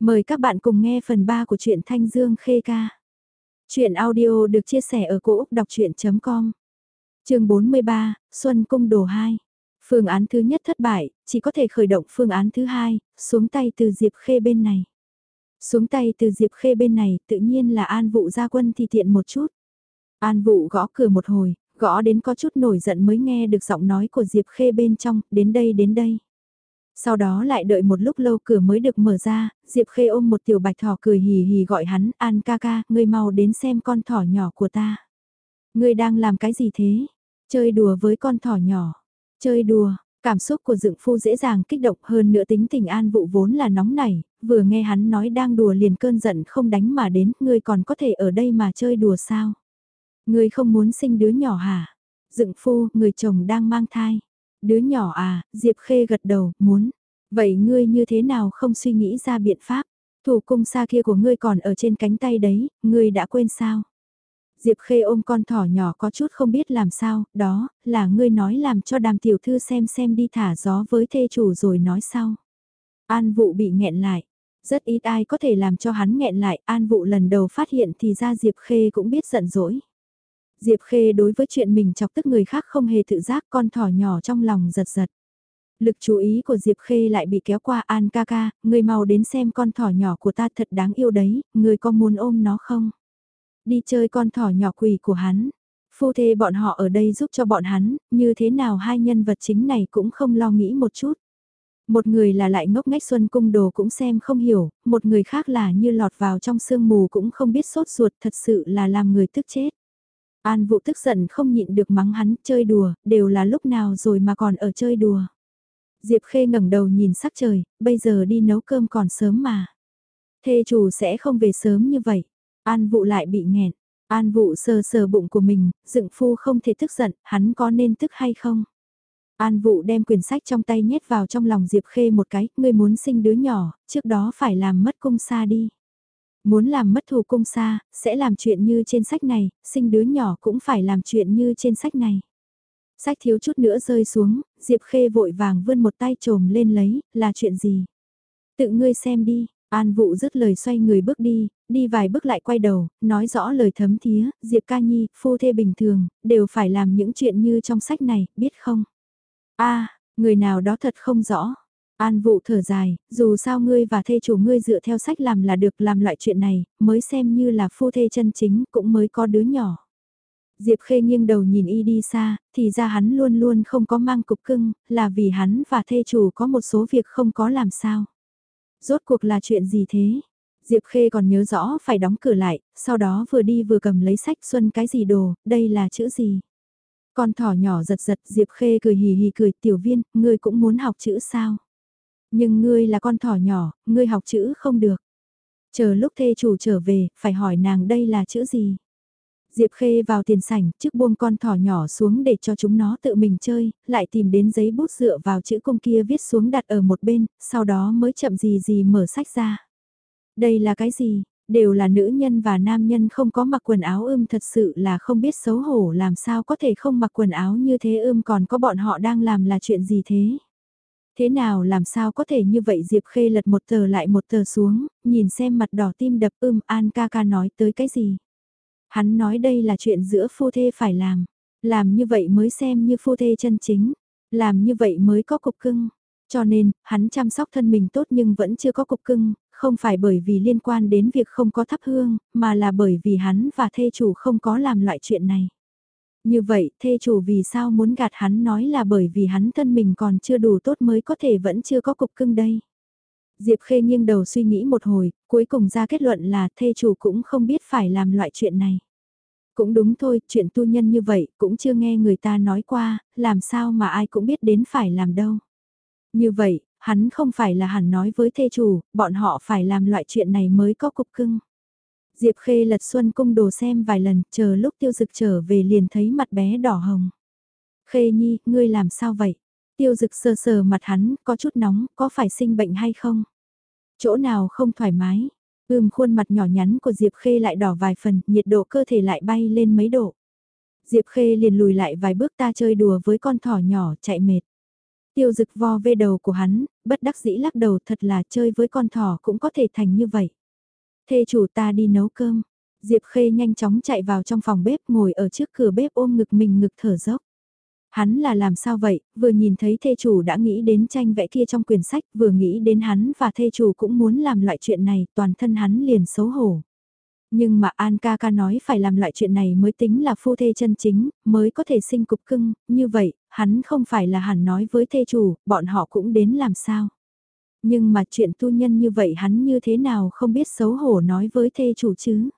Mời các bạn cùng nghe phần 3 của truyện Thanh Dương Khê Ca. Chuyện audio được chia sẻ ở cỗ đọc chuyện.com Trường 43, Xuân Cung Đồ 2 Phương án thứ nhất thất bại, chỉ có thể khởi động phương án thứ hai, xuống tay từ Diệp Khê bên này. Xuống tay từ Diệp Khê bên này tự nhiên là an vụ gia quân thì tiện một chút. An vụ gõ cửa một hồi, gõ đến có chút nổi giận mới nghe được giọng nói của Diệp Khê bên trong, đến đây đến đây. Sau đó lại đợi một lúc lâu cửa mới được mở ra, Diệp Khê ôm một tiểu bạch thỏ cười hì hì gọi hắn, An ca ca, ngươi mau đến xem con thỏ nhỏ của ta. Ngươi đang làm cái gì thế? Chơi đùa với con thỏ nhỏ. Chơi đùa, cảm xúc của dựng phu dễ dàng kích động hơn nữa tính tình an vụ vốn là nóng nảy, vừa nghe hắn nói đang đùa liền cơn giận không đánh mà đến, ngươi còn có thể ở đây mà chơi đùa sao? Ngươi không muốn sinh đứa nhỏ hả? Dựng phu, người chồng đang mang thai. Đứa nhỏ à, Diệp Khê gật đầu, muốn. Vậy ngươi như thế nào không suy nghĩ ra biện pháp? Thủ cung xa kia của ngươi còn ở trên cánh tay đấy, ngươi đã quên sao? Diệp Khê ôm con thỏ nhỏ có chút không biết làm sao, đó, là ngươi nói làm cho đàm tiểu thư xem xem đi thả gió với thê chủ rồi nói sau. An vụ bị nghẹn lại. Rất ít ai có thể làm cho hắn nghẹn lại, an vụ lần đầu phát hiện thì ra Diệp Khê cũng biết giận dỗi. Diệp Khê đối với chuyện mình chọc tức người khác không hề tự giác con thỏ nhỏ trong lòng giật giật. Lực chú ý của Diệp Khê lại bị kéo qua An ca ca, người mau đến xem con thỏ nhỏ của ta thật đáng yêu đấy, người có muốn ôm nó không? Đi chơi con thỏ nhỏ quỷ của hắn. Phu thê bọn họ ở đây giúp cho bọn hắn, như thế nào hai nhân vật chính này cũng không lo nghĩ một chút. Một người là lại ngốc ngách xuân cung đồ cũng xem không hiểu, một người khác là như lọt vào trong sương mù cũng không biết sốt ruột thật sự là làm người tức chết. An vụ tức giận không nhịn được mắng hắn chơi đùa, đều là lúc nào rồi mà còn ở chơi đùa. Diệp Khê ngẩng đầu nhìn sắc trời, bây giờ đi nấu cơm còn sớm mà. Thê chủ sẽ không về sớm như vậy. An vụ lại bị nghẹn. An vụ sờ sờ bụng của mình, dựng phu không thể tức giận, hắn có nên tức hay không? An vụ đem quyển sách trong tay nhét vào trong lòng Diệp Khê một cái, ngươi muốn sinh đứa nhỏ, trước đó phải làm mất cung xa đi. Muốn làm mất thù cung xa, sẽ làm chuyện như trên sách này, sinh đứa nhỏ cũng phải làm chuyện như trên sách này. Sách thiếu chút nữa rơi xuống, Diệp Khê vội vàng vươn một tay trồm lên lấy, là chuyện gì? Tự ngươi xem đi, An vũ dứt lời xoay người bước đi, đi vài bước lại quay đầu, nói rõ lời thấm thía, Diệp Ca Nhi, phu thê bình thường, đều phải làm những chuyện như trong sách này, biết không? a người nào đó thật không rõ. An Vụ thở dài, dù sao ngươi và thê chủ ngươi dựa theo sách làm là được làm loại chuyện này, mới xem như là phu thê chân chính, cũng mới có đứa nhỏ. Diệp Khê nghiêng đầu nhìn y đi xa, thì ra hắn luôn luôn không có mang cục cưng, là vì hắn và thê chủ có một số việc không có làm sao. Rốt cuộc là chuyện gì thế? Diệp Khê còn nhớ rõ phải đóng cửa lại, sau đó vừa đi vừa cầm lấy sách xuân cái gì đồ, đây là chữ gì? Con thỏ nhỏ giật giật Diệp Khê cười hì hì cười tiểu viên, ngươi cũng muốn học chữ sao? Nhưng ngươi là con thỏ nhỏ, ngươi học chữ không được. Chờ lúc thê chủ trở về, phải hỏi nàng đây là chữ gì? Diệp Khê vào tiền sảnh, trước buông con thỏ nhỏ xuống để cho chúng nó tự mình chơi, lại tìm đến giấy bút dựa vào chữ cung kia viết xuống đặt ở một bên, sau đó mới chậm gì gì mở sách ra. Đây là cái gì? Đều là nữ nhân và nam nhân không có mặc quần áo ưm thật sự là không biết xấu hổ làm sao có thể không mặc quần áo như thế ưm còn có bọn họ đang làm là chuyện gì thế? Thế nào làm sao có thể như vậy Diệp Khê lật một tờ lại một tờ xuống, nhìn xem mặt đỏ tim đập ưm An ca ca nói tới cái gì? Hắn nói đây là chuyện giữa phu thê phải làm. Làm như vậy mới xem như phu thê chân chính. Làm như vậy mới có cục cưng. Cho nên, hắn chăm sóc thân mình tốt nhưng vẫn chưa có cục cưng, không phải bởi vì liên quan đến việc không có thắp hương, mà là bởi vì hắn và thê chủ không có làm loại chuyện này. Như vậy, thê chủ vì sao muốn gạt hắn nói là bởi vì hắn thân mình còn chưa đủ tốt mới có thể vẫn chưa có cục cưng đây. Diệp Khê nghiêng đầu suy nghĩ một hồi, cuối cùng ra kết luận là thê chủ cũng không biết phải làm loại chuyện này. Cũng đúng thôi, chuyện tu nhân như vậy cũng chưa nghe người ta nói qua, làm sao mà ai cũng biết đến phải làm đâu. Như vậy, hắn không phải là hẳn nói với thê chủ, bọn họ phải làm loại chuyện này mới có cục cưng. Diệp Khê lật xuân cung đồ xem vài lần, chờ lúc tiêu dực trở về liền thấy mặt bé đỏ hồng. Khê Nhi, ngươi làm sao vậy? Tiêu dực sờ sờ mặt hắn, có chút nóng, có phải sinh bệnh hay không? Chỗ nào không thoải mái? Ưm khuôn mặt nhỏ nhắn của Diệp Khê lại đỏ vài phần, nhiệt độ cơ thể lại bay lên mấy độ. Diệp Khê liền lùi lại vài bước ta chơi đùa với con thỏ nhỏ chạy mệt. Tiêu dực vo về đầu của hắn, bất đắc dĩ lắc đầu thật là chơi với con thỏ cũng có thể thành như vậy. Thê chủ ta đi nấu cơm. Diệp Khê nhanh chóng chạy vào trong phòng bếp ngồi ở trước cửa bếp ôm ngực mình ngực thở dốc. Hắn là làm sao vậy, vừa nhìn thấy thê chủ đã nghĩ đến tranh vẽ kia trong quyển sách, vừa nghĩ đến hắn và thê chủ cũng muốn làm loại chuyện này, toàn thân hắn liền xấu hổ. Nhưng mà An ca ca nói phải làm loại chuyện này mới tính là phu thê chân chính, mới có thể sinh cục cưng, như vậy, hắn không phải là hẳn nói với thê chủ, bọn họ cũng đến làm sao. Nhưng mà chuyện tu nhân như vậy hắn như thế nào không biết xấu hổ nói với thê chủ chứ.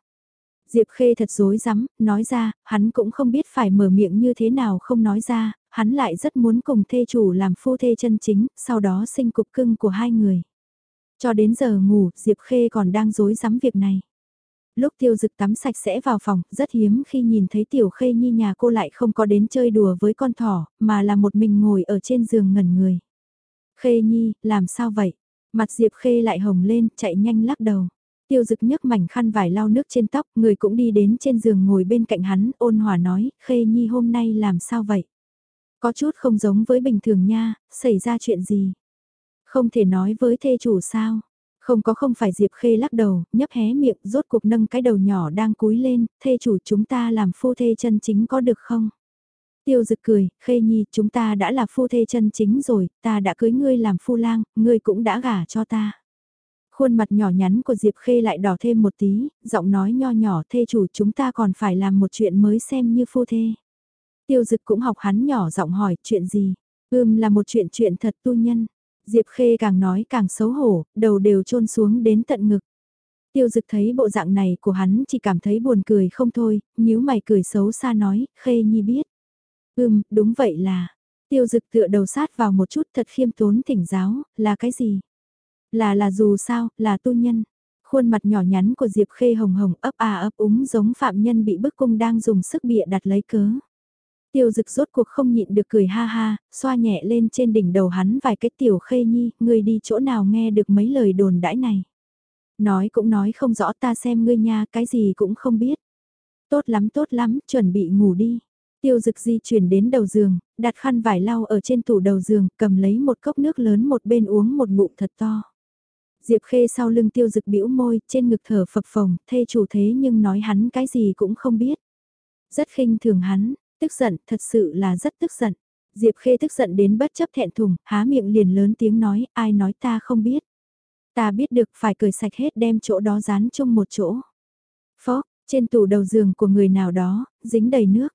Diệp Khê thật dối rắm nói ra, hắn cũng không biết phải mở miệng như thế nào không nói ra, hắn lại rất muốn cùng thê chủ làm phu thê chân chính, sau đó sinh cục cưng của hai người. Cho đến giờ ngủ, Diệp Khê còn đang dối rắm việc này. Lúc tiêu dực tắm sạch sẽ vào phòng, rất hiếm khi nhìn thấy tiểu khê nhi nhà cô lại không có đến chơi đùa với con thỏ, mà là một mình ngồi ở trên giường ngẩn người. Khê nhi, làm sao vậy? Mặt Diệp Khê lại hồng lên, chạy nhanh lắc đầu. Tiêu dực nhấc mảnh khăn vải lau nước trên tóc, người cũng đi đến trên giường ngồi bên cạnh hắn, ôn hòa nói, Khê Nhi hôm nay làm sao vậy? Có chút không giống với bình thường nha, xảy ra chuyện gì? Không thể nói với thê chủ sao? Không có không phải Diệp Khê lắc đầu, nhấp hé miệng, rốt cuộc nâng cái đầu nhỏ đang cúi lên, thê chủ chúng ta làm phu thê chân chính có được không? Tiêu dực cười, Khê Nhi, chúng ta đã là phu thê chân chính rồi, ta đã cưới ngươi làm phu lang, ngươi cũng đã gả cho ta. Khuôn mặt nhỏ nhắn của Diệp Khê lại đỏ thêm một tí, giọng nói nho nhỏ thê chủ chúng ta còn phải làm một chuyện mới xem như phu thê. Tiêu dực cũng học hắn nhỏ giọng hỏi chuyện gì. Ưm là một chuyện chuyện thật tu nhân. Diệp Khê càng nói càng xấu hổ, đầu đều trôn xuống đến tận ngực. Tiêu dực thấy bộ dạng này của hắn chỉ cảm thấy buồn cười không thôi, nhíu mày cười xấu xa nói, Khê Nhi biết. Ừm, đúng vậy là. Tiêu dực tựa đầu sát vào một chút thật khiêm tốn thỉnh giáo, là cái gì? Là là dù sao, là tu nhân. Khuôn mặt nhỏ nhắn của Diệp Khê hồng hồng ấp à ấp úng giống phạm nhân bị bức cung đang dùng sức bịa đặt lấy cớ. Tiêu dực rốt cuộc không nhịn được cười ha ha, xoa nhẹ lên trên đỉnh đầu hắn vài cái tiểu khê nhi, ngươi đi chỗ nào nghe được mấy lời đồn đãi này. Nói cũng nói không rõ ta xem ngươi nha, cái gì cũng không biết. Tốt lắm tốt lắm, chuẩn bị ngủ đi. Tiêu dực di chuyển đến đầu giường, đặt khăn vải lau ở trên tủ đầu giường, cầm lấy một cốc nước lớn một bên uống một ngụm thật to. Diệp Khê sau lưng tiêu dực bĩu môi, trên ngực thở phập phồng, thê chủ thế nhưng nói hắn cái gì cũng không biết. Rất khinh thường hắn, tức giận, thật sự là rất tức giận. Diệp Khê tức giận đến bất chấp thẹn thùng, há miệng liền lớn tiếng nói, ai nói ta không biết. Ta biết được phải cười sạch hết đem chỗ đó dán chung một chỗ. Phó, trên tủ đầu giường của người nào đó, dính đầy nước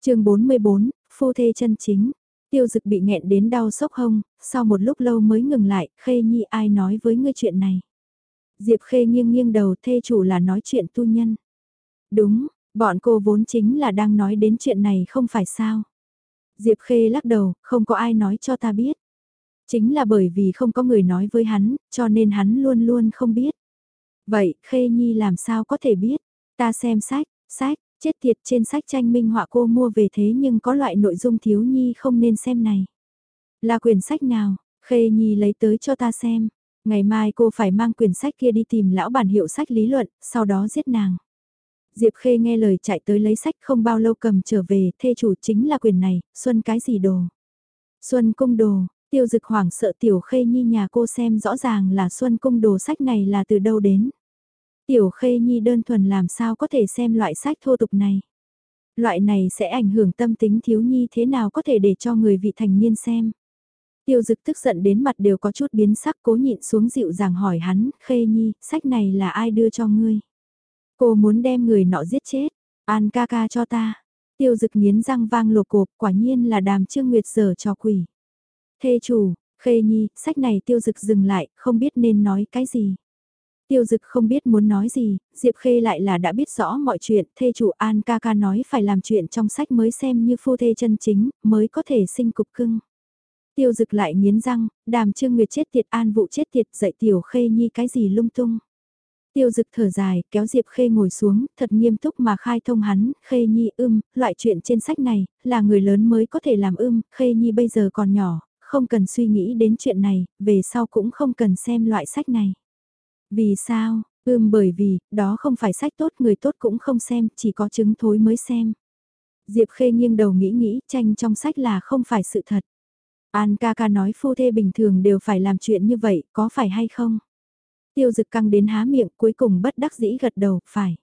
chương 44, phu thê chân chính. Tiêu dực bị nghẹn đến đau sốc hông, sau một lúc lâu mới ngừng lại, khê nhi ai nói với ngươi chuyện này. Diệp khê nghiêng nghiêng đầu thê chủ là nói chuyện tu nhân. Đúng, bọn cô vốn chính là đang nói đến chuyện này không phải sao. Diệp khê lắc đầu, không có ai nói cho ta biết. Chính là bởi vì không có người nói với hắn, cho nên hắn luôn luôn không biết. Vậy, Khê Nhi làm sao có thể biết? Ta xem sách, sách, Chết tiệt trên sách tranh minh họa cô mua về thế nhưng có loại nội dung thiếu nhi không nên xem này. Là quyển sách nào, Khê Nhi lấy tới cho ta xem. Ngày mai cô phải mang quyển sách kia đi tìm lão bản hiệu sách lý luận, sau đó giết nàng. Diệp Khê nghe lời chạy tới lấy sách không bao lâu cầm trở về, thê chủ chính là quyển này, Xuân cái gì đồ. Xuân cung đồ, tiêu dực hoảng sợ tiểu Khê Nhi nhà cô xem rõ ràng là Xuân cung đồ sách này là từ đâu đến. Tiểu Khê Nhi đơn thuần làm sao có thể xem loại sách thô tục này. Loại này sẽ ảnh hưởng tâm tính thiếu nhi thế nào có thể để cho người vị thành niên xem. Tiêu dực tức giận đến mặt đều có chút biến sắc cố nhịn xuống dịu dàng hỏi hắn, Khê Nhi, sách này là ai đưa cho ngươi? Cô muốn đem người nọ giết chết, an ca ca cho ta. Tiêu dực nghiến răng vang lột cộp, quả nhiên là đàm trương nguyệt sở cho quỷ. Thê chủ, Khê Nhi, sách này tiêu dực dừng lại, không biết nên nói cái gì. Tiêu dực không biết muốn nói gì, Diệp Khê lại là đã biết rõ mọi chuyện, thê chủ An ca ca nói phải làm chuyện trong sách mới xem như phu thê chân chính, mới có thể sinh cục cưng. Tiêu dực lại nghiến răng, đàm trương nguyệt chết tiệt an vụ chết tiệt dạy tiểu khê nhi cái gì lung tung. Tiêu dực thở dài, kéo Diệp Khê ngồi xuống, thật nghiêm túc mà khai thông hắn, Khê Nhi ưm, loại chuyện trên sách này, là người lớn mới có thể làm ưm, Khê Nhi bây giờ còn nhỏ, không cần suy nghĩ đến chuyện này, về sau cũng không cần xem loại sách này. Vì sao? Ưm bởi vì, đó không phải sách tốt người tốt cũng không xem, chỉ có chứng thối mới xem. Diệp Khê nghiêng đầu nghĩ nghĩ tranh trong sách là không phải sự thật. An ca ca nói phu thê bình thường đều phải làm chuyện như vậy, có phải hay không? Tiêu dực căng đến há miệng cuối cùng bất đắc dĩ gật đầu, phải.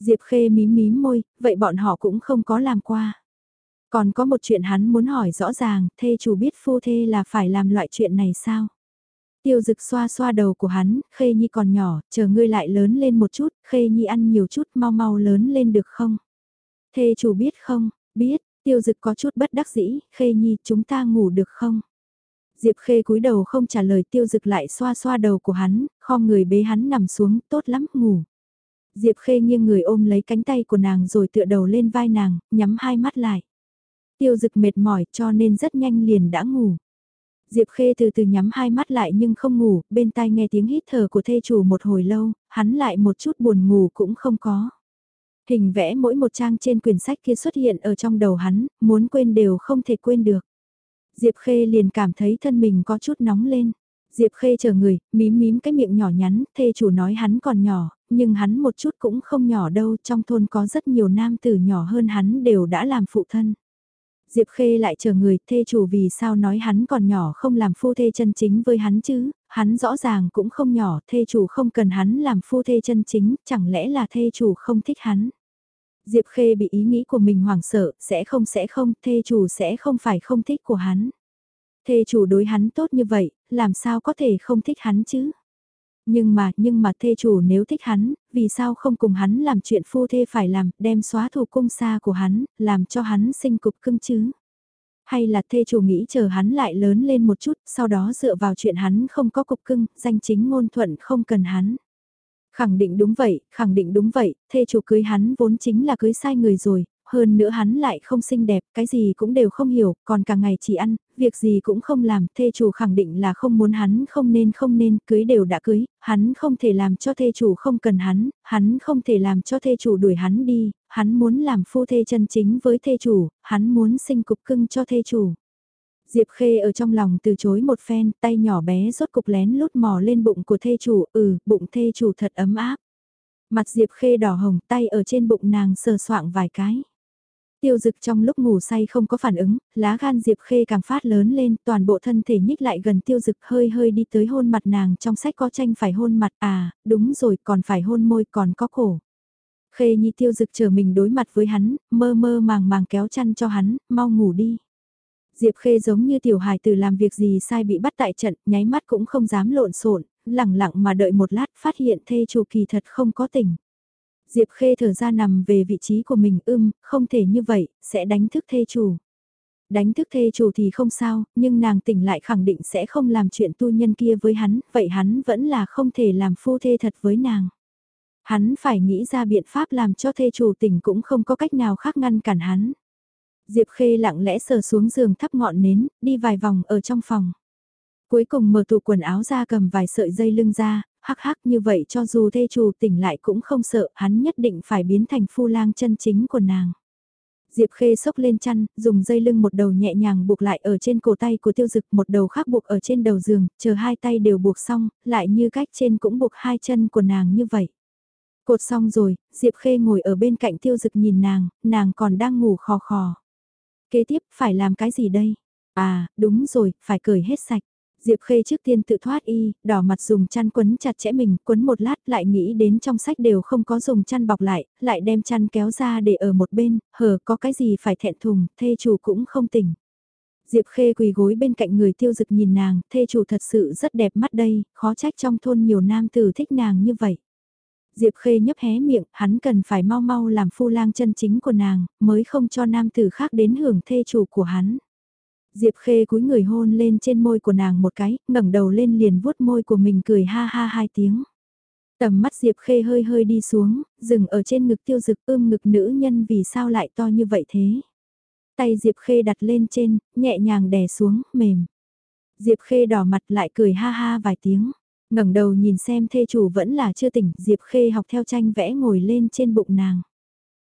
Diệp Khê mím mím môi, vậy bọn họ cũng không có làm qua. Còn có một chuyện hắn muốn hỏi rõ ràng, thê chủ biết phu thê là phải làm loại chuyện này sao? Tiêu dực xoa xoa đầu của hắn, Khê Nhi còn nhỏ, chờ ngươi lại lớn lên một chút, Khê Nhi ăn nhiều chút mau mau lớn lên được không? Thê chủ biết không? Biết, tiêu dực có chút bất đắc dĩ, Khê Nhi chúng ta ngủ được không? Diệp Khê cúi đầu không trả lời tiêu dực lại xoa xoa đầu của hắn, kho người bế hắn nằm xuống, tốt lắm, ngủ. Diệp Khê nghiêng người ôm lấy cánh tay của nàng rồi tựa đầu lên vai nàng, nhắm hai mắt lại. Tiêu dực mệt mỏi cho nên rất nhanh liền đã ngủ. Diệp Khê từ từ nhắm hai mắt lại nhưng không ngủ, bên tai nghe tiếng hít thở của thê chủ một hồi lâu, hắn lại một chút buồn ngủ cũng không có. Hình vẽ mỗi một trang trên quyển sách kia xuất hiện ở trong đầu hắn, muốn quên đều không thể quên được. Diệp Khê liền cảm thấy thân mình có chút nóng lên. Diệp Khê chờ người, mím mím cái miệng nhỏ nhắn, thê chủ nói hắn còn nhỏ, nhưng hắn một chút cũng không nhỏ đâu, trong thôn có rất nhiều nam tử nhỏ hơn hắn đều đã làm phụ thân. Diệp Khê lại chờ người, thê chủ vì sao nói hắn còn nhỏ không làm phu thê chân chính với hắn chứ, hắn rõ ràng cũng không nhỏ, thê chủ không cần hắn làm phu thê chân chính, chẳng lẽ là thê chủ không thích hắn. Diệp Khê bị ý nghĩ của mình hoảng sợ, sẽ không sẽ không, thê chủ sẽ không phải không thích của hắn. Thê chủ đối hắn tốt như vậy, làm sao có thể không thích hắn chứ? Nhưng mà, nhưng mà thê chủ nếu thích hắn, vì sao không cùng hắn làm chuyện phu thê phải làm, đem xóa thù cung xa của hắn, làm cho hắn sinh cục cưng chứ? Hay là thê chủ nghĩ chờ hắn lại lớn lên một chút, sau đó dựa vào chuyện hắn không có cục cưng, danh chính ngôn thuận không cần hắn? Khẳng định đúng vậy, khẳng định đúng vậy, thê chủ cưới hắn vốn chính là cưới sai người rồi, hơn nữa hắn lại không xinh đẹp, cái gì cũng đều không hiểu, còn cả ngày chỉ ăn, việc gì cũng không làm, thê chủ khẳng định là không muốn hắn không nên không nên, cưới đều đã cưới, hắn không thể làm cho thê chủ không cần hắn, hắn không thể làm cho thê chủ đuổi hắn đi, hắn muốn làm phu thê chân chính với thê chủ, hắn muốn sinh cục cưng cho thê chủ. Diệp Khê ở trong lòng từ chối một phen, tay nhỏ bé rốt cục lén lút mò lên bụng của thê chủ, ừ, bụng thê chủ thật ấm áp. Mặt Diệp Khê đỏ hồng, tay ở trên bụng nàng sờ soạng vài cái. Tiêu dực trong lúc ngủ say không có phản ứng, lá gan Diệp Khê càng phát lớn lên, toàn bộ thân thể nhích lại gần tiêu dực hơi hơi đi tới hôn mặt nàng trong sách có tranh phải hôn mặt à, đúng rồi còn phải hôn môi còn có cổ. Khê nhi tiêu dực chờ mình đối mặt với hắn, mơ mơ màng màng kéo chăn cho hắn, mau ngủ đi. Diệp Khê giống như tiểu hài từ làm việc gì sai bị bắt tại trận, nháy mắt cũng không dám lộn xộn, lẳng lặng mà đợi một lát phát hiện thê chủ kỳ thật không có tỉnh. Diệp Khê thở ra nằm về vị trí của mình ưm, không thể như vậy, sẽ đánh thức thê chủ. Đánh thức thê chủ thì không sao, nhưng nàng tỉnh lại khẳng định sẽ không làm chuyện tu nhân kia với hắn, vậy hắn vẫn là không thể làm phu thê thật với nàng. Hắn phải nghĩ ra biện pháp làm cho thê chủ tỉnh cũng không có cách nào khác ngăn cản hắn. Diệp Khê lặng lẽ sờ xuống giường thắp ngọn nến, đi vài vòng ở trong phòng. Cuối cùng mở tủ quần áo ra cầm vài sợi dây lưng ra, hắc hắc như vậy cho dù thê chủ tỉnh lại cũng không sợ, hắn nhất định phải biến thành phu lang chân chính của nàng. Diệp Khê sốc lên chăn, dùng dây lưng một đầu nhẹ nhàng buộc lại ở trên cổ tay của tiêu dực, một đầu khác buộc ở trên đầu giường, chờ hai tay đều buộc xong, lại như cách trên cũng buộc hai chân của nàng như vậy. Cột xong rồi, Diệp Khê ngồi ở bên cạnh tiêu dực nhìn nàng, nàng còn đang ngủ khò khò. Kế tiếp, phải làm cái gì đây? À, đúng rồi, phải cởi hết sạch. Diệp Khê trước tiên tự thoát y, đỏ mặt dùng chăn quấn chặt chẽ mình, quấn một lát lại nghĩ đến trong sách đều không có dùng chăn bọc lại, lại đem chăn kéo ra để ở một bên, hờ có cái gì phải thẹn thùng, thê chủ cũng không tỉnh. Diệp Khê quỳ gối bên cạnh người tiêu dực nhìn nàng, thê chủ thật sự rất đẹp mắt đây, khó trách trong thôn nhiều nam tử thích nàng như vậy. Diệp Khê nhấp hé miệng, hắn cần phải mau mau làm phu lang chân chính của nàng, mới không cho nam tử khác đến hưởng thê chủ của hắn. Diệp Khê cúi người hôn lên trên môi của nàng một cái, ngẩng đầu lên liền vuốt môi của mình cười ha ha hai tiếng. Tầm mắt Diệp Khê hơi hơi đi xuống, dừng ở trên ngực tiêu dực ươm ngực nữ nhân vì sao lại to như vậy thế. Tay Diệp Khê đặt lên trên, nhẹ nhàng đè xuống, mềm. Diệp Khê đỏ mặt lại cười ha ha vài tiếng. ngẩng đầu nhìn xem thê chủ vẫn là chưa tỉnh, Diệp Khê học theo tranh vẽ ngồi lên trên bụng nàng.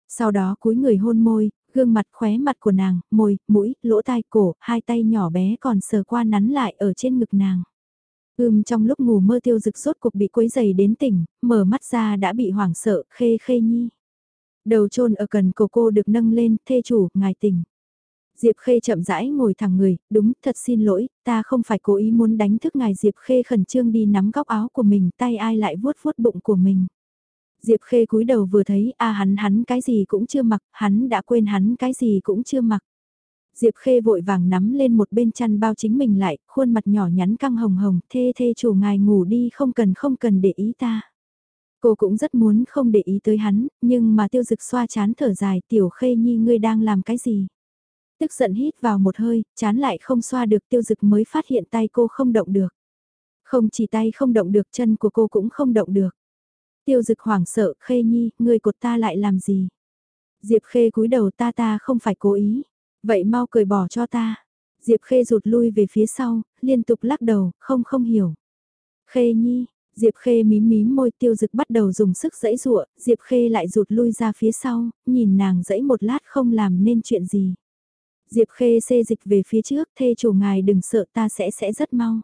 Sau đó cúi người hôn môi, gương mặt khóe mặt của nàng, môi, mũi, lỗ tai cổ, hai tay nhỏ bé còn sờ qua nắn lại ở trên ngực nàng. Ưm trong lúc ngủ mơ tiêu dực rốt cuộc bị quấy dày đến tỉnh, mở mắt ra đã bị hoảng sợ, khê khê nhi. Đầu trôn ở cần cổ cô được nâng lên, thê chủ, ngài tỉnh. Diệp Khê chậm rãi ngồi thẳng người, đúng, thật xin lỗi, ta không phải cố ý muốn đánh thức ngài Diệp Khê khẩn trương đi nắm góc áo của mình, tay ai lại vuốt vuốt bụng của mình. Diệp Khê cúi đầu vừa thấy, a hắn hắn cái gì cũng chưa mặc, hắn đã quên hắn cái gì cũng chưa mặc. Diệp Khê vội vàng nắm lên một bên chăn bao chính mình lại, khuôn mặt nhỏ nhắn căng hồng hồng, thê thê chủ ngài ngủ đi không cần không cần để ý ta. Cô cũng rất muốn không để ý tới hắn, nhưng mà tiêu dực xoa chán thở dài tiểu Khê nhi ngươi đang làm cái gì. Tức giận hít vào một hơi, chán lại không xoa được tiêu dực mới phát hiện tay cô không động được. Không chỉ tay không động được chân của cô cũng không động được. Tiêu dực hoảng sợ, Khê nhi, người cột ta lại làm gì. Diệp Khê cúi đầu ta ta không phải cố ý. Vậy mau cười bỏ cho ta. Diệp Khê rụt lui về phía sau, liên tục lắc đầu, không không hiểu. Khê nhi, Diệp Khê mím mím môi tiêu dực bắt đầu dùng sức dẫy dụa, Diệp Khê lại rụt lui ra phía sau, nhìn nàng dẫy một lát không làm nên chuyện gì. Diệp Khê xê dịch về phía trước, thê chủ ngài đừng sợ ta sẽ sẽ rất mau.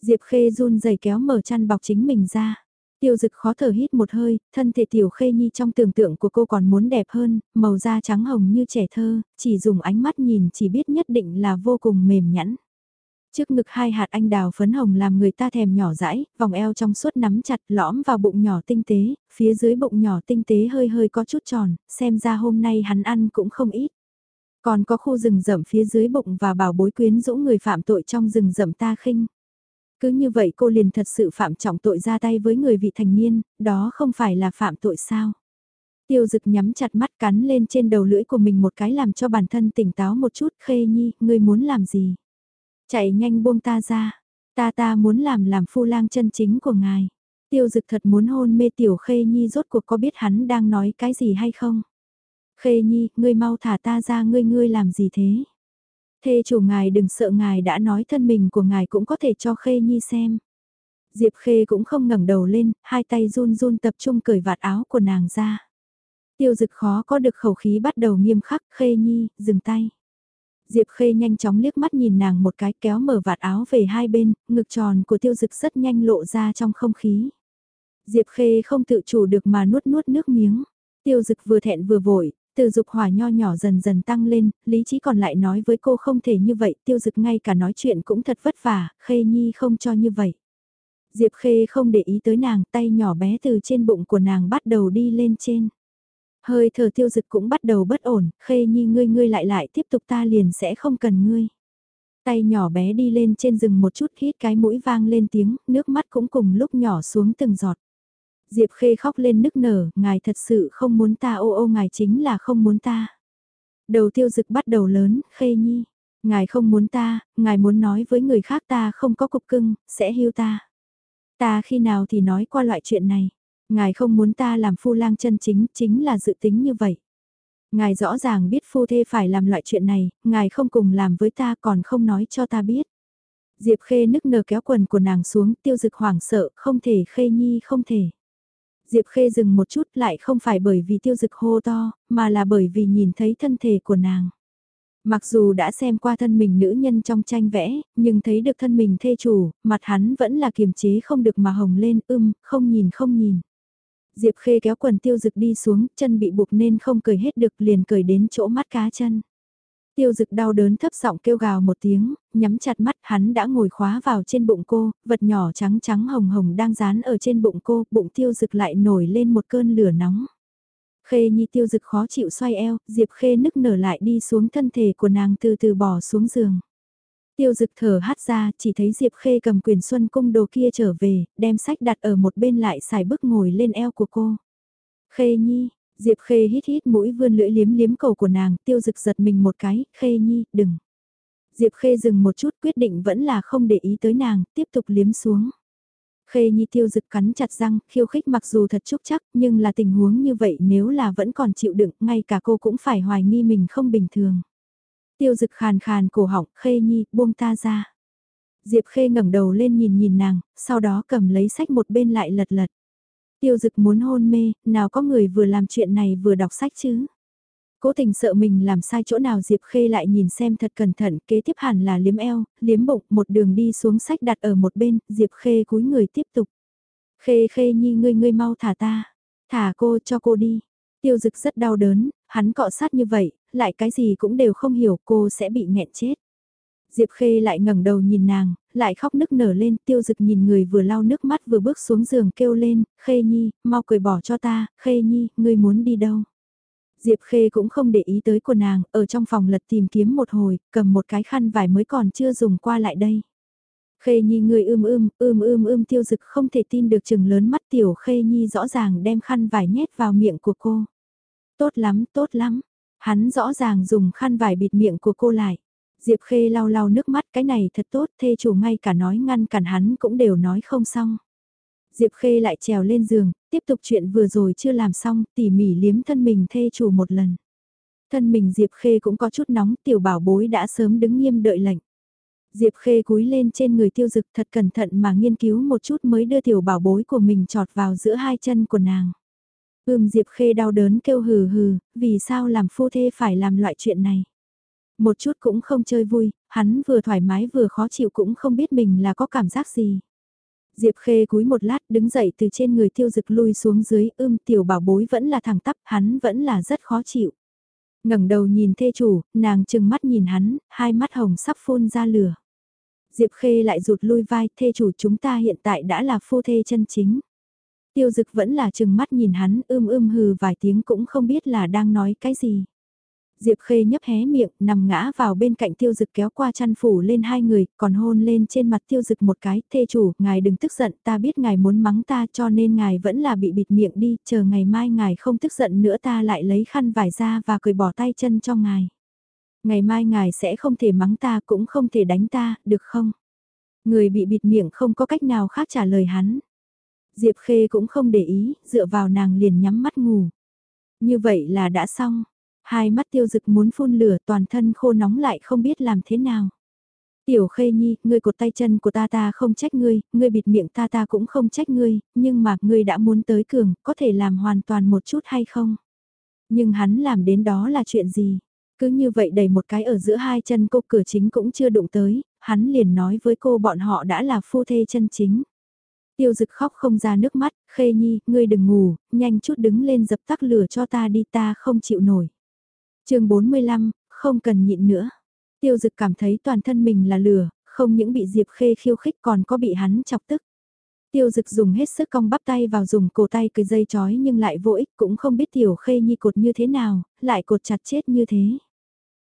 Diệp Khê run rẩy kéo mở chăn bọc chính mình ra. Tiêu dực khó thở hít một hơi, thân thể tiểu khê nhi trong tưởng tượng của cô còn muốn đẹp hơn, màu da trắng hồng như trẻ thơ, chỉ dùng ánh mắt nhìn chỉ biết nhất định là vô cùng mềm nhẵn. Trước ngực hai hạt anh đào phấn hồng làm người ta thèm nhỏ dãi, vòng eo trong suốt nắm chặt lõm vào bụng nhỏ tinh tế, phía dưới bụng nhỏ tinh tế hơi hơi có chút tròn, xem ra hôm nay hắn ăn cũng không ít. Còn có khu rừng rậm phía dưới bụng và bảo bối quyến rũ người phạm tội trong rừng rậm ta khinh. Cứ như vậy cô liền thật sự phạm trọng tội ra tay với người vị thành niên, đó không phải là phạm tội sao. Tiêu dực nhắm chặt mắt cắn lên trên đầu lưỡi của mình một cái làm cho bản thân tỉnh táo một chút khê nhi, ngươi muốn làm gì? Chạy nhanh buông ta ra, ta ta muốn làm làm phu lang chân chính của ngài. Tiêu dực thật muốn hôn mê tiểu khê nhi rốt cuộc có biết hắn đang nói cái gì hay không? Khê nhi, ngươi mau thả ta ra ngươi ngươi làm gì thế? Thê chủ ngài đừng sợ ngài đã nói thân mình của ngài cũng có thể cho Khê Nhi xem. Diệp Khê cũng không ngẩng đầu lên, hai tay run run tập trung cởi vạt áo của nàng ra. Tiêu dực khó có được khẩu khí bắt đầu nghiêm khắc, Khê Nhi, dừng tay. Diệp Khê nhanh chóng liếc mắt nhìn nàng một cái kéo mở vạt áo về hai bên, ngực tròn của tiêu dực rất nhanh lộ ra trong không khí. Diệp Khê không tự chủ được mà nuốt nuốt nước miếng. Tiêu dực vừa thẹn vừa vội, từ dục hỏa nho nhỏ dần dần tăng lên, lý trí còn lại nói với cô không thể như vậy, tiêu dực ngay cả nói chuyện cũng thật vất vả, khê nhi không cho như vậy. Diệp khê không để ý tới nàng, tay nhỏ bé từ trên bụng của nàng bắt đầu đi lên trên. Hơi thở tiêu dực cũng bắt đầu bất ổn, khê nhi ngươi ngươi lại lại tiếp tục ta liền sẽ không cần ngươi. Tay nhỏ bé đi lên trên rừng một chút hít cái mũi vang lên tiếng, nước mắt cũng cùng lúc nhỏ xuống từng giọt. Diệp Khê khóc lên nức nở, ngài thật sự không muốn ta ô ô ngài chính là không muốn ta. Đầu tiêu dực bắt đầu lớn, Khê Nhi. Ngài không muốn ta, ngài muốn nói với người khác ta không có cục cưng, sẽ hiu ta. Ta khi nào thì nói qua loại chuyện này. Ngài không muốn ta làm phu lang chân chính, chính là dự tính như vậy. Ngài rõ ràng biết phu thê phải làm loại chuyện này, ngài không cùng làm với ta còn không nói cho ta biết. Diệp Khê nức nở kéo quần của nàng xuống, tiêu dực hoảng sợ, không thể Khê Nhi không thể. Diệp Khê dừng một chút lại không phải bởi vì tiêu dực hô to, mà là bởi vì nhìn thấy thân thể của nàng. Mặc dù đã xem qua thân mình nữ nhân trong tranh vẽ, nhưng thấy được thân mình thê chủ, mặt hắn vẫn là kiềm chế không được mà hồng lên, ưm, không nhìn không nhìn. Diệp Khê kéo quần tiêu dực đi xuống, chân bị buộc nên không cười hết được liền cười đến chỗ mắt cá chân. Tiêu dực đau đớn thấp giọng kêu gào một tiếng, nhắm chặt mắt hắn đã ngồi khóa vào trên bụng cô, vật nhỏ trắng trắng hồng hồng đang dán ở trên bụng cô, bụng tiêu dực lại nổi lên một cơn lửa nóng. Khê Nhi tiêu dực khó chịu xoay eo, Diệp Khê nức nở lại đi xuống thân thể của nàng từ từ bỏ xuống giường. Tiêu dực thở hát ra, chỉ thấy Diệp Khê cầm quyền xuân cung đồ kia trở về, đem sách đặt ở một bên lại xài bước ngồi lên eo của cô. Khê Nhi, Diệp Khê hít hít mũi vươn lưỡi liếm liếm cầu của nàng, tiêu dực giật mình một cái, Khê Nhi, đừng. Diệp Khê dừng một chút quyết định vẫn là không để ý tới nàng, tiếp tục liếm xuống. Khê Nhi tiêu dực cắn chặt răng, khiêu khích mặc dù thật chúc chắc, nhưng là tình huống như vậy nếu là vẫn còn chịu đựng, ngay cả cô cũng phải hoài nghi mình không bình thường. Tiêu dực khàn khàn cổ họng, Khê Nhi, buông ta ra. Diệp Khê ngẩng đầu lên nhìn nhìn nàng, sau đó cầm lấy sách một bên lại lật lật. Tiêu dực muốn hôn mê, nào có người vừa làm chuyện này vừa đọc sách chứ. Cố tình sợ mình làm sai chỗ nào Diệp Khê lại nhìn xem thật cẩn thận, kế tiếp hẳn là liếm eo, liếm bụng, một đường đi xuống sách đặt ở một bên, Diệp Khê cúi người tiếp tục. Khê Khê nhi ngươi ngươi mau thả ta, thả cô cho cô đi. Tiêu dực rất đau đớn, hắn cọ sát như vậy, lại cái gì cũng đều không hiểu cô sẽ bị nghẹn chết. Diệp Khê lại ngẩng đầu nhìn nàng, lại khóc nức nở lên, tiêu dực nhìn người vừa lau nước mắt vừa bước xuống giường kêu lên, Khê Nhi, mau cười bỏ cho ta, Khê Nhi, ngươi muốn đi đâu? Diệp Khê cũng không để ý tới của nàng, ở trong phòng lật tìm kiếm một hồi, cầm một cái khăn vải mới còn chưa dùng qua lại đây. Khê Nhi người ưm ưm, ưm ưm ưm tiêu dực không thể tin được chừng lớn mắt tiểu Khê Nhi rõ ràng đem khăn vải nhét vào miệng của cô. Tốt lắm, tốt lắm. Hắn rõ ràng dùng khăn vải bịt miệng của cô lại. Diệp Khê lau lau nước mắt cái này thật tốt, thê chủ ngay cả nói ngăn cản hắn cũng đều nói không xong. Diệp Khê lại trèo lên giường, tiếp tục chuyện vừa rồi chưa làm xong, tỉ mỉ liếm thân mình thê chủ một lần. Thân mình Diệp Khê cũng có chút nóng, tiểu bảo bối đã sớm đứng nghiêm đợi lệnh. Diệp Khê cúi lên trên người tiêu dực thật cẩn thận mà nghiên cứu một chút mới đưa tiểu bảo bối của mình trọt vào giữa hai chân của nàng. Ưm Diệp Khê đau đớn kêu hừ hừ, vì sao làm phu thê phải làm loại chuyện này. Một chút cũng không chơi vui, hắn vừa thoải mái vừa khó chịu cũng không biết mình là có cảm giác gì. Diệp Khê cúi một lát đứng dậy từ trên người tiêu dực lui xuống dưới ưm tiểu bảo bối vẫn là thẳng tắp hắn vẫn là rất khó chịu. ngẩng đầu nhìn thê chủ, nàng chừng mắt nhìn hắn, hai mắt hồng sắp phun ra lửa. Diệp Khê lại rụt lui vai, thê chủ chúng ta hiện tại đã là phu thê chân chính. Tiêu dực vẫn là chừng mắt nhìn hắn ưm ưm hừ vài tiếng cũng không biết là đang nói cái gì. Diệp Khê nhấp hé miệng, nằm ngã vào bên cạnh tiêu dực kéo qua chăn phủ lên hai người, còn hôn lên trên mặt tiêu dực một cái, thê chủ, ngài đừng tức giận, ta biết ngài muốn mắng ta cho nên ngài vẫn là bị bịt miệng đi, chờ ngày mai ngài không tức giận nữa ta lại lấy khăn vải ra và cười bỏ tay chân cho ngài. Ngày mai ngài sẽ không thể mắng ta cũng không thể đánh ta, được không? Người bị bịt miệng không có cách nào khác trả lời hắn. Diệp Khê cũng không để ý, dựa vào nàng liền nhắm mắt ngủ. Như vậy là đã xong. Hai mắt tiêu dực muốn phun lửa toàn thân khô nóng lại không biết làm thế nào. Tiểu khê nhi, ngươi cột tay chân của ta ta không trách ngươi, ngươi bịt miệng ta ta cũng không trách ngươi, nhưng mà ngươi đã muốn tới cường, có thể làm hoàn toàn một chút hay không? Nhưng hắn làm đến đó là chuyện gì? Cứ như vậy đẩy một cái ở giữa hai chân cô cửa chính cũng chưa đụng tới, hắn liền nói với cô bọn họ đã là phu thê chân chính. Tiêu dực khóc không ra nước mắt, khê nhi, ngươi đừng ngủ, nhanh chút đứng lên dập tắt lửa cho ta đi ta không chịu nổi chương 45, không cần nhịn nữa. Tiêu dực cảm thấy toàn thân mình là lửa, không những bị Diệp Khê khiêu khích còn có bị hắn chọc tức. Tiêu dực dùng hết sức cong bắp tay vào dùng cổ tay cười dây chói nhưng lại vô ích cũng không biết tiểu khê nhi cột như thế nào, lại cột chặt chết như thế.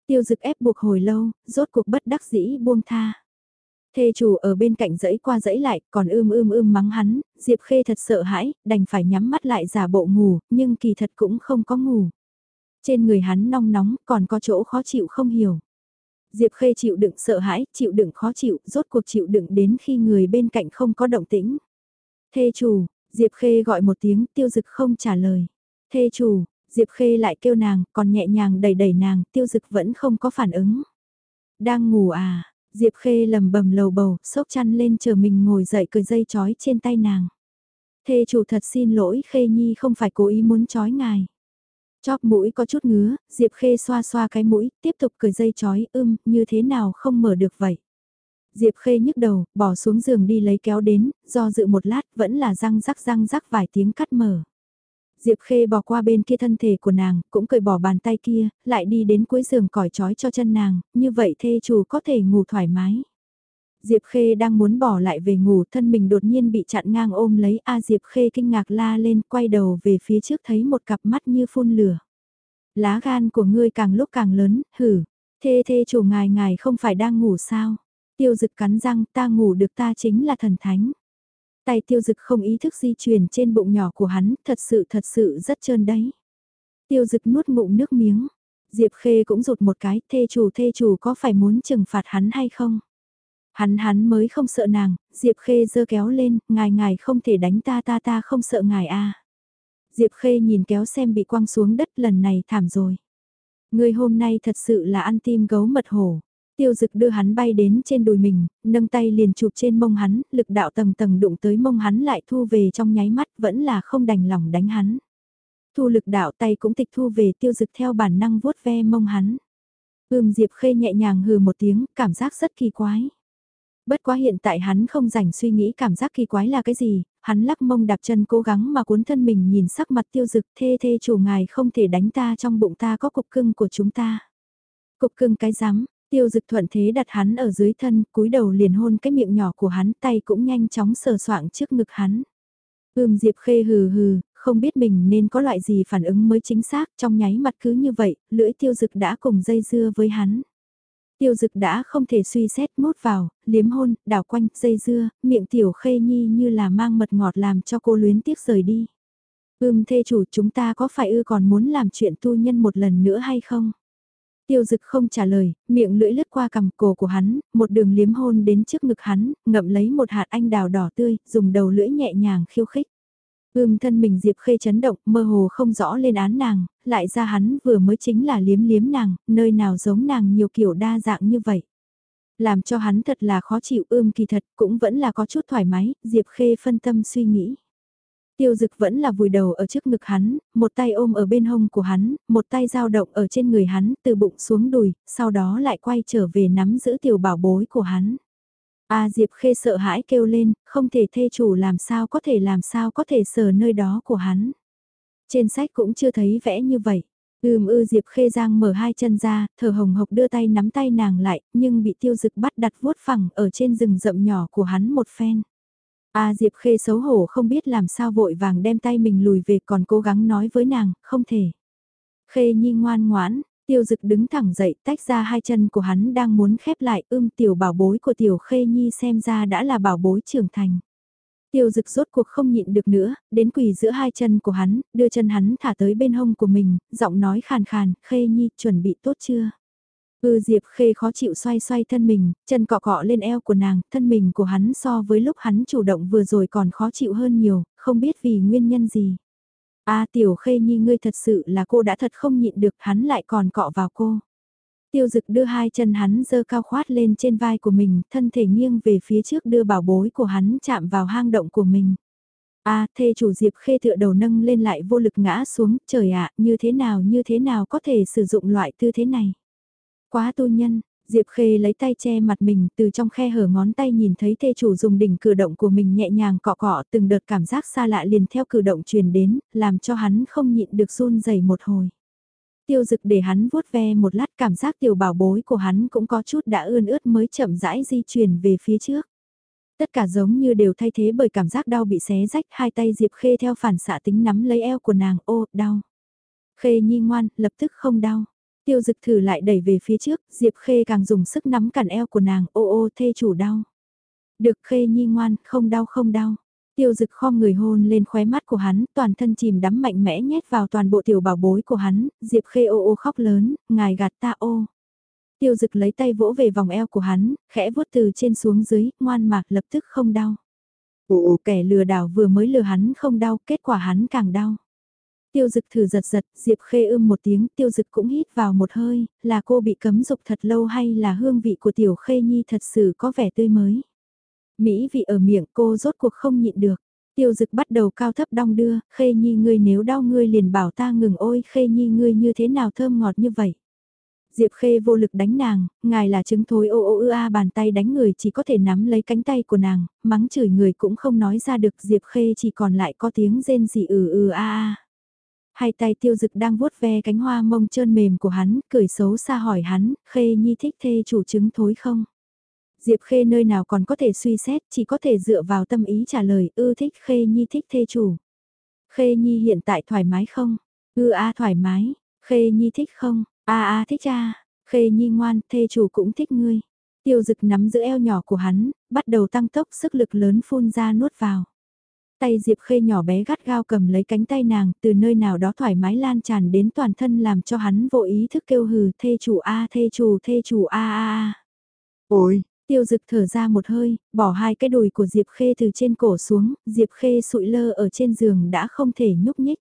Tiêu dực ép buộc hồi lâu, rốt cuộc bất đắc dĩ buông tha. Thê chủ ở bên cạnh dẫy qua dẫy lại, còn ưm ưm ưm mắng hắn, Diệp Khê thật sợ hãi, đành phải nhắm mắt lại giả bộ ngủ, nhưng kỳ thật cũng không có ngủ. Trên người hắn nong nóng còn có chỗ khó chịu không hiểu. Diệp Khê chịu đựng sợ hãi, chịu đựng khó chịu, rốt cuộc chịu đựng đến khi người bên cạnh không có động tĩnh. Thê chủ, Diệp Khê gọi một tiếng tiêu dực không trả lời. Thê chủ, Diệp Khê lại kêu nàng, còn nhẹ nhàng đẩy đẩy nàng, tiêu dực vẫn không có phản ứng. Đang ngủ à, Diệp Khê lầm bầm lầu bầu, sốc chăn lên chờ mình ngồi dậy cười dây chói trên tay nàng. Thê chủ thật xin lỗi Khê Nhi không phải cố ý muốn chói ngài. Chóp mũi có chút ngứa, Diệp Khê xoa xoa cái mũi, tiếp tục cười dây chói ưm, như thế nào không mở được vậy. Diệp Khê nhức đầu, bỏ xuống giường đi lấy kéo đến, do dự một lát vẫn là răng rắc răng rắc vài tiếng cắt mở. Diệp Khê bỏ qua bên kia thân thể của nàng, cũng cởi bỏ bàn tay kia, lại đi đến cuối giường cỏi trói cho chân nàng, như vậy thê chủ có thể ngủ thoải mái. Diệp Khê đang muốn bỏ lại về ngủ thân mình đột nhiên bị chặn ngang ôm lấy A Diệp Khê kinh ngạc la lên quay đầu về phía trước thấy một cặp mắt như phun lửa. Lá gan của ngươi càng lúc càng lớn, hử, thê thê chủ ngài ngài không phải đang ngủ sao? Tiêu dực cắn răng ta ngủ được ta chính là thần thánh. Tay tiêu dực không ý thức di chuyển trên bụng nhỏ của hắn, thật sự thật sự rất trơn đấy. Tiêu dực nuốt ngụm nước miếng. Diệp Khê cũng rụt một cái, thê chủ thê chủ có phải muốn trừng phạt hắn hay không? Hắn hắn mới không sợ nàng, Diệp Khê dơ kéo lên, ngài ngài không thể đánh ta ta ta không sợ ngài a. Diệp Khê nhìn kéo xem bị quăng xuống đất lần này thảm rồi. Người hôm nay thật sự là ăn tim gấu mật hổ. Tiêu dực đưa hắn bay đến trên đùi mình, nâng tay liền chụp trên mông hắn, lực đạo tầng tầng đụng tới mông hắn lại thu về trong nháy mắt vẫn là không đành lòng đánh hắn. Thu lực đạo tay cũng tịch thu về tiêu dực theo bản năng vuốt ve mông hắn. Ưm Diệp Khê nhẹ nhàng hừ một tiếng, cảm giác rất kỳ quái. Bất quá hiện tại hắn không rảnh suy nghĩ cảm giác kỳ quái là cái gì, hắn lắc mông đạp chân cố gắng mà cuốn thân mình nhìn sắc mặt tiêu dực thê thê chủ ngài không thể đánh ta trong bụng ta có cục cưng của chúng ta. Cục cưng cái rắm tiêu dực thuận thế đặt hắn ở dưới thân, cúi đầu liền hôn cái miệng nhỏ của hắn tay cũng nhanh chóng sờ soạng trước ngực hắn. Ưm Diệp Khê hừ hừ, không biết mình nên có loại gì phản ứng mới chính xác, trong nháy mặt cứ như vậy, lưỡi tiêu dực đã cùng dây dưa với hắn. Tiêu dực đã không thể suy xét mốt vào, liếm hôn, đảo quanh, dây dưa, miệng tiểu khê nhi như là mang mật ngọt làm cho cô luyến tiếc rời đi. Ưm thê chủ chúng ta có phải ư còn muốn làm chuyện tu nhân một lần nữa hay không? Tiêu dực không trả lời, miệng lưỡi lướt qua cằm cổ của hắn, một đường liếm hôn đến trước ngực hắn, ngậm lấy một hạt anh đào đỏ tươi, dùng đầu lưỡi nhẹ nhàng khiêu khích. Ưm thân mình Diệp Khê chấn động, mơ hồ không rõ lên án nàng, lại ra hắn vừa mới chính là liếm liếm nàng, nơi nào giống nàng nhiều kiểu đa dạng như vậy. Làm cho hắn thật là khó chịu ưm kỳ thật cũng vẫn là có chút thoải mái, Diệp Khê phân tâm suy nghĩ. Tiêu dực vẫn là vùi đầu ở trước ngực hắn, một tay ôm ở bên hông của hắn, một tay dao động ở trên người hắn, từ bụng xuống đùi, sau đó lại quay trở về nắm giữ tiểu bảo bối của hắn. A Diệp Khê sợ hãi kêu lên, không thể thê chủ làm sao có thể làm sao có thể sờ nơi đó của hắn. Trên sách cũng chưa thấy vẽ như vậy. Ưm ư Diệp Khê Giang mở hai chân ra, thở hồng hộc đưa tay nắm tay nàng lại, nhưng bị tiêu dực bắt đặt vuốt phẳng ở trên rừng rậm nhỏ của hắn một phen. A Diệp Khê xấu hổ không biết làm sao vội vàng đem tay mình lùi về còn cố gắng nói với nàng, không thể. Khê Nhi ngoan ngoãn, tiêu dực đứng thẳng dậy tách ra hai chân của hắn đang muốn khép lại ưm tiểu bảo bối của tiểu Khê Nhi xem ra đã là bảo bối trưởng thành. Tiêu dực rốt cuộc không nhịn được nữa, đến quỳ giữa hai chân của hắn, đưa chân hắn thả tới bên hông của mình, giọng nói khàn khàn, Khê Nhi chuẩn bị tốt chưa? Ư Diệp Khê khó chịu xoay xoay thân mình, chân cọ cọ lên eo của nàng, thân mình của hắn so với lúc hắn chủ động vừa rồi còn khó chịu hơn nhiều, không biết vì nguyên nhân gì. A Tiểu Khê Nhi ngươi thật sự là cô đã thật không nhịn được hắn lại còn cọ vào cô. Tiêu dực đưa hai chân hắn dơ cao khoát lên trên vai của mình, thân thể nghiêng về phía trước đưa bảo bối của hắn chạm vào hang động của mình. A thê chủ Diệp Khê tựa đầu nâng lên lại vô lực ngã xuống, trời ạ, như thế nào như thế nào có thể sử dụng loại tư thế này. Quá tu nhân, Diệp Khê lấy tay che mặt mình từ trong khe hở ngón tay nhìn thấy thê chủ dùng đỉnh cử động của mình nhẹ nhàng cọ cọ từng đợt cảm giác xa lạ liền theo cử động truyền đến, làm cho hắn không nhịn được run rẩy một hồi. Tiêu dực để hắn vuốt ve một lát cảm giác tiểu bảo bối của hắn cũng có chút đã ươn ướt mới chậm rãi di chuyển về phía trước. Tất cả giống như đều thay thế bởi cảm giác đau bị xé rách hai tay Diệp Khê theo phản xạ tính nắm lấy eo của nàng ô đau. Khê nhi ngoan lập tức không đau Tiêu dực thử lại đẩy về phía trước, Diệp Khê càng dùng sức nắm cản eo của nàng, ô ô thê chủ đau. Được Khê nhi ngoan, không đau không đau. Tiêu dực khom người hôn lên khóe mắt của hắn, toàn thân chìm đắm mạnh mẽ nhét vào toàn bộ tiểu bảo bối của hắn, Diệp Khê ô ô khóc lớn, ngài gạt ta ô. Tiêu dực lấy tay vỗ về vòng eo của hắn, khẽ vuốt từ trên xuống dưới, ngoan mạc lập tức không đau. Ồ, kẻ lừa đảo vừa mới lừa hắn không đau, kết quả hắn càng đau. Tiêu dực thử giật giật, Diệp Khê ưm một tiếng, tiêu dực cũng hít vào một hơi, là cô bị cấm dục thật lâu hay là hương vị của tiểu Khê Nhi thật sự có vẻ tươi mới. Mỹ vị ở miệng cô rốt cuộc không nhịn được. Tiêu dực bắt đầu cao thấp đong đưa, Khê Nhi ngươi nếu đau ngươi liền bảo ta ngừng ôi Khê Nhi ngươi như thế nào thơm ngọt như vậy. Diệp Khê vô lực đánh nàng, ngài là trứng thối ô ô ư a bàn tay đánh người chỉ có thể nắm lấy cánh tay của nàng, mắng chửi người cũng không nói ra được Diệp Khê chỉ còn lại có tiếng rên gì ừ ừ a a. Hai tay tiêu dực đang vuốt ve cánh hoa mông trơn mềm của hắn, cười xấu xa hỏi hắn, Khê Nhi thích thê chủ trứng thối không? Diệp Khê nơi nào còn có thể suy xét, chỉ có thể dựa vào tâm ý trả lời, ư thích Khê Nhi thích thê chủ. Khê Nhi hiện tại thoải mái không? Ư a thoải mái, Khê Nhi thích không? A a thích a, Khê Nhi ngoan, thê chủ cũng thích ngươi. Tiêu dực nắm giữ eo nhỏ của hắn, bắt đầu tăng tốc sức lực lớn phun ra nuốt vào. Tay Diệp Khê nhỏ bé gắt gao cầm lấy cánh tay nàng, từ nơi nào đó thoải mái lan tràn đến toàn thân làm cho hắn vô ý thức kêu hừ, thê chủ a thê chủ thê chủ a a a. Ôi, tiêu dực thở ra một hơi, bỏ hai cái đùi của Diệp Khê từ trên cổ xuống, Diệp Khê sụi lơ ở trên giường đã không thể nhúc nhích.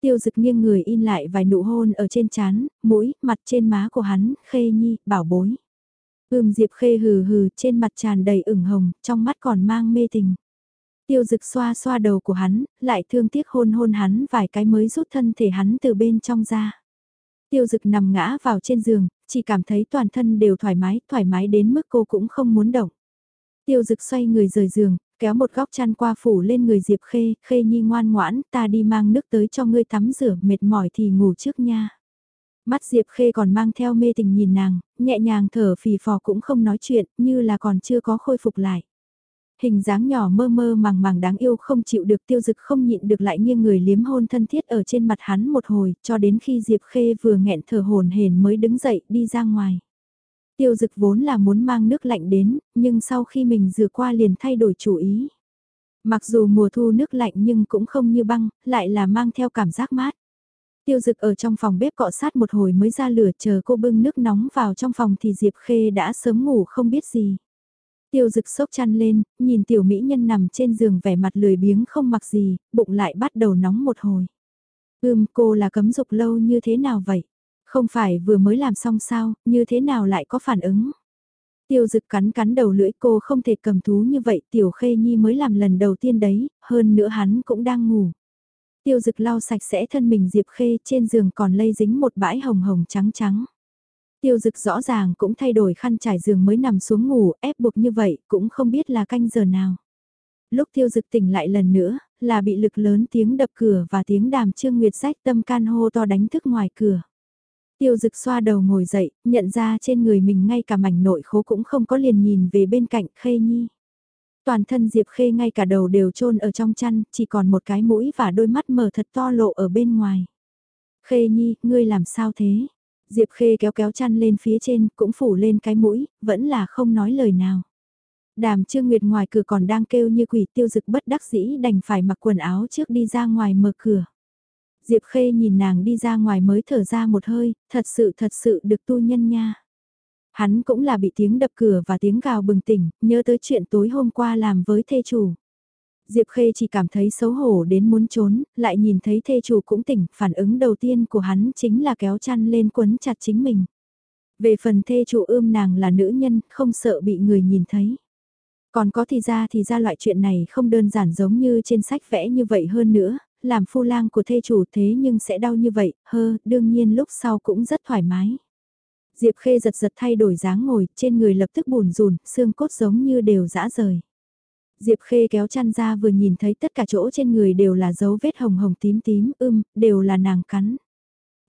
Tiêu dực nghiêng người in lại vài nụ hôn ở trên trán, mũi, mặt trên má của hắn, Khê Nhi, bảo bối. Ưm Diệp Khê hừ hừ, trên mặt tràn đầy ửng hồng, trong mắt còn mang mê tình. Tiêu dực xoa xoa đầu của hắn, lại thương tiếc hôn hôn hắn vài cái mới rút thân thể hắn từ bên trong ra. Tiêu dực nằm ngã vào trên giường, chỉ cảm thấy toàn thân đều thoải mái, thoải mái đến mức cô cũng không muốn động. Tiêu dực xoay người rời giường, kéo một góc chăn qua phủ lên người Diệp Khê, Khê Nhi ngoan ngoãn, ta đi mang nước tới cho ngươi tắm rửa, mệt mỏi thì ngủ trước nha. Mắt Diệp Khê còn mang theo mê tình nhìn nàng, nhẹ nhàng thở phì phò cũng không nói chuyện, như là còn chưa có khôi phục lại. Hình dáng nhỏ mơ mơ màng màng đáng yêu không chịu được tiêu dực không nhịn được lại nghiêng người liếm hôn thân thiết ở trên mặt hắn một hồi, cho đến khi Diệp Khê vừa nghẹn thở hồn hển mới đứng dậy đi ra ngoài. Tiêu dực vốn là muốn mang nước lạnh đến, nhưng sau khi mình rửa qua liền thay đổi chủ ý. Mặc dù mùa thu nước lạnh nhưng cũng không như băng, lại là mang theo cảm giác mát. Tiêu dực ở trong phòng bếp cọ sát một hồi mới ra lửa chờ cô bưng nước nóng vào trong phòng thì Diệp Khê đã sớm ngủ không biết gì. Tiêu dực sốc chăn lên, nhìn tiểu mỹ nhân nằm trên giường vẻ mặt lười biếng không mặc gì, bụng lại bắt đầu nóng một hồi. Ưm cô là cấm dục lâu như thế nào vậy? Không phải vừa mới làm xong sao, như thế nào lại có phản ứng? Tiêu dực cắn cắn đầu lưỡi cô không thể cầm thú như vậy, tiểu khê nhi mới làm lần đầu tiên đấy, hơn nữa hắn cũng đang ngủ. Tiêu dực lau sạch sẽ thân mình Diệp Khê trên giường còn lây dính một bãi hồng hồng trắng trắng. Tiêu dực rõ ràng cũng thay đổi khăn trải giường mới nằm xuống ngủ, ép buộc như vậy, cũng không biết là canh giờ nào. Lúc tiêu dực tỉnh lại lần nữa, là bị lực lớn tiếng đập cửa và tiếng đàm trương nguyệt sách tâm can hô to đánh thức ngoài cửa. Tiêu dực xoa đầu ngồi dậy, nhận ra trên người mình ngay cả mảnh nội khố cũng không có liền nhìn về bên cạnh khê nhi. Toàn thân Diệp Khê ngay cả đầu đều trôn ở trong chăn, chỉ còn một cái mũi và đôi mắt mở thật to lộ ở bên ngoài. Khê nhi, ngươi làm sao thế? Diệp Khê kéo kéo chăn lên phía trên, cũng phủ lên cái mũi, vẫn là không nói lời nào. Đàm Trương Nguyệt ngoài cửa còn đang kêu như quỷ tiêu dực bất đắc dĩ đành phải mặc quần áo trước đi ra ngoài mở cửa. Diệp Khê nhìn nàng đi ra ngoài mới thở ra một hơi, thật sự thật sự được tu nhân nha. Hắn cũng là bị tiếng đập cửa và tiếng gào bừng tỉnh, nhớ tới chuyện tối hôm qua làm với thê chủ. Diệp Khê chỉ cảm thấy xấu hổ đến muốn trốn, lại nhìn thấy thê chủ cũng tỉnh, phản ứng đầu tiên của hắn chính là kéo chăn lên quấn chặt chính mình. Về phần thê chủ ươm nàng là nữ nhân, không sợ bị người nhìn thấy. Còn có thì ra thì ra loại chuyện này không đơn giản giống như trên sách vẽ như vậy hơn nữa, làm phu lang của thê chủ thế nhưng sẽ đau như vậy, hơ, đương nhiên lúc sau cũng rất thoải mái. Diệp Khê giật giật thay đổi dáng ngồi, trên người lập tức bùn rùn, xương cốt giống như đều dã rời. Diệp Khê kéo chăn ra vừa nhìn thấy tất cả chỗ trên người đều là dấu vết hồng hồng tím tím, ưm, đều là nàng cắn.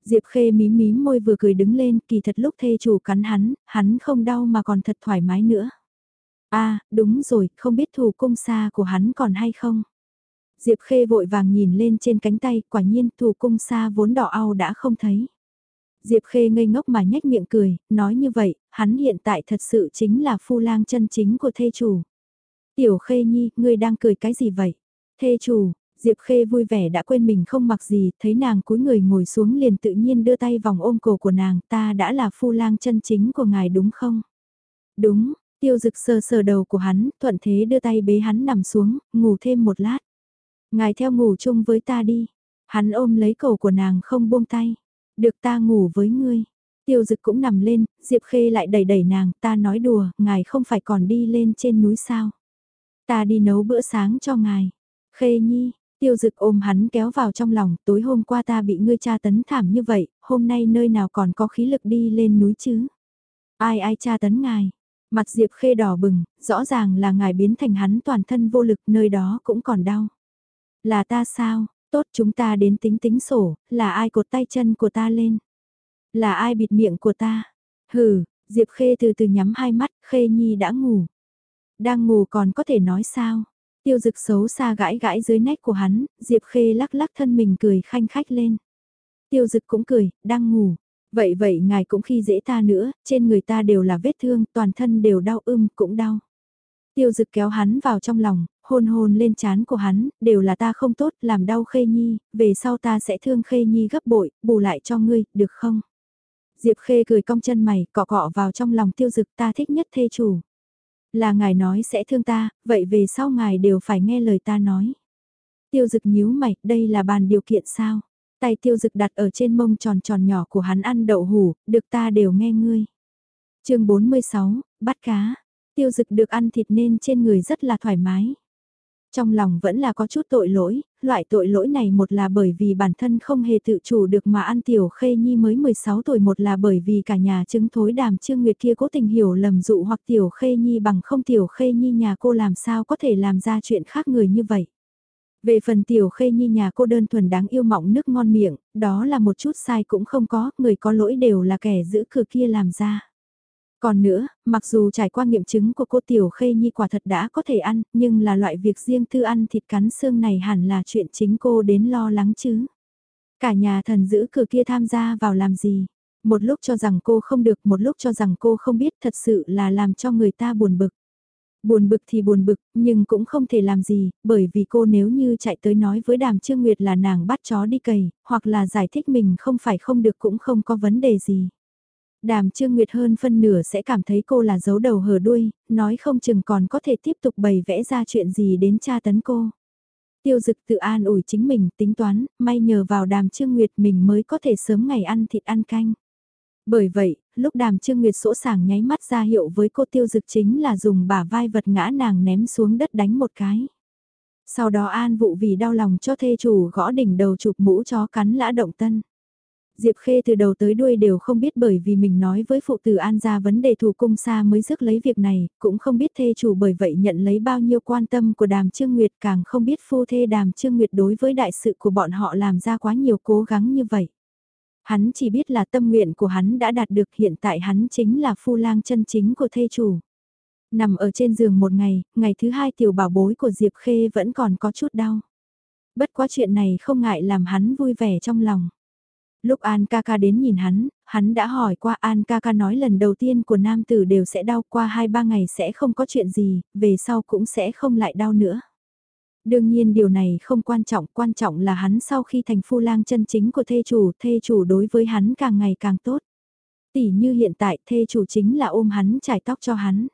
Diệp Khê mím mím môi vừa cười đứng lên, kỳ thật lúc thê chủ cắn hắn, hắn không đau mà còn thật thoải mái nữa. a à, đúng rồi, không biết thủ cung xa của hắn còn hay không? Diệp Khê vội vàng nhìn lên trên cánh tay, quả nhiên thủ cung xa vốn đỏ au đã không thấy. Diệp Khê ngây ngốc mà nhếch miệng cười, nói như vậy, hắn hiện tại thật sự chính là phu lang chân chính của thê chủ. Tiểu Khê Nhi, ngươi đang cười cái gì vậy? Thê chủ, Diệp Khê vui vẻ đã quên mình không mặc gì, thấy nàng cúi người ngồi xuống liền tự nhiên đưa tay vòng ôm cổ của nàng, ta đã là phu lang chân chính của ngài đúng không? Đúng, tiêu dực sờ sờ đầu của hắn, thuận thế đưa tay bế hắn nằm xuống, ngủ thêm một lát. Ngài theo ngủ chung với ta đi. Hắn ôm lấy cổ của nàng không buông tay. Được ta ngủ với ngươi. Tiêu dực cũng nằm lên, Diệp Khê lại đẩy đẩy nàng, ta nói đùa, ngài không phải còn đi lên trên núi sao. Ta đi nấu bữa sáng cho ngài. Khê nhi, tiêu dực ôm hắn kéo vào trong lòng, tối hôm qua ta bị ngươi cha tấn thảm như vậy, hôm nay nơi nào còn có khí lực đi lên núi chứ. Ai ai cha tấn ngài. Mặt Diệp Khê đỏ bừng, rõ ràng là ngài biến thành hắn toàn thân vô lực, nơi đó cũng còn đau. Là ta sao, tốt chúng ta đến tính tính sổ, là ai cột tay chân của ta lên? Là ai bịt miệng của ta? Hừ, Diệp Khê từ từ nhắm hai mắt, Khê Nhi đã ngủ. Đang ngủ còn có thể nói sao? Tiêu dực xấu xa gãi gãi dưới nách của hắn, Diệp Khê lắc lắc thân mình cười khanh khách lên. Tiêu dực cũng cười, đang ngủ. Vậy vậy ngài cũng khi dễ ta nữa, trên người ta đều là vết thương, toàn thân đều đau ưm cũng đau. Tiêu dực kéo hắn vào trong lòng, hôn hôn lên chán của hắn, đều là ta không tốt, làm đau khê nhi, về sau ta sẽ thương khê nhi gấp bội, bù lại cho ngươi, được không? Diệp khê cười cong chân mày, cọ cọ vào trong lòng tiêu dực ta thích nhất thê chủ. Là ngài nói sẽ thương ta, vậy về sau ngài đều phải nghe lời ta nói. Tiêu dực nhíu mày, đây là bàn điều kiện sao? Tay tiêu dực đặt ở trên mông tròn tròn nhỏ của hắn ăn đậu hủ, được ta đều nghe ngươi. chương 46, bắt cá. Tiêu dực được ăn thịt nên trên người rất là thoải mái. Trong lòng vẫn là có chút tội lỗi, loại tội lỗi này một là bởi vì bản thân không hề tự chủ được mà ăn tiểu khê nhi mới 16 tuổi một là bởi vì cả nhà chứng thối đàm trương nguyệt kia cố tình hiểu lầm dụ hoặc tiểu khê nhi bằng không tiểu khê nhi nhà cô làm sao có thể làm ra chuyện khác người như vậy. Về phần tiểu khê nhi nhà cô đơn thuần đáng yêu mọng nước ngon miệng, đó là một chút sai cũng không có, người có lỗi đều là kẻ giữ cửa kia làm ra. Còn nữa, mặc dù trải qua nghiệm chứng của cô Tiểu Khê Nhi quả thật đã có thể ăn, nhưng là loại việc riêng tư ăn thịt cắn xương này hẳn là chuyện chính cô đến lo lắng chứ. Cả nhà thần giữ cửa kia tham gia vào làm gì? Một lúc cho rằng cô không được, một lúc cho rằng cô không biết thật sự là làm cho người ta buồn bực. Buồn bực thì buồn bực, nhưng cũng không thể làm gì, bởi vì cô nếu như chạy tới nói với đàm trương nguyệt là nàng bắt chó đi cầy, hoặc là giải thích mình không phải không được cũng không có vấn đề gì. Đàm Trương Nguyệt hơn phân nửa sẽ cảm thấy cô là giấu đầu hở đuôi, nói không chừng còn có thể tiếp tục bày vẽ ra chuyện gì đến tra tấn cô. Tiêu dực tự an ủi chính mình tính toán, may nhờ vào đàm Trương Nguyệt mình mới có thể sớm ngày ăn thịt ăn canh. Bởi vậy, lúc đàm Trương Nguyệt sỗ sàng nháy mắt ra hiệu với cô tiêu dực chính là dùng bả vai vật ngã nàng ném xuống đất đánh một cái. Sau đó an vụ vì đau lòng cho thê chủ gõ đỉnh đầu chụp mũ chó cắn lã động tân. Diệp Khê từ đầu tới đuôi đều không biết bởi vì mình nói với phụ tử An ra vấn đề thủ cung xa mới rước lấy việc này, cũng không biết thê chủ bởi vậy nhận lấy bao nhiêu quan tâm của đàm Trương Nguyệt càng không biết phu thê đàm Trương Nguyệt đối với đại sự của bọn họ làm ra quá nhiều cố gắng như vậy. Hắn chỉ biết là tâm nguyện của hắn đã đạt được hiện tại hắn chính là phu lang chân chính của thê chủ. Nằm ở trên giường một ngày, ngày thứ hai tiểu bảo bối của Diệp Khê vẫn còn có chút đau. Bất quá chuyện này không ngại làm hắn vui vẻ trong lòng. Lúc An ca ca đến nhìn hắn, hắn đã hỏi qua An ca ca nói lần đầu tiên của nam tử đều sẽ đau qua 2-3 ngày sẽ không có chuyện gì, về sau cũng sẽ không lại đau nữa. Đương nhiên điều này không quan trọng, quan trọng là hắn sau khi thành phu lang chân chính của thê chủ, thê chủ đối với hắn càng ngày càng tốt. Tỷ như hiện tại thê chủ chính là ôm hắn trải tóc cho hắn.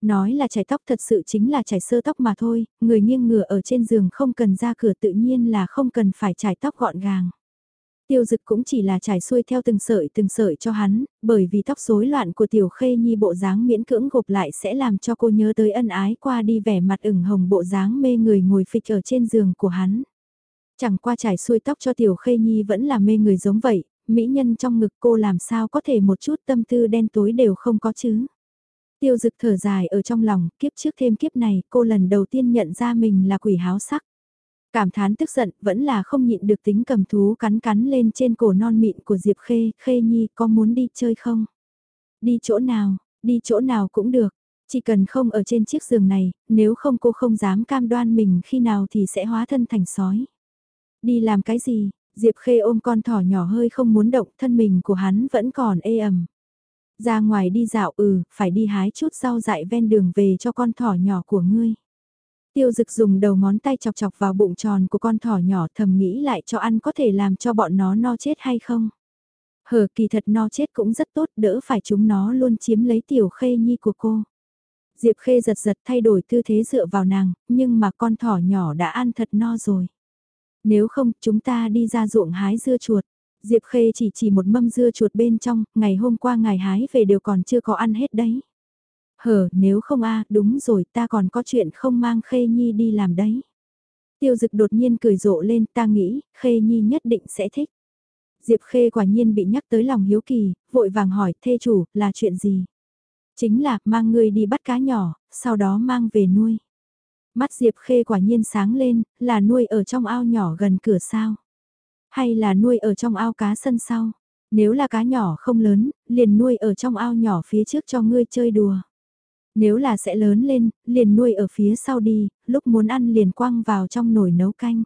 Nói là chải tóc thật sự chính là chải sơ tóc mà thôi, người nghiêng ngửa ở trên giường không cần ra cửa tự nhiên là không cần phải chải tóc gọn gàng tiêu dực cũng chỉ là trải xuôi theo từng sợi từng sợi cho hắn, bởi vì tóc rối loạn của tiểu khê nhi bộ dáng miễn cưỡng gộp lại sẽ làm cho cô nhớ tới ân ái qua đi vẻ mặt ửng hồng bộ dáng mê người ngồi phịch ở trên giường của hắn. Chẳng qua trải xuôi tóc cho tiểu khê nhi vẫn là mê người giống vậy, mỹ nhân trong ngực cô làm sao có thể một chút tâm tư đen tối đều không có chứ. Tiêu dực thở dài ở trong lòng, kiếp trước thêm kiếp này, cô lần đầu tiên nhận ra mình là quỷ háo sắc. Cảm thán tức giận, vẫn là không nhịn được tính cầm thú cắn cắn lên trên cổ non mịn của Diệp Khê, Khê Nhi có muốn đi chơi không? Đi chỗ nào, đi chỗ nào cũng được, chỉ cần không ở trên chiếc giường này, nếu không cô không dám cam đoan mình khi nào thì sẽ hóa thân thành sói. Đi làm cái gì? Diệp Khê ôm con thỏ nhỏ hơi không muốn động, thân mình của hắn vẫn còn ê ẩm. Ra ngoài đi dạo ừ, phải đi hái chút rau dại ven đường về cho con thỏ nhỏ của ngươi. Tiêu dực dùng đầu ngón tay chọc chọc vào bụng tròn của con thỏ nhỏ thầm nghĩ lại cho ăn có thể làm cho bọn nó no chết hay không. Hờ kỳ thật no chết cũng rất tốt đỡ phải chúng nó luôn chiếm lấy tiểu khê nhi của cô. Diệp khê giật giật thay đổi tư thế dựa vào nàng, nhưng mà con thỏ nhỏ đã ăn thật no rồi. Nếu không chúng ta đi ra ruộng hái dưa chuột. Diệp khê chỉ chỉ một mâm dưa chuột bên trong, ngày hôm qua ngày hái về đều còn chưa có ăn hết đấy. Hở, nếu không a đúng rồi, ta còn có chuyện không mang Khê Nhi đi làm đấy. Tiêu dực đột nhiên cười rộ lên, ta nghĩ, Khê Nhi nhất định sẽ thích. Diệp Khê quả nhiên bị nhắc tới lòng hiếu kỳ, vội vàng hỏi, thê chủ, là chuyện gì? Chính là, mang ngươi đi bắt cá nhỏ, sau đó mang về nuôi. Mắt Diệp Khê quả nhiên sáng lên, là nuôi ở trong ao nhỏ gần cửa sao? Hay là nuôi ở trong ao cá sân sau? Nếu là cá nhỏ không lớn, liền nuôi ở trong ao nhỏ phía trước cho ngươi chơi đùa. Nếu là sẽ lớn lên, liền nuôi ở phía sau đi, lúc muốn ăn liền quăng vào trong nồi nấu canh.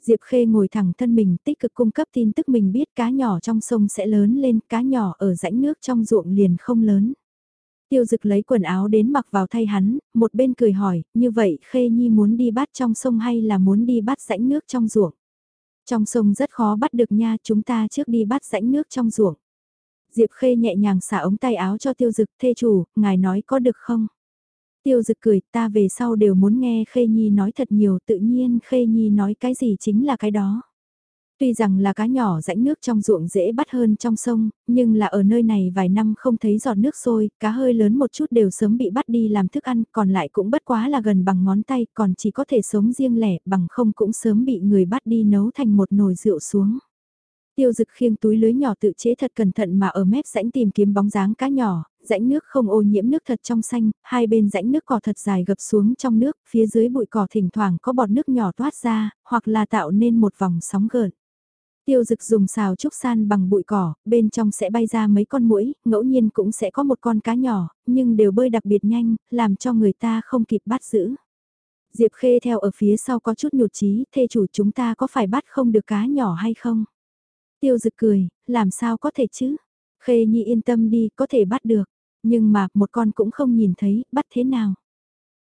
Diệp Khê ngồi thẳng thân mình tích cực cung cấp tin tức mình biết cá nhỏ trong sông sẽ lớn lên, cá nhỏ ở rãnh nước trong ruộng liền không lớn. Tiêu dực lấy quần áo đến mặc vào thay hắn, một bên cười hỏi, như vậy Khê Nhi muốn đi bắt trong sông hay là muốn đi bắt rãnh nước trong ruộng? Trong sông rất khó bắt được nha, chúng ta trước đi bắt rãnh nước trong ruộng. Diệp Khê nhẹ nhàng xả ống tay áo cho tiêu dực thê chủ, ngài nói có được không? Tiêu dực cười, ta về sau đều muốn nghe Khê Nhi nói thật nhiều, tự nhiên Khê Nhi nói cái gì chính là cái đó. Tuy rằng là cá nhỏ rãnh nước trong ruộng dễ bắt hơn trong sông, nhưng là ở nơi này vài năm không thấy giọt nước sôi, cá hơi lớn một chút đều sớm bị bắt đi làm thức ăn, còn lại cũng bất quá là gần bằng ngón tay, còn chỉ có thể sống riêng lẻ, bằng không cũng sớm bị người bắt đi nấu thành một nồi rượu xuống. Tiêu dực khiêng túi lưới nhỏ tự chế thật cẩn thận mà ở mép rãnh tìm kiếm bóng dáng cá nhỏ, rãnh nước không ô nhiễm nước thật trong xanh, hai bên rãnh nước cỏ thật dài gập xuống trong nước, phía dưới bụi cỏ thỉnh thoảng có bọt nước nhỏ toát ra, hoặc là tạo nên một vòng sóng gợn. Tiêu dực dùng xào trúc san bằng bụi cỏ, bên trong sẽ bay ra mấy con muỗi, ngẫu nhiên cũng sẽ có một con cá nhỏ, nhưng đều bơi đặc biệt nhanh, làm cho người ta không kịp bắt giữ. Diệp Khê theo ở phía sau có chút nhụt chí, thê chủ chúng ta có phải bắt không được cá nhỏ hay không? Tiêu dực cười, làm sao có thể chứ? Khê Nhi yên tâm đi, có thể bắt được. Nhưng mà, một con cũng không nhìn thấy, bắt thế nào?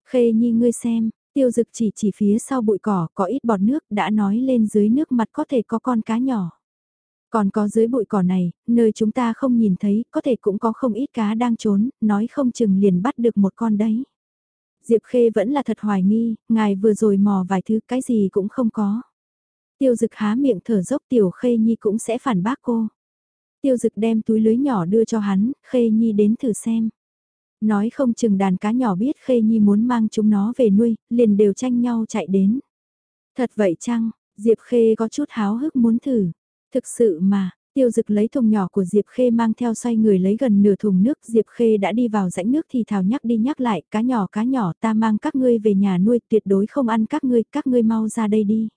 Khê Nhi ngươi xem, tiêu dực chỉ chỉ phía sau bụi cỏ có ít bọt nước đã nói lên dưới nước mặt có thể có con cá nhỏ. Còn có dưới bụi cỏ này, nơi chúng ta không nhìn thấy, có thể cũng có không ít cá đang trốn, nói không chừng liền bắt được một con đấy. Diệp Khê vẫn là thật hoài nghi, ngài vừa rồi mò vài thứ cái gì cũng không có. Tiêu dực há miệng thở dốc tiểu Khê Nhi cũng sẽ phản bác cô. Tiêu dực đem túi lưới nhỏ đưa cho hắn, Khê Nhi đến thử xem. Nói không chừng đàn cá nhỏ biết Khê Nhi muốn mang chúng nó về nuôi, liền đều tranh nhau chạy đến. Thật vậy chăng, Diệp Khê có chút háo hức muốn thử. Thực sự mà, tiêu dực lấy thùng nhỏ của Diệp Khê mang theo xoay người lấy gần nửa thùng nước. Diệp Khê đã đi vào rãnh nước thì thào nhắc đi nhắc lại, cá nhỏ cá nhỏ ta mang các ngươi về nhà nuôi tuyệt đối không ăn các ngươi, các ngươi mau ra đây đi.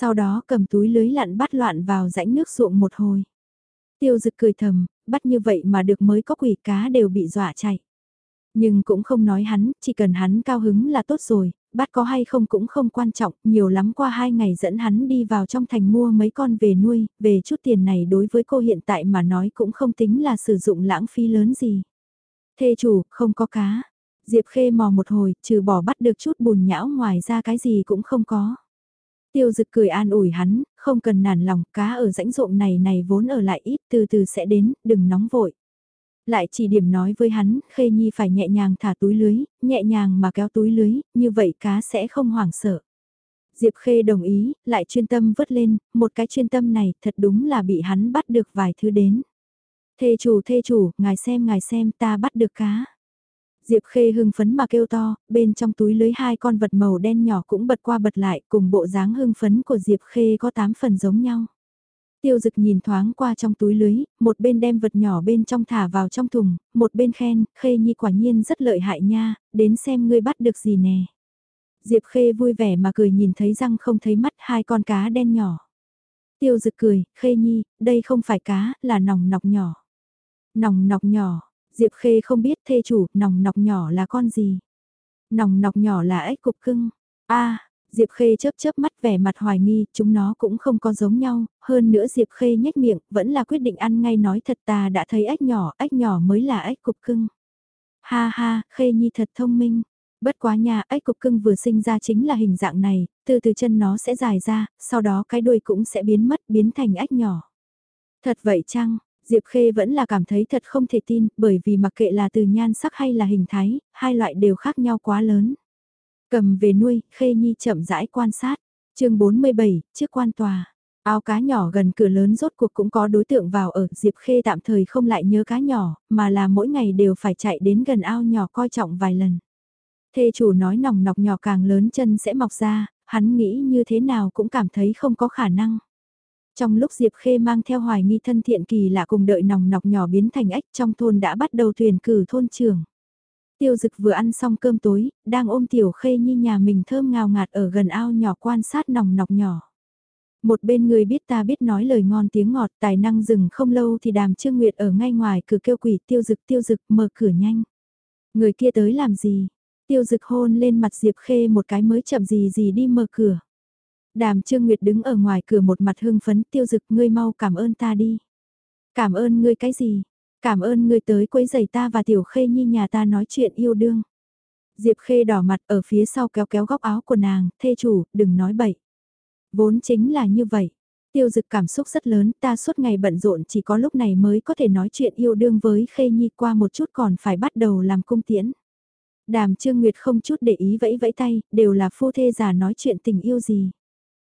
Sau đó cầm túi lưới lặn bắt loạn vào rãnh nước ruộng một hồi. Tiêu dực cười thầm, bắt như vậy mà được mới có quỷ cá đều bị dọa chạy. Nhưng cũng không nói hắn, chỉ cần hắn cao hứng là tốt rồi, bắt có hay không cũng không quan trọng, nhiều lắm qua hai ngày dẫn hắn đi vào trong thành mua mấy con về nuôi, về chút tiền này đối với cô hiện tại mà nói cũng không tính là sử dụng lãng phí lớn gì. Thê chủ, không có cá. Diệp Khê mò một hồi, trừ bỏ bắt được chút bùn nhão ngoài ra cái gì cũng không có. Tiêu dực cười an ủi hắn, không cần nản lòng, cá ở rãnh ruộng này này vốn ở lại ít, từ từ sẽ đến, đừng nóng vội. Lại chỉ điểm nói với hắn, Khê Nhi phải nhẹ nhàng thả túi lưới, nhẹ nhàng mà kéo túi lưới, như vậy cá sẽ không hoảng sợ. Diệp Khê đồng ý, lại chuyên tâm vớt lên, một cái chuyên tâm này thật đúng là bị hắn bắt được vài thứ đến. Thê chủ thê chủ, ngài xem ngài xem ta bắt được cá. Diệp Khê hưng phấn mà kêu to, bên trong túi lưới hai con vật màu đen nhỏ cũng bật qua bật lại cùng bộ dáng hưng phấn của Diệp Khê có tám phần giống nhau. Tiêu dực nhìn thoáng qua trong túi lưới, một bên đem vật nhỏ bên trong thả vào trong thùng, một bên khen, Khê Nhi quả nhiên rất lợi hại nha, đến xem ngươi bắt được gì nè. Diệp Khê vui vẻ mà cười nhìn thấy răng không thấy mắt hai con cá đen nhỏ. Tiêu dực cười, Khê Nhi, đây không phải cá, là nòng nọc nhỏ. Nòng nọc nhỏ, Diệp Khê không biết thê chủ, nòng nọc nhỏ là con gì. Nòng nọc nhỏ là ếch cục cưng. a Diệp Khê chớp chớp mắt vẻ mặt hoài nghi, chúng nó cũng không có giống nhau, hơn nữa Diệp Khê nhếch miệng, vẫn là quyết định ăn ngay nói thật ta đã thấy ếch nhỏ, ếch nhỏ mới là ếch cục cưng. Ha ha, Khê Nhi thật thông minh. Bất quá nhà ếch cục cưng vừa sinh ra chính là hình dạng này, từ từ chân nó sẽ dài ra, sau đó cái đuôi cũng sẽ biến mất biến thành ếch nhỏ. Thật vậy chăng, Diệp Khê vẫn là cảm thấy thật không thể tin, bởi vì mặc kệ là từ nhan sắc hay là hình thái, hai loại đều khác nhau quá lớn. Cầm về nuôi, Khê Nhi chậm rãi quan sát. chương 47, chiếc quan tòa. Ao cá nhỏ gần cửa lớn rốt cuộc cũng có đối tượng vào ở, Diệp Khê tạm thời không lại nhớ cá nhỏ, mà là mỗi ngày đều phải chạy đến gần ao nhỏ coi trọng vài lần. Thê chủ nói nòng nọc nhỏ càng lớn chân sẽ mọc ra, hắn nghĩ như thế nào cũng cảm thấy không có khả năng. Trong lúc Diệp Khê mang theo hoài nghi thân thiện kỳ lạ cùng đợi nòng nọc nhỏ biến thành ếch trong thôn đã bắt đầu tuyển cử thôn trưởng. Tiêu dực vừa ăn xong cơm tối, đang ôm tiểu khê như nhà mình thơm ngào ngạt ở gần ao nhỏ quan sát nòng nọc nhỏ. Một bên người biết ta biết nói lời ngon tiếng ngọt tài năng dừng không lâu thì đàm trương nguyệt ở ngay ngoài cửa kêu quỷ tiêu dực tiêu dực mở cửa nhanh. Người kia tới làm gì? Tiêu dực hôn lên mặt Diệp Khê một cái mới chậm gì gì đi mở cửa. Đàm Trương Nguyệt đứng ở ngoài cửa một mặt hưng phấn tiêu dực ngươi mau cảm ơn ta đi. Cảm ơn ngươi cái gì? Cảm ơn ngươi tới quấy giày ta và Tiểu Khê Nhi nhà ta nói chuyện yêu đương. Diệp Khê đỏ mặt ở phía sau kéo kéo góc áo của nàng, thê chủ, đừng nói bậy. Vốn chính là như vậy. Tiêu dực cảm xúc rất lớn, ta suốt ngày bận rộn chỉ có lúc này mới có thể nói chuyện yêu đương với Khê Nhi qua một chút còn phải bắt đầu làm cung tiễn. Đàm Trương Nguyệt không chút để ý vẫy vẫy tay, đều là phu thê già nói chuyện tình yêu gì.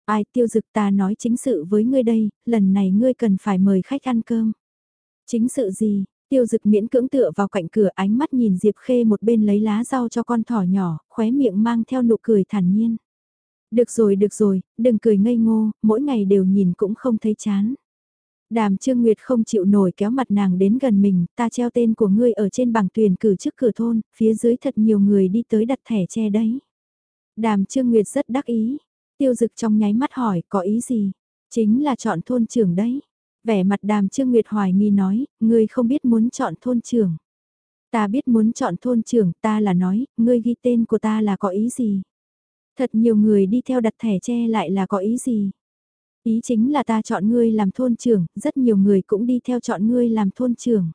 Ai tiêu dực ta nói chính sự với ngươi đây, lần này ngươi cần phải mời khách ăn cơm. Chính sự gì, tiêu dực miễn cưỡng tựa vào cạnh cửa ánh mắt nhìn Diệp Khê một bên lấy lá rau cho con thỏ nhỏ, khóe miệng mang theo nụ cười thản nhiên. Được rồi được rồi, đừng cười ngây ngô, mỗi ngày đều nhìn cũng không thấy chán. Đàm Trương Nguyệt không chịu nổi kéo mặt nàng đến gần mình, ta treo tên của ngươi ở trên bảng tuyển cử trước cửa thôn, phía dưới thật nhiều người đi tới đặt thẻ che đấy. Đàm Trương Nguyệt rất đắc ý, tiêu dực trong nháy mắt hỏi có ý gì, chính là chọn thôn trưởng đấy. Vẻ mặt đàm Trương Nguyệt hoài nghi nói, ngươi không biết muốn chọn thôn trưởng. Ta biết muốn chọn thôn trưởng, ta là nói, ngươi ghi tên của ta là có ý gì. Thật nhiều người đi theo đặt thẻ che lại là có ý gì. Ý chính là ta chọn ngươi làm thôn trưởng, rất nhiều người cũng đi theo chọn ngươi làm thôn trưởng.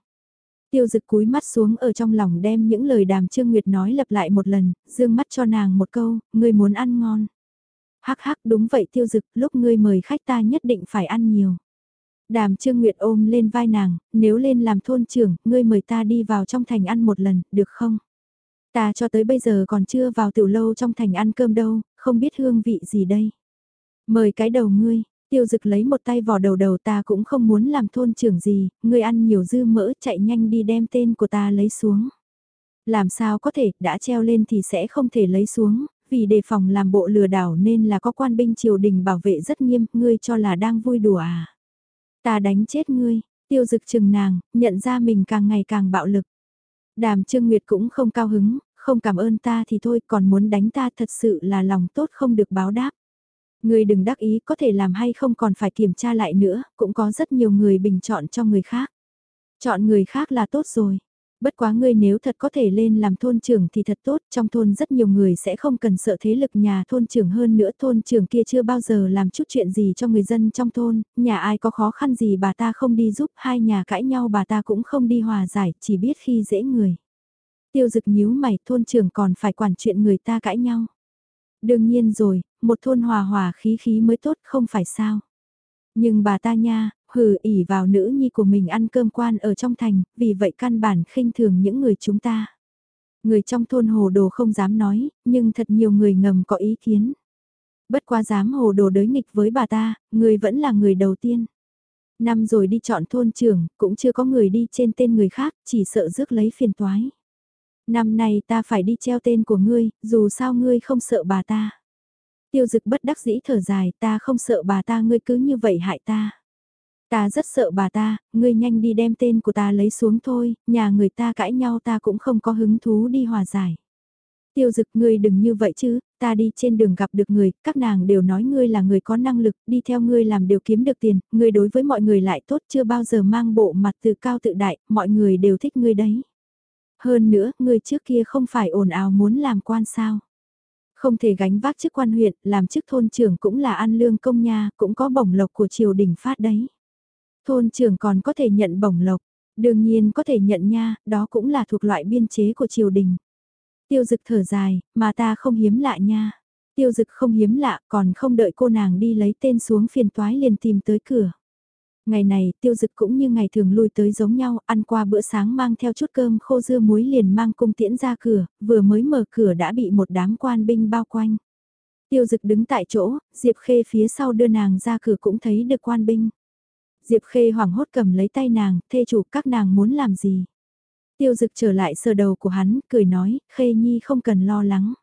Tiêu dực cúi mắt xuống ở trong lòng đem những lời đàm Trương Nguyệt nói lặp lại một lần, dương mắt cho nàng một câu, ngươi muốn ăn ngon. Hắc hắc đúng vậy tiêu dực, lúc ngươi mời khách ta nhất định phải ăn nhiều. Đàm Trương Nguyệt ôm lên vai nàng, nếu lên làm thôn trưởng, ngươi mời ta đi vào trong thành ăn một lần, được không? Ta cho tới bây giờ còn chưa vào tiểu lâu trong thành ăn cơm đâu, không biết hương vị gì đây. Mời cái đầu ngươi, tiêu dực lấy một tay vò đầu đầu ta cũng không muốn làm thôn trưởng gì, ngươi ăn nhiều dư mỡ chạy nhanh đi đem tên của ta lấy xuống. Làm sao có thể, đã treo lên thì sẽ không thể lấy xuống, vì đề phòng làm bộ lừa đảo nên là có quan binh triều đình bảo vệ rất nghiêm, ngươi cho là đang vui đùa à. Ta đánh chết ngươi, tiêu dực chừng nàng, nhận ra mình càng ngày càng bạo lực. Đàm Trương Nguyệt cũng không cao hứng, không cảm ơn ta thì thôi còn muốn đánh ta thật sự là lòng tốt không được báo đáp. Người đừng đắc ý có thể làm hay không còn phải kiểm tra lại nữa, cũng có rất nhiều người bình chọn cho người khác. Chọn người khác là tốt rồi. Bất quá ngươi nếu thật có thể lên làm thôn trưởng thì thật tốt, trong thôn rất nhiều người sẽ không cần sợ thế lực nhà thôn trưởng hơn nữa. Thôn trưởng kia chưa bao giờ làm chút chuyện gì cho người dân trong thôn, nhà ai có khó khăn gì bà ta không đi giúp, hai nhà cãi nhau bà ta cũng không đi hòa giải, chỉ biết khi dễ người. Tiêu dực nhíu mày, thôn trưởng còn phải quản chuyện người ta cãi nhau. Đương nhiên rồi, một thôn hòa hòa khí khí mới tốt không phải sao. Nhưng bà ta nha, hừ ỉ vào nữ nhi của mình ăn cơm quan ở trong thành, vì vậy căn bản khinh thường những người chúng ta. Người trong thôn hồ đồ không dám nói, nhưng thật nhiều người ngầm có ý kiến. Bất quá dám hồ đồ đối nghịch với bà ta, người vẫn là người đầu tiên. Năm rồi đi chọn thôn trưởng, cũng chưa có người đi trên tên người khác, chỉ sợ rước lấy phiền toái. Năm nay ta phải đi treo tên của ngươi, dù sao ngươi không sợ bà ta. Tiêu dực bất đắc dĩ thở dài, ta không sợ bà ta ngươi cứ như vậy hại ta. Ta rất sợ bà ta, ngươi nhanh đi đem tên của ta lấy xuống thôi, nhà người ta cãi nhau ta cũng không có hứng thú đi hòa giải. Tiêu dực ngươi đừng như vậy chứ, ta đi trên đường gặp được người, các nàng đều nói ngươi là người có năng lực, đi theo ngươi làm đều kiếm được tiền, ngươi đối với mọi người lại tốt chưa bao giờ mang bộ mặt tự cao tự đại, mọi người đều thích ngươi đấy. Hơn nữa, ngươi trước kia không phải ồn ào muốn làm quan sao. Không thể gánh vác chức quan huyện, làm chức thôn trưởng cũng là ăn lương công nha, cũng có bổng lộc của triều đình phát đấy. Thôn trưởng còn có thể nhận bổng lộc, đương nhiên có thể nhận nha, đó cũng là thuộc loại biên chế của triều đình. Tiêu dực thở dài, mà ta không hiếm lạ nha. Tiêu dực không hiếm lạ, còn không đợi cô nàng đi lấy tên xuống phiền toái liền tìm tới cửa. Ngày này, tiêu dực cũng như ngày thường lui tới giống nhau, ăn qua bữa sáng mang theo chút cơm khô dưa muối liền mang cung tiễn ra cửa, vừa mới mở cửa đã bị một đám quan binh bao quanh. Tiêu dực đứng tại chỗ, Diệp Khê phía sau đưa nàng ra cửa cũng thấy được quan binh. Diệp Khê hoảng hốt cầm lấy tay nàng, thê chủ các nàng muốn làm gì. Tiêu dực trở lại sờ đầu của hắn, cười nói, Khê Nhi không cần lo lắng.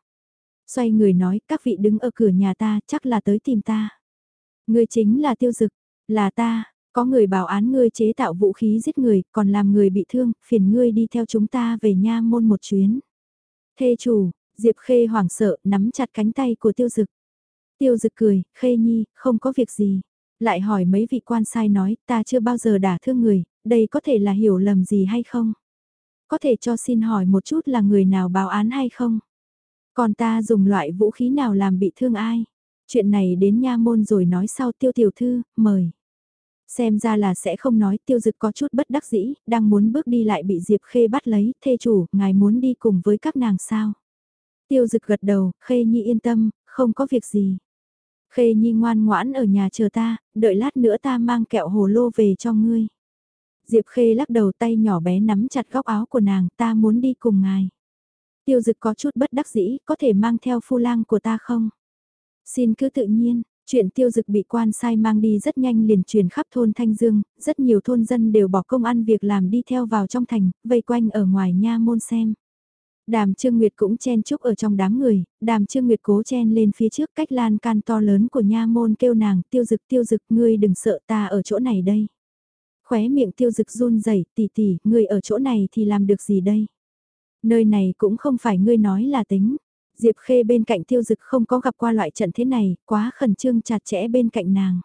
Xoay người nói, các vị đứng ở cửa nhà ta, chắc là tới tìm ta. Người chính là tiêu dực, là ta, có người bảo án ngươi chế tạo vũ khí giết người, còn làm người bị thương, phiền ngươi đi theo chúng ta về nha môn một chuyến. Thê chủ, Diệp Khê hoảng sợ, nắm chặt cánh tay của tiêu dực. Tiêu dực cười, Khê Nhi, không có việc gì. Lại hỏi mấy vị quan sai nói, ta chưa bao giờ đả thương người, đây có thể là hiểu lầm gì hay không? Có thể cho xin hỏi một chút là người nào báo án hay không? Còn ta dùng loại vũ khí nào làm bị thương ai? Chuyện này đến nha môn rồi nói sau tiêu tiểu thư, mời. Xem ra là sẽ không nói tiêu dực có chút bất đắc dĩ, đang muốn bước đi lại bị Diệp Khê bắt lấy, thê chủ, ngài muốn đi cùng với các nàng sao? Tiêu dực gật đầu, Khê Nhi yên tâm, không có việc gì. Khê Nhi ngoan ngoãn ở nhà chờ ta, đợi lát nữa ta mang kẹo hồ lô về cho ngươi. Diệp Khê lắc đầu tay nhỏ bé nắm chặt góc áo của nàng, ta muốn đi cùng ngài. Tiêu dực có chút bất đắc dĩ, có thể mang theo phu lang của ta không? Xin cứ tự nhiên, Chuyện tiêu dực bị quan sai mang đi rất nhanh liền truyền khắp thôn Thanh Dương, rất nhiều thôn dân đều bỏ công ăn việc làm đi theo vào trong thành, vây quanh ở ngoài nha môn xem. Đàm Trương Nguyệt cũng chen chúc ở trong đám người, đàm Trương Nguyệt cố chen lên phía trước cách lan can to lớn của nha môn kêu nàng tiêu dực tiêu dực ngươi đừng sợ ta ở chỗ này đây. Khóe miệng tiêu dực run rẩy tỷ tỷ, ngươi ở chỗ này thì làm được gì đây? Nơi này cũng không phải ngươi nói là tính. Diệp Khê bên cạnh tiêu dực không có gặp qua loại trận thế này, quá khẩn trương chặt chẽ bên cạnh nàng.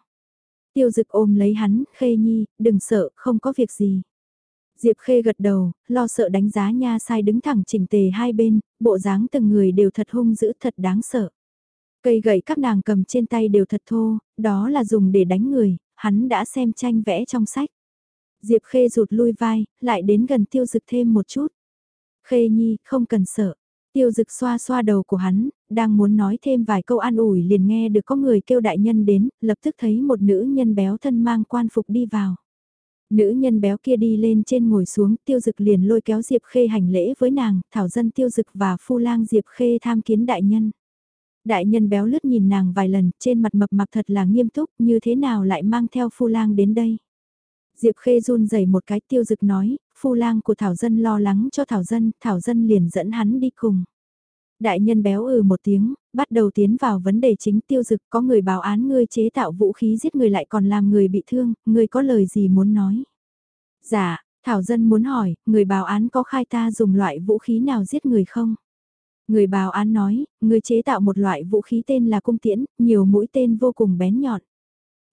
Tiêu dực ôm lấy hắn, Khê Nhi, đừng sợ, không có việc gì. Diệp Khê gật đầu, lo sợ đánh giá nha sai đứng thẳng chỉnh tề hai bên, bộ dáng từng người đều thật hung dữ thật đáng sợ. Cây gậy các nàng cầm trên tay đều thật thô, đó là dùng để đánh người, hắn đã xem tranh vẽ trong sách. Diệp Khê rụt lui vai, lại đến gần tiêu dực thêm một chút. Khê Nhi, không cần sợ. Tiêu dực xoa xoa đầu của hắn, đang muốn nói thêm vài câu an ủi liền nghe được có người kêu đại nhân đến, lập tức thấy một nữ nhân béo thân mang quan phục đi vào. Nữ nhân béo kia đi lên trên ngồi xuống, tiêu dực liền lôi kéo Diệp Khê hành lễ với nàng, thảo dân tiêu dực và phu lang Diệp Khê tham kiến đại nhân. Đại nhân béo lướt nhìn nàng vài lần, trên mặt mập mạp thật là nghiêm túc, như thế nào lại mang theo phu lang đến đây. Diệp Khê run rẩy một cái tiêu dực nói, phu lang của Thảo Dân lo lắng cho Thảo Dân, Thảo Dân liền dẫn hắn đi cùng. Đại nhân béo ừ một tiếng, bắt đầu tiến vào vấn đề chính tiêu dực có người báo án ngươi chế tạo vũ khí giết người lại còn làm người bị thương, ngươi có lời gì muốn nói? Dạ, Thảo Dân muốn hỏi, người báo án có khai ta dùng loại vũ khí nào giết người không? Người báo án nói, người chế tạo một loại vũ khí tên là cung tiễn, nhiều mũi tên vô cùng bén nhọn.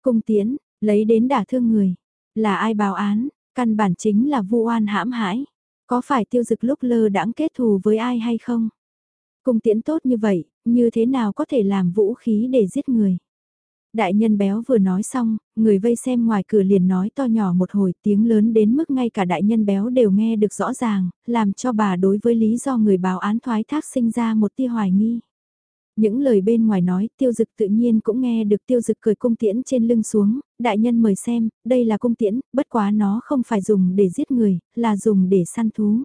Cung tiễn, lấy đến đả thương người. Là ai báo án, căn bản chính là vu oan hãm hãi. Có phải tiêu dực lúc lơ đãng kết thù với ai hay không? Cung tiễn tốt như vậy, như thế nào có thể làm vũ khí để giết người? Đại nhân béo vừa nói xong, người vây xem ngoài cửa liền nói to nhỏ một hồi tiếng lớn đến mức ngay cả đại nhân béo đều nghe được rõ ràng, làm cho bà đối với lý do người báo án thoái thác sinh ra một tia hoài nghi. Những lời bên ngoài nói, tiêu dực tự nhiên cũng nghe được tiêu dực cười cung tiễn trên lưng xuống, đại nhân mời xem, đây là cung tiễn, bất quá nó không phải dùng để giết người, là dùng để săn thú.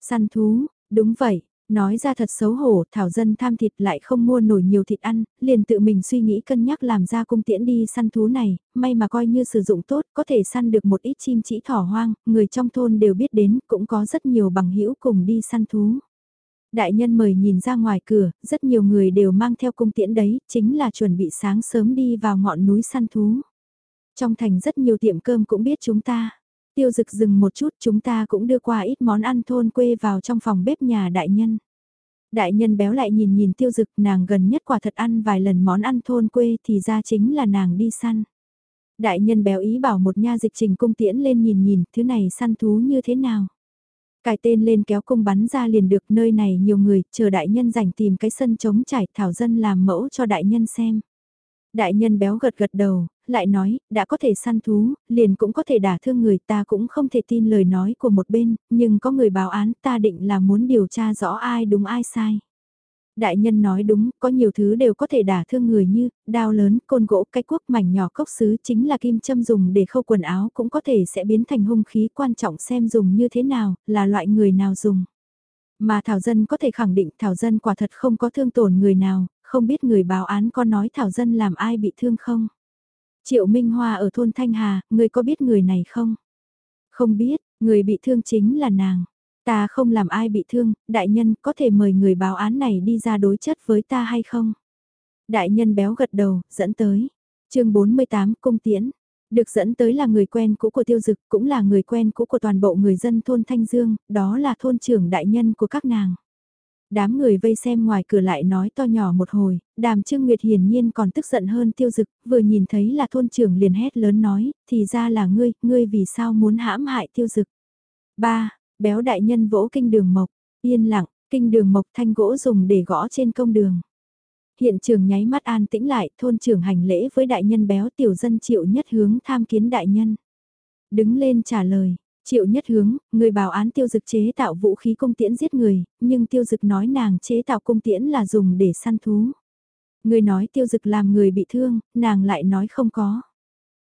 Săn thú, đúng vậy, Nói ra thật xấu hổ, thảo dân tham thịt lại không mua nổi nhiều thịt ăn, liền tự mình suy nghĩ cân nhắc làm ra cung tiễn đi săn thú này, may mà coi như sử dụng tốt, có thể săn được một ít chim chỉ thỏ hoang, người trong thôn đều biết đến, cũng có rất nhiều bằng hữu cùng đi săn thú. Đại nhân mời nhìn ra ngoài cửa, rất nhiều người đều mang theo cung tiễn đấy, chính là chuẩn bị sáng sớm đi vào ngọn núi săn thú. Trong thành rất nhiều tiệm cơm cũng biết chúng ta. Tiêu dực dừng một chút chúng ta cũng đưa qua ít món ăn thôn quê vào trong phòng bếp nhà đại nhân. Đại nhân béo lại nhìn nhìn tiêu dực nàng gần nhất quả thật ăn vài lần món ăn thôn quê thì ra chính là nàng đi săn. Đại nhân béo ý bảo một nha dịch trình cung tiễn lên nhìn nhìn thứ này săn thú như thế nào. Cài tên lên kéo cung bắn ra liền được nơi này nhiều người, chờ đại nhân rảnh tìm cái sân trống trải thảo dân làm mẫu cho đại nhân xem. Đại nhân béo gật gật đầu, lại nói, đã có thể săn thú, liền cũng có thể đả thương người ta cũng không thể tin lời nói của một bên, nhưng có người báo án ta định là muốn điều tra rõ ai đúng ai sai. Đại nhân nói đúng, có nhiều thứ đều có thể đả thương người như, đao lớn, côn gỗ, cái cuốc mảnh nhỏ cốc sứ chính là kim châm dùng để khâu quần áo cũng có thể sẽ biến thành hung khí quan trọng xem dùng như thế nào, là loại người nào dùng. Mà Thảo Dân có thể khẳng định Thảo Dân quả thật không có thương tổn người nào, không biết người báo án có nói Thảo Dân làm ai bị thương không? Triệu Minh Hoa ở thôn Thanh Hà, người có biết người này không? Không biết, người bị thương chính là nàng. Ta không làm ai bị thương, đại nhân có thể mời người báo án này đi ra đối chất với ta hay không? Đại nhân béo gật đầu, dẫn tới. chương 48 Cung Tiễn. Được dẫn tới là người quen cũ của Tiêu Dực, cũng là người quen cũ của toàn bộ người dân thôn Thanh Dương, đó là thôn trưởng đại nhân của các nàng. Đám người vây xem ngoài cửa lại nói to nhỏ một hồi, đàm trương Nguyệt hiển nhiên còn tức giận hơn tiêu dực, vừa nhìn thấy là thôn trưởng liền hét lớn nói, thì ra là ngươi, ngươi vì sao muốn hãm hại tiêu dực. ba Béo đại nhân vỗ kinh đường mộc, yên lặng, kinh đường mộc thanh gỗ dùng để gõ trên công đường. Hiện trường nháy mắt an tĩnh lại, thôn trưởng hành lễ với đại nhân béo tiểu dân triệu nhất hướng tham kiến đại nhân. Đứng lên trả lời, Triệu nhất hướng, người bảo án tiêu dực chế tạo vũ khí cung tiễn giết người, nhưng tiêu dực nói nàng chế tạo cung tiễn là dùng để săn thú. Người nói tiêu dực làm người bị thương, nàng lại nói không có.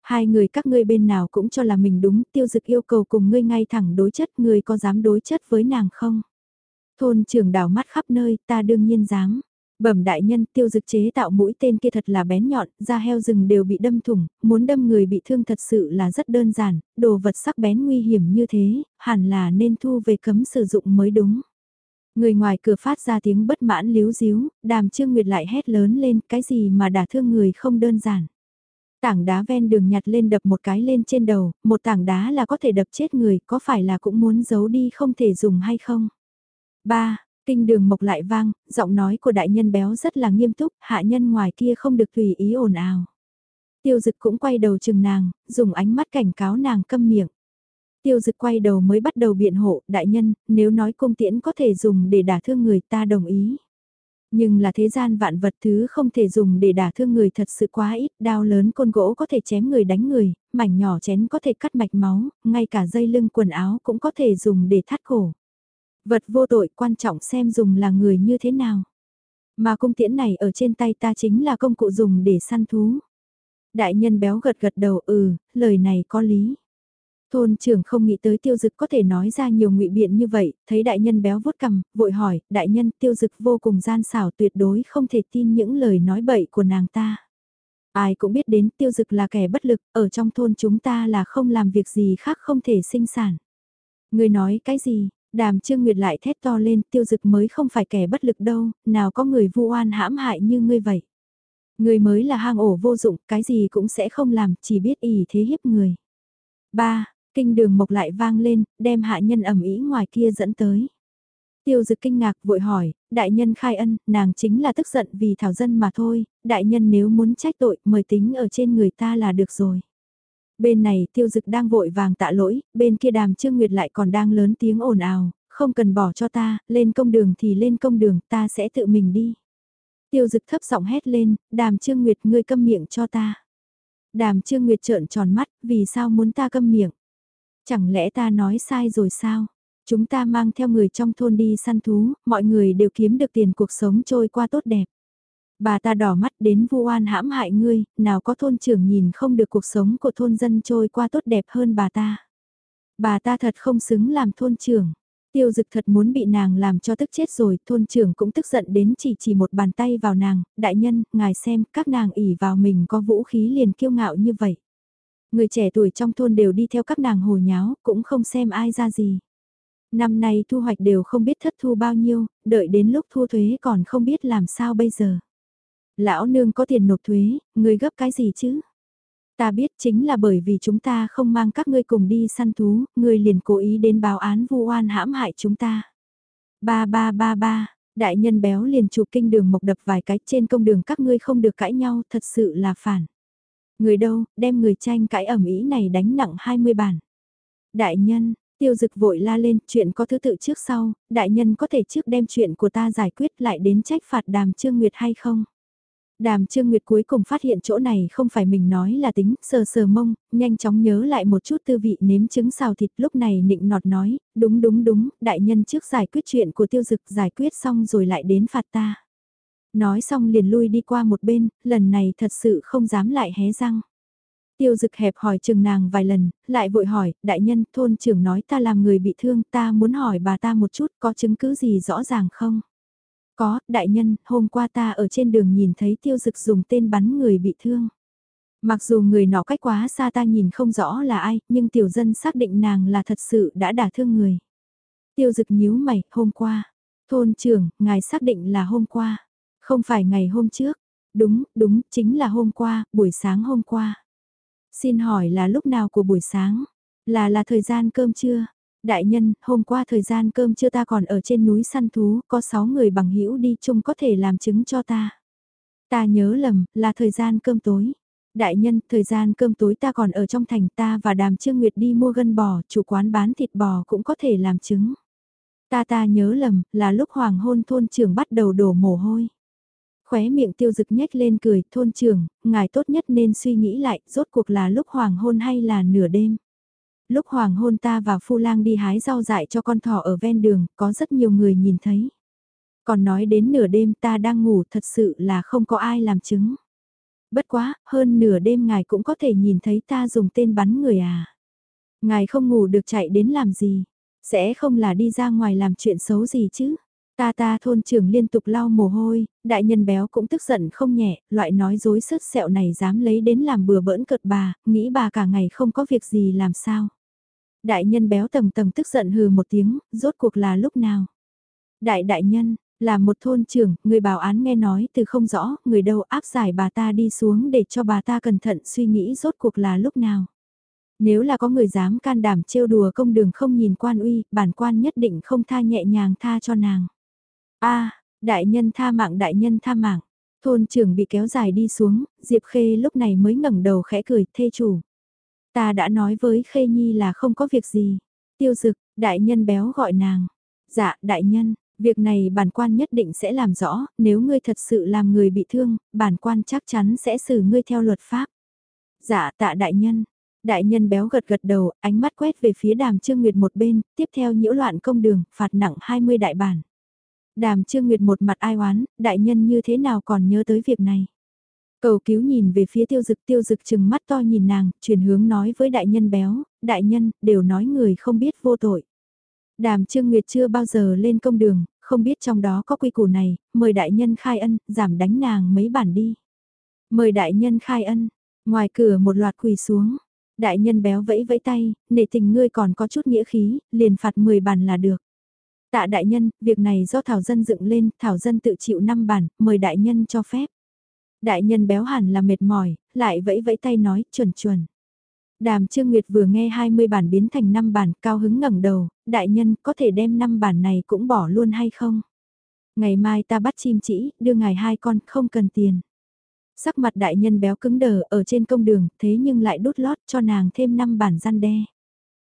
Hai người các ngươi bên nào cũng cho là mình đúng, tiêu dực yêu cầu cùng ngươi ngay thẳng đối chất, ngươi có dám đối chất với nàng không? Thôn trưởng đảo mắt khắp nơi, ta đương nhiên dám. Bẩm đại nhân tiêu dực chế tạo mũi tên kia thật là bén nhọn, da heo rừng đều bị đâm thủng, muốn đâm người bị thương thật sự là rất đơn giản, đồ vật sắc bén nguy hiểm như thế, hẳn là nên thu về cấm sử dụng mới đúng. Người ngoài cửa phát ra tiếng bất mãn líu díu, đàm trương nguyệt lại hét lớn lên cái gì mà đả thương người không đơn giản. Tảng đá ven đường nhặt lên đập một cái lên trên đầu, một tảng đá là có thể đập chết người, có phải là cũng muốn giấu đi không thể dùng hay không? ba Kinh đường mộc lại vang, giọng nói của đại nhân béo rất là nghiêm túc, hạ nhân ngoài kia không được tùy ý ồn ào. Tiêu dực cũng quay đầu chừng nàng, dùng ánh mắt cảnh cáo nàng câm miệng. Tiêu dực quay đầu mới bắt đầu biện hộ, đại nhân, nếu nói cung tiễn có thể dùng để đả thương người ta đồng ý. Nhưng là thế gian vạn vật thứ không thể dùng để đả thương người thật sự quá ít, đao lớn côn gỗ có thể chém người đánh người, mảnh nhỏ chén có thể cắt mạch máu, ngay cả dây lưng quần áo cũng có thể dùng để thắt cổ. Vật vô tội quan trọng xem dùng là người như thế nào. Mà cung tiễn này ở trên tay ta chính là công cụ dùng để săn thú. Đại nhân béo gật gật đầu ừ, lời này có lý. Thôn trưởng không nghĩ tới tiêu dực có thể nói ra nhiều ngụy biện như vậy, thấy đại nhân béo vuốt cằm, vội hỏi, đại nhân tiêu dực vô cùng gian xảo tuyệt đối không thể tin những lời nói bậy của nàng ta. Ai cũng biết đến tiêu dực là kẻ bất lực, ở trong thôn chúng ta là không làm việc gì khác không thể sinh sản. Người nói cái gì, đàm trương nguyệt lại thét to lên tiêu dực mới không phải kẻ bất lực đâu, nào có người vu oan hãm hại như ngươi vậy. Người mới là hang ổ vô dụng, cái gì cũng sẽ không làm, chỉ biết ỉ thế hiếp người. ba Kinh đường mộc lại vang lên, đem hạ nhân ẩm ý ngoài kia dẫn tới. Tiêu dực kinh ngạc vội hỏi, đại nhân khai ân, nàng chính là tức giận vì thảo dân mà thôi, đại nhân nếu muốn trách tội, mời tính ở trên người ta là được rồi. Bên này tiêu dực đang vội vàng tạ lỗi, bên kia đàm trương nguyệt lại còn đang lớn tiếng ồn ào, không cần bỏ cho ta, lên công đường thì lên công đường, ta sẽ tự mình đi. Tiêu dực thấp giọng hét lên, đàm trương nguyệt ngươi câm miệng cho ta. Đàm trương nguyệt trợn tròn mắt, vì sao muốn ta câm miệng? Chẳng lẽ ta nói sai rồi sao? Chúng ta mang theo người trong thôn đi săn thú, mọi người đều kiếm được tiền cuộc sống trôi qua tốt đẹp. Bà ta đỏ mắt đến vu oan hãm hại ngươi, nào có thôn trưởng nhìn không được cuộc sống của thôn dân trôi qua tốt đẹp hơn bà ta. Bà ta thật không xứng làm thôn trưởng. Tiêu dực thật muốn bị nàng làm cho tức chết rồi, thôn trưởng cũng tức giận đến chỉ chỉ một bàn tay vào nàng, đại nhân, ngài xem, các nàng ỉ vào mình có vũ khí liền kiêu ngạo như vậy. Người trẻ tuổi trong thôn đều đi theo các nàng hồ nháo, cũng không xem ai ra gì. Năm nay thu hoạch đều không biết thất thu bao nhiêu, đợi đến lúc thu thuế còn không biết làm sao bây giờ. Lão nương có tiền nộp thuế, ngươi gấp cái gì chứ? Ta biết chính là bởi vì chúng ta không mang các ngươi cùng đi săn thú, ngươi liền cố ý đến báo án vu oan hãm hại chúng ta. Ba ba ba ba, đại nhân béo liền chụp kinh đường mộc đập vài cái trên công đường các ngươi không được cãi nhau, thật sự là phản. Người đâu, đem người tranh cãi ẩm ý này đánh nặng 20 bản. Đại nhân, tiêu dực vội la lên, chuyện có thứ tự trước sau, đại nhân có thể trước đem chuyện của ta giải quyết lại đến trách phạt đàm trương nguyệt hay không? Đàm Trương Nguyệt cuối cùng phát hiện chỗ này không phải mình nói là tính, sờ sờ mông, nhanh chóng nhớ lại một chút tư vị nếm trứng xào thịt lúc này nịnh nọt nói, đúng đúng đúng, đại nhân trước giải quyết chuyện của tiêu dực giải quyết xong rồi lại đến phạt ta. Nói xong liền lui đi qua một bên, lần này thật sự không dám lại hé răng. Tiêu dực hẹp hỏi chừng nàng vài lần, lại vội hỏi, đại nhân thôn trưởng nói ta làm người bị thương ta muốn hỏi bà ta một chút có chứng cứ gì rõ ràng không? Có, đại nhân, hôm qua ta ở trên đường nhìn thấy tiêu dực dùng tên bắn người bị thương. Mặc dù người nọ cách quá xa ta nhìn không rõ là ai, nhưng tiểu dân xác định nàng là thật sự đã đả thương người. Tiêu dực nhíu mày, hôm qua. Thôn trưởng, ngài xác định là hôm qua. Không phải ngày hôm trước. Đúng, đúng, chính là hôm qua, buổi sáng hôm qua. Xin hỏi là lúc nào của buổi sáng? Là là thời gian cơm trưa? Đại nhân, hôm qua thời gian cơm trưa ta còn ở trên núi săn thú, có 6 người bằng hữu đi chung có thể làm chứng cho ta. Ta nhớ lầm, là thời gian cơm tối. Đại nhân, thời gian cơm tối ta còn ở trong thành ta và đàm trương nguyệt đi mua gân bò, chủ quán bán thịt bò cũng có thể làm chứng. Ta ta nhớ lầm, là lúc hoàng hôn thôn trưởng bắt đầu đổ mồ hôi. Khóe miệng tiêu dực nhếch lên cười, thôn trưởng, ngài tốt nhất nên suy nghĩ lại, rốt cuộc là lúc hoàng hôn hay là nửa đêm. Lúc hoàng hôn ta và Phu Lang đi hái rau dại cho con thỏ ở ven đường, có rất nhiều người nhìn thấy. Còn nói đến nửa đêm ta đang ngủ thật sự là không có ai làm chứng. Bất quá, hơn nửa đêm ngài cũng có thể nhìn thấy ta dùng tên bắn người à. Ngài không ngủ được chạy đến làm gì, sẽ không là đi ra ngoài làm chuyện xấu gì chứ. Ta ta thôn trưởng liên tục lau mồ hôi, đại nhân béo cũng tức giận không nhẹ, loại nói dối sứt sẹo này dám lấy đến làm bừa bỡn cợt bà, nghĩ bà cả ngày không có việc gì làm sao. Đại nhân béo tầm tầm tức giận hừ một tiếng, rốt cuộc là lúc nào. Đại đại nhân, là một thôn trưởng, người bảo án nghe nói từ không rõ, người đâu áp giải bà ta đi xuống để cho bà ta cẩn thận suy nghĩ rốt cuộc là lúc nào. Nếu là có người dám can đảm trêu đùa công đường không nhìn quan uy, bản quan nhất định không tha nhẹ nhàng tha cho nàng. a đại nhân tha mạng đại nhân tha mạng. Thôn trưởng bị kéo dài đi xuống, Diệp Khê lúc này mới ngẩng đầu khẽ cười, thê chủ. Ta đã nói với Khê Nhi là không có việc gì. Tiêu dực, đại nhân béo gọi nàng. Dạ, đại nhân, việc này bản quan nhất định sẽ làm rõ, nếu ngươi thật sự làm người bị thương, bản quan chắc chắn sẽ xử ngươi theo luật pháp. Dạ, tạ đại nhân. Đại nhân béo gật gật đầu, ánh mắt quét về phía đàm trương nguyệt một bên, tiếp theo nhiễu loạn công đường, phạt nặng 20 đại bản. Đàm Trương Nguyệt một mặt ai oán, đại nhân như thế nào còn nhớ tới việc này. Cầu cứu nhìn về phía tiêu dực tiêu dực chừng mắt to nhìn nàng, chuyển hướng nói với đại nhân béo, đại nhân, đều nói người không biết vô tội. Đàm Trương Nguyệt chưa bao giờ lên công đường, không biết trong đó có quy củ này, mời đại nhân khai ân, giảm đánh nàng mấy bản đi. Mời đại nhân khai ân, ngoài cửa một loạt quỳ xuống. Đại nhân béo vẫy vẫy tay, nể tình ngươi còn có chút nghĩa khí, liền phạt 10 bản là được. Tạ đại nhân, việc này do Thảo Dân dựng lên, Thảo Dân tự chịu 5 bản, mời đại nhân cho phép. Đại nhân béo hẳn là mệt mỏi, lại vẫy vẫy tay nói, chuẩn chuẩn. Đàm Trương Nguyệt vừa nghe 20 bản biến thành 5 bản, cao hứng ngẩng đầu, đại nhân có thể đem 5 bản này cũng bỏ luôn hay không? Ngày mai ta bắt chim chỉ, đưa ngài hai con, không cần tiền. Sắc mặt đại nhân béo cứng đờ ở trên công đường, thế nhưng lại đút lót cho nàng thêm 5 bản gian đe.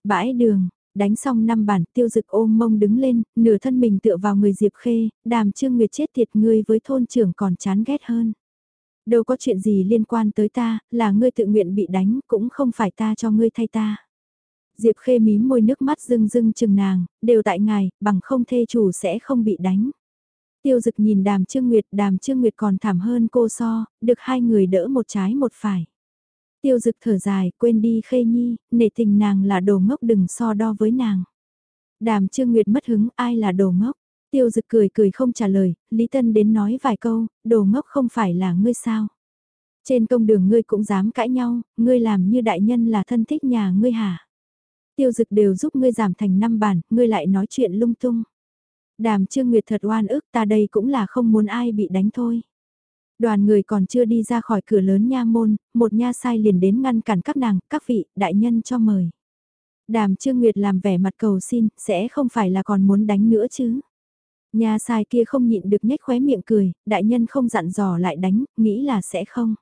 Bãi đường, Đánh xong năm bản, tiêu dực ôm mông đứng lên, nửa thân mình tựa vào người Diệp Khê, đàm trương nguyệt chết thiệt ngươi với thôn trưởng còn chán ghét hơn. Đâu có chuyện gì liên quan tới ta, là ngươi tự nguyện bị đánh, cũng không phải ta cho ngươi thay ta. Diệp Khê mím môi nước mắt rưng rưng chừng nàng, đều tại ngài, bằng không thê chủ sẽ không bị đánh. Tiêu dực nhìn đàm trương nguyệt, đàm trương nguyệt còn thảm hơn cô so, được hai người đỡ một trái một phải. Tiêu dực thở dài, quên đi khê nhi, nể tình nàng là đồ ngốc đừng so đo với nàng. Đàm Trương Nguyệt mất hứng, ai là đồ ngốc? Tiêu dực cười cười không trả lời, Lý Tân đến nói vài câu, đồ ngốc không phải là ngươi sao? Trên công đường ngươi cũng dám cãi nhau, ngươi làm như đại nhân là thân thích nhà ngươi hả? Tiêu dực đều giúp ngươi giảm thành năm bản, ngươi lại nói chuyện lung tung. Đàm Trương Nguyệt thật oan ức ta đây cũng là không muốn ai bị đánh thôi. Đoàn người còn chưa đi ra khỏi cửa lớn nha môn, một nha sai liền đến ngăn cản các nàng, các vị, đại nhân cho mời. Đàm Trương Nguyệt làm vẻ mặt cầu xin, sẽ không phải là còn muốn đánh nữa chứ. Nha sai kia không nhịn được nhếch khóe miệng cười, đại nhân không dặn dò lại đánh, nghĩ là sẽ không.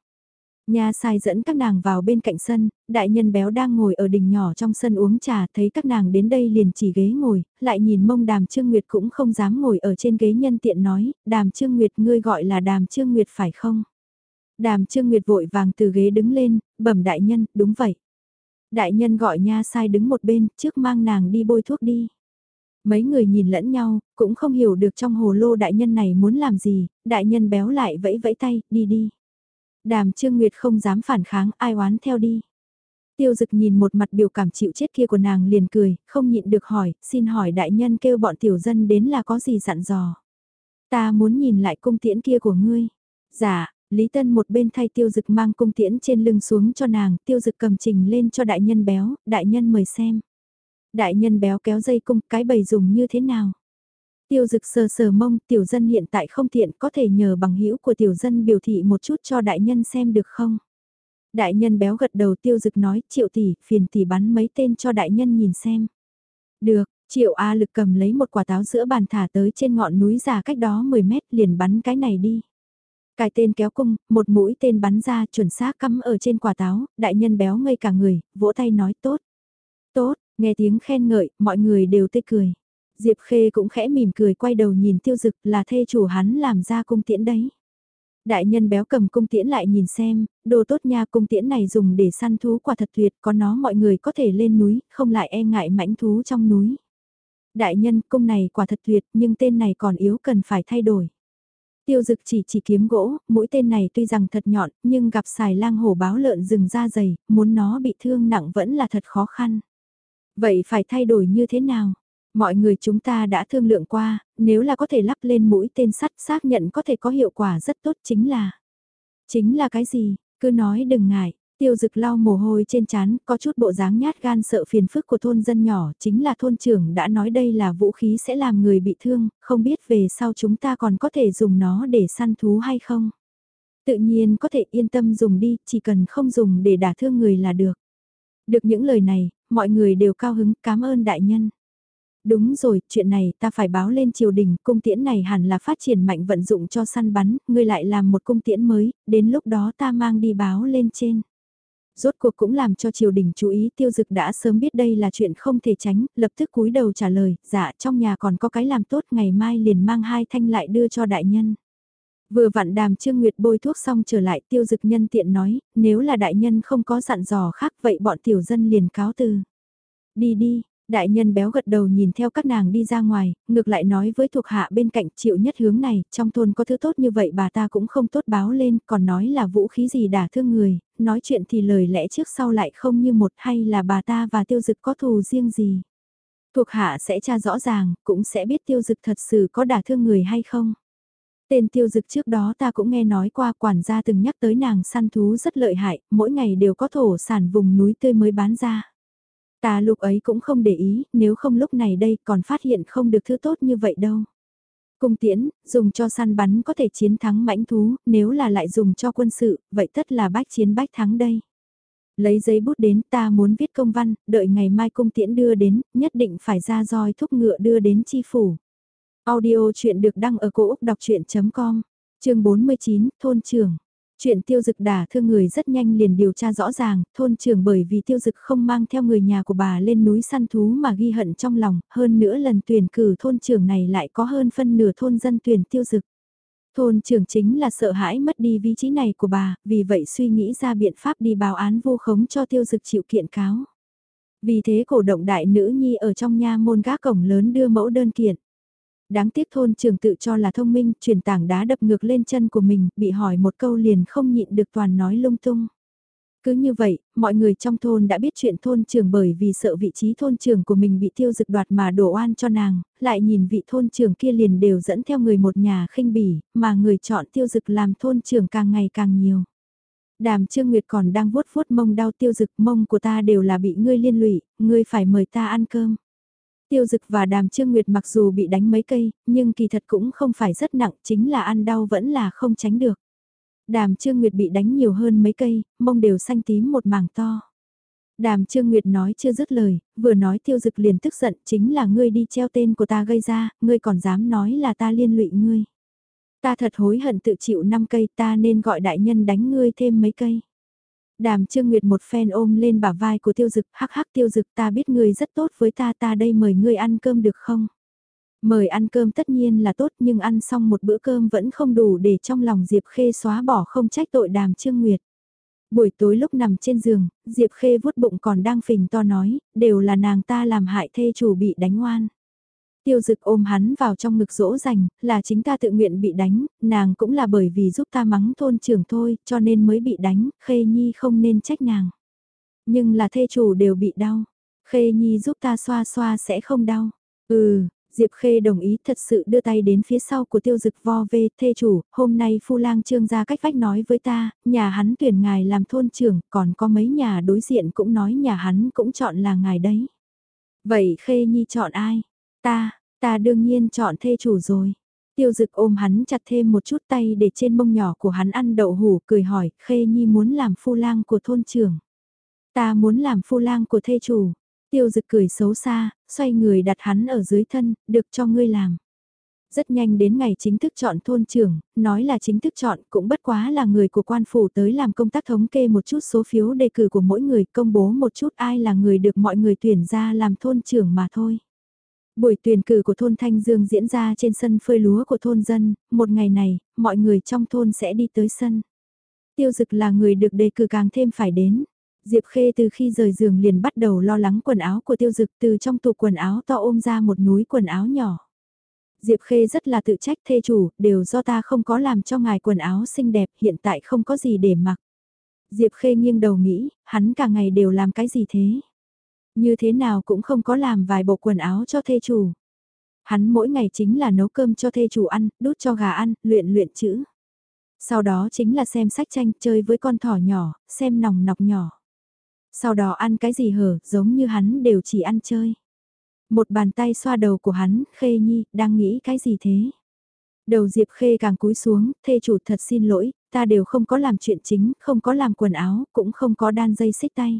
Nha sai dẫn các nàng vào bên cạnh sân, đại nhân béo đang ngồi ở đỉnh nhỏ trong sân uống trà thấy các nàng đến đây liền chỉ ghế ngồi, lại nhìn mông đàm trương nguyệt cũng không dám ngồi ở trên ghế nhân tiện nói, đàm trương nguyệt ngươi gọi là đàm trương nguyệt phải không? Đàm trương nguyệt vội vàng từ ghế đứng lên, bẩm đại nhân, đúng vậy. Đại nhân gọi nha sai đứng một bên, trước mang nàng đi bôi thuốc đi. Mấy người nhìn lẫn nhau, cũng không hiểu được trong hồ lô đại nhân này muốn làm gì, đại nhân béo lại vẫy vẫy tay, đi đi. Đàm Trương Nguyệt không dám phản kháng ai oán theo đi. Tiêu dực nhìn một mặt biểu cảm chịu chết kia của nàng liền cười, không nhịn được hỏi, xin hỏi đại nhân kêu bọn tiểu dân đến là có gì dặn dò. Ta muốn nhìn lại cung tiễn kia của ngươi. Dạ, Lý Tân một bên thay tiêu dực mang cung tiễn trên lưng xuống cho nàng, tiêu dực cầm trình lên cho đại nhân béo, đại nhân mời xem. Đại nhân béo kéo dây cung, cái bầy dùng như thế nào? Tiêu dực sờ sờ mông, tiểu dân hiện tại không tiện có thể nhờ bằng hữu của tiểu dân biểu thị một chút cho đại nhân xem được không? Đại nhân béo gật đầu tiêu dực nói, triệu tỷ, phiền tỷ bắn mấy tên cho đại nhân nhìn xem. Được, triệu A lực cầm lấy một quả táo giữa bàn thả tới trên ngọn núi già cách đó 10 mét liền bắn cái này đi. cái tên kéo cung, một mũi tên bắn ra chuẩn xác cắm ở trên quả táo, đại nhân béo ngây cả người, vỗ tay nói tốt. Tốt, nghe tiếng khen ngợi, mọi người đều tê cười. Diệp Khê cũng khẽ mỉm cười quay đầu nhìn tiêu dực là thê chủ hắn làm ra cung tiễn đấy. Đại nhân béo cầm cung tiễn lại nhìn xem, đồ tốt nha cung tiễn này dùng để săn thú quả thật tuyệt, có nó mọi người có thể lên núi, không lại e ngại mãnh thú trong núi. Đại nhân cung này quả thật tuyệt nhưng tên này còn yếu cần phải thay đổi. Tiêu dực chỉ chỉ kiếm gỗ, mũi tên này tuy rằng thật nhọn, nhưng gặp xài lang hổ báo lợn rừng ra dày, muốn nó bị thương nặng vẫn là thật khó khăn. Vậy phải thay đổi như thế nào? Mọi người chúng ta đã thương lượng qua, nếu là có thể lắp lên mũi tên sắt xác nhận có thể có hiệu quả rất tốt chính là. Chính là cái gì, cứ nói đừng ngại, tiêu dực lau mồ hôi trên chán, có chút bộ dáng nhát gan sợ phiền phức của thôn dân nhỏ, chính là thôn trưởng đã nói đây là vũ khí sẽ làm người bị thương, không biết về sau chúng ta còn có thể dùng nó để săn thú hay không. Tự nhiên có thể yên tâm dùng đi, chỉ cần không dùng để đả thương người là được. Được những lời này, mọi người đều cao hứng, cảm ơn đại nhân. Đúng rồi, chuyện này ta phải báo lên triều đình, cung tiễn này hẳn là phát triển mạnh vận dụng cho săn bắn, ngươi lại làm một cung tiễn mới, đến lúc đó ta mang đi báo lên trên. Rốt cuộc cũng làm cho triều đình chú ý tiêu dực đã sớm biết đây là chuyện không thể tránh, lập tức cúi đầu trả lời, dạ trong nhà còn có cái làm tốt ngày mai liền mang hai thanh lại đưa cho đại nhân. Vừa vặn đàm Trương Nguyệt bôi thuốc xong trở lại tiêu dực nhân tiện nói, nếu là đại nhân không có dặn dò khác vậy bọn tiểu dân liền cáo từ. Đi đi, đại nhân béo gật đầu nhìn theo các nàng đi ra ngoài, ngược lại nói với thuộc hạ bên cạnh chịu nhất hướng này, trong thôn có thứ tốt như vậy bà ta cũng không tốt báo lên, còn nói là vũ khí gì đả thương người, nói chuyện thì lời lẽ trước sau lại không như một hay là bà ta và tiêu dực có thù riêng gì. Thuộc hạ sẽ tra rõ ràng, cũng sẽ biết tiêu dực thật sự có đả thương người hay không. Tên tiêu dực trước đó ta cũng nghe nói qua quản gia từng nhắc tới nàng săn thú rất lợi hại, mỗi ngày đều có thổ sản vùng núi tươi mới bán ra. Ta lúc ấy cũng không để ý, nếu không lúc này đây còn phát hiện không được thứ tốt như vậy đâu. Cung tiễn, dùng cho săn bắn có thể chiến thắng mãnh thú, nếu là lại dùng cho quân sự, vậy tất là bách chiến bách thắng đây. Lấy giấy bút đến ta muốn viết công văn, đợi ngày mai cung tiễn đưa đến, nhất định phải ra roi thúc ngựa đưa đến chi phủ. Audio chuyện được đăng ở cổ Úc đọc chuyện.com, chương 49, thôn trường. Chuyện tiêu dực đả thương người rất nhanh liền điều tra rõ ràng, thôn trường bởi vì tiêu dực không mang theo người nhà của bà lên núi săn thú mà ghi hận trong lòng, hơn nữa lần tuyển cử thôn trường này lại có hơn phân nửa thôn dân tuyển tiêu dực. Thôn trường chính là sợ hãi mất đi vị trí này của bà, vì vậy suy nghĩ ra biện pháp đi báo án vô khống cho tiêu dực chịu kiện cáo. Vì thế cổ động đại nữ nhi ở trong nha môn gác cổng lớn đưa mẫu đơn kiện. Đáng tiếc thôn trường tự cho là thông minh, truyền tảng đá đập ngược lên chân của mình, bị hỏi một câu liền không nhịn được toàn nói lung tung. Cứ như vậy, mọi người trong thôn đã biết chuyện thôn trường bởi vì sợ vị trí thôn trường của mình bị tiêu dực đoạt mà đổ oan cho nàng, lại nhìn vị thôn trường kia liền đều dẫn theo người một nhà khinh bỉ, mà người chọn tiêu dực làm thôn trường càng ngày càng nhiều. Đàm Trương Nguyệt còn đang vuốt vuốt mông đau tiêu dực mông của ta đều là bị ngươi liên lụy, ngươi phải mời ta ăn cơm. Tiêu dực và đàm trương nguyệt mặc dù bị đánh mấy cây, nhưng kỳ thật cũng không phải rất nặng, chính là ăn đau vẫn là không tránh được. Đàm trương nguyệt bị đánh nhiều hơn mấy cây, mông đều xanh tím một mảng to. Đàm Trương Nguyệt nói chưa dứt lời, vừa nói tiêu dực liền tức giận chính là ngươi đi treo tên của ta gây ra, ngươi còn dám nói là ta liên lụy ngươi. Ta thật hối hận tự chịu 5 cây ta nên gọi đại nhân đánh ngươi thêm mấy cây. Đàm Trương Nguyệt một phen ôm lên bả vai của tiêu dực, hắc hắc tiêu dực ta biết ngươi rất tốt với ta ta đây mời ngươi ăn cơm được không? Mời ăn cơm tất nhiên là tốt nhưng ăn xong một bữa cơm vẫn không đủ để trong lòng Diệp Khê xóa bỏ không trách tội đàm Trương Nguyệt. Buổi tối lúc nằm trên giường, Diệp Khê vuốt bụng còn đang phình to nói, đều là nàng ta làm hại thê chủ bị đánh oan. Tiêu dực ôm hắn vào trong ngực dỗ dành, là chính ta tự nguyện bị đánh, nàng cũng là bởi vì giúp ta mắng thôn trưởng thôi, cho nên mới bị đánh, khê nhi không nên trách nàng. Nhưng là thê chủ đều bị đau, khê nhi giúp ta xoa xoa sẽ không đau. Ừ, Diệp Khê đồng ý thật sự đưa tay đến phía sau của tiêu dực vo về thê chủ, hôm nay phu lang trương ra cách vách nói với ta, nhà hắn tuyển ngài làm thôn trưởng, còn có mấy nhà đối diện cũng nói nhà hắn cũng chọn là ngài đấy. Vậy Khê Nhi chọn ai? Ta, ta đương nhiên chọn thê chủ rồi. Tiêu dực ôm hắn chặt thêm một chút tay để trên mông nhỏ của hắn ăn đậu hủ cười hỏi, Khê Nhi muốn làm phu lang của thôn trưởng. Ta muốn làm phu lang của thê chủ. Tiêu dực cười xấu xa, xoay người đặt hắn ở dưới thân, được cho ngươi làm. Rất nhanh đến ngày chính thức chọn thôn trưởng, nói là chính thức chọn cũng bất quá là người của quan phủ tới làm công tác thống kê một chút số phiếu đề cử của mỗi người công bố một chút ai là người được mọi người tuyển ra làm thôn trưởng mà thôi. Buổi tuyển cử của thôn Thanh Dương diễn ra trên sân phơi lúa của thôn dân, một ngày này, mọi người trong thôn sẽ đi tới sân. Tiêu dực là người được đề cử càng thêm phải đến. Diệp Khê từ khi rời giường liền bắt đầu lo lắng quần áo của tiêu dực từ trong tủ quần áo to ôm ra một núi quần áo nhỏ. Diệp Khê rất là tự trách thê chủ, đều do ta không có làm cho ngài quần áo xinh đẹp, hiện tại không có gì để mặc. Diệp Khê nghiêng đầu nghĩ, hắn cả ngày đều làm cái gì thế? Như thế nào cũng không có làm vài bộ quần áo cho thê chủ. Hắn mỗi ngày chính là nấu cơm cho thê chủ ăn, đút cho gà ăn, luyện luyện chữ. Sau đó chính là xem sách tranh, chơi với con thỏ nhỏ, xem nòng nọc nhỏ. Sau đó ăn cái gì hở, giống như hắn đều chỉ ăn chơi. Một bàn tay xoa đầu của hắn, khê nhi, đang nghĩ cái gì thế? Đầu Diệp Khê càng cúi xuống, thê chủ thật xin lỗi, ta đều không có làm chuyện chính, không có làm quần áo, cũng không có đan dây xích tay.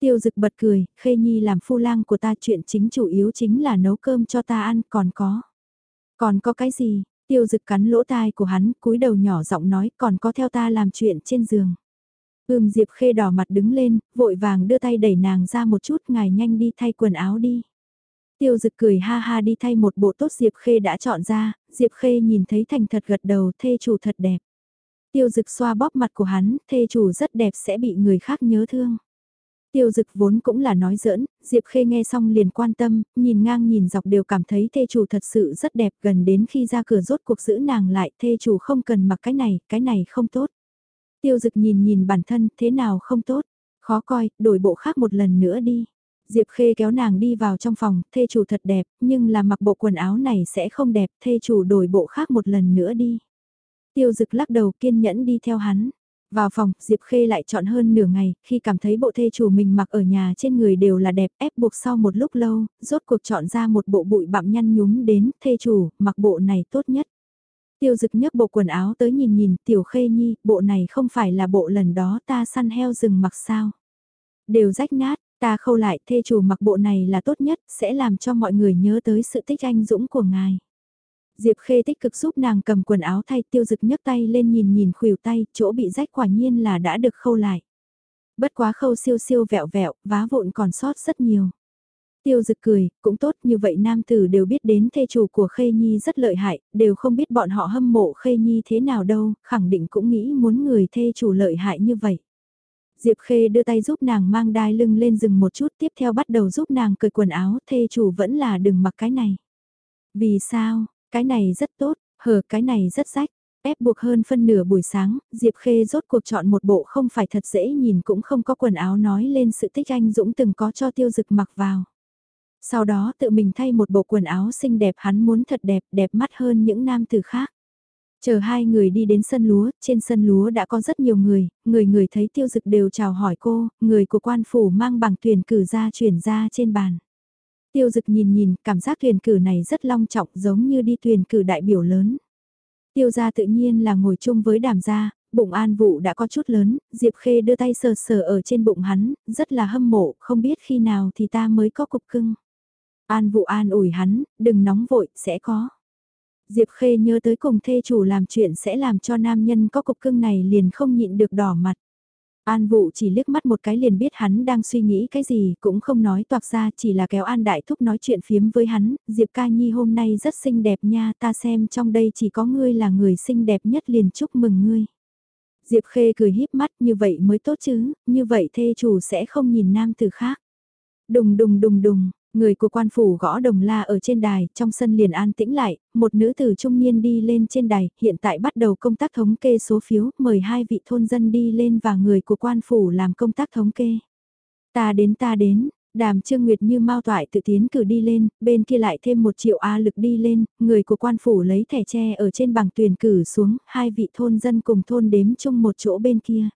Tiêu dực bật cười, Khê Nhi làm phu lang của ta chuyện chính chủ yếu chính là nấu cơm cho ta ăn, còn có. Còn có cái gì? Tiêu dực cắn lỗ tai của hắn, cúi đầu nhỏ giọng nói, còn có theo ta làm chuyện trên giường. Ưm Diệp Khê đỏ mặt đứng lên, vội vàng đưa tay đẩy nàng ra một chút, ngài nhanh đi thay quần áo đi. Tiêu dực cười ha ha đi thay một bộ tốt Diệp Khê đã chọn ra, Diệp Khê nhìn thấy thành thật gật đầu thê chủ thật đẹp. Tiêu dực xoa bóp mặt của hắn, thê chủ rất đẹp sẽ bị người khác nhớ thương. Tiêu dực vốn cũng là nói giỡn, Diệp Khê nghe xong liền quan tâm, nhìn ngang nhìn dọc đều cảm thấy thê chủ thật sự rất đẹp gần đến khi ra cửa rốt cuộc giữ nàng lại thê chủ không cần mặc cái này, cái này không tốt. Tiêu dực nhìn nhìn bản thân thế nào không tốt, khó coi, đổi bộ khác một lần nữa đi. Diệp Khê kéo nàng đi vào trong phòng, thê chủ thật đẹp, nhưng là mặc bộ quần áo này sẽ không đẹp, thê chủ đổi bộ khác một lần nữa đi. Tiêu dực lắc đầu kiên nhẫn đi theo hắn. Vào phòng, Diệp Khê lại chọn hơn nửa ngày, khi cảm thấy bộ thê chủ mình mặc ở nhà trên người đều là đẹp, ép buộc sau một lúc lâu, rốt cuộc chọn ra một bộ bụi bặm nhăn nhúm đến, thê chủ, mặc bộ này tốt nhất. Tiêu dực nhấc bộ quần áo tới nhìn nhìn, tiểu khê nhi, bộ này không phải là bộ lần đó ta săn heo rừng mặc sao. Đều rách nát, Ta khâu lại thê chủ mặc bộ này là tốt nhất, sẽ làm cho mọi người nhớ tới sự tích anh dũng của ngài. Diệp Khê tích cực giúp nàng cầm quần áo thay tiêu dực nhấc tay lên nhìn nhìn khuỷu tay, chỗ bị rách quả nhiên là đã được khâu lại. Bất quá khâu siêu siêu vẹo vẹo, vá vụn còn sót rất nhiều. Tiêu dực cười, cũng tốt như vậy nam tử đều biết đến thê chủ của Khê Nhi rất lợi hại, đều không biết bọn họ hâm mộ Khê Nhi thế nào đâu, khẳng định cũng nghĩ muốn người thê chủ lợi hại như vậy. Diệp Khê đưa tay giúp nàng mang đai lưng lên rừng một chút tiếp theo bắt đầu giúp nàng cởi quần áo thê chủ vẫn là đừng mặc cái này. Vì sao, cái này rất tốt, hở cái này rất rách. Ép buộc hơn phân nửa buổi sáng, Diệp Khê rốt cuộc chọn một bộ không phải thật dễ nhìn cũng không có quần áo nói lên sự tích anh Dũng từng có cho tiêu dực mặc vào. Sau đó tự mình thay một bộ quần áo xinh đẹp hắn muốn thật đẹp, đẹp mắt hơn những nam tử khác. Chờ hai người đi đến sân lúa, trên sân lúa đã có rất nhiều người, người người thấy tiêu dực đều chào hỏi cô, người của quan phủ mang bằng tuyển cử ra chuyển ra trên bàn. Tiêu dực nhìn nhìn, cảm giác thuyền cử này rất long trọng giống như đi thuyền cử đại biểu lớn. Tiêu gia tự nhiên là ngồi chung với đàm gia, bụng an vụ đã có chút lớn, Diệp Khê đưa tay sờ sờ ở trên bụng hắn, rất là hâm mộ, không biết khi nào thì ta mới có cục cưng. An vụ an ủi hắn, đừng nóng vội, sẽ có. Diệp Khê nhớ tới cùng thê chủ làm chuyện sẽ làm cho nam nhân có cục cưng này liền không nhịn được đỏ mặt. An vụ chỉ liếc mắt một cái liền biết hắn đang suy nghĩ cái gì, cũng không nói toạc ra chỉ là kéo An Đại Thúc nói chuyện phiếm với hắn, Diệp Ca Nhi hôm nay rất xinh đẹp nha, ta xem trong đây chỉ có ngươi là người xinh đẹp nhất liền chúc mừng ngươi. Diệp Khê cười híp mắt như vậy mới tốt chứ, như vậy thê chủ sẽ không nhìn nam từ khác. Đùng đùng đùng đùng, Người của quan phủ gõ đồng la ở trên đài, trong sân liền an tĩnh lại, một nữ tử trung niên đi lên trên đài, hiện tại bắt đầu công tác thống kê số phiếu, mời hai vị thôn dân đi lên và người của quan phủ làm công tác thống kê. Ta đến ta đến, đàm trương nguyệt như mau toại tự tiến cử đi lên, bên kia lại thêm một triệu A lực đi lên, người của quan phủ lấy thẻ tre ở trên bảng tuyển cử xuống, hai vị thôn dân cùng thôn đếm chung một chỗ bên kia.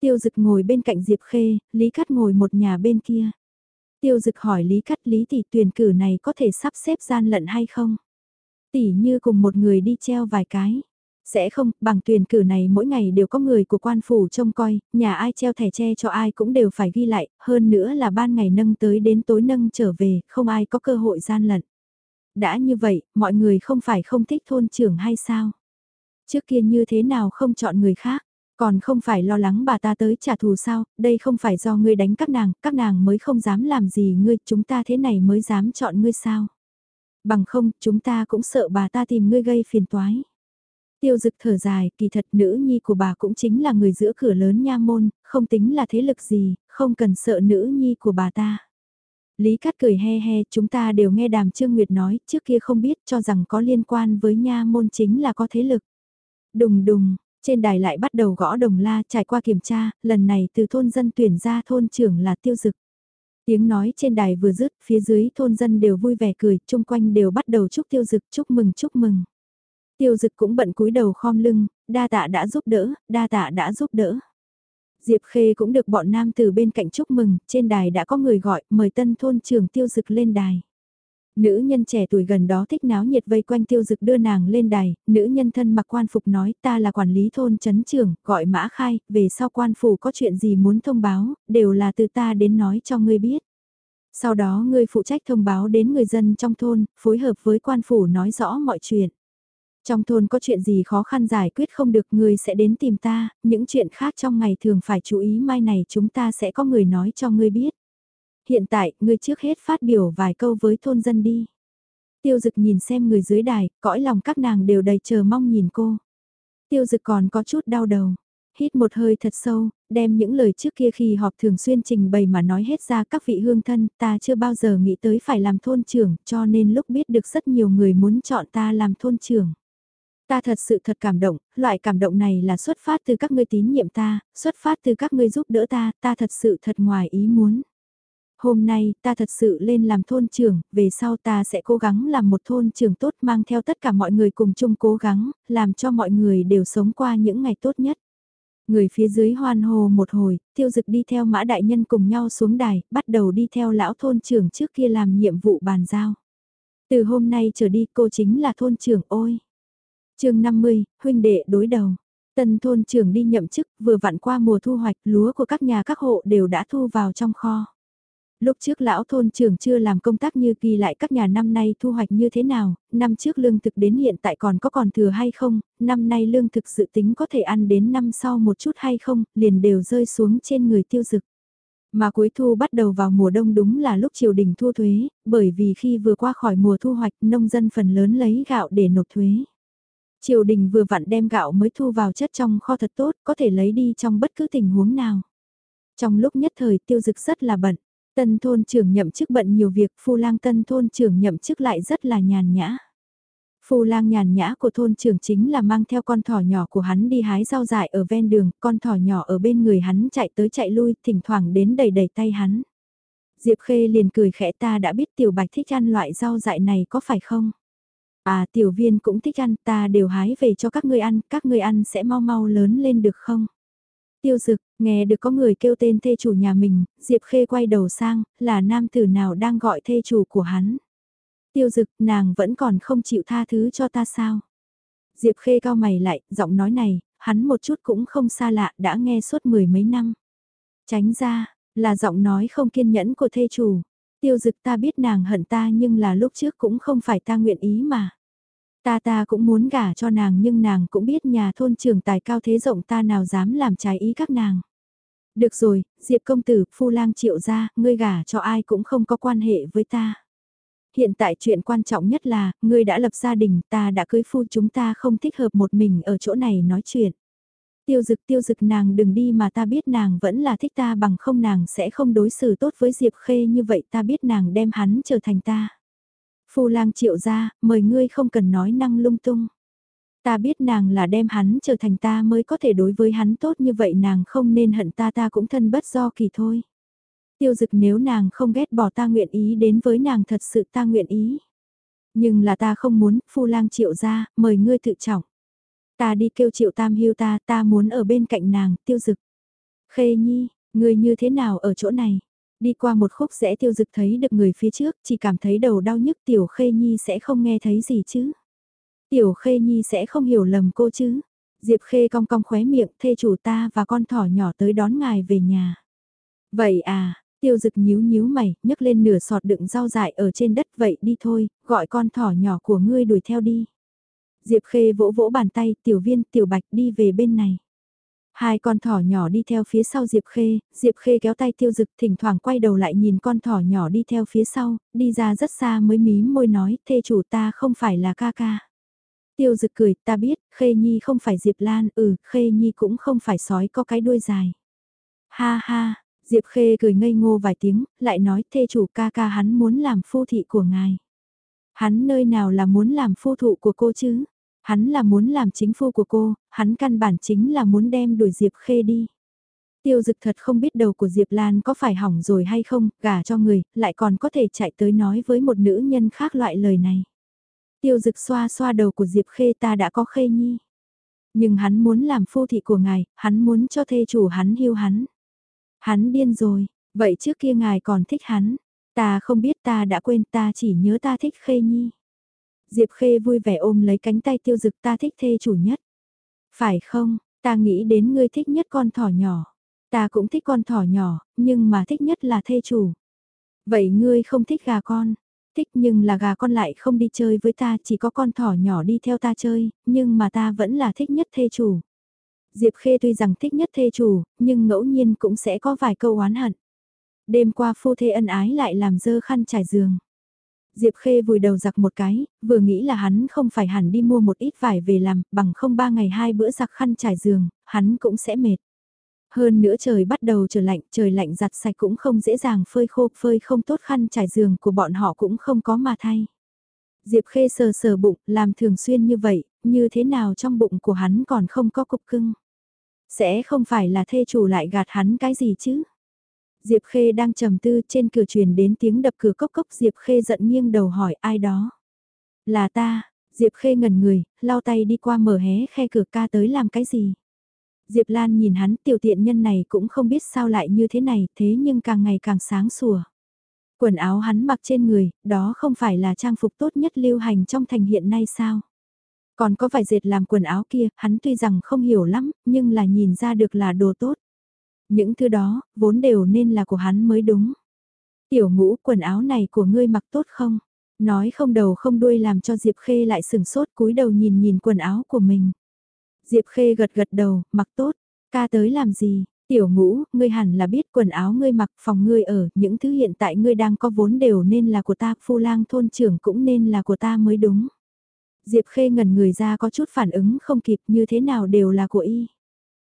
Tiêu dực ngồi bên cạnh Diệp Khê, Lý Cát ngồi một nhà bên kia. Tiêu dực hỏi Lý Cắt Lý tỷ tuyển cử này có thể sắp xếp gian lận hay không? Tỷ như cùng một người đi treo vài cái. Sẽ không, bằng tuyển cử này mỗi ngày đều có người của quan phủ trông coi, nhà ai treo thẻ tre cho ai cũng đều phải ghi lại, hơn nữa là ban ngày nâng tới đến tối nâng trở về, không ai có cơ hội gian lận. Đã như vậy, mọi người không phải không thích thôn trưởng hay sao? Trước kia như thế nào không chọn người khác? Còn không phải lo lắng bà ta tới trả thù sao, đây không phải do ngươi đánh các nàng, các nàng mới không dám làm gì ngươi, chúng ta thế này mới dám chọn ngươi sao. Bằng không, chúng ta cũng sợ bà ta tìm ngươi gây phiền toái. Tiêu dực thở dài, kỳ thật nữ nhi của bà cũng chính là người giữa cửa lớn nha môn, không tính là thế lực gì, không cần sợ nữ nhi của bà ta. Lý Cát cười he he, chúng ta đều nghe đàm Trương Nguyệt nói, trước kia không biết cho rằng có liên quan với nha môn chính là có thế lực. Đùng đùng, trên đài lại bắt đầu gõ đồng la trải qua kiểm tra, lần này từ thôn dân tuyển ra thôn trưởng là tiêu dực. Tiếng nói trên đài vừa dứt, phía dưới thôn dân đều vui vẻ cười, chung quanh đều bắt đầu chúc tiêu dực chúc mừng chúc mừng. Tiêu dực cũng bận cúi đầu khom lưng, đa tạ đã giúp đỡ, đa tạ đã giúp đỡ. Diệp Khê cũng được bọn nam từ bên cạnh chúc mừng, trên đài đã có người gọi, mời tân thôn trưởng tiêu dực lên đài. Nữ nhân trẻ tuổi gần đó thích náo nhiệt vây quanh tiêu dực đưa nàng lên đài, nữ nhân thân mặc quan phục nói ta là quản lý thôn chấn trưởng, gọi mã khai, về sau quan phủ có chuyện gì muốn thông báo, đều là từ ta đến nói cho ngươi biết. Sau đó ngươi phụ trách thông báo đến người dân trong thôn, phối hợp với quan phủ nói rõ mọi chuyện. Trong thôn có chuyện gì khó khăn giải quyết không được ngươi sẽ đến tìm ta, những chuyện khác trong ngày thường phải chú ý mai này chúng ta sẽ có người nói cho ngươi biết. Hiện tại, ngươi trước hết phát biểu vài câu với thôn dân đi. Tiêu dực nhìn xem người dưới đài, cõi lòng các nàng đều đầy chờ mong nhìn cô. Tiêu dực còn có chút đau đầu. Hít một hơi thật sâu, đem những lời trước kia khi họp thường xuyên trình bày mà nói hết ra các vị hương thân, ta chưa bao giờ nghĩ tới phải làm thôn trưởng, cho nên lúc biết được rất nhiều người muốn chọn ta làm thôn trưởng. Ta thật sự thật cảm động, loại cảm động này là xuất phát từ các ngươi tín nhiệm ta, xuất phát từ các ngươi giúp đỡ ta, ta thật sự thật ngoài ý muốn. Hôm nay ta thật sự lên làm thôn trưởng, về sau ta sẽ cố gắng làm một thôn trưởng tốt mang theo tất cả mọi người cùng chung cố gắng, làm cho mọi người đều sống qua những ngày tốt nhất. Người phía dưới hoan hồ một hồi, tiêu dực đi theo mã đại nhân cùng nhau xuống đài, bắt đầu đi theo lão thôn trưởng trước kia làm nhiệm vụ bàn giao. Từ hôm nay trở đi cô chính là thôn trưởng ôi. chương 50, huynh đệ đối đầu. Tân thôn trưởng đi nhậm chức vừa vặn qua mùa thu hoạch lúa của các nhà các hộ đều đã thu vào trong kho. Lúc trước lão thôn trưởng chưa làm công tác như kỳ lại các nhà năm nay thu hoạch như thế nào, năm trước lương thực đến hiện tại còn có còn thừa hay không, năm nay lương thực dự tính có thể ăn đến năm sau một chút hay không, liền đều rơi xuống trên người tiêu dực. Mà cuối thu bắt đầu vào mùa đông đúng là lúc triều đình thu thuế, bởi vì khi vừa qua khỏi mùa thu hoạch nông dân phần lớn lấy gạo để nộp thuế. Triều đình vừa vặn đem gạo mới thu vào chất trong kho thật tốt, có thể lấy đi trong bất cứ tình huống nào. Trong lúc nhất thời tiêu dực rất là bận. Tân thôn trưởng nhậm chức bận nhiều việc, phu lang tân thôn trưởng nhậm chức lại rất là nhàn nhã. Phu lang nhàn nhã của thôn trưởng chính là mang theo con thỏ nhỏ của hắn đi hái rau dại ở ven đường, con thỏ nhỏ ở bên người hắn chạy tới chạy lui, thỉnh thoảng đến đầy đầy tay hắn. Diệp Khê liền cười khẽ ta đã biết tiểu bạch thích ăn loại rau dại này có phải không? À tiểu viên cũng thích ăn ta đều hái về cho các ngươi ăn, các ngươi ăn sẽ mau mau lớn lên được không? Tiêu dực, nghe được có người kêu tên thê chủ nhà mình, Diệp Khê quay đầu sang, là nam tử nào đang gọi thê chủ của hắn. Tiêu dực, nàng vẫn còn không chịu tha thứ cho ta sao? Diệp Khê cao mày lại, giọng nói này, hắn một chút cũng không xa lạ, đã nghe suốt mười mấy năm. Tránh ra, là giọng nói không kiên nhẫn của thê chủ. Tiêu dực ta biết nàng hận ta nhưng là lúc trước cũng không phải ta nguyện ý mà. Ta ta cũng muốn gả cho nàng nhưng nàng cũng biết nhà thôn trưởng tài cao thế rộng ta nào dám làm trái ý các nàng. Được rồi, Diệp công tử, phu lang triệu ra, ngươi gả cho ai cũng không có quan hệ với ta. Hiện tại chuyện quan trọng nhất là, ngươi đã lập gia đình, ta đã cưới phu chúng ta không thích hợp một mình ở chỗ này nói chuyện. Tiêu dực tiêu dực nàng đừng đi mà ta biết nàng vẫn là thích ta bằng không nàng sẽ không đối xử tốt với Diệp Khê như vậy ta biết nàng đem hắn trở thành ta. Phu lang triệu ra, mời ngươi không cần nói năng lung tung. Ta biết nàng là đem hắn trở thành ta mới có thể đối với hắn tốt như vậy nàng không nên hận ta ta cũng thân bất do kỳ thôi. Tiêu dực nếu nàng không ghét bỏ ta nguyện ý đến với nàng thật sự ta nguyện ý. Nhưng là ta không muốn, phu lang triệu ra, mời ngươi tự trọng. Ta đi kêu triệu tam hưu ta, ta muốn ở bên cạnh nàng, tiêu dực. Khê nhi, ngươi như thế nào ở chỗ này? Đi qua một khúc rẽ tiêu dực thấy được người phía trước, chỉ cảm thấy đầu đau nhức tiểu khê nhi sẽ không nghe thấy gì chứ. Tiểu khê nhi sẽ không hiểu lầm cô chứ. Diệp khê cong cong khóe miệng thê chủ ta và con thỏ nhỏ tới đón ngài về nhà. Vậy à, tiêu dực nhíu nhíu mày, nhấc lên nửa sọt đựng rau dại ở trên đất vậy đi thôi, gọi con thỏ nhỏ của ngươi đuổi theo đi. Diệp khê vỗ vỗ bàn tay tiểu viên tiểu bạch đi về bên này. Hai con thỏ nhỏ đi theo phía sau Diệp Khê, Diệp Khê kéo tay tiêu dực thỉnh thoảng quay đầu lại nhìn con thỏ nhỏ đi theo phía sau, đi ra rất xa mới mím môi nói, thê chủ ta không phải là ca ca. Tiêu dực cười, ta biết, Khê Nhi không phải Diệp Lan, ừ, Khê Nhi cũng không phải sói có cái đuôi dài. Ha ha, Diệp Khê cười ngây ngô vài tiếng, lại nói thê chủ ca ca hắn muốn làm phu thị của ngài. Hắn nơi nào là muốn làm phu thụ của cô chứ? Hắn là muốn làm chính phu của cô, hắn căn bản chính là muốn đem đuổi Diệp Khê đi. Tiêu dực thật không biết đầu của Diệp Lan có phải hỏng rồi hay không, gả cho người, lại còn có thể chạy tới nói với một nữ nhân khác loại lời này. Tiêu dực xoa xoa đầu của Diệp Khê ta đã có Khê Nhi. Nhưng hắn muốn làm phu thị của ngài, hắn muốn cho thê chủ hắn hiu hắn. Hắn điên rồi, vậy trước kia ngài còn thích hắn. Ta không biết ta đã quên ta chỉ nhớ ta thích Khê Nhi. Diệp Khê vui vẻ ôm lấy cánh tay tiêu dực ta thích thê chủ nhất. Phải không, ta nghĩ đến ngươi thích nhất con thỏ nhỏ. Ta cũng thích con thỏ nhỏ, nhưng mà thích nhất là thê chủ. Vậy ngươi không thích gà con? Thích nhưng là gà con lại không đi chơi với ta, chỉ có con thỏ nhỏ đi theo ta chơi, nhưng mà ta vẫn là thích nhất thê chủ. Diệp Khê tuy rằng thích nhất thê chủ, nhưng ngẫu nhiên cũng sẽ có vài câu oán hận. Đêm qua phu thê ân ái lại làm dơ khăn trải giường. Diệp Khê vùi đầu giặc một cái, vừa nghĩ là hắn không phải hẳn đi mua một ít vải về làm, bằng không ba ngày hai bữa giặc khăn trải giường, hắn cũng sẽ mệt. Hơn nữa trời bắt đầu trở lạnh, trời lạnh giặt sạch cũng không dễ dàng phơi khô, phơi không tốt khăn trải giường của bọn họ cũng không có mà thay. Diệp Khê sờ sờ bụng, làm thường xuyên như vậy, như thế nào trong bụng của hắn còn không có cục cưng. Sẽ không phải là thê chủ lại gạt hắn cái gì chứ? Diệp Khê đang trầm tư trên cửa truyền đến tiếng đập cửa cốc cốc Diệp Khê giận nghiêng đầu hỏi ai đó. Là ta, Diệp Khê ngẩn người, lau tay đi qua mở hé khe cửa ca tới làm cái gì. Diệp Lan nhìn hắn tiểu tiện nhân này cũng không biết sao lại như thế này thế nhưng càng ngày càng sáng sủa. Quần áo hắn mặc trên người, đó không phải là trang phục tốt nhất lưu hành trong thành hiện nay sao? Còn có vài dệt làm quần áo kia, hắn tuy rằng không hiểu lắm, nhưng là nhìn ra được là đồ tốt. Những thứ đó, vốn đều nên là của hắn mới đúng. Tiểu ngũ quần áo này của ngươi mặc tốt không? Nói không đầu không đuôi làm cho Diệp Khê lại sừng sốt cúi đầu nhìn nhìn quần áo của mình. Diệp Khê gật gật đầu, mặc tốt, ca tới làm gì? Tiểu ngũ, ngươi hẳn là biết quần áo ngươi mặc phòng ngươi ở, những thứ hiện tại ngươi đang có vốn đều nên là của ta, phu lang thôn trưởng cũng nên là của ta mới đúng. Diệp Khê ngẩn người ra có chút phản ứng không kịp như thế nào đều là của y.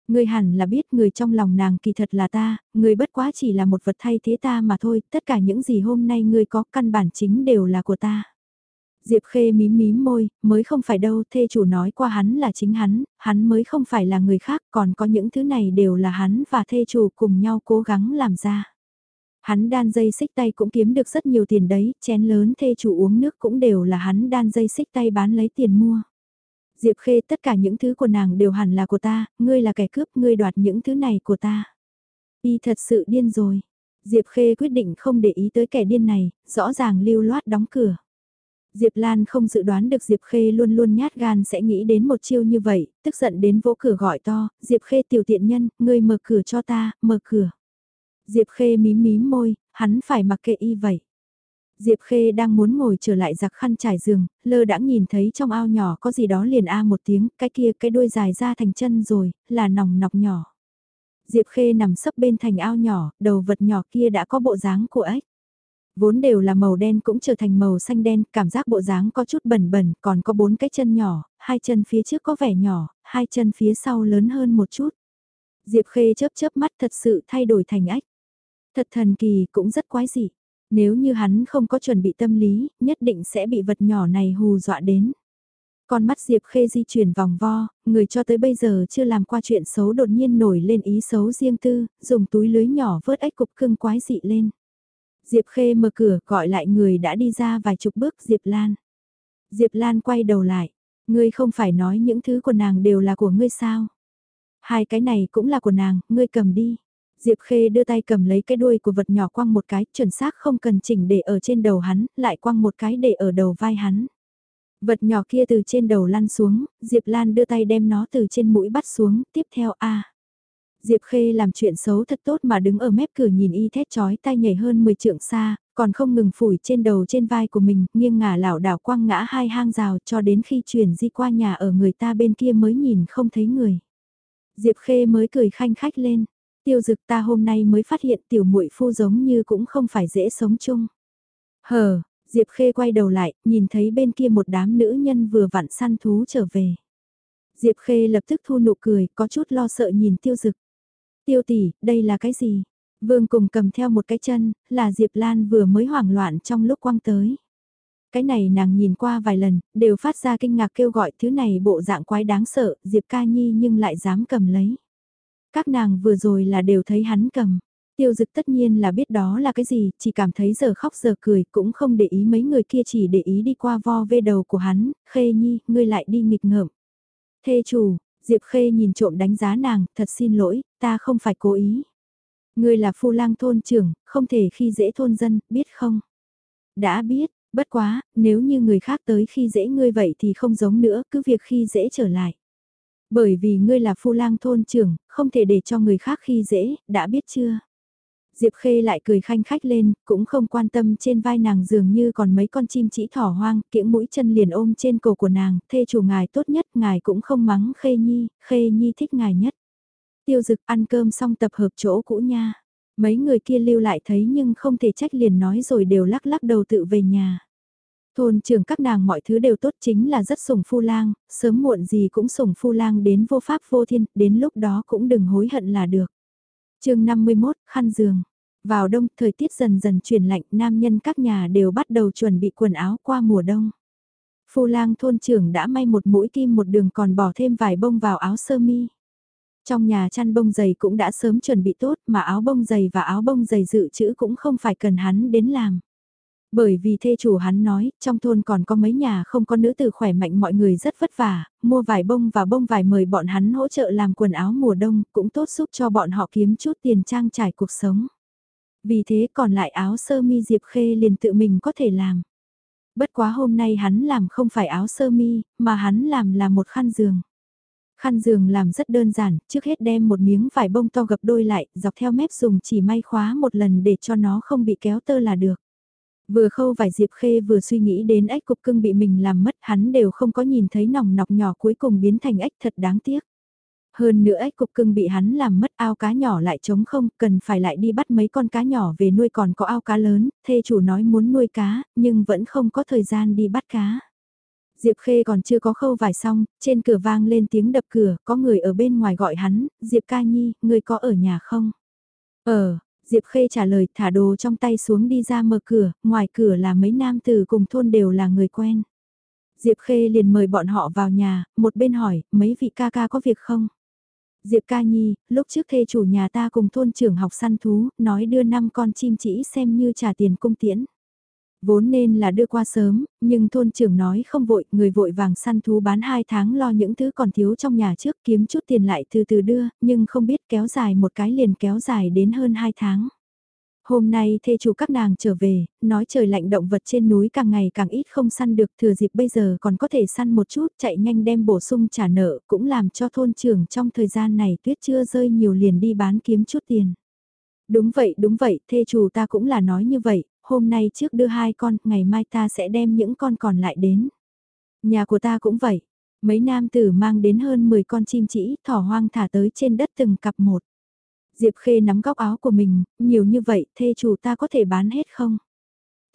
Ngươi hẳn là biết người trong lòng nàng kỳ thật là ta, ngươi bất quá chỉ là một vật thay thế ta mà thôi, tất cả những gì hôm nay ngươi có căn bản chính đều là của ta. Diệp Khê mím mím môi, mới không phải đâu, thê chủ nói qua hắn là chính hắn, hắn mới không phải là người khác, còn có những thứ này đều là hắn và thê chủ cùng nhau cố gắng làm ra. Hắn đan dây xích tay cũng kiếm được rất nhiều tiền đấy, chén lớn thê chủ uống nước cũng đều là hắn đan dây xích tay bán lấy tiền mua. Diệp Khê tất cả những thứ của nàng đều hẳn là của ta, ngươi là kẻ cướp, ngươi đoạt những thứ này của ta. Y thật sự điên rồi. Diệp Khê quyết định không để ý tới kẻ điên này, rõ ràng lưu loát đóng cửa. Diệp Lan không dự đoán được Diệp Khê luôn luôn nhát gan sẽ nghĩ đến một chiêu như vậy, tức giận đến vỗ cửa gọi to, Diệp Khê tiểu tiện nhân, ngươi mở cửa cho ta, mở cửa. Diệp Khê mím mím môi, hắn phải mặc kệ y vậy. Diệp Khê đang muốn ngồi trở lại giặc khăn trải giường, lơ đãng nhìn thấy trong ao nhỏ có gì đó liền a một tiếng, cái kia cái đuôi dài ra thành chân rồi, là nòng nọc nhỏ. Diệp Khê nằm sấp bên thành ao nhỏ, đầu vật nhỏ kia đã có bộ dáng của ếch. Vốn đều là màu đen cũng trở thành màu xanh đen, cảm giác bộ dáng có chút bẩn bẩn, còn có bốn cái chân nhỏ, hai chân phía trước có vẻ nhỏ, hai chân phía sau lớn hơn một chút. Diệp Khê chớp chớp mắt thật sự thay đổi thành ếch. Thật thần kỳ cũng rất quái dị. Nếu như hắn không có chuẩn bị tâm lý, nhất định sẽ bị vật nhỏ này hù dọa đến. Con mắt Diệp Khê di chuyển vòng vo, người cho tới bây giờ chưa làm qua chuyện xấu đột nhiên nổi lên ý xấu riêng tư, dùng túi lưới nhỏ vớt ếch cục cưng quái dị lên. Diệp Khê mở cửa gọi lại người đã đi ra vài chục bước Diệp Lan. Diệp Lan quay đầu lại, ngươi không phải nói những thứ của nàng đều là của ngươi sao? Hai cái này cũng là của nàng, ngươi cầm đi. Diệp Khê đưa tay cầm lấy cái đuôi của vật nhỏ quăng một cái, chuẩn xác không cần chỉnh để ở trên đầu hắn, lại quăng một cái để ở đầu vai hắn. Vật nhỏ kia từ trên đầu lăn xuống, Diệp Lan đưa tay đem nó từ trên mũi bắt xuống, tiếp theo a. Diệp Khê làm chuyện xấu thật tốt mà đứng ở mép cửa nhìn y thét chói tay nhảy hơn 10 trượng xa, còn không ngừng phủi trên đầu trên vai của mình, nghiêng ngả lảo đảo quăng ngã hai hang rào cho đến khi chuyển di qua nhà ở người ta bên kia mới nhìn không thấy người. Diệp Khê mới cười khanh khách lên, tiêu dực ta hôm nay mới phát hiện tiểu muội phu giống như cũng không phải dễ sống chung. Hờ, Diệp Khê quay đầu lại, nhìn thấy bên kia một đám nữ nhân vừa vặn săn thú trở về. Diệp Khê lập tức thu nụ cười, có chút lo sợ nhìn tiêu dực. Tiêu tỷ, đây là cái gì? Vương cùng cầm theo một cái chân, là Diệp Lan vừa mới hoảng loạn trong lúc quăng tới. Cái này nàng nhìn qua vài lần, đều phát ra kinh ngạc kêu gọi thứ này bộ dạng quái đáng sợ, Diệp ca nhi nhưng lại dám cầm lấy. Các nàng vừa rồi là đều thấy hắn cầm. Tiêu dực tất nhiên là biết đó là cái gì, chỉ cảm thấy giờ khóc giờ cười, cũng không để ý mấy người kia chỉ để ý đi qua vo vê đầu của hắn, khê nhi, ngươi lại đi nghịch ngợm. Thê chủ, Diệp Khê nhìn trộm đánh giá nàng, thật xin lỗi, ta không phải cố ý. Ngươi là phu lang thôn trưởng, không thể khi dễ thôn dân, biết không? Đã biết, bất quá, nếu như người khác tới khi dễ ngươi vậy thì không giống nữa, cứ việc khi dễ trở lại. Bởi vì ngươi là phu lang thôn trưởng, không thể để cho người khác khi dễ, đã biết chưa? Diệp Khê lại cười khanh khách lên, cũng không quan tâm trên vai nàng dường như còn mấy con chim chỉ thỏ hoang, kiễng mũi chân liền ôm trên cổ của nàng, thê chủ ngài tốt nhất, ngài cũng không mắng Khê Nhi, Khê Nhi thích ngài nhất. Tiêu dực ăn cơm xong tập hợp chỗ cũ nha. Mấy người kia lưu lại thấy nhưng không thể trách liền nói rồi đều lắc lắc đầu tự về nhà. Thôn trưởng các nàng mọi thứ đều tốt chính là rất sủng phu lang, sớm muộn gì cũng sủng phu lang đến vô pháp vô thiên, đến lúc đó cũng đừng hối hận là được chương 51, khăn giường. Vào đông, thời tiết dần dần chuyển lạnh, nam nhân các nhà đều bắt đầu chuẩn bị quần áo qua mùa đông. Phu lang thôn trưởng đã may một mũi kim một đường còn bỏ thêm vài bông vào áo sơ mi. Trong nhà chăn bông dày cũng đã sớm chuẩn bị tốt mà áo bông dày và áo bông dày dự trữ cũng không phải cần hắn đến làm. Bởi vì thê chủ hắn nói, trong thôn còn có mấy nhà không có nữ tử khỏe mạnh mọi người rất vất vả, mua vải bông và bông vải mời bọn hắn hỗ trợ làm quần áo mùa đông, cũng tốt giúp cho bọn họ kiếm chút tiền trang trải cuộc sống. Vì thế còn lại áo sơ mi Diệp Khê liền tự mình có thể làm. Bất quá hôm nay hắn làm không phải áo sơ mi, mà hắn làm là một khăn giường. Khăn giường làm rất đơn giản, trước hết đem một miếng vải bông to gập đôi lại, dọc theo mép dùng chỉ may khóa một lần để cho nó không bị kéo tơ là được. Vừa khâu vải Diệp Khê vừa suy nghĩ đến ếch cục cưng bị mình làm mất hắn đều không có nhìn thấy nòng nọc nhỏ cuối cùng biến thành ếch thật đáng tiếc. Hơn nữa ếch cục cưng bị hắn làm mất ao cá nhỏ lại trống không, cần phải lại đi bắt mấy con cá nhỏ về nuôi còn có ao cá lớn, thê chủ nói muốn nuôi cá, nhưng vẫn không có thời gian đi bắt cá. Diệp Khê còn chưa có khâu vải xong, trên cửa vang lên tiếng đập cửa, có người ở bên ngoài gọi hắn, Diệp Ca Nhi, người có ở nhà không? Ờ, Diệp Khê trả lời thả đồ trong tay xuống đi ra mở cửa, ngoài cửa là mấy nam tử cùng thôn đều là người quen. Diệp Khê liền mời bọn họ vào nhà, một bên hỏi, mấy vị ca ca có việc không? Diệp ca nhi, lúc trước thê chủ nhà ta cùng thôn trưởng học săn thú, nói đưa năm con chim chỉ xem như trả tiền cung tiễn. Vốn nên là đưa qua sớm, nhưng thôn trưởng nói không vội, người vội vàng săn thú bán 2 tháng lo những thứ còn thiếu trong nhà trước kiếm chút tiền lại từ từ đưa, nhưng không biết kéo dài một cái liền kéo dài đến hơn 2 tháng. Hôm nay thê chủ các nàng trở về, nói trời lạnh động vật trên núi càng ngày càng ít không săn được thừa dịp bây giờ còn có thể săn một chút chạy nhanh đem bổ sung trả nợ cũng làm cho thôn trưởng trong thời gian này tuyết chưa rơi nhiều liền đi bán kiếm chút tiền. Đúng vậy đúng vậy, thê chủ ta cũng là nói như vậy, hôm nay trước đưa hai con, ngày mai ta sẽ đem những con còn lại đến. Nhà của ta cũng vậy, mấy nam tử mang đến hơn 10 con chim chỉ, thỏ hoang thả tới trên đất từng cặp một. Diệp Khê nắm góc áo của mình, nhiều như vậy, thê chủ ta có thể bán hết không?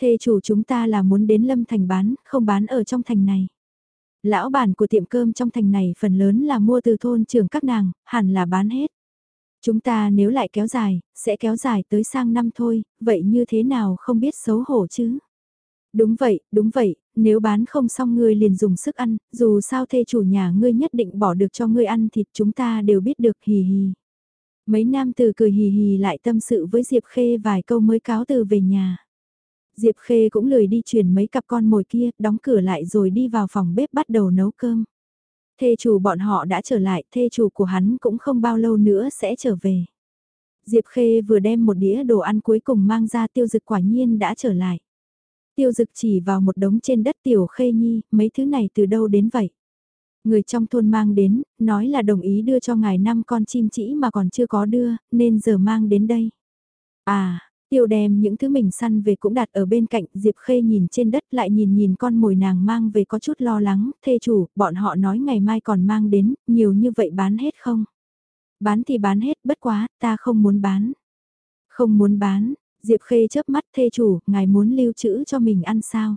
Thê chủ chúng ta là muốn đến Lâm Thành bán, không bán ở trong thành này. Lão bản của tiệm cơm trong thành này phần lớn là mua từ thôn trưởng các nàng, hẳn là bán hết. Chúng ta nếu lại kéo dài, sẽ kéo dài tới sang năm thôi, vậy như thế nào không biết xấu hổ chứ? Đúng vậy, đúng vậy, nếu bán không xong ngươi liền dùng sức ăn, dù sao thê chủ nhà ngươi nhất định bỏ được cho ngươi ăn thịt chúng ta đều biết được hì hì. Mấy nam từ cười hì hì lại tâm sự với Diệp Khê vài câu mới cáo từ về nhà. Diệp Khê cũng lười đi chuyển mấy cặp con mồi kia, đóng cửa lại rồi đi vào phòng bếp bắt đầu nấu cơm. Thê chủ bọn họ đã trở lại, thê chủ của hắn cũng không bao lâu nữa sẽ trở về. Diệp Khê vừa đem một đĩa đồ ăn cuối cùng mang ra tiêu dực quả nhiên đã trở lại. Tiêu dực chỉ vào một đống trên đất tiểu Khê Nhi, mấy thứ này từ đâu đến vậy? Người trong thôn mang đến, nói là đồng ý đưa cho ngài năm con chim chỉ mà còn chưa có đưa, nên giờ mang đến đây. À, tiêu đem những thứ mình săn về cũng đặt ở bên cạnh, Diệp Khê nhìn trên đất lại nhìn nhìn con mồi nàng mang về có chút lo lắng, thê chủ, bọn họ nói ngày mai còn mang đến, nhiều như vậy bán hết không? Bán thì bán hết, bất quá, ta không muốn bán. Không muốn bán, Diệp Khê chớp mắt thê chủ, ngài muốn lưu trữ cho mình ăn sao?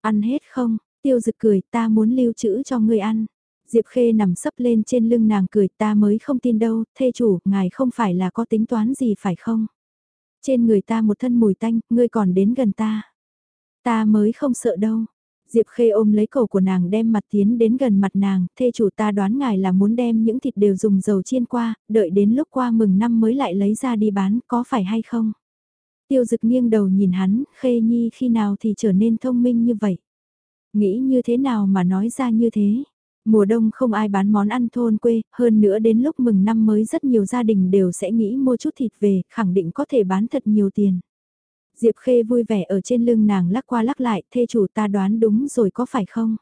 Ăn hết không? Tiêu dực cười, ta muốn lưu trữ cho ngươi ăn. Diệp Khê nằm sấp lên trên lưng nàng cười ta mới không tin đâu, thê chủ, ngài không phải là có tính toán gì phải không? Trên người ta một thân mùi tanh, ngươi còn đến gần ta. Ta mới không sợ đâu. Diệp Khê ôm lấy cổ của nàng đem mặt tiến đến gần mặt nàng, thê chủ ta đoán ngài là muốn đem những thịt đều dùng dầu chiên qua, đợi đến lúc qua mừng năm mới lại lấy ra đi bán, có phải hay không? Tiêu dực nghiêng đầu nhìn hắn, Khê Nhi khi nào thì trở nên thông minh như vậy? Nghĩ như thế nào mà nói ra như thế? Mùa đông không ai bán món ăn thôn quê, hơn nữa đến lúc mừng năm mới rất nhiều gia đình đều sẽ nghĩ mua chút thịt về, khẳng định có thể bán thật nhiều tiền. Diệp Khê vui vẻ ở trên lưng nàng lắc qua lắc lại, thê chủ ta đoán đúng rồi có phải không?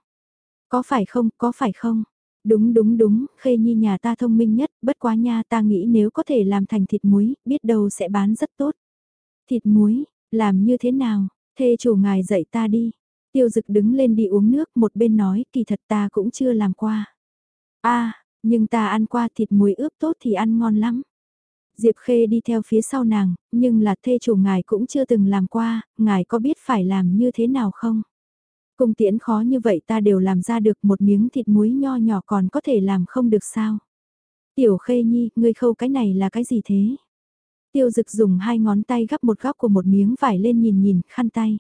Có phải không, có phải không? Đúng đúng đúng, Khê Nhi nhà ta thông minh nhất, bất quá nha ta nghĩ nếu có thể làm thành thịt muối, biết đâu sẽ bán rất tốt. Thịt muối, làm như thế nào? Thê chủ ngài dạy ta đi. Tiêu dực đứng lên đi uống nước một bên nói kỳ thật ta cũng chưa làm qua. a nhưng ta ăn qua thịt muối ướp tốt thì ăn ngon lắm. Diệp Khê đi theo phía sau nàng, nhưng là thê chủ ngài cũng chưa từng làm qua, ngài có biết phải làm như thế nào không? Cung tiễn khó như vậy ta đều làm ra được một miếng thịt muối nho nhỏ còn có thể làm không được sao? Tiểu Khê Nhi, ngươi khâu cái này là cái gì thế? Tiêu dực dùng hai ngón tay gắp một góc của một miếng vải lên nhìn nhìn, khăn tay.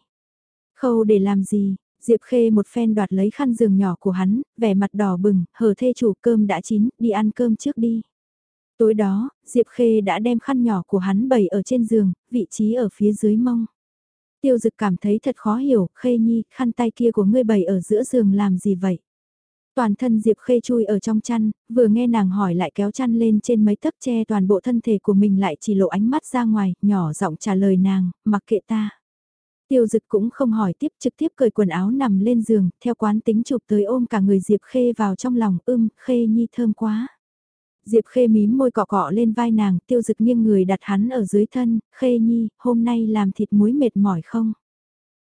Khâu để làm gì? Diệp Khê một phen đoạt lấy khăn giường nhỏ của hắn, vẻ mặt đỏ bừng, hờ thê chủ cơm đã chín, đi ăn cơm trước đi. Tối đó, Diệp Khê đã đem khăn nhỏ của hắn bày ở trên giường, vị trí ở phía dưới mông. Tiêu dực cảm thấy thật khó hiểu, Khê Nhi, khăn tay kia của ngươi bày ở giữa giường làm gì vậy? Toàn thân Diệp Khê chui ở trong chăn, vừa nghe nàng hỏi lại kéo chăn lên trên mấy tấc che toàn bộ thân thể của mình lại chỉ lộ ánh mắt ra ngoài, nhỏ giọng trả lời nàng, mặc kệ ta. Tiêu dực cũng không hỏi tiếp trực tiếp cởi quần áo nằm lên giường, theo quán tính chụp tới ôm cả người Diệp Khê vào trong lòng, ưm, Khê Nhi thơm quá. Diệp Khê mím môi cọ cọ lên vai nàng, tiêu dực nghiêng người đặt hắn ở dưới thân, Khê Nhi, hôm nay làm thịt muối mệt mỏi không?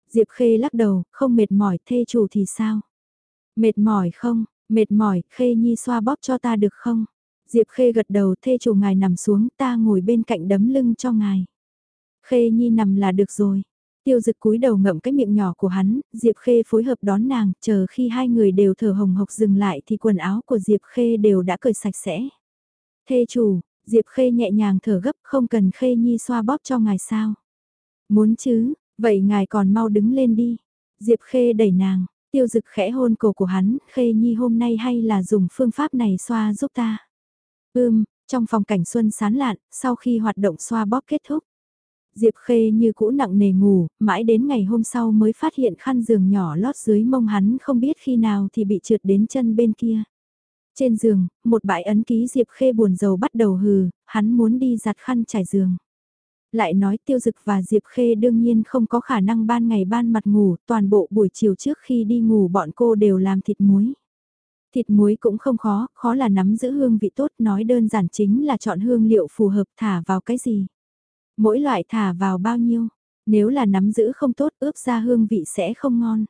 Diệp Khê lắc đầu, không mệt mỏi, thê chủ thì sao? Mệt mỏi không, mệt mỏi, Khê Nhi xoa bóp cho ta được không? Diệp Khê gật đầu, thê chủ ngài nằm xuống, ta ngồi bên cạnh đấm lưng cho ngài. Khê Nhi nằm là được rồi. Tiêu dực cúi đầu ngậm cái miệng nhỏ của hắn, Diệp Khê phối hợp đón nàng, chờ khi hai người đều thở hồng hộc dừng lại thì quần áo của Diệp Khê đều đã cởi sạch sẽ. Thê chủ, Diệp Khê nhẹ nhàng thở gấp không cần Khê Nhi xoa bóp cho ngài sao. Muốn chứ, vậy ngài còn mau đứng lên đi. Diệp Khê đẩy nàng, tiêu dực khẽ hôn cổ của hắn, Khê Nhi hôm nay hay là dùng phương pháp này xoa giúp ta. Ưm, trong phòng cảnh xuân sán lạn, sau khi hoạt động xoa bóp kết thúc. Diệp Khê như cũ nặng nề ngủ, mãi đến ngày hôm sau mới phát hiện khăn giường nhỏ lót dưới mông hắn không biết khi nào thì bị trượt đến chân bên kia. Trên giường, một bãi ấn ký Diệp Khê buồn rầu bắt đầu hừ, hắn muốn đi giặt khăn trải giường. Lại nói tiêu dực và Diệp Khê đương nhiên không có khả năng ban ngày ban mặt ngủ, toàn bộ buổi chiều trước khi đi ngủ bọn cô đều làm thịt muối. Thịt muối cũng không khó, khó là nắm giữ hương vị tốt, nói đơn giản chính là chọn hương liệu phù hợp thả vào cái gì. Mỗi loại thả vào bao nhiêu, nếu là nắm giữ không tốt ướp ra hương vị sẽ không ngon.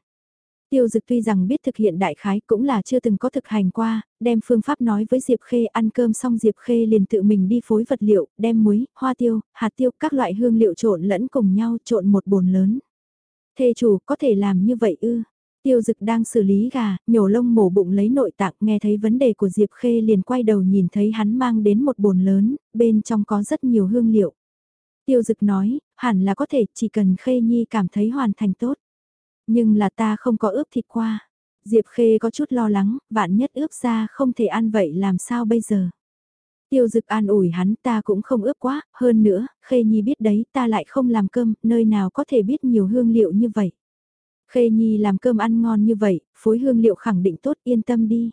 Tiêu Dực tuy rằng biết thực hiện đại khái cũng là chưa từng có thực hành qua, đem phương pháp nói với Diệp Khê ăn cơm xong Diệp Khê liền tự mình đi phối vật liệu, đem muối, hoa tiêu, hạt tiêu, các loại hương liệu trộn lẫn cùng nhau trộn một bồn lớn. Thê chủ có thể làm như vậy ư? Tiêu Dực đang xử lý gà, nhổ lông mổ bụng lấy nội tạng nghe thấy vấn đề của Diệp Khê liền quay đầu nhìn thấy hắn mang đến một bồn lớn, bên trong có rất nhiều hương liệu. Tiêu Dực nói, hẳn là có thể chỉ cần Khê Nhi cảm thấy hoàn thành tốt. Nhưng là ta không có ướp thịt qua. Diệp Khê có chút lo lắng, vạn nhất ướp ra không thể ăn vậy làm sao bây giờ. Tiêu dực an ủi hắn ta cũng không ướp quá, hơn nữa, Khê Nhi biết đấy ta lại không làm cơm, nơi nào có thể biết nhiều hương liệu như vậy. Khê Nhi làm cơm ăn ngon như vậy, phối hương liệu khẳng định tốt yên tâm đi.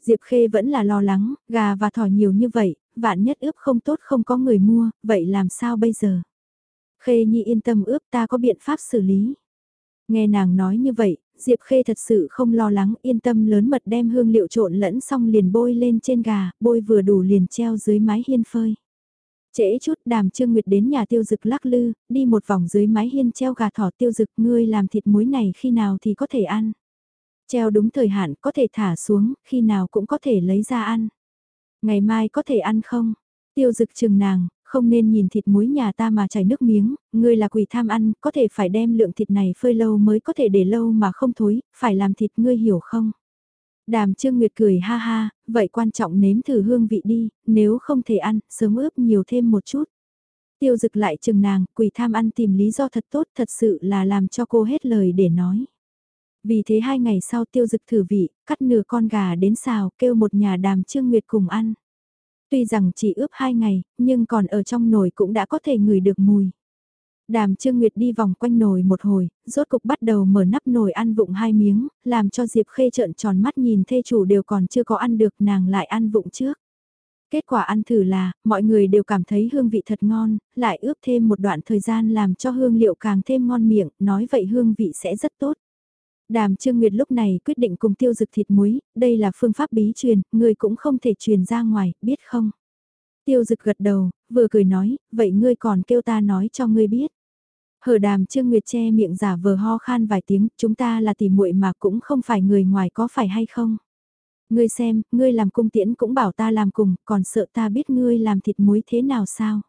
Diệp Khê vẫn là lo lắng, gà và thỏ nhiều như vậy, vạn nhất ướp không tốt không có người mua, vậy làm sao bây giờ? Khê Nhi yên tâm ướp ta có biện pháp xử lý. Nghe nàng nói như vậy, Diệp Khê thật sự không lo lắng yên tâm lớn mật đem hương liệu trộn lẫn xong liền bôi lên trên gà, bôi vừa đủ liền treo dưới mái hiên phơi. Trễ chút đàm trương nguyệt đến nhà tiêu dực lắc lư, đi một vòng dưới mái hiên treo gà thỏ tiêu dực ngươi làm thịt muối này khi nào thì có thể ăn. Treo đúng thời hạn có thể thả xuống, khi nào cũng có thể lấy ra ăn. Ngày mai có thể ăn không? Tiêu dực chừng nàng, không nên nhìn thịt muối nhà ta mà chảy nước miếng, ngươi là quỷ tham ăn, có thể phải đem lượng thịt này phơi lâu mới có thể để lâu mà không thối, phải làm thịt ngươi hiểu không? Đàm Trương Nguyệt cười ha ha, vậy quan trọng nếm thử hương vị đi, nếu không thể ăn, sớm ướp nhiều thêm một chút. Tiêu dực lại chừng nàng, quỷ tham ăn tìm lý do thật tốt thật sự là làm cho cô hết lời để nói. Vì thế hai ngày sau tiêu dực thử vị, cắt nửa con gà đến xào, kêu một nhà đàm trương nguyệt cùng ăn. Tuy rằng chỉ ướp hai ngày, nhưng còn ở trong nồi cũng đã có thể ngửi được mùi. Đàm Trương Nguyệt đi vòng quanh nồi một hồi, rốt cục bắt đầu mở nắp nồi ăn vụng hai miếng, làm cho Diệp Khê trợn tròn mắt nhìn thê chủ đều còn chưa có ăn được nàng lại ăn vụng trước. Kết quả ăn thử là, mọi người đều cảm thấy hương vị thật ngon, lại ướp thêm một đoạn thời gian làm cho hương liệu càng thêm ngon miệng, nói vậy hương vị sẽ rất tốt. Đàm Trương Nguyệt lúc này quyết định cùng tiêu dực thịt muối, đây là phương pháp bí truyền, người cũng không thể truyền ra ngoài, biết không? Tiêu dực gật đầu, vừa cười nói, vậy ngươi còn kêu ta nói cho ngươi biết. Hở đàm Trương Nguyệt che miệng giả vờ ho khan vài tiếng, chúng ta là tỷ muội mà cũng không phải người ngoài có phải hay không? Ngươi xem, ngươi làm cung tiễn cũng bảo ta làm cùng, còn sợ ta biết ngươi làm thịt muối thế nào sao?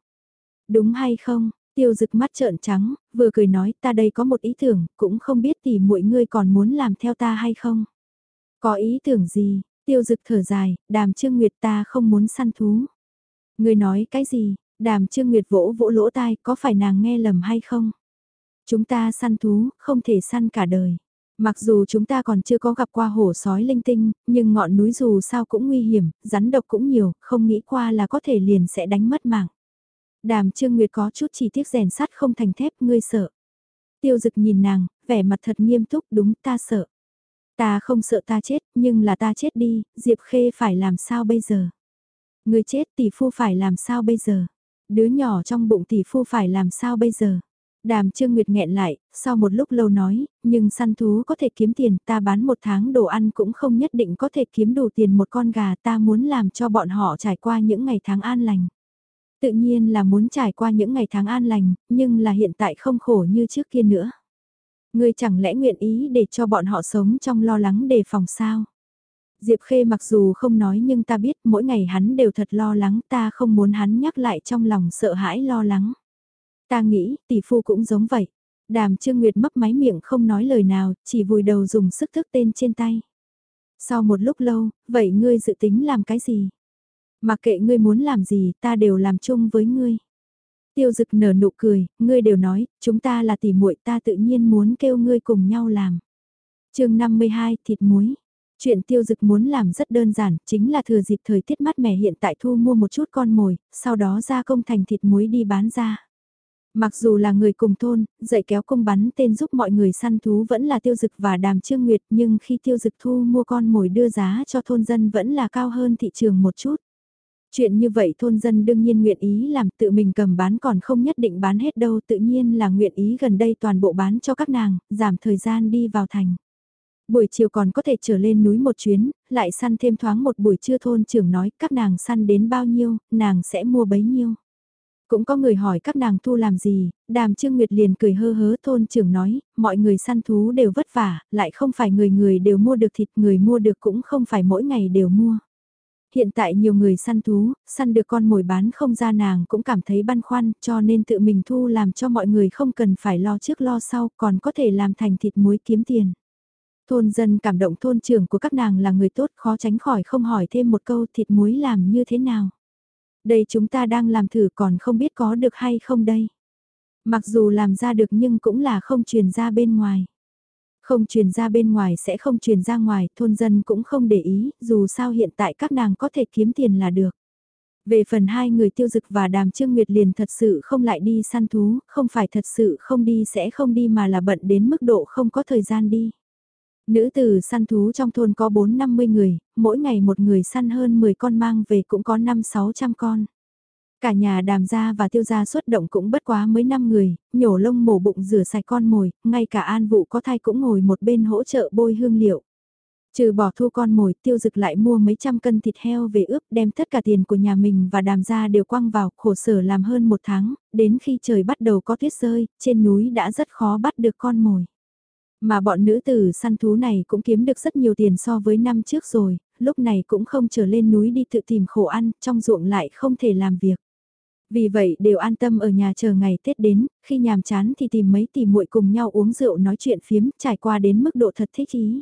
Đúng hay không? Tiêu dực mắt trợn trắng, vừa cười nói ta đây có một ý tưởng, cũng không biết tỷ muội ngươi còn muốn làm theo ta hay không? Có ý tưởng gì? Tiêu dực thở dài, đàm Trương Nguyệt ta không muốn săn thú. Ngươi nói cái gì? Đàm Trương Nguyệt vỗ vỗ lỗ tai, có phải nàng nghe lầm hay không? Chúng ta săn thú, không thể săn cả đời. Mặc dù chúng ta còn chưa có gặp qua hổ sói linh tinh, nhưng ngọn núi dù sao cũng nguy hiểm, rắn độc cũng nhiều, không nghĩ qua là có thể liền sẽ đánh mất mạng. Đàm Trương Nguyệt có chút chỉ tiếc rèn sắt không thành thép, ngươi sợ. Tiêu dực nhìn nàng, vẻ mặt thật nghiêm túc đúng ta sợ. Ta không sợ ta chết, nhưng là ta chết đi, Diệp Khê phải làm sao bây giờ? Người chết tỷ phu phải làm sao bây giờ? Đứa nhỏ trong bụng tỷ phu phải làm sao bây giờ? Đàm Trương Nguyệt nghẹn lại, sau một lúc lâu nói, nhưng săn thú có thể kiếm tiền, ta bán một tháng đồ ăn cũng không nhất định có thể kiếm đủ tiền một con gà ta muốn làm cho bọn họ trải qua những ngày tháng an lành. Tự nhiên là muốn trải qua những ngày tháng an lành, nhưng là hiện tại không khổ như trước kia nữa. Ngươi chẳng lẽ nguyện ý để cho bọn họ sống trong lo lắng đề phòng sao? Diệp Khê mặc dù không nói nhưng ta biết mỗi ngày hắn đều thật lo lắng ta không muốn hắn nhắc lại trong lòng sợ hãi lo lắng. Ta nghĩ, tỷ phu cũng giống vậy. Đàm Trương Nguyệt mấp máy miệng không nói lời nào, chỉ vùi đầu dùng sức thức tên trên tay. Sau một lúc lâu, vậy ngươi dự tính làm cái gì? Mặc kệ ngươi muốn làm gì, ta đều làm chung với ngươi. Tiêu dực nở nụ cười, ngươi đều nói, chúng ta là tỷ muội ta tự nhiên muốn kêu ngươi cùng nhau làm. chương 52, thịt muối. Chuyện tiêu dực muốn làm rất đơn giản, chính là thừa dịp thời tiết mát mẻ hiện tại thu mua một chút con mồi, sau đó ra công thành thịt muối đi bán ra. Mặc dù là người cùng thôn, dạy kéo công bắn tên giúp mọi người săn thú vẫn là tiêu dực và đàm trương nguyệt nhưng khi tiêu dực thu mua con mồi đưa giá cho thôn dân vẫn là cao hơn thị trường một chút. Chuyện như vậy thôn dân đương nhiên nguyện ý làm tự mình cầm bán còn không nhất định bán hết đâu tự nhiên là nguyện ý gần đây toàn bộ bán cho các nàng, giảm thời gian đi vào thành. Buổi chiều còn có thể trở lên núi một chuyến, lại săn thêm thoáng một buổi trưa thôn trưởng nói các nàng săn đến bao nhiêu, nàng sẽ mua bấy nhiêu. Cũng có người hỏi các nàng thu làm gì, đàm trương nguyệt liền cười hơ hớ thôn trưởng nói, mọi người săn thú đều vất vả, lại không phải người người đều mua được thịt, người mua được cũng không phải mỗi ngày đều mua. Hiện tại nhiều người săn thú, săn được con mồi bán không ra nàng cũng cảm thấy băn khoăn cho nên tự mình thu làm cho mọi người không cần phải lo trước lo sau còn có thể làm thành thịt muối kiếm tiền. Thôn dân cảm động thôn trưởng của các nàng là người tốt khó tránh khỏi không hỏi thêm một câu thịt muối làm như thế nào. Đây chúng ta đang làm thử còn không biết có được hay không đây. Mặc dù làm ra được nhưng cũng là không truyền ra bên ngoài. Không truyền ra bên ngoài sẽ không truyền ra ngoài, thôn dân cũng không để ý, dù sao hiện tại các nàng có thể kiếm tiền là được. Về phần hai người tiêu dực và đàm trương nguyệt liền thật sự không lại đi săn thú, không phải thật sự không đi sẽ không đi mà là bận đến mức độ không có thời gian đi. Nữ tử săn thú trong thôn có 4-50 người, mỗi ngày một người săn hơn 10 con mang về cũng có 5-600 con. Cả nhà đàm gia và tiêu gia xuất động cũng bất quá mấy năm người, nhổ lông mổ bụng rửa sạch con mồi, ngay cả an vụ có thai cũng ngồi một bên hỗ trợ bôi hương liệu. Trừ bỏ thu con mồi tiêu dực lại mua mấy trăm cân thịt heo về ướp đem tất cả tiền của nhà mình và đàm gia đều quăng vào khổ sở làm hơn một tháng, đến khi trời bắt đầu có tuyết rơi, trên núi đã rất khó bắt được con mồi. Mà bọn nữ tử săn thú này cũng kiếm được rất nhiều tiền so với năm trước rồi, lúc này cũng không trở lên núi đi tự tìm khổ ăn, trong ruộng lại không thể làm việc. Vì vậy đều an tâm ở nhà chờ ngày Tết đến, khi nhàm chán thì tìm mấy tỷ muội cùng nhau uống rượu nói chuyện phiếm, trải qua đến mức độ thật thích ý.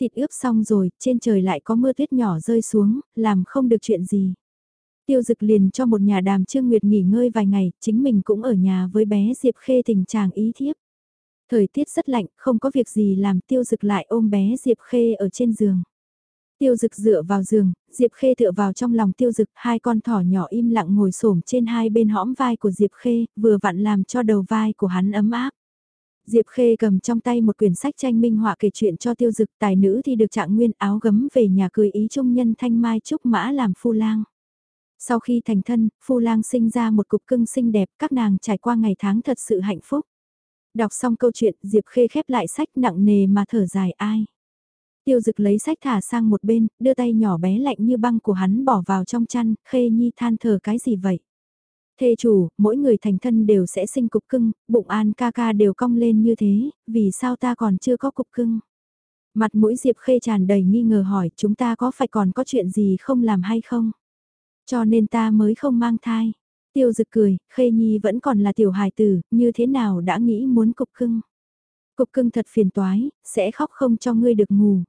Thịt ướp xong rồi, trên trời lại có mưa tuyết nhỏ rơi xuống, làm không được chuyện gì. Tiêu dực liền cho một nhà đàm Trương Nguyệt nghỉ ngơi vài ngày, chính mình cũng ở nhà với bé Diệp Khê tình chàng ý thiếp. Thời tiết rất lạnh, không có việc gì làm tiêu dực lại ôm bé Diệp Khê ở trên giường. Tiêu dực dựa vào giường, Diệp Khê tựa vào trong lòng tiêu dực, hai con thỏ nhỏ im lặng ngồi xổm trên hai bên hõm vai của Diệp Khê, vừa vặn làm cho đầu vai của hắn ấm áp. Diệp Khê cầm trong tay một quyển sách tranh minh họa kể chuyện cho tiêu dực tài nữ thì được trạng nguyên áo gấm về nhà cười ý trung nhân thanh mai trúc mã làm phu lang. Sau khi thành thân, phu lang sinh ra một cục cưng xinh đẹp, các nàng trải qua ngày tháng thật sự hạnh phúc. Đọc xong câu chuyện, Diệp Khê khép lại sách nặng nề mà thở dài ai. Tiêu dực lấy sách thả sang một bên, đưa tay nhỏ bé lạnh như băng của hắn bỏ vào trong chăn, Khê Nhi than thở cái gì vậy? Thê chủ, mỗi người thành thân đều sẽ sinh cục cưng, bụng an ca ca đều cong lên như thế, vì sao ta còn chưa có cục cưng? Mặt mũi Diệp Khê tràn đầy nghi ngờ hỏi chúng ta có phải còn có chuyện gì không làm hay không? Cho nên ta mới không mang thai. Tiêu dực cười, Khê Nhi vẫn còn là tiểu hài tử, như thế nào đã nghĩ muốn cục cưng? Cục cưng thật phiền toái, sẽ khóc không cho ngươi được ngủ.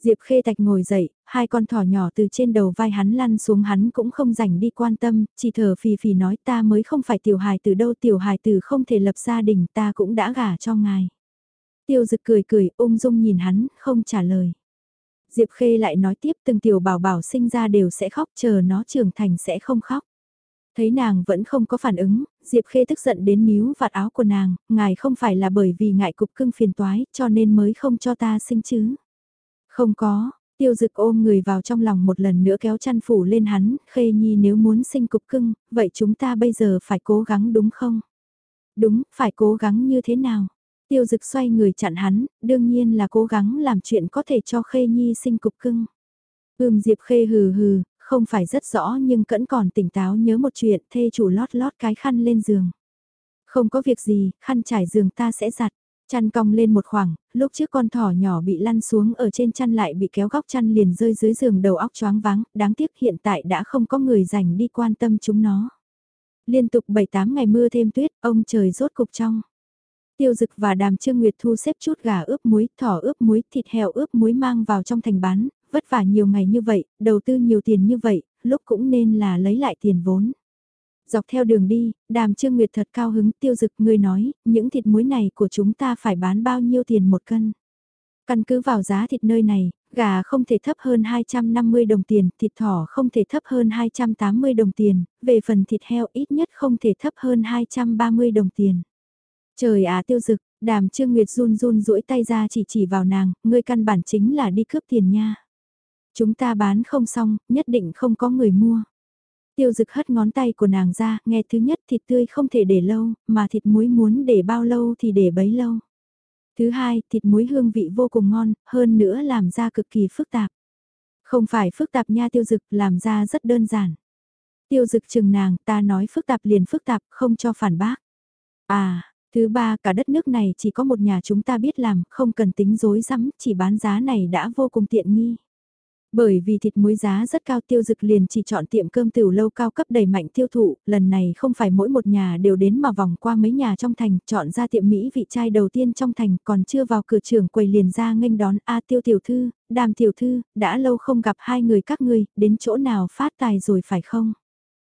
Diệp Khê Tạch ngồi dậy, hai con thỏ nhỏ từ trên đầu vai hắn lăn xuống hắn cũng không rảnh đi quan tâm, chỉ thở phì phì nói ta mới không phải tiểu hài từ đâu tiểu hài từ không thể lập gia đình ta cũng đã gả cho ngài. Tiêu dực cười cười ung dung nhìn hắn, không trả lời. Diệp Khê lại nói tiếp từng tiểu bảo bảo sinh ra đều sẽ khóc chờ nó trưởng thành sẽ không khóc. Thấy nàng vẫn không có phản ứng, Diệp Khê tức giận đến níu vạt áo của nàng, ngài không phải là bởi vì ngại cục cưng phiền toái cho nên mới không cho ta sinh chứ. Không có, tiêu dực ôm người vào trong lòng một lần nữa kéo chăn phủ lên hắn, khê nhi nếu muốn sinh cục cưng, vậy chúng ta bây giờ phải cố gắng đúng không? Đúng, phải cố gắng như thế nào? Tiêu dực xoay người chặn hắn, đương nhiên là cố gắng làm chuyện có thể cho khê nhi sinh cục cưng. Ưm Diệp Khê hừ hừ, không phải rất rõ nhưng cẫn còn tỉnh táo nhớ một chuyện thê chủ lót lót cái khăn lên giường. Không có việc gì, khăn trải giường ta sẽ giặt. Chăn cong lên một khoảng, lúc trước con thỏ nhỏ bị lăn xuống ở trên chăn lại bị kéo góc chăn liền rơi dưới giường đầu óc choáng váng, đáng tiếc hiện tại đã không có người dành đi quan tâm chúng nó. Liên tục 7-8 ngày mưa thêm tuyết, ông trời rốt cục trong. Tiêu dực và đàm trương nguyệt thu xếp chút gà ướp muối, thỏ ướp muối, thịt heo ướp muối mang vào trong thành bán, vất vả nhiều ngày như vậy, đầu tư nhiều tiền như vậy, lúc cũng nên là lấy lại tiền vốn. Dọc theo đường đi, đàm trương nguyệt thật cao hứng tiêu dực người nói, những thịt muối này của chúng ta phải bán bao nhiêu tiền một cân. Căn cứ vào giá thịt nơi này, gà không thể thấp hơn 250 đồng tiền, thịt thỏ không thể thấp hơn 280 đồng tiền, về phần thịt heo ít nhất không thể thấp hơn 230 đồng tiền. Trời á tiêu dực, đàm trương nguyệt run run duỗi tay ra chỉ chỉ vào nàng, ngươi căn bản chính là đi cướp tiền nha. Chúng ta bán không xong, nhất định không có người mua. Tiêu dực hất ngón tay của nàng ra, nghe thứ nhất thịt tươi không thể để lâu, mà thịt muối muốn để bao lâu thì để bấy lâu. Thứ hai, thịt muối hương vị vô cùng ngon, hơn nữa làm ra cực kỳ phức tạp. Không phải phức tạp nha tiêu dực, làm ra rất đơn giản. Tiêu dực chừng nàng, ta nói phức tạp liền phức tạp, không cho phản bác. À, thứ ba, cả đất nước này chỉ có một nhà chúng ta biết làm, không cần tính dối rắm chỉ bán giá này đã vô cùng tiện nghi. Bởi vì thịt muối giá rất cao tiêu dực liền chỉ chọn tiệm cơm tiểu lâu cao cấp đầy mạnh tiêu thụ, lần này không phải mỗi một nhà đều đến mà vòng qua mấy nhà trong thành, chọn ra tiệm Mỹ vị trai đầu tiên trong thành, còn chưa vào cửa trưởng quầy liền ra nghênh đón A tiêu tiểu thư, đàm tiểu thư, đã lâu không gặp hai người các ngươi, đến chỗ nào phát tài rồi phải không?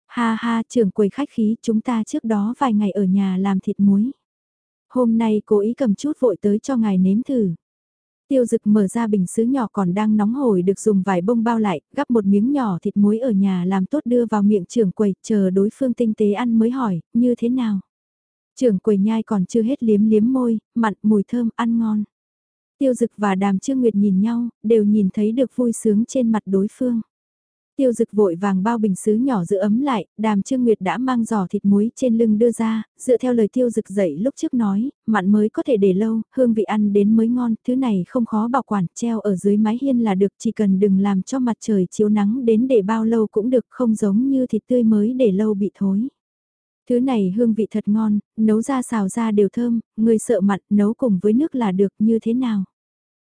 Ha ha, trưởng quầy khách khí, chúng ta trước đó vài ngày ở nhà làm thịt muối. Hôm nay cố ý cầm chút vội tới cho ngài nếm thử. Tiêu dực mở ra bình sứ nhỏ còn đang nóng hổi được dùng vải bông bao lại, gắp một miếng nhỏ thịt muối ở nhà làm tốt đưa vào miệng trưởng quầy, chờ đối phương tinh tế ăn mới hỏi, như thế nào? Trưởng quầy nhai còn chưa hết liếm liếm môi, mặn, mùi thơm, ăn ngon. Tiêu dực và đàm trương nguyệt nhìn nhau, đều nhìn thấy được vui sướng trên mặt đối phương. Tiêu dực vội vàng bao bình sứ nhỏ giữ ấm lại, đàm trương nguyệt đã mang giò thịt muối trên lưng đưa ra, dựa theo lời tiêu dực dậy lúc trước nói, mặn mới có thể để lâu, hương vị ăn đến mới ngon, thứ này không khó bảo quản, treo ở dưới mái hiên là được, chỉ cần đừng làm cho mặt trời chiếu nắng đến để bao lâu cũng được, không giống như thịt tươi mới để lâu bị thối. Thứ này hương vị thật ngon, nấu ra xào ra đều thơm, người sợ mặn nấu cùng với nước là được như thế nào.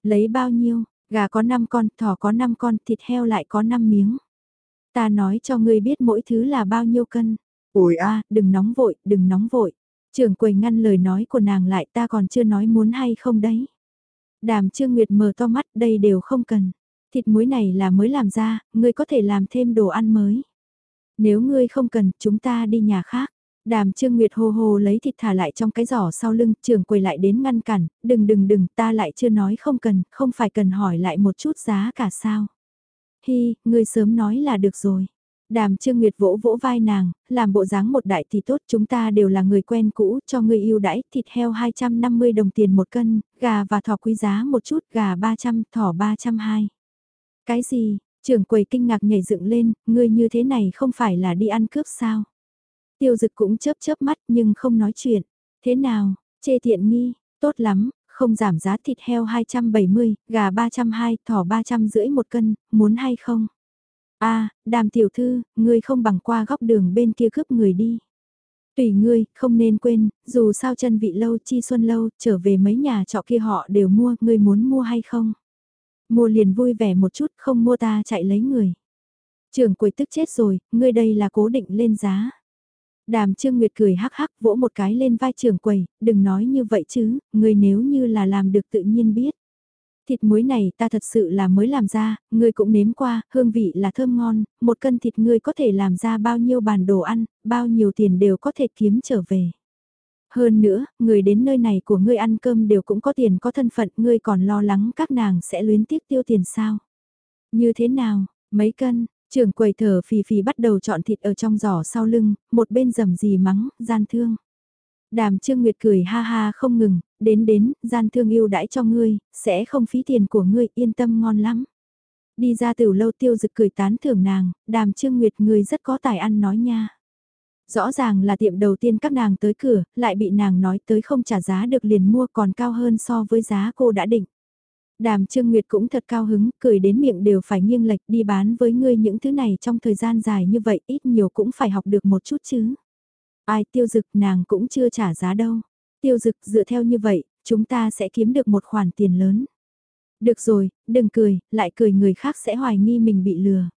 Lấy bao nhiêu, gà có 5 con, thỏ có 5 con, thịt heo lại có 5 miếng. Ta nói cho ngươi biết mỗi thứ là bao nhiêu cân. Ôi a, đừng nóng vội, đừng nóng vội. Trưởng quầy ngăn lời nói của nàng lại ta còn chưa nói muốn hay không đấy. Đàm Trương Nguyệt mở to mắt đây đều không cần. Thịt muối này là mới làm ra, ngươi có thể làm thêm đồ ăn mới. Nếu ngươi không cần, chúng ta đi nhà khác. Đàm Trương Nguyệt hô hô lấy thịt thả lại trong cái giỏ sau lưng, trưởng quầy lại đến ngăn cản, đừng đừng đừng, ta lại chưa nói không cần, không phải cần hỏi lại một chút giá cả sao. Hi, ngươi sớm nói là được rồi. Đàm Trương Nguyệt vỗ vỗ vai nàng, làm bộ dáng một đại thì tốt chúng ta đều là người quen cũ, cho ngươi yêu đãi, thịt heo 250 đồng tiền một cân, gà và thỏ quý giá một chút, gà 300, thỏ 320. Cái gì, trưởng quầy kinh ngạc nhảy dựng lên, ngươi như thế này không phải là đi ăn cướp sao? Tiêu dực cũng chớp chớp mắt nhưng không nói chuyện. Thế nào, chê tiện nghi, tốt lắm, không giảm giá thịt heo 270, gà 320, thỏ 300 rưỡi một cân, muốn hay không? a đàm tiểu thư, ngươi không bằng qua góc đường bên kia cướp người đi. Tùy ngươi, không nên quên, dù sao chân vị lâu chi xuân lâu, trở về mấy nhà trọ kia họ đều mua, ngươi muốn mua hay không? Mua liền vui vẻ một chút, không mua ta chạy lấy người. Trưởng quầy tức chết rồi, ngươi đây là cố định lên giá. Đàm Trương Nguyệt cười hắc hắc vỗ một cái lên vai trưởng quầy, đừng nói như vậy chứ, người nếu như là làm được tự nhiên biết. Thịt muối này ta thật sự là mới làm ra, ngươi cũng nếm qua, hương vị là thơm ngon, một cân thịt ngươi có thể làm ra bao nhiêu bàn đồ ăn, bao nhiêu tiền đều có thể kiếm trở về. Hơn nữa, người đến nơi này của ngươi ăn cơm đều cũng có tiền có thân phận, ngươi còn lo lắng các nàng sẽ luyến tiếc tiêu tiền sao? Như thế nào, mấy cân, trưởng quầy thở phì phì bắt đầu chọn thịt ở trong giỏ sau lưng, một bên rầm gì mắng, gian thương. Đàm Trương Nguyệt cười ha ha không ngừng, đến đến, gian thương yêu đãi cho ngươi, sẽ không phí tiền của ngươi, yên tâm ngon lắm. Đi ra từ lâu tiêu dực cười tán thưởng nàng, đàm Trương Nguyệt ngươi rất có tài ăn nói nha. Rõ ràng là tiệm đầu tiên các nàng tới cửa, lại bị nàng nói tới không trả giá được liền mua còn cao hơn so với giá cô đã định. Đàm Trương Nguyệt cũng thật cao hứng, cười đến miệng đều phải nghiêng lệch đi bán với ngươi những thứ này trong thời gian dài như vậy ít nhiều cũng phải học được một chút chứ. Ai tiêu dực nàng cũng chưa trả giá đâu. Tiêu dực dựa theo như vậy, chúng ta sẽ kiếm được một khoản tiền lớn. Được rồi, đừng cười, lại cười người khác sẽ hoài nghi mình bị lừa.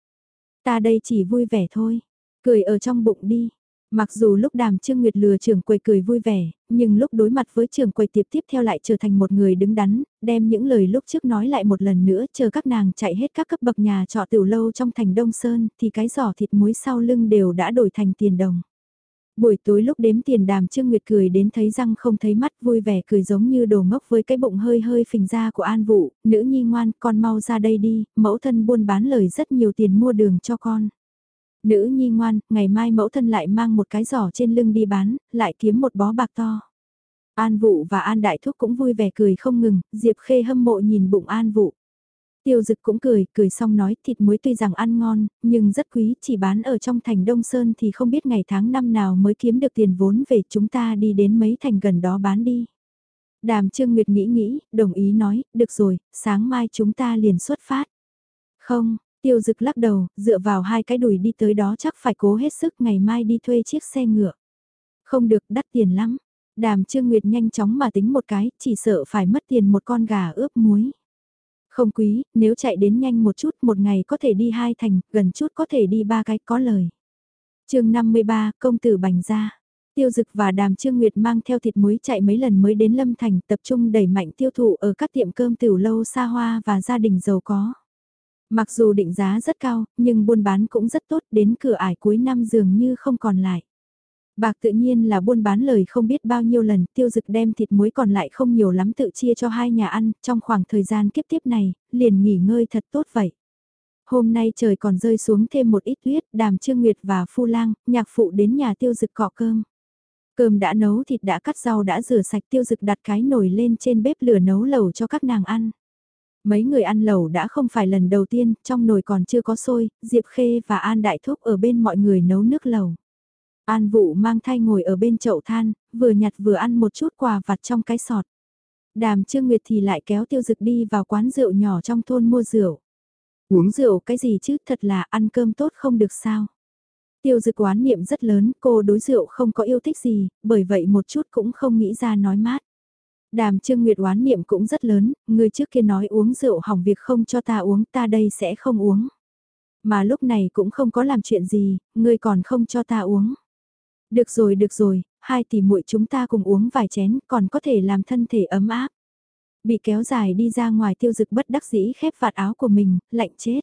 Ta đây chỉ vui vẻ thôi. Cười ở trong bụng đi. Mặc dù lúc đàm Trương Nguyệt lừa trưởng quầy cười vui vẻ, nhưng lúc đối mặt với trưởng quầy tiếp tiếp theo lại trở thành một người đứng đắn, đem những lời lúc trước nói lại một lần nữa chờ các nàng chạy hết các cấp bậc nhà trọ tiểu lâu trong thành Đông Sơn thì cái giỏ thịt muối sau lưng đều đã đổi thành tiền đồng. Buổi tối lúc đếm tiền đàm Trương Nguyệt cười đến thấy răng không thấy mắt vui vẻ cười giống như đồ ngốc với cái bụng hơi hơi phình ra của An Vũ, nữ nhi ngoan con mau ra đây đi, mẫu thân buôn bán lời rất nhiều tiền mua đường cho con. Nữ nhi ngoan, ngày mai mẫu thân lại mang một cái giỏ trên lưng đi bán, lại kiếm một bó bạc to. An Vũ và An Đại Thúc cũng vui vẻ cười không ngừng, Diệp Khê hâm mộ nhìn bụng An Vũ. Tiêu dực cũng cười, cười xong nói thịt muối tuy rằng ăn ngon, nhưng rất quý, chỉ bán ở trong thành Đông Sơn thì không biết ngày tháng năm nào mới kiếm được tiền vốn về chúng ta đi đến mấy thành gần đó bán đi. Đàm Trương Nguyệt nghĩ nghĩ, đồng ý nói, được rồi, sáng mai chúng ta liền xuất phát. Không, tiêu dực lắc đầu, dựa vào hai cái đùi đi tới đó chắc phải cố hết sức ngày mai đi thuê chiếc xe ngựa. Không được đắt tiền lắm. Đàm Trương Nguyệt nhanh chóng mà tính một cái, chỉ sợ phải mất tiền một con gà ướp muối. Không quý, nếu chạy đến nhanh một chút một ngày có thể đi hai thành, gần chút có thể đi ba cái có lời. chương 53, công tử bành ra. Tiêu Dực và Đàm Trương Nguyệt mang theo thịt muối chạy mấy lần mới đến Lâm Thành tập trung đẩy mạnh tiêu thụ ở các tiệm cơm tiểu lâu xa hoa và gia đình giàu có. Mặc dù định giá rất cao, nhưng buôn bán cũng rất tốt đến cửa ải cuối năm dường như không còn lại. Bạc tự nhiên là buôn bán lời không biết bao nhiêu lần, tiêu dực đem thịt muối còn lại không nhiều lắm tự chia cho hai nhà ăn, trong khoảng thời gian kiếp tiếp này, liền nghỉ ngơi thật tốt vậy. Hôm nay trời còn rơi xuống thêm một ít tuyết, đàm trương nguyệt và phu lang, nhạc phụ đến nhà tiêu dực cọ cơm. Cơm đã nấu thịt đã cắt rau đã rửa sạch tiêu dực đặt cái nồi lên trên bếp lửa nấu lẩu cho các nàng ăn. Mấy người ăn lẩu đã không phải lần đầu tiên, trong nồi còn chưa có sôi, Diệp Khê và An Đại Thúc ở bên mọi người nấu nước lẩu. An Vũ mang thai ngồi ở bên chậu than, vừa nhặt vừa ăn một chút quà vặt trong cái sọt. Đàm Trương Nguyệt thì lại kéo tiêu dực đi vào quán rượu nhỏ trong thôn mua rượu. Uống rượu cái gì chứ thật là ăn cơm tốt không được sao. Tiêu dực quán niệm rất lớn, cô đối rượu không có yêu thích gì, bởi vậy một chút cũng không nghĩ ra nói mát. Đàm Trương Nguyệt oán niệm cũng rất lớn, người trước kia nói uống rượu hỏng việc không cho ta uống ta đây sẽ không uống. Mà lúc này cũng không có làm chuyện gì, người còn không cho ta uống. Được rồi được rồi, hai tỷ muội chúng ta cùng uống vài chén còn có thể làm thân thể ấm áp. Bị kéo dài đi ra ngoài tiêu dực bất đắc dĩ khép vạt áo của mình, lạnh chết.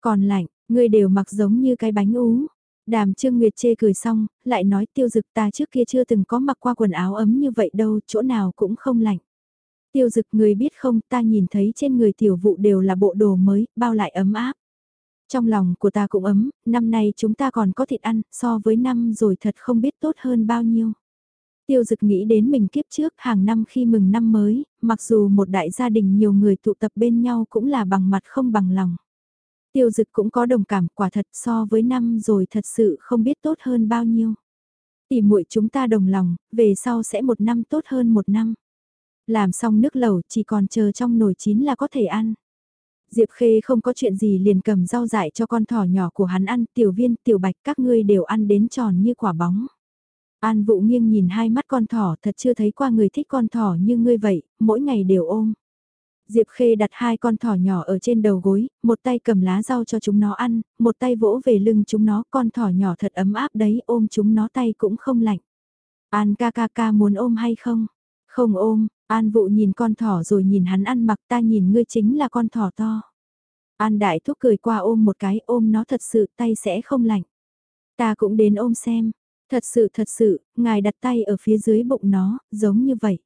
Còn lạnh, người đều mặc giống như cái bánh ú. Đàm Trương Nguyệt chê cười xong, lại nói tiêu dực ta trước kia chưa từng có mặc qua quần áo ấm như vậy đâu, chỗ nào cũng không lạnh. Tiêu dực người biết không, ta nhìn thấy trên người tiểu vụ đều là bộ đồ mới, bao lại ấm áp. Trong lòng của ta cũng ấm, năm nay chúng ta còn có thịt ăn, so với năm rồi thật không biết tốt hơn bao nhiêu. Tiêu dực nghĩ đến mình kiếp trước hàng năm khi mừng năm mới, mặc dù một đại gia đình nhiều người tụ tập bên nhau cũng là bằng mặt không bằng lòng. Tiêu dực cũng có đồng cảm quả thật so với năm rồi thật sự không biết tốt hơn bao nhiêu. Tỷ muội chúng ta đồng lòng, về sau sẽ một năm tốt hơn một năm. Làm xong nước lẩu chỉ còn chờ trong nồi chín là có thể ăn. Diệp Khê không có chuyện gì liền cầm rau dại cho con thỏ nhỏ của hắn ăn, tiểu viên, tiểu bạch các ngươi đều ăn đến tròn như quả bóng. An vụ nghiêng nhìn hai mắt con thỏ thật chưa thấy qua người thích con thỏ như ngươi vậy, mỗi ngày đều ôm. Diệp Khê đặt hai con thỏ nhỏ ở trên đầu gối, một tay cầm lá rau cho chúng nó ăn, một tay vỗ về lưng chúng nó, con thỏ nhỏ thật ấm áp đấy, ôm chúng nó tay cũng không lạnh. An ca ca ca muốn ôm hay không? Không ôm, An vụ nhìn con thỏ rồi nhìn hắn ăn mặc ta nhìn ngươi chính là con thỏ to. An đại thúc cười qua ôm một cái ôm nó thật sự tay sẽ không lạnh. Ta cũng đến ôm xem, thật sự thật sự, ngài đặt tay ở phía dưới bụng nó, giống như vậy.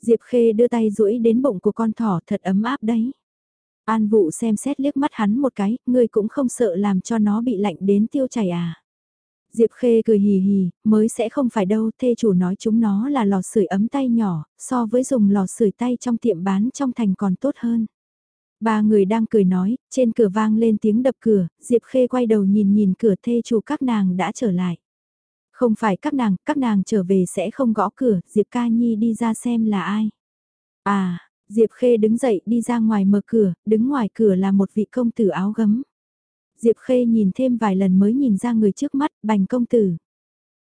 Diệp Khê đưa tay duỗi đến bụng của con thỏ thật ấm áp đấy. An vụ xem xét liếc mắt hắn một cái, ngươi cũng không sợ làm cho nó bị lạnh đến tiêu chảy à. Diệp Khê cười hì hì, mới sẽ không phải đâu, thê chủ nói chúng nó là lò sưởi ấm tay nhỏ, so với dùng lò sưởi tay trong tiệm bán trong thành còn tốt hơn. Ba người đang cười nói, trên cửa vang lên tiếng đập cửa, Diệp Khê quay đầu nhìn nhìn cửa thê chủ các nàng đã trở lại. Không phải các nàng, các nàng trở về sẽ không gõ cửa, Diệp Ca Nhi đi ra xem là ai. À, Diệp Khê đứng dậy đi ra ngoài mở cửa, đứng ngoài cửa là một vị công tử áo gấm. Diệp Khê nhìn thêm vài lần mới nhìn ra người trước mắt, Bành Công Tử.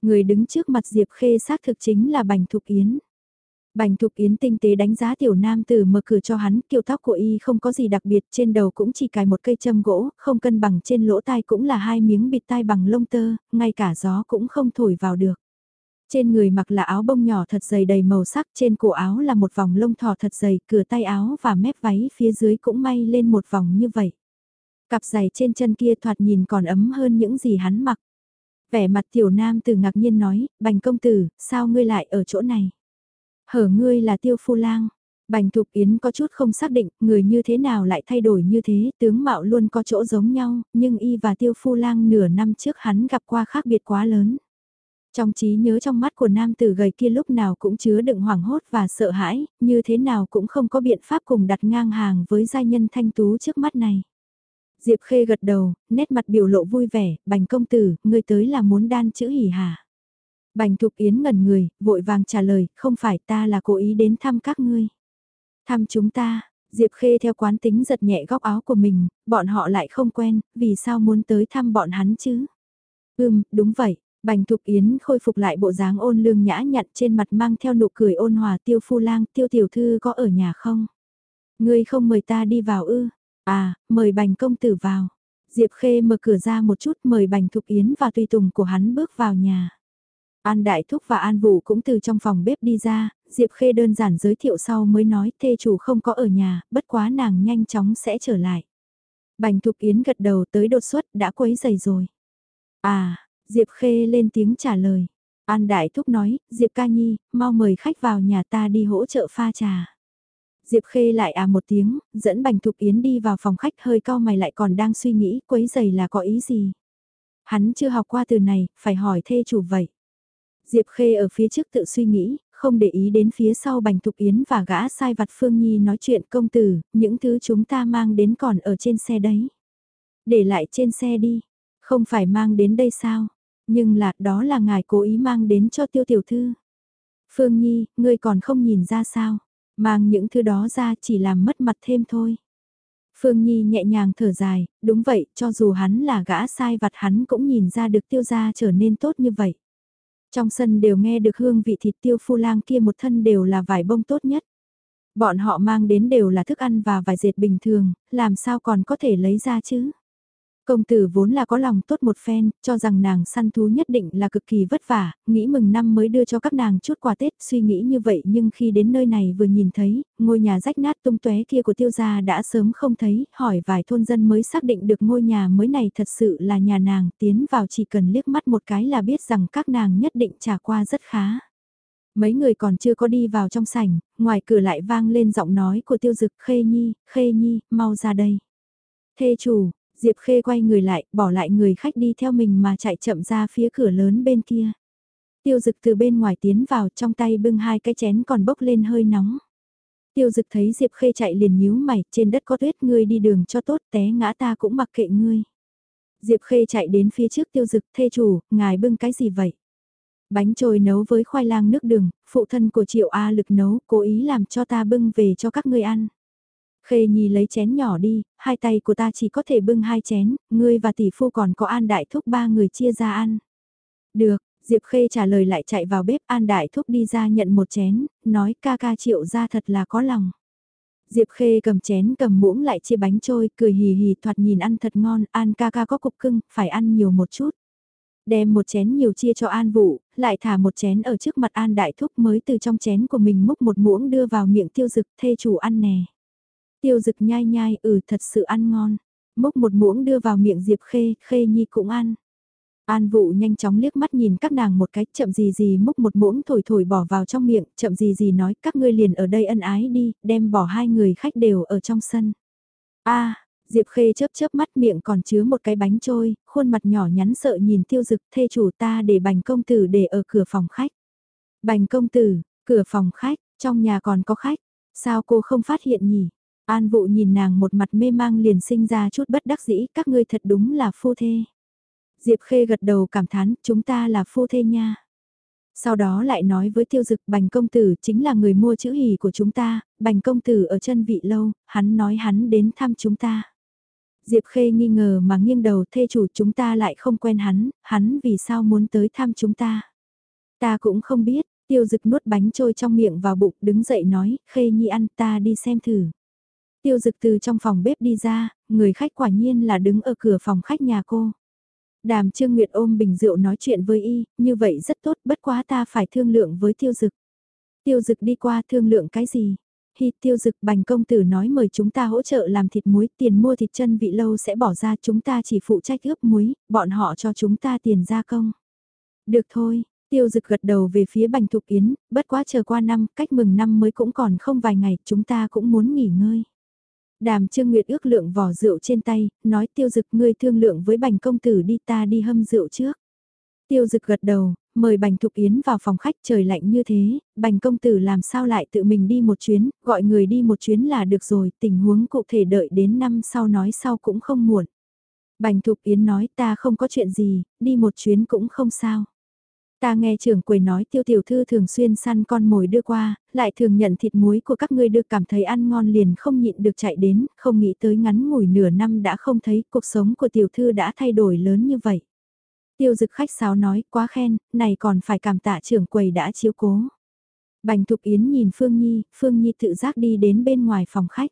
Người đứng trước mặt Diệp Khê xác thực chính là Bành Thục Yến. Bành Thục Yến tinh tế đánh giá tiểu nam tử mở cửa cho hắn, kiểu tóc của y không có gì đặc biệt, trên đầu cũng chỉ cài một cây châm gỗ, không cân bằng trên lỗ tai cũng là hai miếng bịt tai bằng lông tơ, ngay cả gió cũng không thổi vào được. Trên người mặc là áo bông nhỏ thật dày đầy màu sắc, trên cổ áo là một vòng lông thỏ thật dày, cửa tay áo và mép váy phía dưới cũng may lên một vòng như vậy. Cặp giày trên chân kia thoạt nhìn còn ấm hơn những gì hắn mặc. Vẻ mặt tiểu nam từ ngạc nhiên nói, bành công tử, sao ngươi lại ở chỗ này? Hở ngươi là tiêu phu lang. Bành Thục Yến có chút không xác định, người như thế nào lại thay đổi như thế, tướng mạo luôn có chỗ giống nhau, nhưng y và tiêu phu lang nửa năm trước hắn gặp qua khác biệt quá lớn. Trong trí nhớ trong mắt của nam tử gầy kia lúc nào cũng chứa đựng hoảng hốt và sợ hãi, như thế nào cũng không có biện pháp cùng đặt ngang hàng với giai nhân thanh tú trước mắt này. Diệp Khê gật đầu, nét mặt biểu lộ vui vẻ, bành công tử, ngươi tới là muốn đan chữ hỉ hả? Bành Thục Yến ngẩn người, vội vàng trả lời, không phải ta là cố ý đến thăm các ngươi. Thăm chúng ta, Diệp Khê theo quán tính giật nhẹ góc áo của mình, bọn họ lại không quen, vì sao muốn tới thăm bọn hắn chứ? Ừm, đúng vậy, Bành Thục Yến khôi phục lại bộ dáng ôn lương nhã nhặn trên mặt mang theo nụ cười ôn hòa tiêu phu lang, tiêu tiểu thư có ở nhà không? Ngươi không mời ta đi vào ư? À, mời bành công tử vào. Diệp Khê mở cửa ra một chút mời bành Thục Yến và tùy tùng của hắn bước vào nhà. An Đại Thúc và An Vũ cũng từ trong phòng bếp đi ra, Diệp Khê đơn giản giới thiệu sau mới nói thê chủ không có ở nhà, bất quá nàng nhanh chóng sẽ trở lại. Bành Thục Yến gật đầu tới đột xuất đã quấy giày rồi. À, Diệp Khê lên tiếng trả lời. An Đại Thúc nói, Diệp Ca Nhi, mau mời khách vào nhà ta đi hỗ trợ pha trà. Diệp Khê lại à một tiếng, dẫn Bành Thục Yến đi vào phòng khách hơi cao mày lại còn đang suy nghĩ quấy giày là có ý gì. Hắn chưa học qua từ này, phải hỏi thê chủ vậy. Diệp Khê ở phía trước tự suy nghĩ, không để ý đến phía sau Bành Thục Yến và gã sai vặt Phương Nhi nói chuyện công tử, những thứ chúng ta mang đến còn ở trên xe đấy. Để lại trên xe đi, không phải mang đến đây sao? Nhưng là đó là ngài cố ý mang đến cho tiêu tiểu thư. Phương Nhi, ngươi còn không nhìn ra sao? Mang những thứ đó ra chỉ làm mất mặt thêm thôi. Phương Nhi nhẹ nhàng thở dài, đúng vậy, cho dù hắn là gã sai vặt hắn cũng nhìn ra được tiêu gia trở nên tốt như vậy. Trong sân đều nghe được hương vị thịt tiêu phu lang kia một thân đều là vải bông tốt nhất. Bọn họ mang đến đều là thức ăn và vải dệt bình thường, làm sao còn có thể lấy ra chứ? Công tử vốn là có lòng tốt một phen, cho rằng nàng săn thú nhất định là cực kỳ vất vả, nghĩ mừng năm mới đưa cho các nàng chút quà Tết, suy nghĩ như vậy nhưng khi đến nơi này vừa nhìn thấy, ngôi nhà rách nát tung tóe kia của tiêu gia đã sớm không thấy, hỏi vài thôn dân mới xác định được ngôi nhà mới này thật sự là nhà nàng, tiến vào chỉ cần liếc mắt một cái là biết rằng các nàng nhất định trả qua rất khá. Mấy người còn chưa có đi vào trong sảnh, ngoài cửa lại vang lên giọng nói của tiêu dực khê nhi, khê nhi, mau ra đây. Thê chủ, Diệp Khê quay người lại, bỏ lại người khách đi theo mình mà chạy chậm ra phía cửa lớn bên kia. Tiêu dực từ bên ngoài tiến vào trong tay bưng hai cái chén còn bốc lên hơi nóng. Tiêu dực thấy Diệp Khê chạy liền nhíu mày, trên đất có tuyết ngươi đi đường cho tốt té ngã ta cũng mặc kệ ngươi. Diệp Khê chạy đến phía trước tiêu dực thê chủ, ngài bưng cái gì vậy? Bánh trôi nấu với khoai lang nước đường, phụ thân của Triệu A lực nấu, cố ý làm cho ta bưng về cho các ngươi ăn. Khê Nhi lấy chén nhỏ đi, hai tay của ta chỉ có thể bưng hai chén, ngươi và tỷ phu còn có An Đại Thúc ba người chia ra ăn. Được, Diệp Khê trả lời lại chạy vào bếp An Đại Thúc đi ra nhận một chén, nói ca ca triệu ra thật là có lòng. Diệp Khê cầm chén cầm muỗng lại chia bánh trôi, cười hì hì thoạt nhìn ăn thật ngon, An ca ca có cục cưng, phải ăn nhiều một chút. Đem một chén nhiều chia cho An Vũ, lại thả một chén ở trước mặt An Đại Thúc mới từ trong chén của mình múc một muỗng đưa vào miệng tiêu dực thê chủ ăn nè. Tiêu dực nhai nhai ừ thật sự ăn ngon. Múc một muỗng đưa vào miệng Diệp Khê, Khê Nhi cũng ăn. An vụ nhanh chóng liếc mắt nhìn các nàng một cái, chậm gì gì múc một muỗng thổi thổi bỏ vào trong miệng, chậm gì gì nói các ngươi liền ở đây ân ái đi, đem bỏ hai người khách đều ở trong sân. a Diệp Khê chớp chớp mắt miệng còn chứa một cái bánh trôi, khuôn mặt nhỏ nhắn sợ nhìn tiêu dực thê chủ ta để bành công tử để ở cửa phòng khách. Bành công tử, cửa phòng khách, trong nhà còn có khách, sao cô không phát hiện nhỉ? An vụ nhìn nàng một mặt mê mang liền sinh ra chút bất đắc dĩ, các ngươi thật đúng là phu thê. Diệp Khê gật đầu cảm thán, chúng ta là phu thê nha. Sau đó lại nói với tiêu dực bành công tử chính là người mua chữ hỉ của chúng ta, bành công tử ở chân vị lâu, hắn nói hắn đến thăm chúng ta. Diệp Khê nghi ngờ mà nghiêng đầu thê chủ chúng ta lại không quen hắn, hắn vì sao muốn tới thăm chúng ta. Ta cũng không biết, tiêu dực nuốt bánh trôi trong miệng vào bụng đứng dậy nói, Khê nhi ăn ta đi xem thử. Tiêu dực từ trong phòng bếp đi ra, người khách quả nhiên là đứng ở cửa phòng khách nhà cô. Đàm Trương Nguyệt ôm bình rượu nói chuyện với y, như vậy rất tốt, bất quá ta phải thương lượng với tiêu dực. Tiêu dực đi qua thương lượng cái gì? Hi tiêu dực bành công tử nói mời chúng ta hỗ trợ làm thịt muối, tiền mua thịt chân vị lâu sẽ bỏ ra chúng ta chỉ phụ trách ướp muối, bọn họ cho chúng ta tiền gia công. Được thôi, tiêu dực gật đầu về phía bành thục yến, bất quá chờ qua năm, cách mừng năm mới cũng còn không vài ngày, chúng ta cũng muốn nghỉ ngơi. Đàm Trương Nguyệt ước lượng vỏ rượu trên tay, nói tiêu dực ngươi thương lượng với bành công tử đi ta đi hâm rượu trước. Tiêu dực gật đầu, mời bành thục yến vào phòng khách trời lạnh như thế, bành công tử làm sao lại tự mình đi một chuyến, gọi người đi một chuyến là được rồi, tình huống cụ thể đợi đến năm sau nói sau cũng không muộn. Bành thục yến nói ta không có chuyện gì, đi một chuyến cũng không sao. Ta nghe trưởng quầy nói tiêu tiểu thư thường xuyên săn con mồi đưa qua, lại thường nhận thịt muối của các ngươi được cảm thấy ăn ngon liền không nhịn được chạy đến, không nghĩ tới ngắn ngủi nửa năm đã không thấy cuộc sống của tiểu thư đã thay đổi lớn như vậy. Tiêu dực khách sáo nói quá khen, này còn phải cảm tạ trưởng quầy đã chiếu cố. Bành Thục Yến nhìn Phương Nhi, Phương Nhi tự giác đi đến bên ngoài phòng khách.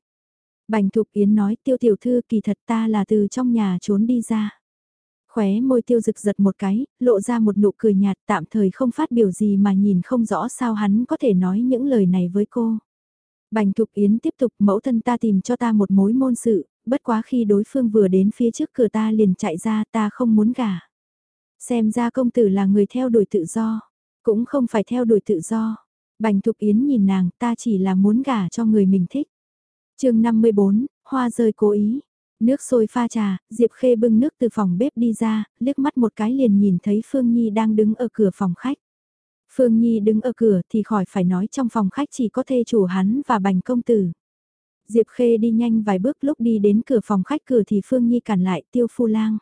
Bành Thục Yến nói tiêu tiểu thư kỳ thật ta là từ trong nhà trốn đi ra. Khóe môi tiêu rực giật một cái, lộ ra một nụ cười nhạt tạm thời không phát biểu gì mà nhìn không rõ sao hắn có thể nói những lời này với cô. Bành Thục Yến tiếp tục mẫu thân ta tìm cho ta một mối môn sự, bất quá khi đối phương vừa đến phía trước cửa ta liền chạy ra ta không muốn gả. Xem ra công tử là người theo đuổi tự do, cũng không phải theo đuổi tự do. Bành Thục Yến nhìn nàng ta chỉ là muốn gả cho người mình thích. chương 54, hoa rơi cố ý. Nước sôi pha trà, Diệp Khê bưng nước từ phòng bếp đi ra, liếc mắt một cái liền nhìn thấy Phương Nhi đang đứng ở cửa phòng khách. Phương Nhi đứng ở cửa thì khỏi phải nói trong phòng khách chỉ có thê chủ hắn và bành công tử. Diệp Khê đi nhanh vài bước lúc đi đến cửa phòng khách cửa thì Phương Nhi cản lại tiêu phu lang.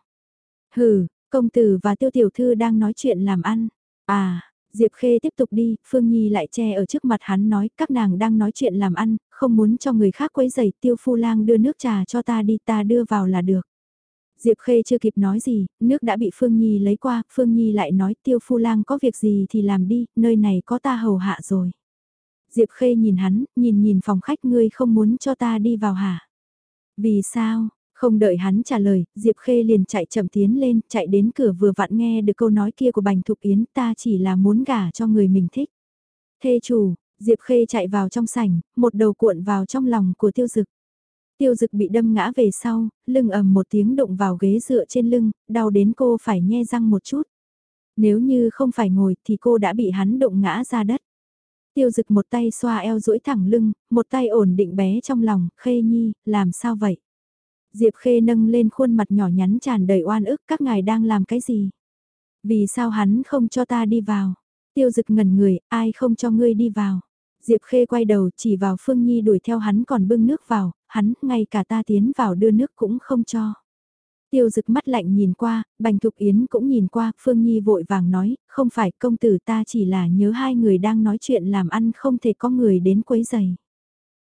Hừ, công tử và tiêu tiểu thư đang nói chuyện làm ăn. À, Diệp Khê tiếp tục đi, Phương Nhi lại che ở trước mặt hắn nói các nàng đang nói chuyện làm ăn, không muốn cho người khác quấy rầy tiêu phu lang đưa nước trà cho ta đi ta đưa vào là được. Diệp Khê chưa kịp nói gì, nước đã bị Phương Nhi lấy qua, Phương Nhi lại nói tiêu phu lang có việc gì thì làm đi, nơi này có ta hầu hạ rồi. Diệp Khê nhìn hắn, nhìn nhìn phòng khách ngươi không muốn cho ta đi vào hả? Vì sao, Không đợi hắn trả lời, Diệp Khê liền chạy chậm tiến lên, chạy đến cửa vừa vặn nghe được câu nói kia của Bành Thục Yến ta chỉ là muốn gả cho người mình thích. Thê chủ, Diệp Khê chạy vào trong sảnh, một đầu cuộn vào trong lòng của tiêu dực. Tiêu dực bị đâm ngã về sau, lưng ầm một tiếng đụng vào ghế dựa trên lưng, đau đến cô phải nhe răng một chút. Nếu như không phải ngồi thì cô đã bị hắn đụng ngã ra đất. Tiêu dực một tay xoa eo duỗi thẳng lưng, một tay ổn định bé trong lòng, khê nhi, làm sao vậy? Diệp khê nâng lên khuôn mặt nhỏ nhắn tràn đầy oan ức, các ngài đang làm cái gì? Vì sao hắn không cho ta đi vào? Tiêu dực ngẩn người, ai không cho ngươi đi vào? Diệp khê quay đầu chỉ vào Phương Nhi đuổi theo hắn còn bưng nước vào, hắn, ngay cả ta tiến vào đưa nước cũng không cho. Tiêu dực mắt lạnh nhìn qua, Bành Thục Yến cũng nhìn qua, Phương Nhi vội vàng nói, không phải công tử ta chỉ là nhớ hai người đang nói chuyện làm ăn không thể có người đến quấy giày.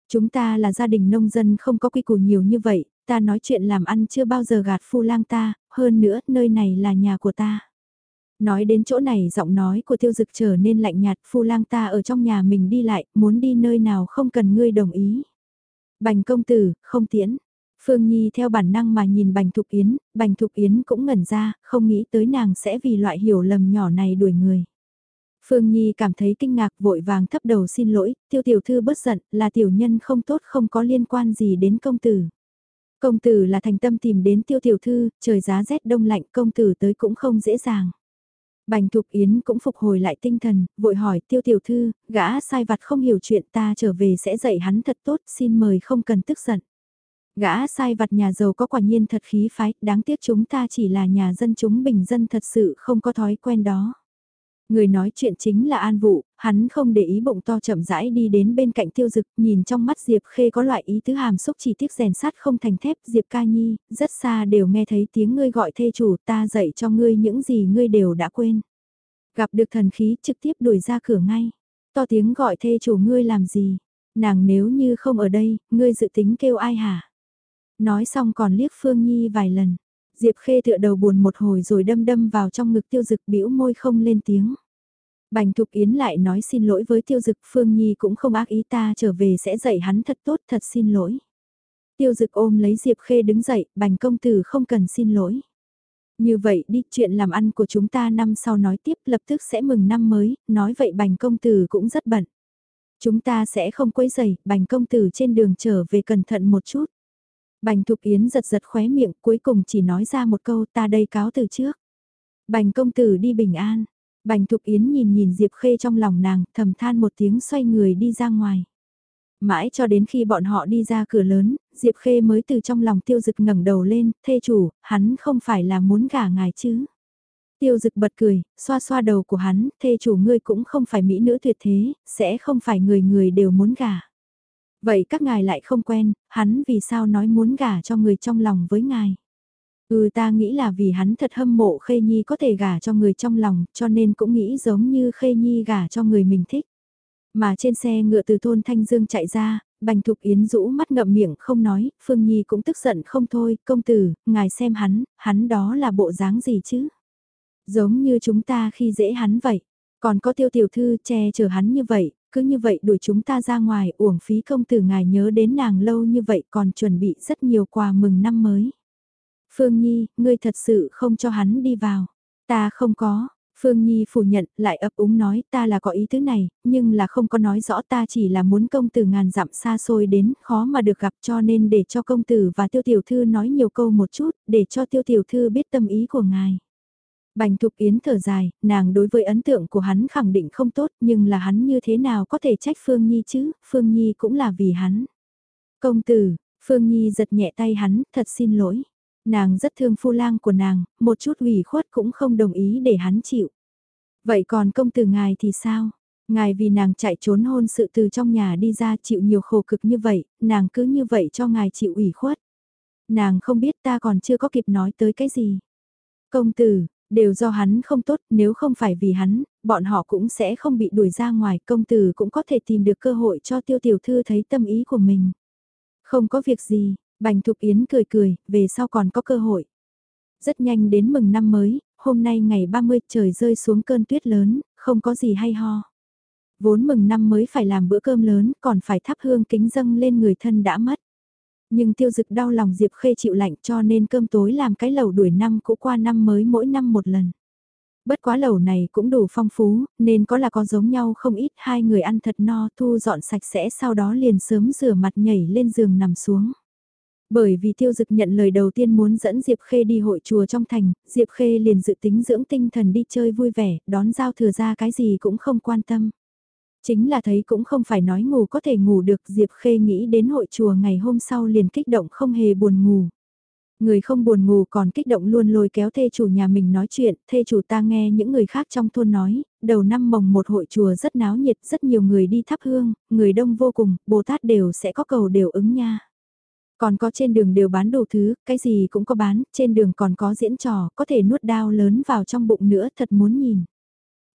Chúng ta là gia đình nông dân không có quy củ nhiều như vậy, ta nói chuyện làm ăn chưa bao giờ gạt phu lang ta, hơn nữa nơi này là nhà của ta. Nói đến chỗ này giọng nói của tiêu dực trở nên lạnh nhạt, phu lang ta ở trong nhà mình đi lại, muốn đi nơi nào không cần ngươi đồng ý. Bành công tử, không tiễn. Phương Nhi theo bản năng mà nhìn Bành Thục Yến, Bành Thục Yến cũng ngẩn ra, không nghĩ tới nàng sẽ vì loại hiểu lầm nhỏ này đuổi người. Phương Nhi cảm thấy kinh ngạc vội vàng thấp đầu xin lỗi, tiêu tiểu thư bất giận, là tiểu nhân không tốt không có liên quan gì đến công tử. Công tử là thành tâm tìm đến tiêu tiểu thư, trời giá rét đông lạnh công tử tới cũng không dễ dàng. Bành Thục Yến cũng phục hồi lại tinh thần, vội hỏi tiêu tiểu thư, gã sai vặt không hiểu chuyện ta trở về sẽ dạy hắn thật tốt, xin mời không cần tức giận. Gã sai vặt nhà giàu có quả nhiên thật khí phái, đáng tiếc chúng ta chỉ là nhà dân chúng bình dân thật sự không có thói quen đó. Người nói chuyện chính là An vũ hắn không để ý bụng to chậm rãi đi đến bên cạnh tiêu dực, nhìn trong mắt Diệp Khê có loại ý tứ hàm xúc chỉ tiếc rèn sắt không thành thép, Diệp ca nhi, rất xa đều nghe thấy tiếng ngươi gọi thê chủ ta dạy cho ngươi những gì ngươi đều đã quên. Gặp được thần khí trực tiếp đuổi ra cửa ngay, to tiếng gọi thê chủ ngươi làm gì, nàng nếu như không ở đây, ngươi dự tính kêu ai hả? Nói xong còn liếc Phương Nhi vài lần. Diệp Khê tựa đầu buồn một hồi rồi đâm đâm vào trong ngực tiêu dực bĩu môi không lên tiếng. Bành Thục Yến lại nói xin lỗi với tiêu dực Phương Nhi cũng không ác ý ta trở về sẽ dạy hắn thật tốt thật xin lỗi. Tiêu dực ôm lấy Diệp Khê đứng dậy, bành công tử không cần xin lỗi. Như vậy đi, chuyện làm ăn của chúng ta năm sau nói tiếp lập tức sẽ mừng năm mới, nói vậy bành công tử cũng rất bận. Chúng ta sẽ không quấy giày, bành công tử trên đường trở về cẩn thận một chút. Bành Thục Yến giật giật khóe miệng cuối cùng chỉ nói ra một câu ta đây cáo từ trước. Bành công tử đi bình an. Bành Thục Yến nhìn nhìn Diệp Khê trong lòng nàng thầm than một tiếng xoay người đi ra ngoài. Mãi cho đến khi bọn họ đi ra cửa lớn, Diệp Khê mới từ trong lòng tiêu dực ngẩng đầu lên, thê chủ, hắn không phải là muốn gả ngài chứ. Tiêu dực bật cười, xoa xoa đầu của hắn, thê chủ ngươi cũng không phải mỹ nữ tuyệt thế, sẽ không phải người người đều muốn gả. Vậy các ngài lại không quen, hắn vì sao nói muốn gả cho người trong lòng với ngài? Ừ ta nghĩ là vì hắn thật hâm mộ Khê Nhi có thể gả cho người trong lòng, cho nên cũng nghĩ giống như Khê Nhi gả cho người mình thích. Mà trên xe ngựa từ thôn Thanh Dương chạy ra, Bành Thục Yến rũ mắt ngậm miệng không nói, Phương Nhi cũng tức giận không thôi, công tử, ngài xem hắn, hắn đó là bộ dáng gì chứ? Giống như chúng ta khi dễ hắn vậy, còn có tiêu tiểu thư che chở hắn như vậy, cứ như vậy đuổi chúng ta ra ngoài uổng phí công tử ngài nhớ đến nàng lâu như vậy còn chuẩn bị rất nhiều quà mừng năm mới. Phương Nhi, ngươi thật sự không cho hắn đi vào. Ta không có, Phương Nhi phủ nhận, lại ấp úng nói ta là có ý thứ này, nhưng là không có nói rõ ta chỉ là muốn công tử ngàn dặm xa xôi đến, khó mà được gặp cho nên để cho công tử và tiêu tiểu thư nói nhiều câu một chút, để cho tiêu tiểu thư biết tâm ý của ngài. Bành Thục Yến thở dài, nàng đối với ấn tượng của hắn khẳng định không tốt nhưng là hắn như thế nào có thể trách Phương Nhi chứ, Phương Nhi cũng là vì hắn. Công tử, Phương Nhi giật nhẹ tay hắn, thật xin lỗi. Nàng rất thương phu lang của nàng, một chút ủy khuất cũng không đồng ý để hắn chịu. Vậy còn công tử ngài thì sao? Ngài vì nàng chạy trốn hôn sự từ trong nhà đi ra chịu nhiều khổ cực như vậy, nàng cứ như vậy cho ngài chịu ủy khuất. Nàng không biết ta còn chưa có kịp nói tới cái gì. Công tử, Đều do hắn không tốt, nếu không phải vì hắn, bọn họ cũng sẽ không bị đuổi ra ngoài, công tử cũng có thể tìm được cơ hội cho tiêu tiểu thư thấy tâm ý của mình. Không có việc gì, Bành Thục Yến cười cười, về sau còn có cơ hội. Rất nhanh đến mừng năm mới, hôm nay ngày 30 trời rơi xuống cơn tuyết lớn, không có gì hay ho. Vốn mừng năm mới phải làm bữa cơm lớn, còn phải thắp hương kính dâng lên người thân đã mất. Nhưng tiêu dực đau lòng Diệp Khê chịu lạnh cho nên cơm tối làm cái lẩu đuổi năm cũ qua năm mới mỗi năm một lần. Bất quá lẩu này cũng đủ phong phú, nên có là có giống nhau không ít hai người ăn thật no thu dọn sạch sẽ sau đó liền sớm rửa mặt nhảy lên giường nằm xuống. Bởi vì tiêu dực nhận lời đầu tiên muốn dẫn Diệp Khê đi hội chùa trong thành, Diệp Khê liền dự tính dưỡng tinh thần đi chơi vui vẻ, đón giao thừa ra cái gì cũng không quan tâm. Chính là thấy cũng không phải nói ngủ có thể ngủ được Diệp Khê nghĩ đến hội chùa ngày hôm sau liền kích động không hề buồn ngủ. Người không buồn ngủ còn kích động luôn lôi kéo thê chủ nhà mình nói chuyện, thê chủ ta nghe những người khác trong thôn nói, đầu năm mồng một hội chùa rất náo nhiệt, rất nhiều người đi thắp hương, người đông vô cùng, Bồ Tát đều sẽ có cầu đều ứng nha. Còn có trên đường đều bán đồ thứ, cái gì cũng có bán, trên đường còn có diễn trò, có thể nuốt đao lớn vào trong bụng nữa, thật muốn nhìn.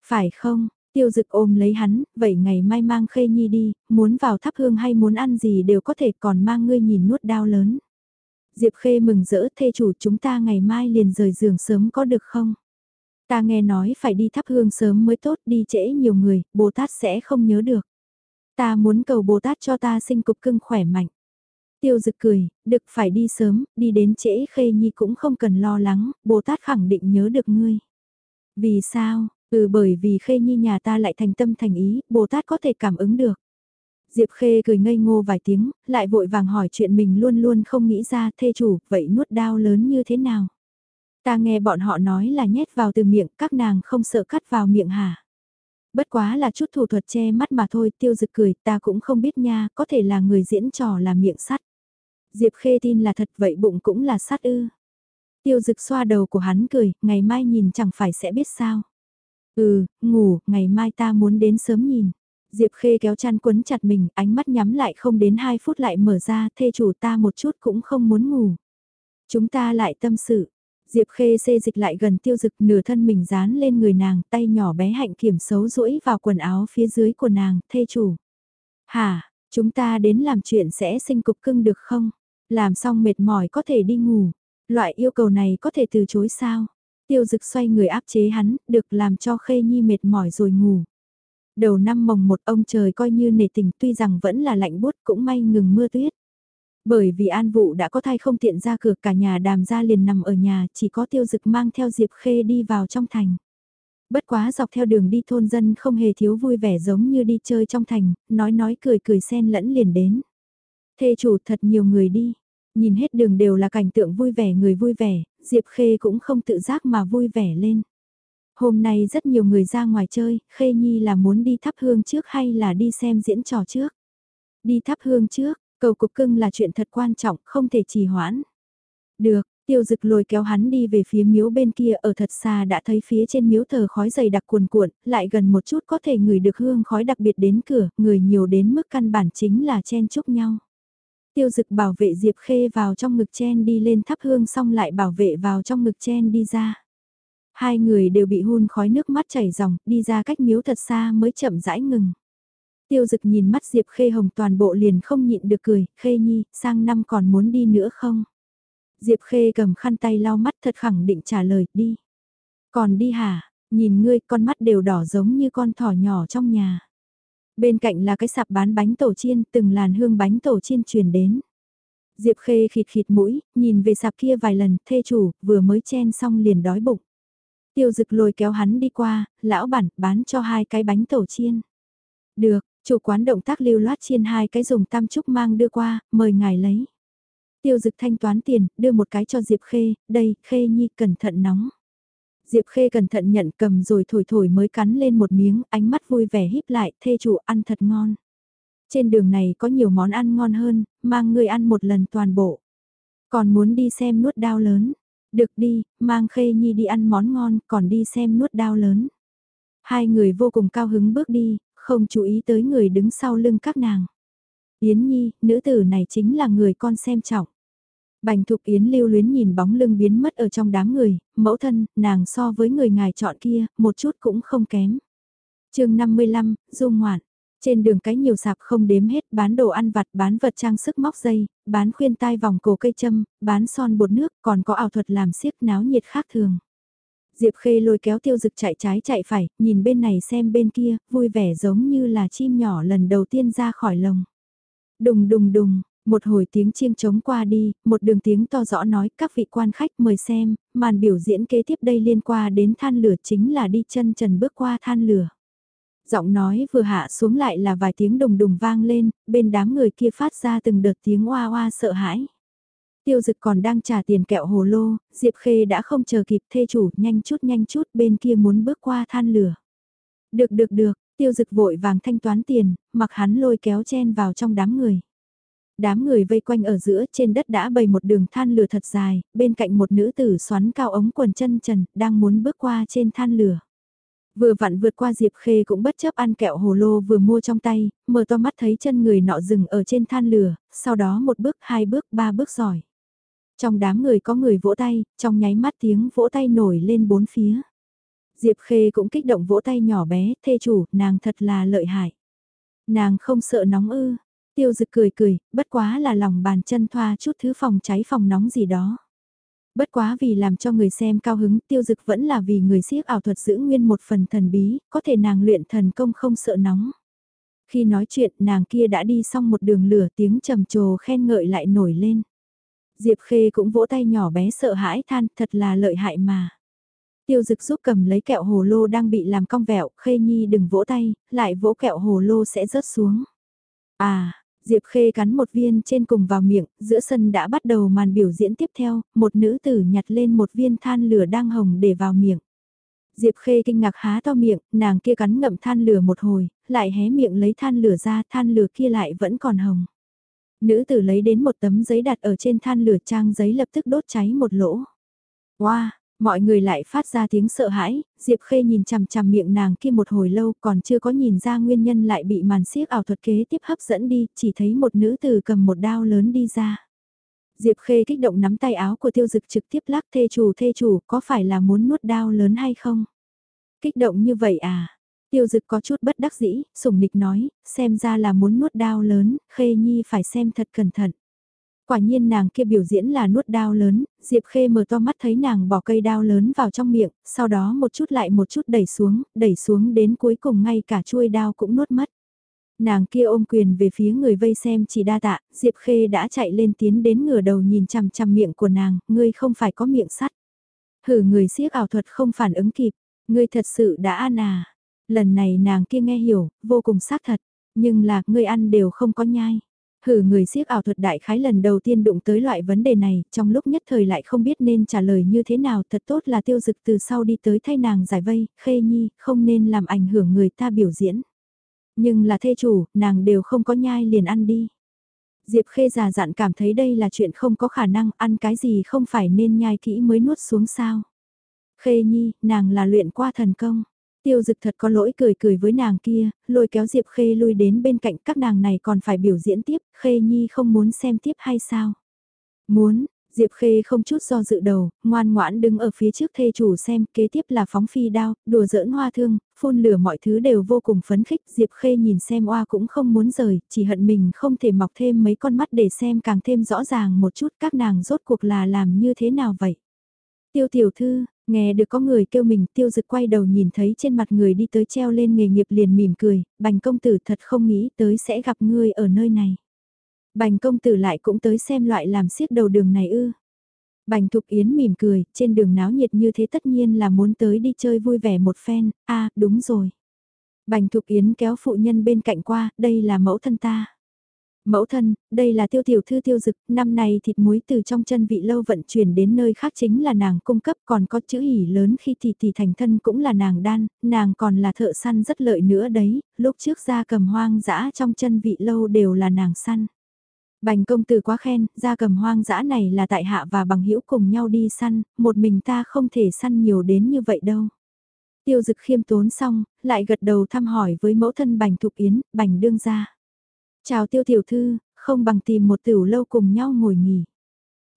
Phải không, tiêu dực ôm lấy hắn, vậy ngày mai mang khê nhi đi, muốn vào thắp hương hay muốn ăn gì đều có thể còn mang ngươi nhìn nuốt đau lớn. Diệp khê mừng rỡ thê chủ chúng ta ngày mai liền rời giường sớm có được không? Ta nghe nói phải đi thắp hương sớm mới tốt đi trễ nhiều người, Bồ Tát sẽ không nhớ được. Ta muốn cầu Bồ Tát cho ta sinh cục cưng khỏe mạnh. Tiêu dực cười, được phải đi sớm, đi đến trễ khê nhi cũng không cần lo lắng, Bồ Tát khẳng định nhớ được ngươi. Vì sao? Ừ bởi vì khê nhi nhà ta lại thành tâm thành ý, Bồ Tát có thể cảm ứng được. Diệp Khê cười ngây ngô vài tiếng, lại vội vàng hỏi chuyện mình luôn luôn không nghĩ ra thê chủ, vậy nuốt đau lớn như thế nào? Ta nghe bọn họ nói là nhét vào từ miệng, các nàng không sợ cắt vào miệng hả? Bất quá là chút thủ thuật che mắt mà thôi, tiêu dực cười, ta cũng không biết nha, có thể là người diễn trò là miệng sắt. Diệp Khê tin là thật vậy bụng cũng là sắt ư. Tiêu dực xoa đầu của hắn cười, ngày mai nhìn chẳng phải sẽ biết sao. Ừ, ngủ, ngày mai ta muốn đến sớm nhìn. Diệp Khê kéo chăn quấn chặt mình, ánh mắt nhắm lại không đến 2 phút lại mở ra, thê chủ ta một chút cũng không muốn ngủ. Chúng ta lại tâm sự. Diệp Khê xê dịch lại gần tiêu dực nửa thân mình dán lên người nàng, tay nhỏ bé hạnh kiểm xấu rũi vào quần áo phía dưới của nàng, thê chủ. Hả, chúng ta đến làm chuyện sẽ sinh cục cưng được không? Làm xong mệt mỏi có thể đi ngủ. Loại yêu cầu này có thể từ chối sao? Tiêu dực xoay người áp chế hắn, được làm cho Khê Nhi mệt mỏi rồi ngủ. Đầu năm mồng một ông trời coi như nề tình tuy rằng vẫn là lạnh bút cũng may ngừng mưa tuyết. Bởi vì an vụ đã có thai không tiện ra cửa cả nhà đàm ra liền nằm ở nhà chỉ có tiêu dực mang theo Diệp Khê đi vào trong thành. Bất quá dọc theo đường đi thôn dân không hề thiếu vui vẻ giống như đi chơi trong thành, nói nói cười cười xen lẫn liền đến. Thê chủ thật nhiều người đi, nhìn hết đường đều là cảnh tượng vui vẻ người vui vẻ, Diệp Khê cũng không tự giác mà vui vẻ lên. Hôm nay rất nhiều người ra ngoài chơi, Khê Nhi là muốn đi thắp hương trước hay là đi xem diễn trò trước? Đi thắp hương trước, cầu cục cưng là chuyện thật quan trọng, không thể trì hoãn. Được, tiêu dực lôi kéo hắn đi về phía miếu bên kia ở thật xa đã thấy phía trên miếu thờ khói dày đặc cuồn cuộn, lại gần một chút có thể ngửi được hương khói đặc biệt đến cửa, người nhiều đến mức căn bản chính là chen chúc nhau. Tiêu dực bảo vệ Diệp Khê vào trong ngực chen đi lên thắp hương xong lại bảo vệ vào trong ngực chen đi ra. Hai người đều bị hun khói nước mắt chảy ròng, đi ra cách miếu thật xa mới chậm rãi ngừng. Tiêu dực nhìn mắt Diệp Khê Hồng toàn bộ liền không nhịn được cười, Khê Nhi, sang năm còn muốn đi nữa không? Diệp Khê cầm khăn tay lau mắt thật khẳng định trả lời, đi. Còn đi hả? Nhìn ngươi, con mắt đều đỏ giống như con thỏ nhỏ trong nhà. Bên cạnh là cái sạp bán bánh tổ chiên, từng làn hương bánh tổ chiên truyền đến. Diệp Khê khịt khịt mũi, nhìn về sạp kia vài lần, thê chủ, vừa mới chen xong liền đói bụng. Tiêu dực lôi kéo hắn đi qua, lão bản, bán cho hai cái bánh tổ chiên. Được, chủ quán động tác lưu loát chiên hai cái dùng tam trúc mang đưa qua, mời ngài lấy. Tiêu dực thanh toán tiền, đưa một cái cho Diệp Khê, đây, Khê Nhi cẩn thận nóng. Diệp Khê cẩn thận nhận cầm rồi thổi thổi mới cắn lên một miếng, ánh mắt vui vẻ híp lại, thê chủ ăn thật ngon. Trên đường này có nhiều món ăn ngon hơn, mang người ăn một lần toàn bộ. Còn muốn đi xem nuốt đao lớn. Được đi, mang Khê Nhi đi ăn món ngon, còn đi xem nuốt đao lớn. Hai người vô cùng cao hứng bước đi, không chú ý tới người đứng sau lưng các nàng. Yến Nhi, nữ tử này chính là người con xem trọng. Bành Thục Yến lưu luyến nhìn bóng lưng biến mất ở trong đám người, mẫu thân, nàng so với người ngài chọn kia, một chút cũng không kém. chương 55, Du Ngoạn. Trên đường cái nhiều sạp không đếm hết, bán đồ ăn vặt, bán vật trang sức móc dây, bán khuyên tai vòng cổ cây châm, bán son bột nước, còn có ảo thuật làm siếc náo nhiệt khác thường. Diệp Khê lôi kéo tiêu dực chạy trái chạy phải, nhìn bên này xem bên kia, vui vẻ giống như là chim nhỏ lần đầu tiên ra khỏi lồng. Đùng đùng đùng, một hồi tiếng chiêng trống qua đi, một đường tiếng to rõ nói các vị quan khách mời xem, màn biểu diễn kế tiếp đây liên quan đến than lửa chính là đi chân trần bước qua than lửa. Giọng nói vừa hạ xuống lại là vài tiếng đùng đùng vang lên, bên đám người kia phát ra từng đợt tiếng oa oa sợ hãi. Tiêu dực còn đang trả tiền kẹo hồ lô, Diệp Khê đã không chờ kịp thê chủ nhanh chút nhanh chút bên kia muốn bước qua than lửa. Được được được, tiêu dực vội vàng thanh toán tiền, mặc hắn lôi kéo chen vào trong đám người. Đám người vây quanh ở giữa trên đất đã bày một đường than lửa thật dài, bên cạnh một nữ tử xoắn cao ống quần chân trần, đang muốn bước qua trên than lửa. Vừa vặn vượt qua Diệp Khê cũng bất chấp ăn kẹo hồ lô vừa mua trong tay, mở to mắt thấy chân người nọ dừng ở trên than lửa, sau đó một bước, hai bước, ba bước giỏi. Trong đám người có người vỗ tay, trong nháy mắt tiếng vỗ tay nổi lên bốn phía. Diệp Khê cũng kích động vỗ tay nhỏ bé, thê chủ, nàng thật là lợi hại. Nàng không sợ nóng ư, tiêu dực cười cười, bất quá là lòng bàn chân thoa chút thứ phòng cháy phòng nóng gì đó. Bất quá vì làm cho người xem cao hứng tiêu dực vẫn là vì người siếc ảo thuật giữ nguyên một phần thần bí, có thể nàng luyện thần công không sợ nóng. Khi nói chuyện nàng kia đã đi xong một đường lửa tiếng trầm trồ khen ngợi lại nổi lên. Diệp Khê cũng vỗ tay nhỏ bé sợ hãi than thật là lợi hại mà. Tiêu dực giúp cầm lấy kẹo hồ lô đang bị làm cong vẹo, Khê Nhi đừng vỗ tay, lại vỗ kẹo hồ lô sẽ rớt xuống. À, Diệp Khê cắn một viên trên cùng vào miệng, giữa sân đã bắt đầu màn biểu diễn tiếp theo, một nữ tử nhặt lên một viên than lửa đang hồng để vào miệng. Diệp Khê kinh ngạc há to miệng, nàng kia cắn ngậm than lửa một hồi, lại hé miệng lấy than lửa ra, than lửa kia lại vẫn còn hồng. Nữ tử lấy đến một tấm giấy đặt ở trên than lửa trang giấy lập tức đốt cháy một lỗ. Wow, mọi người lại phát ra tiếng sợ hãi, Diệp Khê nhìn chằm chằm miệng nàng kia một hồi lâu còn chưa có nhìn ra nguyên nhân lại bị màn xiếc ảo thuật kế tiếp hấp dẫn đi, chỉ thấy một nữ tử cầm một đao lớn đi ra. Diệp Khê kích động nắm tay áo của tiêu dực trực tiếp lắc thê chủ thê chủ có phải là muốn nuốt đao lớn hay không? Kích động như vậy à? Tiêu dực có chút bất đắc dĩ, sủng nịch nói, xem ra là muốn nuốt đao lớn, Khê Nhi phải xem thật cẩn thận. Quả nhiên nàng kia biểu diễn là nuốt đao lớn, Diệp Khê mở to mắt thấy nàng bỏ cây đao lớn vào trong miệng, sau đó một chút lại một chút đẩy xuống, đẩy xuống đến cuối cùng ngay cả chuôi đao cũng nuốt mất. Nàng kia ôm quyền về phía người vây xem chỉ đa tạ, Diệp Khê đã chạy lên tiến đến ngửa đầu nhìn chằm chằm miệng của nàng, ngươi không phải có miệng sắt. Hử người siếc ảo thuật không phản ứng kịp, ngươi thật sự đã ăn à. Lần này nàng kia nghe hiểu, vô cùng xác thật, nhưng là, ngươi ăn đều không có nhai. Hử người siếc ảo thuật đại khái lần đầu tiên đụng tới loại vấn đề này, trong lúc nhất thời lại không biết nên trả lời như thế nào, thật tốt là tiêu dực từ sau đi tới thay nàng giải vây, khê nhi, không nên làm ảnh hưởng người ta biểu diễn. Nhưng là thê chủ, nàng đều không có nhai liền ăn đi. Diệp khê già dặn cảm thấy đây là chuyện không có khả năng, ăn cái gì không phải nên nhai kỹ mới nuốt xuống sao. Khê nhi, nàng là luyện qua thần công. Tiêu dực thật có lỗi cười cười với nàng kia, lôi kéo Diệp Khê lui đến bên cạnh các nàng này còn phải biểu diễn tiếp, Khê Nhi không muốn xem tiếp hay sao? Muốn, Diệp Khê không chút do dự đầu, ngoan ngoãn đứng ở phía trước thê chủ xem, kế tiếp là phóng phi đao, đùa giỡn hoa thương, phun lửa mọi thứ đều vô cùng phấn khích, Diệp Khê nhìn xem oa cũng không muốn rời, chỉ hận mình không thể mọc thêm mấy con mắt để xem càng thêm rõ ràng một chút các nàng rốt cuộc là làm như thế nào vậy. Tiêu tiểu thư, Nghe được có người kêu mình tiêu dực quay đầu nhìn thấy trên mặt người đi tới treo lên nghề nghiệp liền mỉm cười, bành công tử thật không nghĩ tới sẽ gặp ngươi ở nơi này. Bành công tử lại cũng tới xem loại làm xiết đầu đường này ư. Bành Thục Yến mỉm cười, trên đường náo nhiệt như thế tất nhiên là muốn tới đi chơi vui vẻ một phen, a đúng rồi. Bành Thục Yến kéo phụ nhân bên cạnh qua, đây là mẫu thân ta. Mẫu thân, đây là tiêu tiểu thư tiêu dực, năm nay thịt muối từ trong chân vị lâu vận chuyển đến nơi khác chính là nàng cung cấp còn có chữ hỉ lớn khi thì thì thành thân cũng là nàng đan, nàng còn là thợ săn rất lợi nữa đấy, lúc trước ra cầm hoang dã trong chân vị lâu đều là nàng săn. Bành công tử quá khen, ra cầm hoang dã này là tại hạ và bằng hữu cùng nhau đi săn, một mình ta không thể săn nhiều đến như vậy đâu. Tiêu dực khiêm tốn xong, lại gật đầu thăm hỏi với mẫu thân bành thục yến, bành đương gia. Chào tiêu tiểu thư, không bằng tìm một tiểu lâu cùng nhau ngồi nghỉ.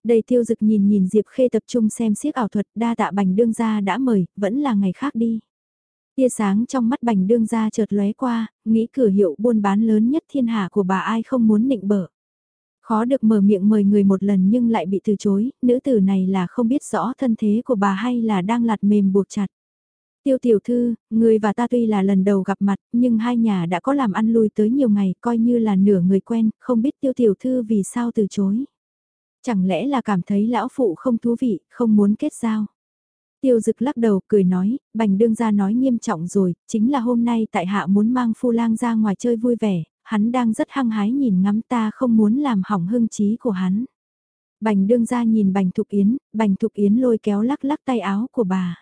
Đầy tiêu dực nhìn nhìn Diệp Khê tập trung xem siếc ảo thuật đa tạ bành đương gia đã mời, vẫn là ngày khác đi. Tia sáng trong mắt bành đương gia chợt lóe qua, nghĩ cửa hiệu buôn bán lớn nhất thiên hạ của bà ai không muốn nịnh bở. Khó được mở miệng mời người một lần nhưng lại bị từ chối, nữ tử này là không biết rõ thân thế của bà hay là đang lạt mềm buộc chặt. Tiêu tiểu thư, người và ta tuy là lần đầu gặp mặt, nhưng hai nhà đã có làm ăn lui tới nhiều ngày, coi như là nửa người quen, không biết tiêu tiểu thư vì sao từ chối. Chẳng lẽ là cảm thấy lão phụ không thú vị, không muốn kết giao. Tiêu dực lắc đầu cười nói, bành đương ra nói nghiêm trọng rồi, chính là hôm nay tại hạ muốn mang phu lang ra ngoài chơi vui vẻ, hắn đang rất hăng hái nhìn ngắm ta không muốn làm hỏng hưng trí của hắn. Bành đương ra nhìn bành thục yến, bành thục yến lôi kéo lắc lắc tay áo của bà.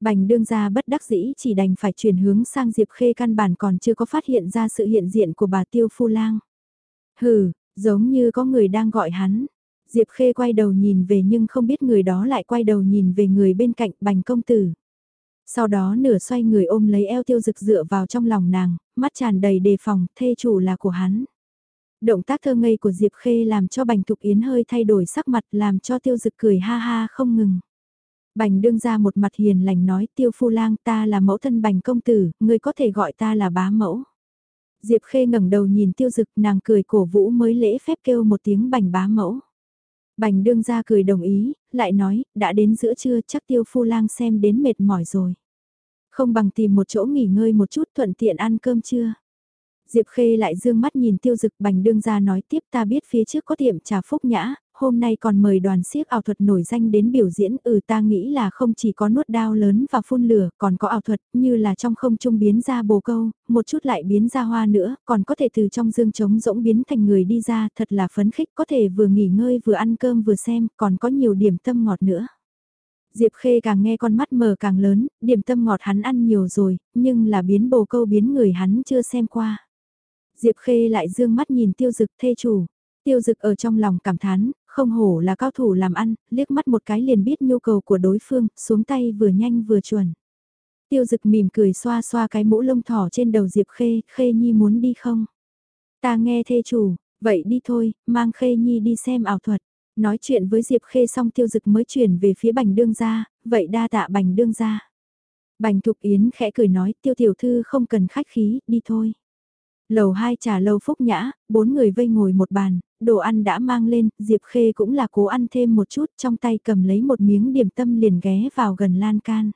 Bành đương ra bất đắc dĩ chỉ đành phải chuyển hướng sang Diệp Khê căn bản còn chưa có phát hiện ra sự hiện diện của bà Tiêu Phu Lang. Hừ, giống như có người đang gọi hắn. Diệp Khê quay đầu nhìn về nhưng không biết người đó lại quay đầu nhìn về người bên cạnh bành công tử. Sau đó nửa xoay người ôm lấy eo tiêu rực dựa vào trong lòng nàng, mắt tràn đầy đề phòng, thê chủ là của hắn. Động tác thơ ngây của Diệp Khê làm cho Bành Thục Yến hơi thay đổi sắc mặt làm cho tiêu dực cười ha ha không ngừng. Bành đương ra một mặt hiền lành nói tiêu phu lang ta là mẫu thân bành công tử, người có thể gọi ta là bá mẫu. Diệp Khê ngẩng đầu nhìn tiêu dực nàng cười cổ vũ mới lễ phép kêu một tiếng bành bá mẫu. Bành đương ra cười đồng ý, lại nói, đã đến giữa trưa chắc tiêu phu lang xem đến mệt mỏi rồi. Không bằng tìm một chỗ nghỉ ngơi một chút thuận tiện ăn cơm trưa. Diệp Khê lại dương mắt nhìn tiêu dực bành đương ra nói tiếp ta biết phía trước có tiệm trà phúc nhã, hôm nay còn mời đoàn siếc ảo thuật nổi danh đến biểu diễn ừ ta nghĩ là không chỉ có nuốt đao lớn và phun lửa, còn có ảo thuật như là trong không trung biến ra bồ câu, một chút lại biến ra hoa nữa, còn có thể từ trong dương trống rỗng biến thành người đi ra, thật là phấn khích, có thể vừa nghỉ ngơi vừa ăn cơm vừa xem, còn có nhiều điểm tâm ngọt nữa. Diệp Khê càng nghe con mắt mờ càng lớn, điểm tâm ngọt hắn ăn nhiều rồi, nhưng là biến bồ câu biến người hắn chưa xem qua. Diệp Khê lại dương mắt nhìn tiêu dực thê chủ. Tiêu dực ở trong lòng cảm thán, không hổ là cao thủ làm ăn, liếc mắt một cái liền biết nhu cầu của đối phương, xuống tay vừa nhanh vừa chuẩn. Tiêu dực mỉm cười xoa xoa cái mũ lông thỏ trên đầu Diệp Khê, Khê Nhi muốn đi không? Ta nghe thê chủ, vậy đi thôi, mang Khê Nhi đi xem ảo thuật. Nói chuyện với Diệp Khê xong tiêu dực mới chuyển về phía bành đương gia, vậy đa tạ bành đương gia. Bành Thục Yến khẽ cười nói tiêu tiểu thư không cần khách khí, đi thôi. Lầu hai trà lâu phúc nhã, bốn người vây ngồi một bàn, đồ ăn đã mang lên, Diệp Khê cũng là cố ăn thêm một chút, trong tay cầm lấy một miếng điểm tâm liền ghé vào gần lan can.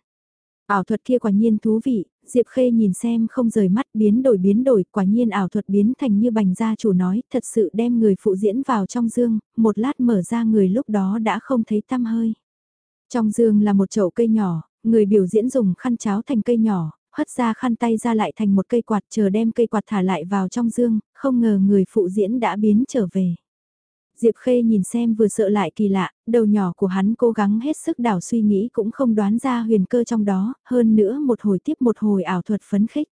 Ảo thuật kia quả nhiên thú vị, Diệp Khê nhìn xem không rời mắt biến đổi biến đổi, quả nhiên ảo thuật biến thành như bành gia chủ nói, thật sự đem người phụ diễn vào trong dương, một lát mở ra người lúc đó đã không thấy tăm hơi. Trong dương là một chậu cây nhỏ, người biểu diễn dùng khăn cháo thành cây nhỏ, hất ra khăn tay ra lại thành một cây quạt chờ đem cây quạt thả lại vào trong dương, không ngờ người phụ diễn đã biến trở về. Diệp Khê nhìn xem vừa sợ lại kỳ lạ, đầu nhỏ của hắn cố gắng hết sức đảo suy nghĩ cũng không đoán ra huyền cơ trong đó, hơn nữa một hồi tiếp một hồi ảo thuật phấn khích.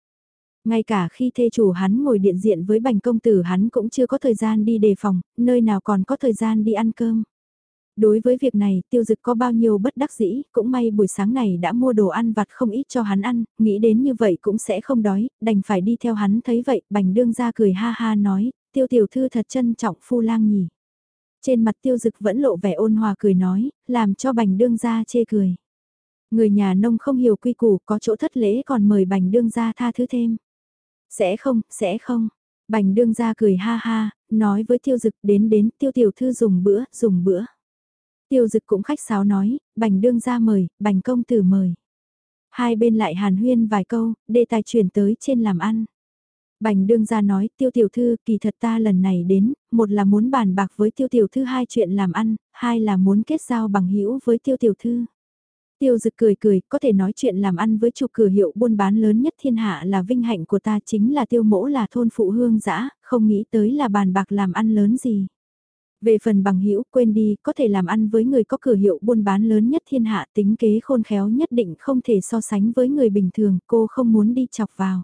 Ngay cả khi thê chủ hắn ngồi điện diện với bành công tử hắn cũng chưa có thời gian đi đề phòng, nơi nào còn có thời gian đi ăn cơm. Đối với việc này, tiêu dực có bao nhiêu bất đắc dĩ, cũng may buổi sáng này đã mua đồ ăn vặt không ít cho hắn ăn, nghĩ đến như vậy cũng sẽ không đói, đành phải đi theo hắn thấy vậy, bành đương ra cười ha ha nói, tiêu tiểu thư thật trân trọng phu lang nhỉ. Trên mặt tiêu dực vẫn lộ vẻ ôn hòa cười nói, làm cho bành đương ra chê cười. Người nhà nông không hiểu quy củ có chỗ thất lễ còn mời bành đương ra tha thứ thêm. Sẽ không, sẽ không. Bành đương ra cười ha ha, nói với tiêu dực đến đến tiêu tiểu thư dùng bữa, dùng bữa. Tiêu dực cũng khách sáo nói, bành đương ra mời, bành công tử mời. Hai bên lại hàn huyên vài câu, đề tài chuyển tới trên làm ăn. Bành đương ra nói, tiêu tiểu thư, kỳ thật ta lần này đến, một là muốn bàn bạc với tiêu tiểu thư hai chuyện làm ăn, hai là muốn kết giao bằng hữu với tiêu tiểu thư. Tiêu dực cười cười, có thể nói chuyện làm ăn với chủ cửa hiệu buôn bán lớn nhất thiên hạ là vinh hạnh của ta chính là tiêu mỗ là thôn phụ hương dã không nghĩ tới là bàn bạc làm ăn lớn gì. Về phần bằng hữu quên đi, có thể làm ăn với người có cửa hiệu buôn bán lớn nhất thiên hạ tính kế khôn khéo nhất định không thể so sánh với người bình thường, cô không muốn đi chọc vào.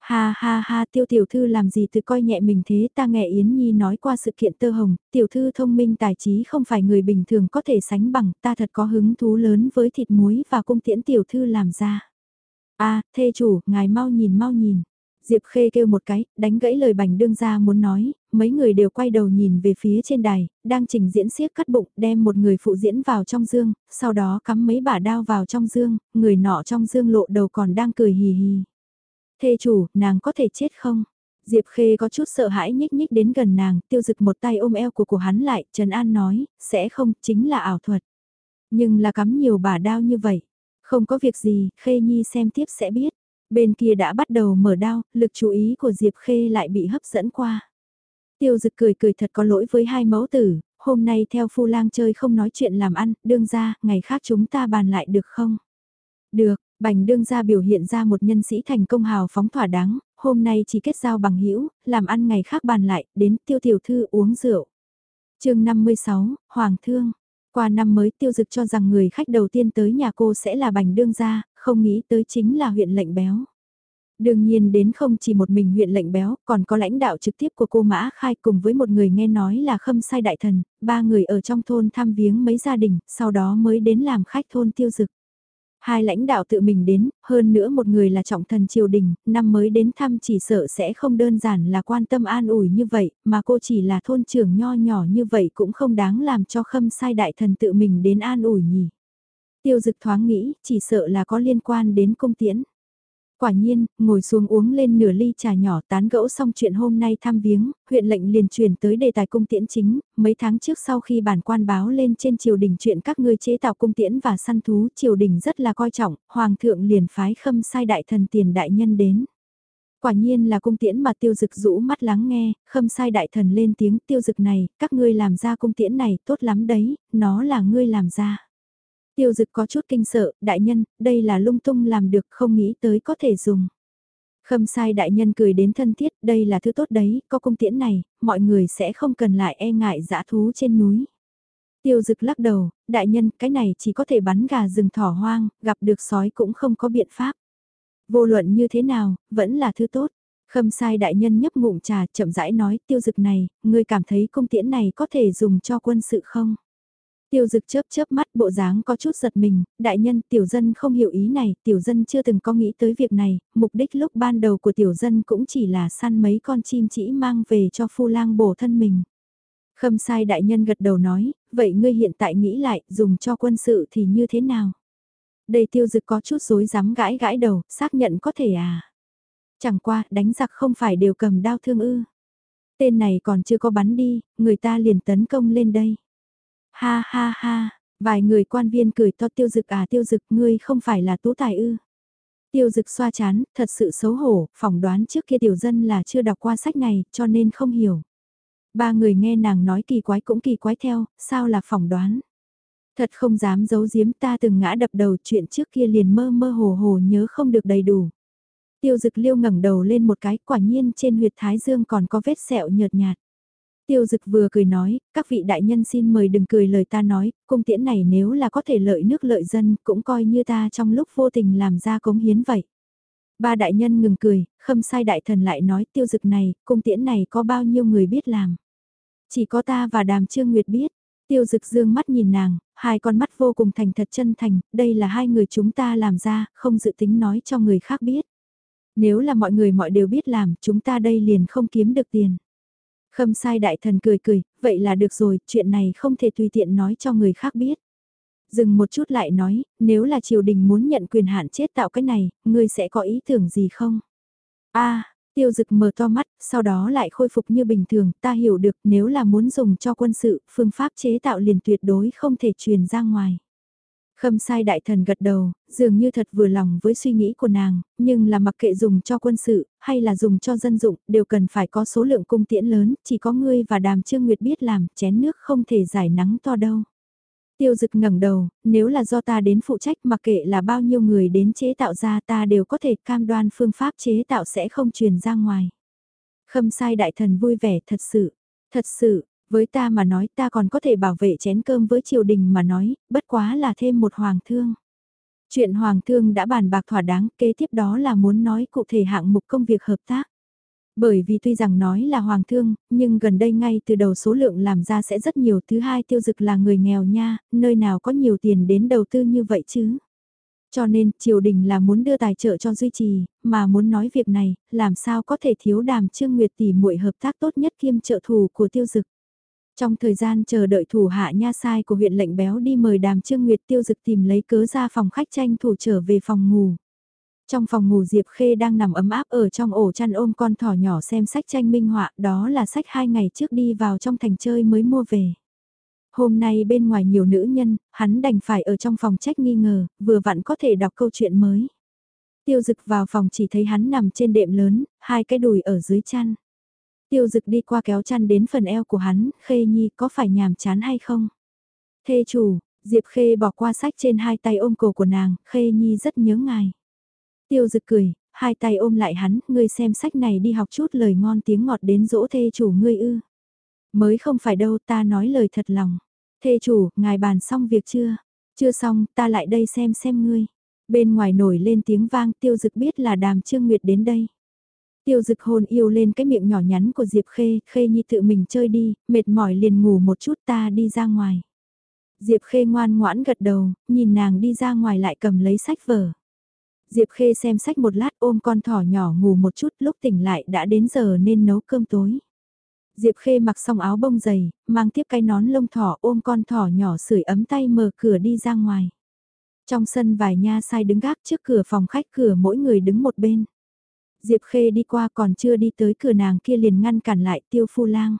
Ha ha ha tiêu tiểu thư làm gì tự coi nhẹ mình thế ta nghe Yến Nhi nói qua sự kiện tơ hồng, tiểu thư thông minh tài trí không phải người bình thường có thể sánh bằng, ta thật có hứng thú lớn với thịt muối và cung tiễn tiểu thư làm ra. a thê chủ, ngài mau nhìn mau nhìn. Diệp Khê kêu một cái, đánh gãy lời bành đương ra muốn nói, mấy người đều quay đầu nhìn về phía trên đài, đang trình diễn siếc cắt bụng, đem một người phụ diễn vào trong dương, sau đó cắm mấy bả đao vào trong dương, người nọ trong dương lộ đầu còn đang cười hì hì. Thê chủ, nàng có thể chết không? Diệp Khê có chút sợ hãi nhích nhích đến gần nàng, tiêu dực một tay ôm eo của của hắn lại, Trần An nói, sẽ không, chính là ảo thuật. Nhưng là cắm nhiều bả đao như vậy. Không có việc gì, Khê Nhi xem tiếp sẽ biết. Bên kia đã bắt đầu mở đao, lực chú ý của Diệp Khê lại bị hấp dẫn qua. Tiêu dực cười cười thật có lỗi với hai mẫu tử, hôm nay theo phu lang chơi không nói chuyện làm ăn, đương ra, ngày khác chúng ta bàn lại được không? Được, bành đương ra biểu hiện ra một nhân sĩ thành công hào phóng thỏa đáng, hôm nay chỉ kết giao bằng hữu làm ăn ngày khác bàn lại, đến tiêu tiểu thư uống rượu. chương 56, Hoàng Thương. Qua năm mới tiêu dực cho rằng người khách đầu tiên tới nhà cô sẽ là bành đương gia, không nghĩ tới chính là huyện lệnh béo. Đương nhiên đến không chỉ một mình huyện lệnh béo, còn có lãnh đạo trực tiếp của cô Mã Khai cùng với một người nghe nói là khâm sai đại thần, ba người ở trong thôn thăm viếng mấy gia đình, sau đó mới đến làm khách thôn tiêu dực. Hai lãnh đạo tự mình đến, hơn nữa một người là trọng thần triều đình, năm mới đến thăm chỉ sợ sẽ không đơn giản là quan tâm an ủi như vậy, mà cô chỉ là thôn trưởng nho nhỏ như vậy cũng không đáng làm cho khâm sai đại thần tự mình đến an ủi nhỉ. Tiêu dực thoáng nghĩ, chỉ sợ là có liên quan đến công tiễn. Quả nhiên, ngồi xuống uống lên nửa ly trà nhỏ tán gẫu xong chuyện hôm nay thăm viếng, huyện lệnh liền truyền tới đề tài cung tiễn chính, mấy tháng trước sau khi bản quan báo lên trên triều đình chuyện các ngươi chế tạo cung tiễn và săn thú, triều đình rất là coi trọng, hoàng thượng liền phái khâm sai đại thần tiền đại nhân đến. Quả nhiên là cung tiễn mà tiêu dực rũ mắt lắng nghe, khâm sai đại thần lên tiếng tiêu dực này, các ngươi làm ra cung tiễn này tốt lắm đấy, nó là ngươi làm ra. Tiêu dực có chút kinh sợ, đại nhân, đây là lung tung làm được không nghĩ tới có thể dùng. Khâm sai đại nhân cười đến thân thiết, đây là thứ tốt đấy, có cung tiễn này, mọi người sẽ không cần lại e ngại dã thú trên núi. Tiêu dực lắc đầu, đại nhân, cái này chỉ có thể bắn gà rừng thỏ hoang, gặp được sói cũng không có biện pháp. Vô luận như thế nào, vẫn là thứ tốt. Khâm sai đại nhân nhấp ngụm trà chậm rãi nói tiêu dực này, ngươi cảm thấy cung tiễn này có thể dùng cho quân sự không? Tiêu dực chớp chớp mắt bộ dáng có chút giật mình, đại nhân tiểu dân không hiểu ý này, tiểu dân chưa từng có nghĩ tới việc này, mục đích lúc ban đầu của tiểu dân cũng chỉ là săn mấy con chim chỉ mang về cho phu lang bổ thân mình. Khâm sai đại nhân gật đầu nói, vậy ngươi hiện tại nghĩ lại, dùng cho quân sự thì như thế nào? Đây tiêu dực có chút rối rắm gãi gãi đầu, xác nhận có thể à? Chẳng qua, đánh giặc không phải đều cầm đao thương ư. Tên này còn chưa có bắn đi, người ta liền tấn công lên đây. Ha ha ha, vài người quan viên cười to tiêu dực à tiêu dực ngươi không phải là tú tài ư. Tiêu dực xoa chán, thật sự xấu hổ, phỏng đoán trước kia tiểu dân là chưa đọc qua sách này, cho nên không hiểu. Ba người nghe nàng nói kỳ quái cũng kỳ quái theo, sao là phỏng đoán. Thật không dám giấu giếm ta từng ngã đập đầu chuyện trước kia liền mơ mơ hồ hồ nhớ không được đầy đủ. Tiêu dực liêu ngẩng đầu lên một cái quả nhiên trên huyệt thái dương còn có vết sẹo nhợt nhạt. Tiêu dực vừa cười nói, các vị đại nhân xin mời đừng cười lời ta nói, cung tiễn này nếu là có thể lợi nước lợi dân cũng coi như ta trong lúc vô tình làm ra cống hiến vậy. Ba đại nhân ngừng cười, khâm sai đại thần lại nói tiêu dực này, cung tiễn này có bao nhiêu người biết làm. Chỉ có ta và đàm trương nguyệt biết. Tiêu dực dương mắt nhìn nàng, hai con mắt vô cùng thành thật chân thành, đây là hai người chúng ta làm ra, không dự tính nói cho người khác biết. Nếu là mọi người mọi đều biết làm, chúng ta đây liền không kiếm được tiền. Khâm sai đại thần cười cười, vậy là được rồi, chuyện này không thể tùy tiện nói cho người khác biết. Dừng một chút lại nói, nếu là triều đình muốn nhận quyền hạn chết tạo cái này, ngươi sẽ có ý tưởng gì không? a tiêu dực mở to mắt, sau đó lại khôi phục như bình thường, ta hiểu được nếu là muốn dùng cho quân sự, phương pháp chế tạo liền tuyệt đối không thể truyền ra ngoài. Khâm sai đại thần gật đầu, dường như thật vừa lòng với suy nghĩ của nàng, nhưng là mặc kệ dùng cho quân sự, hay là dùng cho dân dụng, đều cần phải có số lượng cung tiễn lớn, chỉ có ngươi và đàm trương nguyệt biết làm, chén nước không thể giải nắng to đâu. Tiêu dực ngẩng đầu, nếu là do ta đến phụ trách mặc kệ là bao nhiêu người đến chế tạo ra ta đều có thể cam đoan phương pháp chế tạo sẽ không truyền ra ngoài. Khâm sai đại thần vui vẻ thật sự, thật sự, với ta mà nói ta còn có thể bảo vệ chén cơm với triều đình mà nói, bất quá là thêm một hoàng thương. Chuyện hoàng thương đã bàn bạc thỏa đáng, kế tiếp đó là muốn nói cụ thể hạng mục công việc hợp tác. Bởi vì tuy rằng nói là hoàng thương, nhưng gần đây ngay từ đầu số lượng làm ra sẽ rất nhiều. Thứ hai tiêu dực là người nghèo nha, nơi nào có nhiều tiền đến đầu tư như vậy chứ. Cho nên, triều đình là muốn đưa tài trợ cho duy trì, mà muốn nói việc này, làm sao có thể thiếu đàm trương nguyệt tỷ muội hợp tác tốt nhất kiêm trợ thủ của tiêu dực. Trong thời gian chờ đợi thủ hạ nha sai của huyện lệnh béo đi mời đàm trương nguyệt tiêu dực tìm lấy cớ ra phòng khách tranh thủ trở về phòng ngủ. Trong phòng ngủ Diệp Khê đang nằm ấm áp ở trong ổ chăn ôm con thỏ nhỏ xem sách tranh minh họa, đó là sách hai ngày trước đi vào trong thành chơi mới mua về. Hôm nay bên ngoài nhiều nữ nhân, hắn đành phải ở trong phòng trách nghi ngờ, vừa vặn có thể đọc câu chuyện mới. Tiêu dực vào phòng chỉ thấy hắn nằm trên đệm lớn, hai cái đùi ở dưới chăn. Tiêu dực đi qua kéo chăn đến phần eo của hắn, khê nhi có phải nhàm chán hay không? Thê chủ, Diệp khê bỏ qua sách trên hai tay ôm cổ của nàng, khê nhi rất nhớ ngài. Tiêu dực cười, hai tay ôm lại hắn, ngươi xem sách này đi học chút lời ngon tiếng ngọt đến dỗ thê chủ ngươi ư. Mới không phải đâu ta nói lời thật lòng. Thê chủ, ngài bàn xong việc chưa? Chưa xong, ta lại đây xem xem ngươi. Bên ngoài nổi lên tiếng vang tiêu dực biết là đàm trương nguyệt đến đây. Tiêu dực hôn yêu lên cái miệng nhỏ nhắn của Diệp Khê, Khê Nhi tự mình chơi đi, mệt mỏi liền ngủ một chút ta đi ra ngoài. Diệp Khê ngoan ngoãn gật đầu, nhìn nàng đi ra ngoài lại cầm lấy sách vở. Diệp Khê xem sách một lát ôm con thỏ nhỏ ngủ một chút lúc tỉnh lại đã đến giờ nên nấu cơm tối. Diệp Khê mặc xong áo bông dày, mang tiếp cái nón lông thỏ ôm con thỏ nhỏ sưởi ấm tay mở cửa đi ra ngoài. Trong sân vài nha sai đứng gác trước cửa phòng khách cửa mỗi người đứng một bên. Diệp Khê đi qua còn chưa đi tới cửa nàng kia liền ngăn cản lại tiêu phu lang.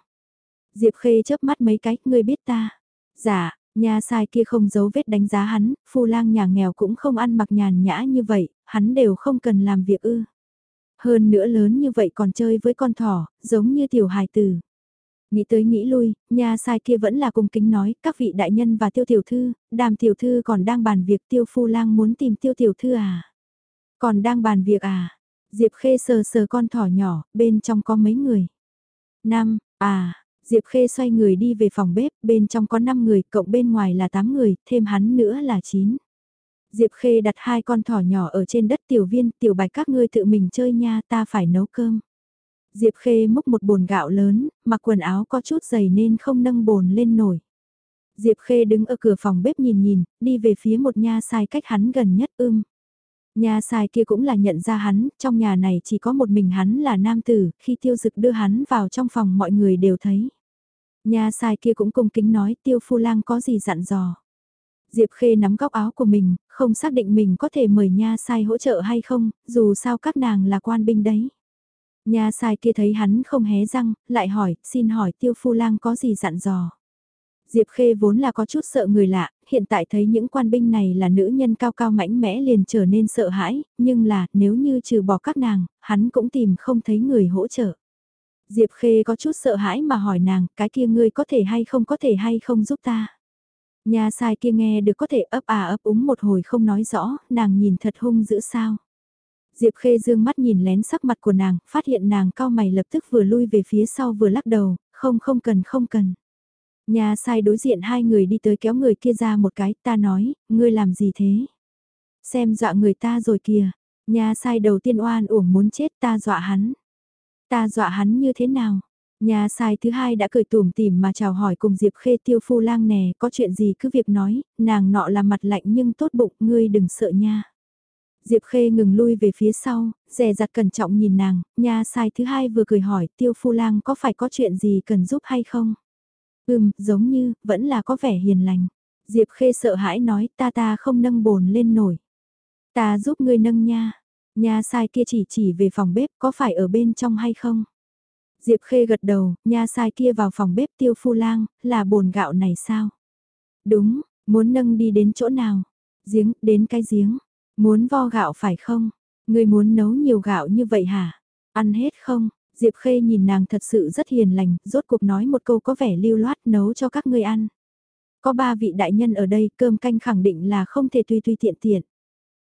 Diệp Khê chớp mắt mấy cái, ngươi biết ta. Dạ, nhà sai kia không giấu vết đánh giá hắn, phu lang nhà nghèo cũng không ăn mặc nhàn nhã như vậy, hắn đều không cần làm việc ư. Hơn nữa lớn như vậy còn chơi với con thỏ, giống như tiểu hài tử. Nghĩ tới nghĩ lui, nhà sai kia vẫn là cung kính nói, các vị đại nhân và tiêu tiểu thư, đàm tiểu thư còn đang bàn việc tiêu phu lang muốn tìm tiêu tiểu thư à. Còn đang bàn việc à. Diệp Khê sờ sờ con thỏ nhỏ, bên trong có mấy người. Năm, à, Diệp Khê xoay người đi về phòng bếp, bên trong có 5 người, cộng bên ngoài là 8 người, thêm hắn nữa là 9. Diệp Khê đặt hai con thỏ nhỏ ở trên đất tiểu viên, tiểu bạch các ngươi tự mình chơi nha, ta phải nấu cơm. Diệp Khê múc một bồn gạo lớn, mặc quần áo có chút dày nên không nâng bồn lên nổi. Diệp Khê đứng ở cửa phòng bếp nhìn nhìn, đi về phía một nha sai cách hắn gần nhất ưm. Nhà sai kia cũng là nhận ra hắn, trong nhà này chỉ có một mình hắn là nam tử, khi tiêu dực đưa hắn vào trong phòng mọi người đều thấy. Nhà sai kia cũng cung kính nói tiêu phu lang có gì dặn dò. Diệp Khê nắm góc áo của mình, không xác định mình có thể mời nha sai hỗ trợ hay không, dù sao các nàng là quan binh đấy. Nha sai kia thấy hắn không hé răng, lại hỏi, xin hỏi tiêu phu lang có gì dặn dò. Diệp Khê vốn là có chút sợ người lạ, hiện tại thấy những quan binh này là nữ nhân cao cao mãnh mẽ liền trở nên sợ hãi, nhưng là nếu như trừ bỏ các nàng, hắn cũng tìm không thấy người hỗ trợ. Diệp Khê có chút sợ hãi mà hỏi nàng, cái kia ngươi có thể hay không có thể hay không giúp ta. Nhà sai kia nghe được có thể ấp à ấp úng một hồi không nói rõ, nàng nhìn thật hung dữ sao. Diệp Khê dương mắt nhìn lén sắc mặt của nàng, phát hiện nàng cao mày lập tức vừa lui về phía sau vừa lắc đầu, không không cần không cần. Nhà sai đối diện hai người đi tới kéo người kia ra một cái, ta nói, ngươi làm gì thế? Xem dọa người ta rồi kìa, nhà sai đầu tiên oan uổng muốn chết ta dọa hắn. Ta dọa hắn như thế nào? Nhà sai thứ hai đã cười tủm tỉm mà chào hỏi cùng Diệp Khê tiêu phu lang nè, có chuyện gì cứ việc nói, nàng nọ là mặt lạnh nhưng tốt bụng, ngươi đừng sợ nha. Diệp Khê ngừng lui về phía sau, dè dặt cẩn trọng nhìn nàng, nhà sai thứ hai vừa cười hỏi tiêu phu lang có phải có chuyện gì cần giúp hay không? Ừm, giống như, vẫn là có vẻ hiền lành. Diệp Khê sợ hãi nói ta ta không nâng bồn lên nổi. Ta giúp ngươi nâng nha. Nha sai kia chỉ chỉ về phòng bếp có phải ở bên trong hay không? Diệp Khê gật đầu, nha sai kia vào phòng bếp tiêu phu lang, là bồn gạo này sao? Đúng, muốn nâng đi đến chỗ nào? Giếng, đến cái giếng. Muốn vo gạo phải không? Ngươi muốn nấu nhiều gạo như vậy hả? Ăn hết không? Diệp Khê nhìn nàng thật sự rất hiền lành, rốt cuộc nói một câu có vẻ lưu loát nấu cho các ngươi ăn. Có ba vị đại nhân ở đây, cơm canh khẳng định là không thể tùy tùy tiện tiện.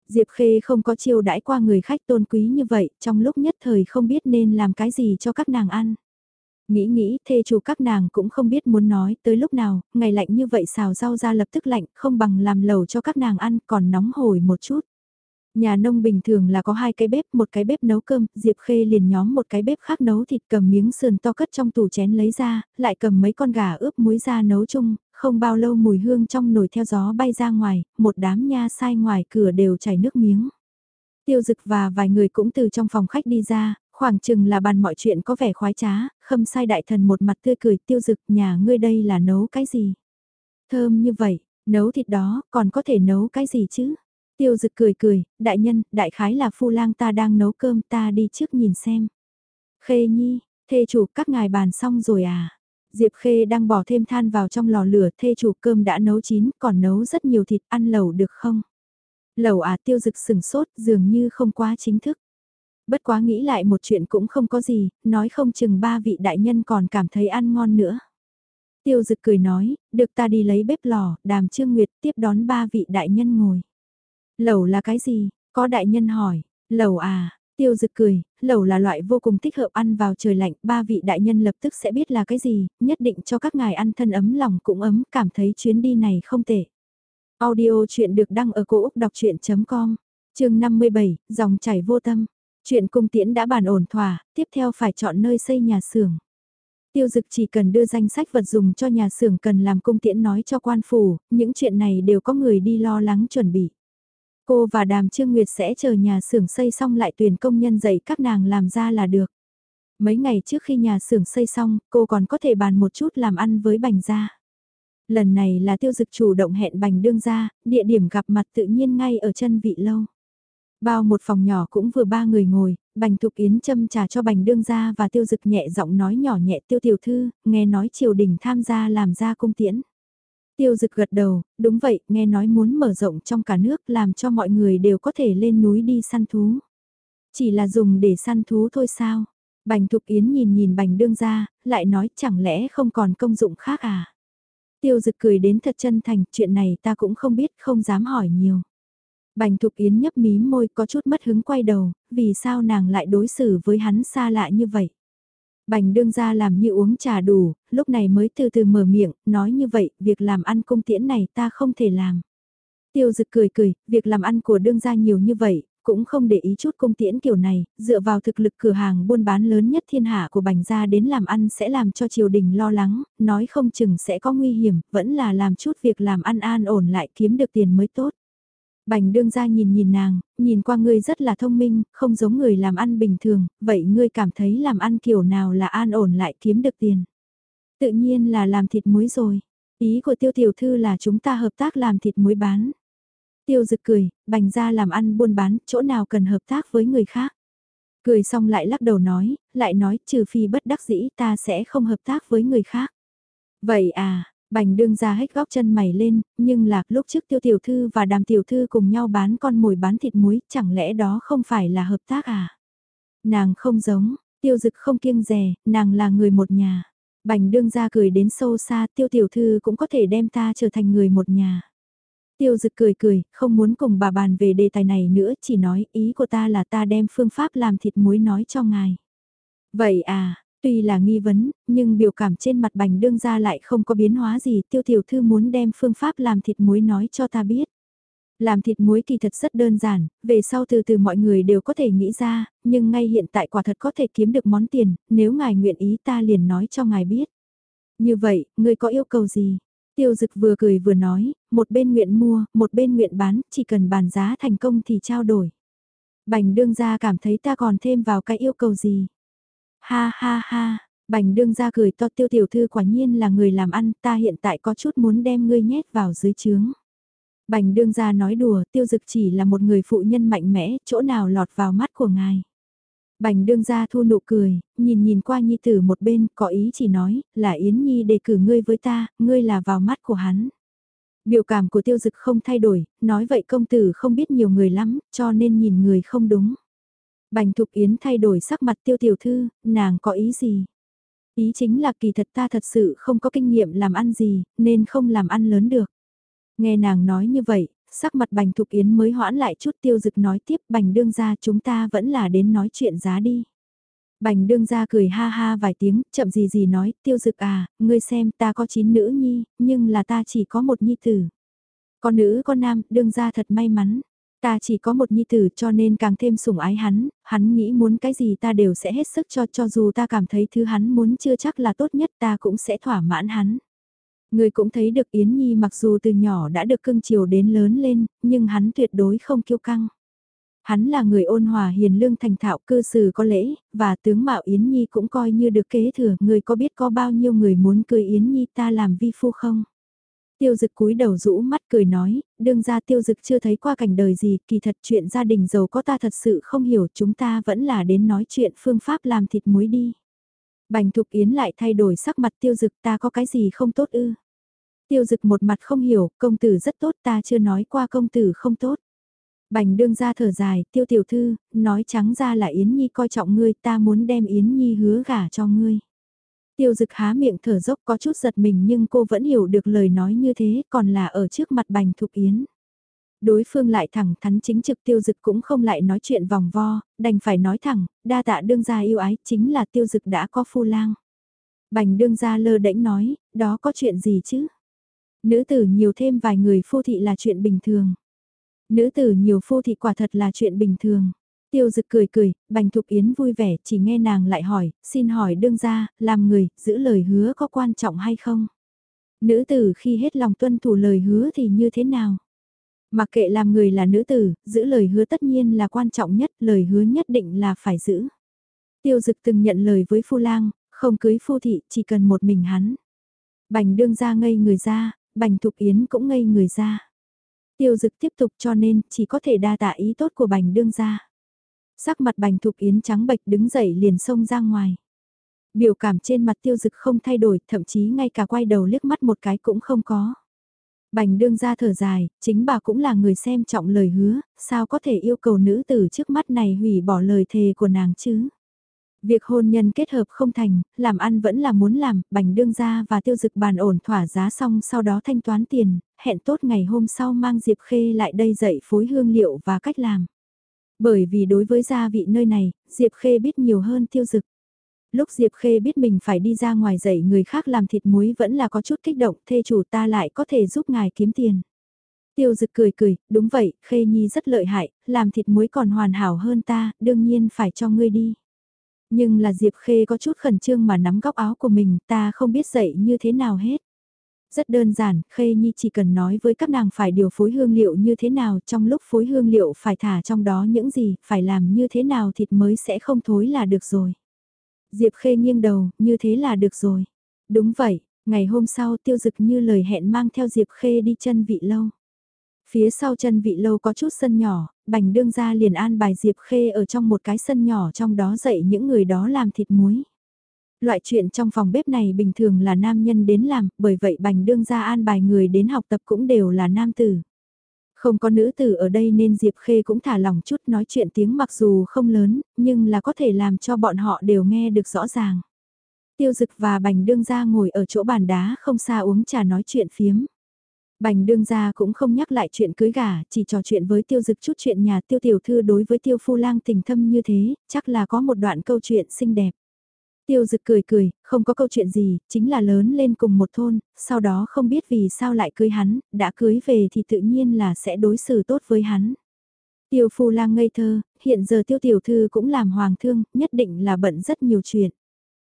Diệp Khê không có chiêu đãi qua người khách tôn quý như vậy, trong lúc nhất thời không biết nên làm cái gì cho các nàng ăn. Nghĩ nghĩ, thê chủ các nàng cũng không biết muốn nói tới lúc nào, ngày lạnh như vậy xào rau ra lập tức lạnh, không bằng làm lẩu cho các nàng ăn, còn nóng hổi một chút. Nhà nông bình thường là có hai cái bếp, một cái bếp nấu cơm, Diệp Khê liền nhóm một cái bếp khác nấu thịt cầm miếng sườn to cất trong tủ chén lấy ra, lại cầm mấy con gà ướp muối ra nấu chung, không bao lâu mùi hương trong nồi theo gió bay ra ngoài, một đám nha sai ngoài cửa đều chảy nước miếng. Tiêu dực và vài người cũng từ trong phòng khách đi ra, khoảng chừng là bàn mọi chuyện có vẻ khoái trá, khâm sai đại thần một mặt tươi cười tiêu dực nhà ngươi đây là nấu cái gì? Thơm như vậy, nấu thịt đó còn có thể nấu cái gì chứ? Tiêu dực cười cười, đại nhân, đại khái là phu lang ta đang nấu cơm ta đi trước nhìn xem. Khê nhi, thê chủ các ngài bàn xong rồi à? Diệp Khê đang bỏ thêm than vào trong lò lửa thê chủ cơm đã nấu chín còn nấu rất nhiều thịt ăn lẩu được không? Lẩu à tiêu dực sừng sốt dường như không quá chính thức. Bất quá nghĩ lại một chuyện cũng không có gì, nói không chừng ba vị đại nhân còn cảm thấy ăn ngon nữa. Tiêu dực cười nói, được ta đi lấy bếp lò, đàm trương nguyệt tiếp đón ba vị đại nhân ngồi. Lẩu là cái gì? Có đại nhân hỏi, lẩu à, tiêu dực cười, lẩu là loại vô cùng thích hợp ăn vào trời lạnh, ba vị đại nhân lập tức sẽ biết là cái gì, nhất định cho các ngài ăn thân ấm lòng cũng ấm, cảm thấy chuyến đi này không tệ. Audio chuyện được đăng ở cổ Úc đọc chuyện.com, chương 57, dòng chảy vô tâm. Chuyện cung tiễn đã bàn ổn thỏa, tiếp theo phải chọn nơi xây nhà xưởng. Tiêu dực chỉ cần đưa danh sách vật dùng cho nhà xưởng cần làm cung tiễn nói cho quan phủ, những chuyện này đều có người đi lo lắng chuẩn bị. Cô và Đàm Trương Nguyệt sẽ chờ nhà xưởng xây xong lại tuyển công nhân dạy các nàng làm ra là được. Mấy ngày trước khi nhà xưởng xây xong, cô còn có thể bàn một chút làm ăn với bành gia. Lần này là tiêu dực chủ động hẹn bành đương gia địa điểm gặp mặt tự nhiên ngay ở chân vị lâu. Bao một phòng nhỏ cũng vừa ba người ngồi, bành thục yến châm trà cho bành đương gia và tiêu dực nhẹ giọng nói nhỏ nhẹ tiêu tiểu thư, nghe nói triều đình tham gia làm ra cung tiễn. Tiêu dực gật đầu, đúng vậy, nghe nói muốn mở rộng trong cả nước làm cho mọi người đều có thể lên núi đi săn thú. Chỉ là dùng để săn thú thôi sao? Bành Thục Yến nhìn nhìn bành đương ra, lại nói chẳng lẽ không còn công dụng khác à? Tiêu dực cười đến thật chân thành, chuyện này ta cũng không biết, không dám hỏi nhiều. Bành Thục Yến nhấp mí môi có chút mất hứng quay đầu, vì sao nàng lại đối xử với hắn xa lạ như vậy? Bành đương ra làm như uống trà đủ, lúc này mới từ từ mở miệng, nói như vậy, việc làm ăn cung tiễn này ta không thể làm. Tiêu dực cười cười, việc làm ăn của đương gia nhiều như vậy, cũng không để ý chút cung tiễn kiểu này, dựa vào thực lực cửa hàng buôn bán lớn nhất thiên hạ của bành gia đến làm ăn sẽ làm cho triều đình lo lắng, nói không chừng sẽ có nguy hiểm, vẫn là làm chút việc làm ăn an ổn lại kiếm được tiền mới tốt. Bành đương ra nhìn nhìn nàng, nhìn qua ngươi rất là thông minh, không giống người làm ăn bình thường, vậy ngươi cảm thấy làm ăn kiểu nào là an ổn lại kiếm được tiền. Tự nhiên là làm thịt muối rồi. Ý của tiêu tiểu thư là chúng ta hợp tác làm thịt muối bán. Tiêu dực cười, bành ra làm ăn buôn bán, chỗ nào cần hợp tác với người khác. Cười xong lại lắc đầu nói, lại nói trừ phi bất đắc dĩ ta sẽ không hợp tác với người khác. Vậy à, Bành đương ra hết góc chân mày lên, nhưng là lúc trước tiêu tiểu thư và đàm tiểu thư cùng nhau bán con mồi bán thịt muối, chẳng lẽ đó không phải là hợp tác à? Nàng không giống, tiêu dực không kiêng rè, nàng là người một nhà. Bành đương ra cười đến sâu xa, tiêu tiểu thư cũng có thể đem ta trở thành người một nhà. Tiêu dực cười cười, không muốn cùng bà bàn về đề tài này nữa, chỉ nói ý của ta là ta đem phương pháp làm thịt muối nói cho ngài. Vậy à, Tuy là nghi vấn, nhưng biểu cảm trên mặt bành đương ra lại không có biến hóa gì, tiêu tiểu thư muốn đem phương pháp làm thịt muối nói cho ta biết. Làm thịt muối kỳ thật rất đơn giản, về sau từ từ mọi người đều có thể nghĩ ra, nhưng ngay hiện tại quả thật có thể kiếm được món tiền, nếu ngài nguyện ý ta liền nói cho ngài biết. Như vậy, người có yêu cầu gì? Tiêu dực vừa cười vừa nói, một bên nguyện mua, một bên nguyện bán, chỉ cần bàn giá thành công thì trao đổi. Bành đương ra cảm thấy ta còn thêm vào cái yêu cầu gì? Ha ha ha, bành đương ra cười to tiêu tiểu thư quả nhiên là người làm ăn, ta hiện tại có chút muốn đem ngươi nhét vào dưới trướng. Bành đương ra nói đùa, tiêu dực chỉ là một người phụ nhân mạnh mẽ, chỗ nào lọt vào mắt của ngài. Bành đương ra thu nụ cười, nhìn nhìn qua nhi tử một bên, có ý chỉ nói, là Yến Nhi đề cử ngươi với ta, ngươi là vào mắt của hắn. Biểu cảm của tiêu dực không thay đổi, nói vậy công tử không biết nhiều người lắm, cho nên nhìn người không đúng. Bành Thục Yến thay đổi sắc mặt tiêu tiểu thư, nàng có ý gì? Ý chính là kỳ thật ta thật sự không có kinh nghiệm làm ăn gì, nên không làm ăn lớn được. Nghe nàng nói như vậy, sắc mặt Bành Thục Yến mới hoãn lại chút tiêu dực nói tiếp Bành đương ra chúng ta vẫn là đến nói chuyện giá đi. Bành đương ra cười ha ha vài tiếng, chậm gì gì nói, tiêu dực à, ngươi xem ta có chín nữ nhi, nhưng là ta chỉ có một nhi tử. Con nữ con nam, đương ra thật may mắn. Ta chỉ có một nhi tử cho nên càng thêm sủng ái hắn, hắn nghĩ muốn cái gì ta đều sẽ hết sức cho cho dù ta cảm thấy thứ hắn muốn chưa chắc là tốt nhất ta cũng sẽ thỏa mãn hắn. Người cũng thấy được Yến Nhi mặc dù từ nhỏ đã được cưng chiều đến lớn lên, nhưng hắn tuyệt đối không kiêu căng. Hắn là người ôn hòa hiền lương thành thạo cư xử có lễ, và tướng mạo Yến Nhi cũng coi như được kế thừa. Người có biết có bao nhiêu người muốn cưới Yến Nhi ta làm vi phu không? Tiêu dực cúi đầu rũ mắt cười nói, đương ra tiêu dực chưa thấy qua cảnh đời gì, kỳ thật chuyện gia đình giàu có ta thật sự không hiểu, chúng ta vẫn là đến nói chuyện phương pháp làm thịt muối đi. Bành Thục Yến lại thay đổi sắc mặt tiêu dực ta có cái gì không tốt ư. Tiêu dực một mặt không hiểu, công tử rất tốt ta chưa nói qua công tử không tốt. Bành đương ra thở dài, tiêu tiểu thư, nói trắng ra là Yến Nhi coi trọng ngươi ta muốn đem Yến Nhi hứa gả cho ngươi. Tiêu dực há miệng thở dốc có chút giật mình nhưng cô vẫn hiểu được lời nói như thế còn là ở trước mặt bành thục yến. Đối phương lại thẳng thắn chính trực tiêu dực cũng không lại nói chuyện vòng vo, đành phải nói thẳng, đa tạ đương gia yêu ái chính là tiêu dực đã có phu lang. Bành đương gia lơ đễnh nói, đó có chuyện gì chứ? Nữ tử nhiều thêm vài người phu thị là chuyện bình thường. Nữ tử nhiều phu thị quả thật là chuyện bình thường. Tiêu dực cười cười, Bành Thục Yến vui vẻ, chỉ nghe nàng lại hỏi, xin hỏi đương gia, làm người, giữ lời hứa có quan trọng hay không? Nữ tử khi hết lòng tuân thủ lời hứa thì như thế nào? Mặc kệ làm người là nữ tử, giữ lời hứa tất nhiên là quan trọng nhất, lời hứa nhất định là phải giữ. Tiêu dực từng nhận lời với phu lang, không cưới phu thị, chỉ cần một mình hắn. Bành đương ra ngây người ra, bành thục yến cũng ngây người ra. Tiêu dực tiếp tục cho nên chỉ có thể đa tạ ý tốt của bành đương ra. Sắc mặt bành thục yến trắng bệch đứng dậy liền xông ra ngoài. Biểu cảm trên mặt tiêu dực không thay đổi, thậm chí ngay cả quay đầu liếc mắt một cái cũng không có. Bành đương ra thở dài, chính bà cũng là người xem trọng lời hứa, sao có thể yêu cầu nữ tử trước mắt này hủy bỏ lời thề của nàng chứ? Việc hôn nhân kết hợp không thành, làm ăn vẫn là muốn làm, bành đương ra và tiêu dực bàn ổn thỏa giá xong sau đó thanh toán tiền, hẹn tốt ngày hôm sau mang Diệp Khê lại đây dạy phối hương liệu và cách làm. Bởi vì đối với gia vị nơi này, Diệp Khê biết nhiều hơn tiêu dực. Lúc Diệp Khê biết mình phải đi ra ngoài dạy người khác làm thịt muối vẫn là có chút kích động, thê chủ ta lại có thể giúp ngài kiếm tiền. Tiêu dực cười cười, đúng vậy, Khê Nhi rất lợi hại, làm thịt muối còn hoàn hảo hơn ta, đương nhiên phải cho ngươi đi. Nhưng là Diệp Khê có chút khẩn trương mà nắm góc áo của mình, ta không biết dạy như thế nào hết. Rất đơn giản, Khê Nhi chỉ cần nói với các nàng phải điều phối hương liệu như thế nào, trong lúc phối hương liệu phải thả trong đó những gì, phải làm như thế nào thịt mới sẽ không thối là được rồi. Diệp Khê nghiêng đầu, như thế là được rồi. Đúng vậy, ngày hôm sau tiêu dực như lời hẹn mang theo Diệp Khê đi chân vị lâu. Phía sau chân vị lâu có chút sân nhỏ, bành đương ra liền an bài Diệp Khê ở trong một cái sân nhỏ trong đó dạy những người đó làm thịt muối. Loại chuyện trong phòng bếp này bình thường là nam nhân đến làm, bởi vậy bành đương ra an bài người đến học tập cũng đều là nam tử. Không có nữ tử ở đây nên Diệp Khê cũng thả lòng chút nói chuyện tiếng mặc dù không lớn, nhưng là có thể làm cho bọn họ đều nghe được rõ ràng. Tiêu dực và bành đương Gia ngồi ở chỗ bàn đá không xa uống trà nói chuyện phiếm. Bành đương gia cũng không nhắc lại chuyện cưới gả, chỉ trò chuyện với tiêu dực chút chuyện nhà tiêu tiểu thư đối với tiêu phu lang tình thâm như thế, chắc là có một đoạn câu chuyện xinh đẹp. Tiêu dực cười cười, không có câu chuyện gì, chính là lớn lên cùng một thôn, sau đó không biết vì sao lại cưới hắn, đã cưới về thì tự nhiên là sẽ đối xử tốt với hắn. Tiêu phu lang ngây thơ, hiện giờ tiêu tiểu thư cũng làm hoàng thương, nhất định là bận rất nhiều chuyện.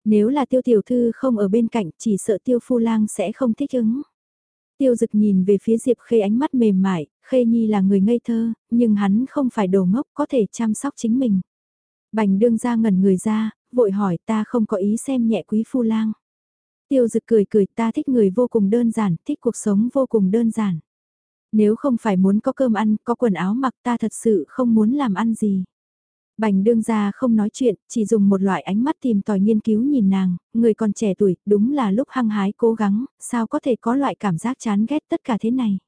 Nếu là tiêu tiểu thư không ở bên cạnh chỉ sợ tiêu phu lang sẽ không thích ứng. Tiêu dực nhìn về phía Diệp Khê ánh mắt mềm mại, Khê Nhi là người ngây thơ, nhưng hắn không phải đồ ngốc có thể chăm sóc chính mình. Bành đương ra ngẩn người ra, vội hỏi ta không có ý xem nhẹ quý phu lang. Tiêu dực cười cười ta thích người vô cùng đơn giản, thích cuộc sống vô cùng đơn giản. Nếu không phải muốn có cơm ăn, có quần áo mặc ta thật sự không muốn làm ăn gì. Bành đương ra không nói chuyện, chỉ dùng một loại ánh mắt tìm tòi nghiên cứu nhìn nàng, người còn trẻ tuổi, đúng là lúc hăng hái cố gắng, sao có thể có loại cảm giác chán ghét tất cả thế này.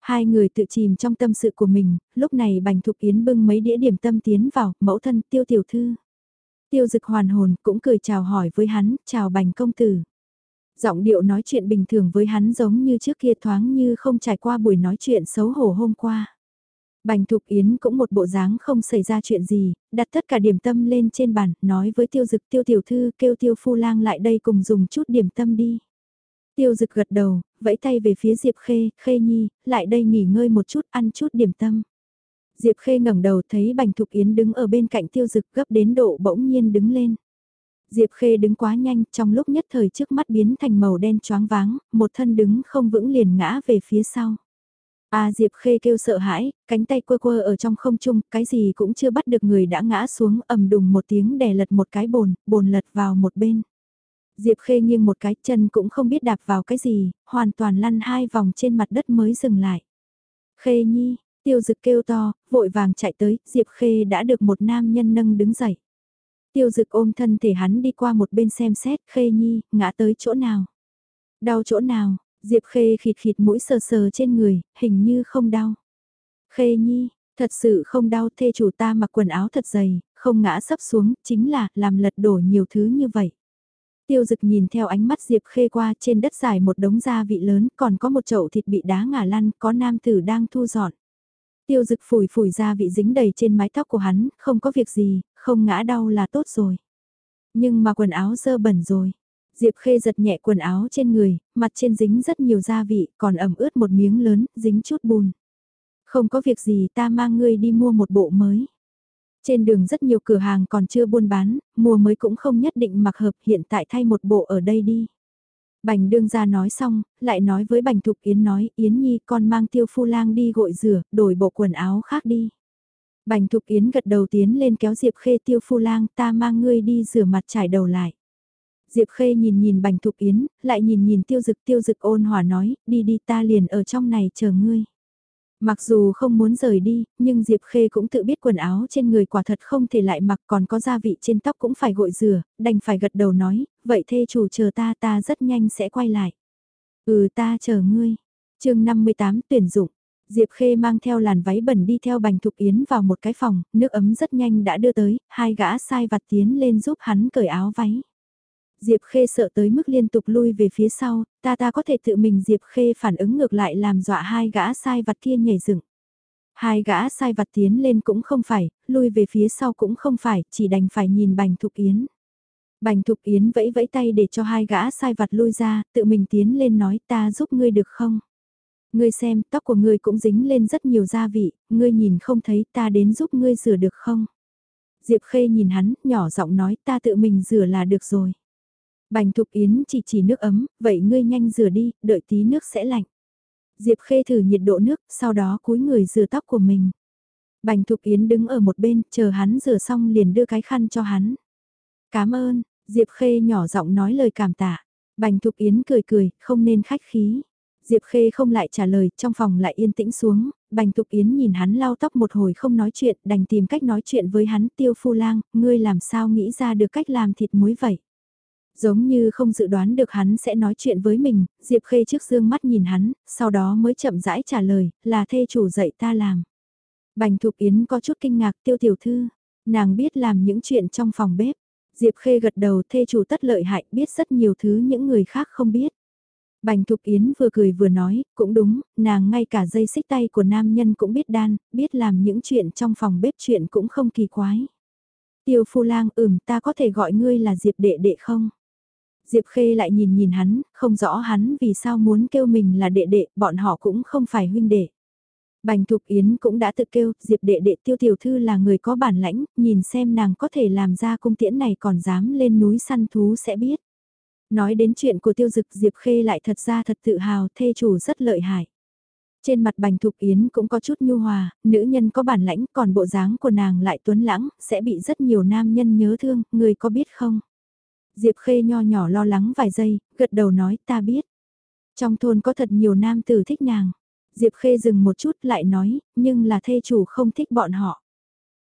Hai người tự chìm trong tâm sự của mình, lúc này Bành Thục Yến bưng mấy đĩa điểm tâm tiến vào, mẫu thân tiêu tiểu thư. Tiêu dực hoàn hồn cũng cười chào hỏi với hắn, chào Bành công tử. Giọng điệu nói chuyện bình thường với hắn giống như trước kia thoáng như không trải qua buổi nói chuyện xấu hổ hôm qua. Bành Thục Yến cũng một bộ dáng không xảy ra chuyện gì, đặt tất cả điểm tâm lên trên bàn, nói với tiêu dực tiêu tiểu thư kêu tiêu phu lang lại đây cùng dùng chút điểm tâm đi. Tiêu dực gật đầu, vẫy tay về phía Diệp Khê, Khê Nhi, lại đây nghỉ ngơi một chút, ăn chút điểm tâm. Diệp Khê ngẩng đầu thấy Bành Thục Yến đứng ở bên cạnh tiêu dực gấp đến độ bỗng nhiên đứng lên. Diệp Khê đứng quá nhanh, trong lúc nhất thời trước mắt biến thành màu đen choáng váng, một thân đứng không vững liền ngã về phía sau. A Diệp Khê kêu sợ hãi, cánh tay quơ quơ ở trong không trung, cái gì cũng chưa bắt được người đã ngã xuống ầm đùng một tiếng đè lật một cái bồn, bồn lật vào một bên. Diệp Khê nghiêng một cái chân cũng không biết đạp vào cái gì, hoàn toàn lăn hai vòng trên mặt đất mới dừng lại. Khê Nhi, tiêu dực kêu to, vội vàng chạy tới, Diệp Khê đã được một nam nhân nâng đứng dậy. Tiêu dực ôm thân thể hắn đi qua một bên xem xét, khê nhi, ngã tới chỗ nào. Đau chỗ nào, Diệp khê khịt khịt mũi sờ sờ trên người, hình như không đau. Khê nhi, thật sự không đau thê chủ ta mặc quần áo thật dày, không ngã sấp xuống, chính là làm lật đổ nhiều thứ như vậy. Tiêu dực nhìn theo ánh mắt Diệp Khê qua trên đất dài một đống gia vị lớn còn có một chậu thịt bị đá ngả lăn có nam tử đang thu dọn. Tiêu dực phủi phủi ra vị dính đầy trên mái tóc của hắn, không có việc gì, không ngã đau là tốt rồi. Nhưng mà quần áo dơ bẩn rồi. Diệp Khê giật nhẹ quần áo trên người, mặt trên dính rất nhiều gia vị, còn ẩm ướt một miếng lớn, dính chút bùn. Không có việc gì ta mang ngươi đi mua một bộ mới. Trên đường rất nhiều cửa hàng còn chưa buôn bán, mua mới cũng không nhất định mặc hợp hiện tại thay một bộ ở đây đi. Bành đương ra nói xong, lại nói với Bành Thục Yến nói, Yến Nhi con mang tiêu phu lang đi gội rửa, đổi bộ quần áo khác đi. Bành Thục Yến gật đầu tiến lên kéo Diệp Khê tiêu phu lang ta mang ngươi đi rửa mặt trải đầu lại. Diệp Khê nhìn nhìn Bành Thục Yến, lại nhìn nhìn tiêu dực tiêu dực ôn hòa nói, đi đi ta liền ở trong này chờ ngươi. Mặc dù không muốn rời đi, nhưng Diệp Khê cũng tự biết quần áo trên người quả thật không thể lại mặc còn có gia vị trên tóc cũng phải gội rửa, đành phải gật đầu nói, vậy thê chủ chờ ta ta rất nhanh sẽ quay lại. Ừ ta chờ ngươi. chương 58 tuyển dụng. Diệp Khê mang theo làn váy bẩn đi theo Bành Thục Yến vào một cái phòng, nước ấm rất nhanh đã đưa tới, hai gã sai vặt tiến lên giúp hắn cởi áo váy. Diệp Khê sợ tới mức liên tục lui về phía sau, ta ta có thể tự mình Diệp Khê phản ứng ngược lại làm dọa hai gã sai vặt kia nhảy dựng. Hai gã sai vặt tiến lên cũng không phải, lui về phía sau cũng không phải, chỉ đành phải nhìn Bành Thục Yến. Bành Thục Yến vẫy vẫy tay để cho hai gã sai vặt lui ra, tự mình tiến lên nói ta giúp ngươi được không? Ngươi xem, tóc của ngươi cũng dính lên rất nhiều gia vị, ngươi nhìn không thấy ta đến giúp ngươi rửa được không? Diệp Khê nhìn hắn, nhỏ giọng nói ta tự mình rửa là được rồi. Bành Thục Yến chỉ chỉ nước ấm, vậy ngươi nhanh rửa đi, đợi tí nước sẽ lạnh. Diệp Khê thử nhiệt độ nước, sau đó cúi người rửa tóc của mình. Bành Thục Yến đứng ở một bên, chờ hắn rửa xong liền đưa cái khăn cho hắn. Cảm ơn, Diệp Khê nhỏ giọng nói lời cảm tạ. Bành Thục Yến cười cười, không nên khách khí. Diệp Khê không lại trả lời, trong phòng lại yên tĩnh xuống, Bành Thục Yến nhìn hắn lau tóc một hồi không nói chuyện, đành tìm cách nói chuyện với hắn tiêu phu lang, ngươi làm sao nghĩ ra được cách làm thịt muối vậy. Giống như không dự đoán được hắn sẽ nói chuyện với mình, Diệp Khê trước dương mắt nhìn hắn, sau đó mới chậm rãi trả lời, là thê chủ dạy ta làm. Bành Thục Yến có chút kinh ngạc tiêu tiểu thư, nàng biết làm những chuyện trong phòng bếp. Diệp Khê gật đầu thê chủ tất lợi hại biết rất nhiều thứ những người khác không biết. Bành Thục Yến vừa cười vừa nói, cũng đúng, nàng ngay cả dây xích tay của nam nhân cũng biết đan, biết làm những chuyện trong phòng bếp chuyện cũng không kỳ quái. Tiêu phu lang ừm ta có thể gọi ngươi là Diệp đệ đệ không? Diệp Khê lại nhìn nhìn hắn, không rõ hắn vì sao muốn kêu mình là đệ đệ, bọn họ cũng không phải huynh đệ. Bành Thục Yến cũng đã tự kêu, Diệp đệ đệ tiêu tiểu thư là người có bản lãnh, nhìn xem nàng có thể làm ra cung tiễn này còn dám lên núi săn thú sẽ biết. Nói đến chuyện của tiêu dực Diệp Khê lại thật ra thật tự hào, thê chủ rất lợi hại. Trên mặt Bành Thục Yến cũng có chút nhu hòa, nữ nhân có bản lãnh còn bộ dáng của nàng lại tuấn lãng, sẽ bị rất nhiều nam nhân nhớ thương, người có biết không? Diệp Khê nho nhỏ lo lắng vài giây, gật đầu nói ta biết. Trong thôn có thật nhiều nam tử thích nàng. Diệp Khê dừng một chút lại nói, nhưng là thê chủ không thích bọn họ.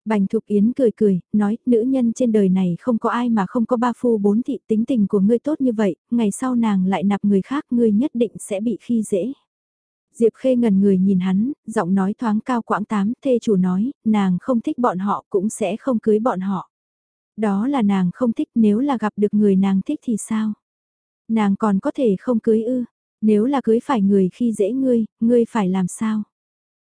Bành Thục Yến cười cười, nói, nữ nhân trên đời này không có ai mà không có ba phu bốn thị tính tình của ngươi tốt như vậy, ngày sau nàng lại nạp người khác ngươi nhất định sẽ bị khi dễ. Diệp Khê ngần người nhìn hắn, giọng nói thoáng cao quãng tám, thê chủ nói, nàng không thích bọn họ cũng sẽ không cưới bọn họ. Đó là nàng không thích nếu là gặp được người nàng thích thì sao? Nàng còn có thể không cưới ư, nếu là cưới phải người khi dễ ngươi, ngươi phải làm sao?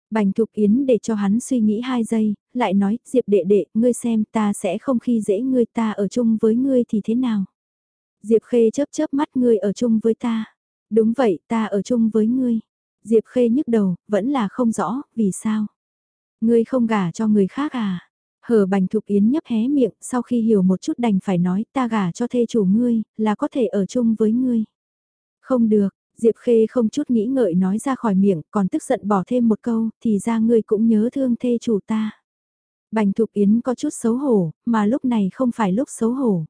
Bành Thục Yến để cho hắn suy nghĩ hai giây, lại nói, Diệp đệ đệ, ngươi xem ta sẽ không khi dễ ngươi ta ở chung với ngươi thì thế nào? Diệp Khê chớp chớp mắt ngươi ở chung với ta. Đúng vậy, ta ở chung với ngươi. Diệp Khê nhức đầu, vẫn là không rõ, vì sao? Ngươi không gả cho người khác à? Hờ bành thục yến nhấp hé miệng, sau khi hiểu một chút đành phải nói ta gả cho thê chủ ngươi, là có thể ở chung với ngươi. Không được, Diệp Khê không chút nghĩ ngợi nói ra khỏi miệng, còn tức giận bỏ thêm một câu, thì ra ngươi cũng nhớ thương thê chủ ta. Bành Thục Yến có chút xấu hổ, mà lúc này không phải lúc xấu hổ.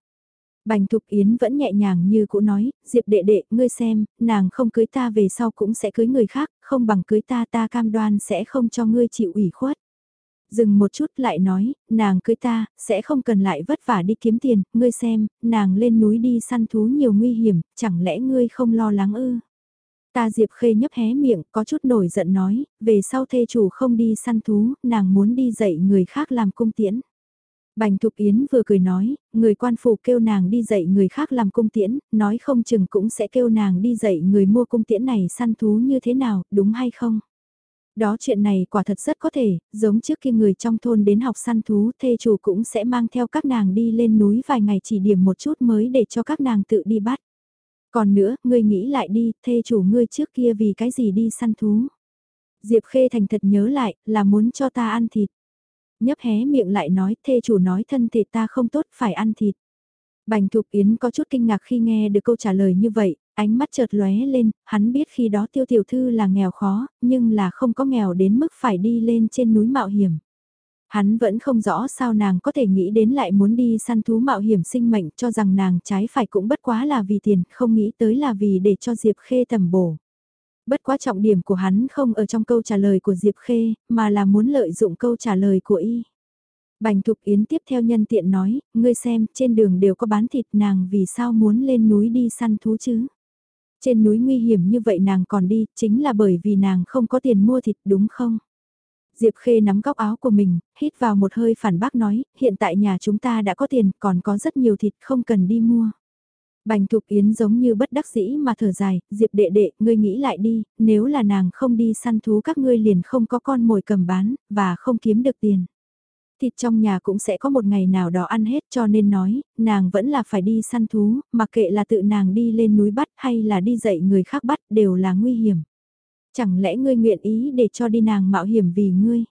Bành Thục Yến vẫn nhẹ nhàng như cũ nói, Diệp đệ đệ, ngươi xem, nàng không cưới ta về sau cũng sẽ cưới người khác, không bằng cưới ta ta cam đoan sẽ không cho ngươi chịu ủy khuất. Dừng một chút lại nói, nàng cưới ta, sẽ không cần lại vất vả đi kiếm tiền, ngươi xem, nàng lên núi đi săn thú nhiều nguy hiểm, chẳng lẽ ngươi không lo lắng ư? Ta Diệp Khê nhấp hé miệng, có chút nổi giận nói, về sau thê chủ không đi săn thú, nàng muốn đi dạy người khác làm cung tiễn. Bành Thục Yến vừa cười nói, người quan phủ kêu nàng đi dạy người khác làm cung tiễn, nói không chừng cũng sẽ kêu nàng đi dạy người mua cung tiễn này săn thú như thế nào, đúng hay không? Đó chuyện này quả thật rất có thể, giống trước khi người trong thôn đến học săn thú, thê chủ cũng sẽ mang theo các nàng đi lên núi vài ngày chỉ điểm một chút mới để cho các nàng tự đi bắt. Còn nữa, ngươi nghĩ lại đi, thê chủ ngươi trước kia vì cái gì đi săn thú? Diệp Khê thành thật nhớ lại, là muốn cho ta ăn thịt. Nhấp hé miệng lại nói, thê chủ nói thân thịt ta không tốt, phải ăn thịt. Bành Thục Yến có chút kinh ngạc khi nghe được câu trả lời như vậy, ánh mắt chợt lóe lên, hắn biết khi đó tiêu tiểu thư là nghèo khó, nhưng là không có nghèo đến mức phải đi lên trên núi mạo hiểm. Hắn vẫn không rõ sao nàng có thể nghĩ đến lại muốn đi săn thú mạo hiểm sinh mệnh cho rằng nàng trái phải cũng bất quá là vì tiền, không nghĩ tới là vì để cho Diệp Khê tầm bổ. Bất quá trọng điểm của hắn không ở trong câu trả lời của Diệp Khê, mà là muốn lợi dụng câu trả lời của y. Bành Thục Yến tiếp theo nhân tiện nói, ngươi xem, trên đường đều có bán thịt nàng vì sao muốn lên núi đi săn thú chứ? Trên núi nguy hiểm như vậy nàng còn đi, chính là bởi vì nàng không có tiền mua thịt đúng không? Diệp Khê nắm góc áo của mình, hít vào một hơi phản bác nói, hiện tại nhà chúng ta đã có tiền, còn có rất nhiều thịt không cần đi mua. Bành Thục Yến giống như bất đắc dĩ mà thở dài, Diệp đệ đệ, ngươi nghĩ lại đi, nếu là nàng không đi săn thú các ngươi liền không có con mồi cầm bán, và không kiếm được tiền. Thịt trong nhà cũng sẽ có một ngày nào đó ăn hết cho nên nói, nàng vẫn là phải đi săn thú, mặc kệ là tự nàng đi lên núi bắt hay là đi dạy người khác bắt đều là nguy hiểm. Chẳng lẽ ngươi nguyện ý để cho đi nàng mạo hiểm vì ngươi?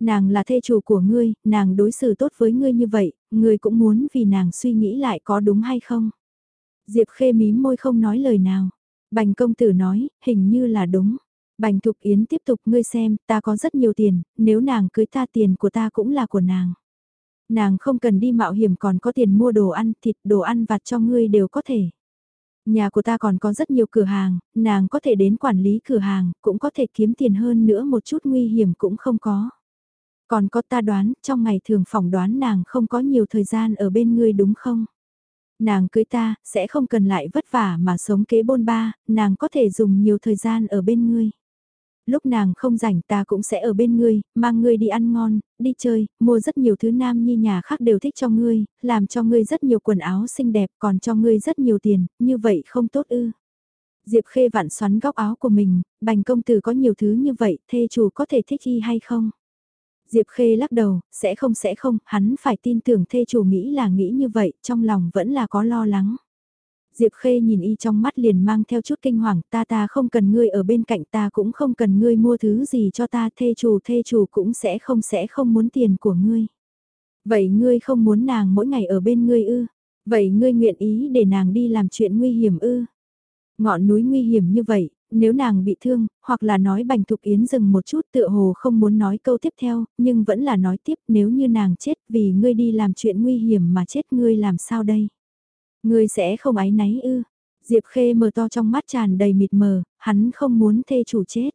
Nàng là thê chủ của ngươi, nàng đối xử tốt với ngươi như vậy, ngươi cũng muốn vì nàng suy nghĩ lại có đúng hay không? Diệp khê mím môi không nói lời nào. Bành công tử nói, hình như là đúng. Bành Thục Yến tiếp tục ngươi xem, ta có rất nhiều tiền, nếu nàng cưới ta tiền của ta cũng là của nàng. Nàng không cần đi mạo hiểm còn có tiền mua đồ ăn, thịt, đồ ăn vặt cho ngươi đều có thể. Nhà của ta còn có rất nhiều cửa hàng, nàng có thể đến quản lý cửa hàng, cũng có thể kiếm tiền hơn nữa một chút nguy hiểm cũng không có. Còn có ta đoán, trong ngày thường phỏng đoán nàng không có nhiều thời gian ở bên ngươi đúng không? Nàng cưới ta, sẽ không cần lại vất vả mà sống kế bôn ba, nàng có thể dùng nhiều thời gian ở bên ngươi lúc nàng không rảnh ta cũng sẽ ở bên ngươi, mang ngươi đi ăn ngon, đi chơi, mua rất nhiều thứ nam nhi nhà khác đều thích cho ngươi, làm cho ngươi rất nhiều quần áo xinh đẹp còn cho ngươi rất nhiều tiền, như vậy không tốt ư. Diệp Khê vặn xoắn góc áo của mình, bành công tử có nhiều thứ như vậy, thê chủ có thể thích y hay không? Diệp Khê lắc đầu, sẽ không sẽ không, hắn phải tin tưởng thê chủ nghĩ là nghĩ như vậy, trong lòng vẫn là có lo lắng. Diệp Khê nhìn y trong mắt liền mang theo chút kinh hoàng, ta ta không cần ngươi ở bên cạnh ta cũng không cần ngươi mua thứ gì cho ta, thê chủ thê chủ cũng sẽ không sẽ không muốn tiền của ngươi. Vậy ngươi không muốn nàng mỗi ngày ở bên ngươi ư? Vậy ngươi nguyện ý để nàng đi làm chuyện nguy hiểm ư? Ngọn núi nguy hiểm như vậy, nếu nàng bị thương, hoặc là nói Bành Thục Yến dừng một chút tựa hồ không muốn nói câu tiếp theo, nhưng vẫn là nói tiếp nếu như nàng chết vì ngươi đi làm chuyện nguy hiểm mà chết ngươi làm sao đây? Ngươi sẽ không ái náy ư. Diệp Khê mở to trong mắt tràn đầy mịt mờ, hắn không muốn thê chủ chết.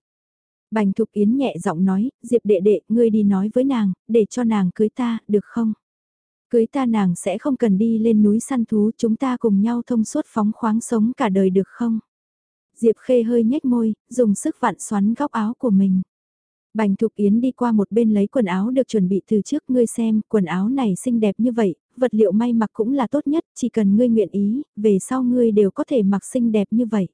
Bành Thục Yến nhẹ giọng nói, Diệp đệ đệ, ngươi đi nói với nàng, để cho nàng cưới ta, được không? Cưới ta nàng sẽ không cần đi lên núi săn thú, chúng ta cùng nhau thông suốt phóng khoáng sống cả đời được không? Diệp Khê hơi nhếch môi, dùng sức vặn xoắn góc áo của mình. Bành Thục Yến đi qua một bên lấy quần áo được chuẩn bị từ trước ngươi xem, quần áo này xinh đẹp như vậy, vật liệu may mặc cũng là tốt nhất, chỉ cần ngươi nguyện ý, về sau ngươi đều có thể mặc xinh đẹp như vậy.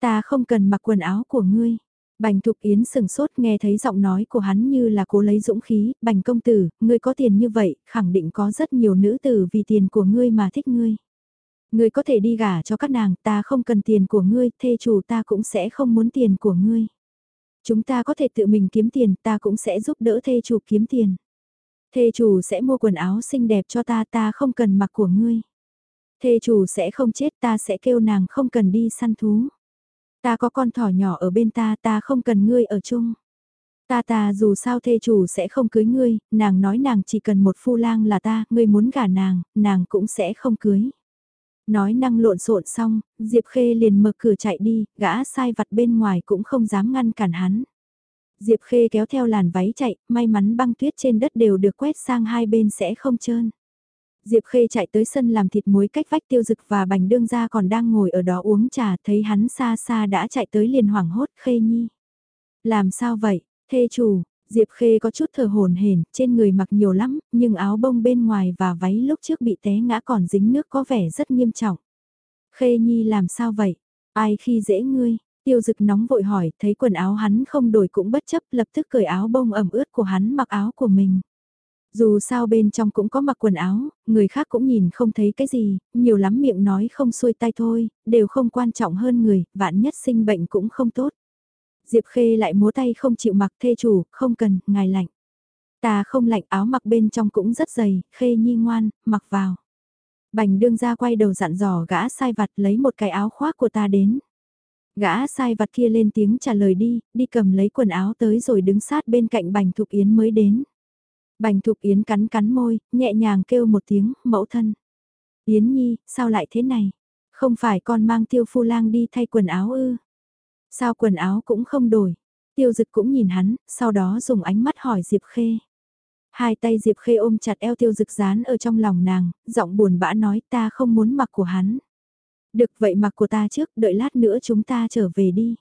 Ta không cần mặc quần áo của ngươi. Bành Thục Yến sừng sốt nghe thấy giọng nói của hắn như là cố lấy dũng khí, bành công tử, ngươi có tiền như vậy, khẳng định có rất nhiều nữ tử vì tiền của ngươi mà thích ngươi. Ngươi có thể đi gả cho các nàng, ta không cần tiền của ngươi, thê chủ ta cũng sẽ không muốn tiền của ngươi. Chúng ta có thể tự mình kiếm tiền, ta cũng sẽ giúp đỡ thê chủ kiếm tiền. Thê chủ sẽ mua quần áo xinh đẹp cho ta, ta không cần mặc của ngươi. Thê chủ sẽ không chết, ta sẽ kêu nàng không cần đi săn thú. Ta có con thỏ nhỏ ở bên ta, ta không cần ngươi ở chung. Ta ta dù sao thê chủ sẽ không cưới ngươi, nàng nói nàng chỉ cần một phu lang là ta, ngươi muốn gả nàng, nàng cũng sẽ không cưới. Nói năng lộn xộn xong, Diệp Khê liền mở cửa chạy đi, gã sai vặt bên ngoài cũng không dám ngăn cản hắn. Diệp Khê kéo theo làn váy chạy, may mắn băng tuyết trên đất đều được quét sang hai bên sẽ không trơn. Diệp Khê chạy tới sân làm thịt muối cách vách tiêu dực và bành đương gia còn đang ngồi ở đó uống trà thấy hắn xa xa đã chạy tới liền hoảng hốt Khê Nhi. Làm sao vậy, thê chủ, Diệp Khê có chút thở hồn hển, trên người mặc nhiều lắm, nhưng áo bông bên ngoài và váy lúc trước bị té ngã còn dính nước có vẻ rất nghiêm trọng. Khê Nhi làm sao vậy? Ai khi dễ ngươi? Tiêu dực nóng vội hỏi, thấy quần áo hắn không đổi cũng bất chấp, lập tức cởi áo bông ẩm ướt của hắn mặc áo của mình. Dù sao bên trong cũng có mặc quần áo, người khác cũng nhìn không thấy cái gì, nhiều lắm miệng nói không xuôi tay thôi, đều không quan trọng hơn người, vạn nhất sinh bệnh cũng không tốt. Diệp Khê lại múa tay không chịu mặc thê chủ, không cần, ngài lạnh. Ta không lạnh áo mặc bên trong cũng rất dày, Khê nhi ngoan, mặc vào. Bành đương ra quay đầu dặn dò gã sai vặt lấy một cái áo khoác của ta đến. Gã sai vặt kia lên tiếng trả lời đi, đi cầm lấy quần áo tới rồi đứng sát bên cạnh bành thục yến mới đến. Bành thục yến cắn cắn môi, nhẹ nhàng kêu một tiếng, mẫu thân. Yến nhi, sao lại thế này? Không phải con mang tiêu phu lang đi thay quần áo ư? Sao quần áo cũng không đổi? Tiêu dực cũng nhìn hắn, sau đó dùng ánh mắt hỏi Diệp Khê. Hai tay Diệp Khê ôm chặt eo tiêu dực dán ở trong lòng nàng, giọng buồn bã nói ta không muốn mặc của hắn. Được vậy mặc của ta trước, đợi lát nữa chúng ta trở về đi.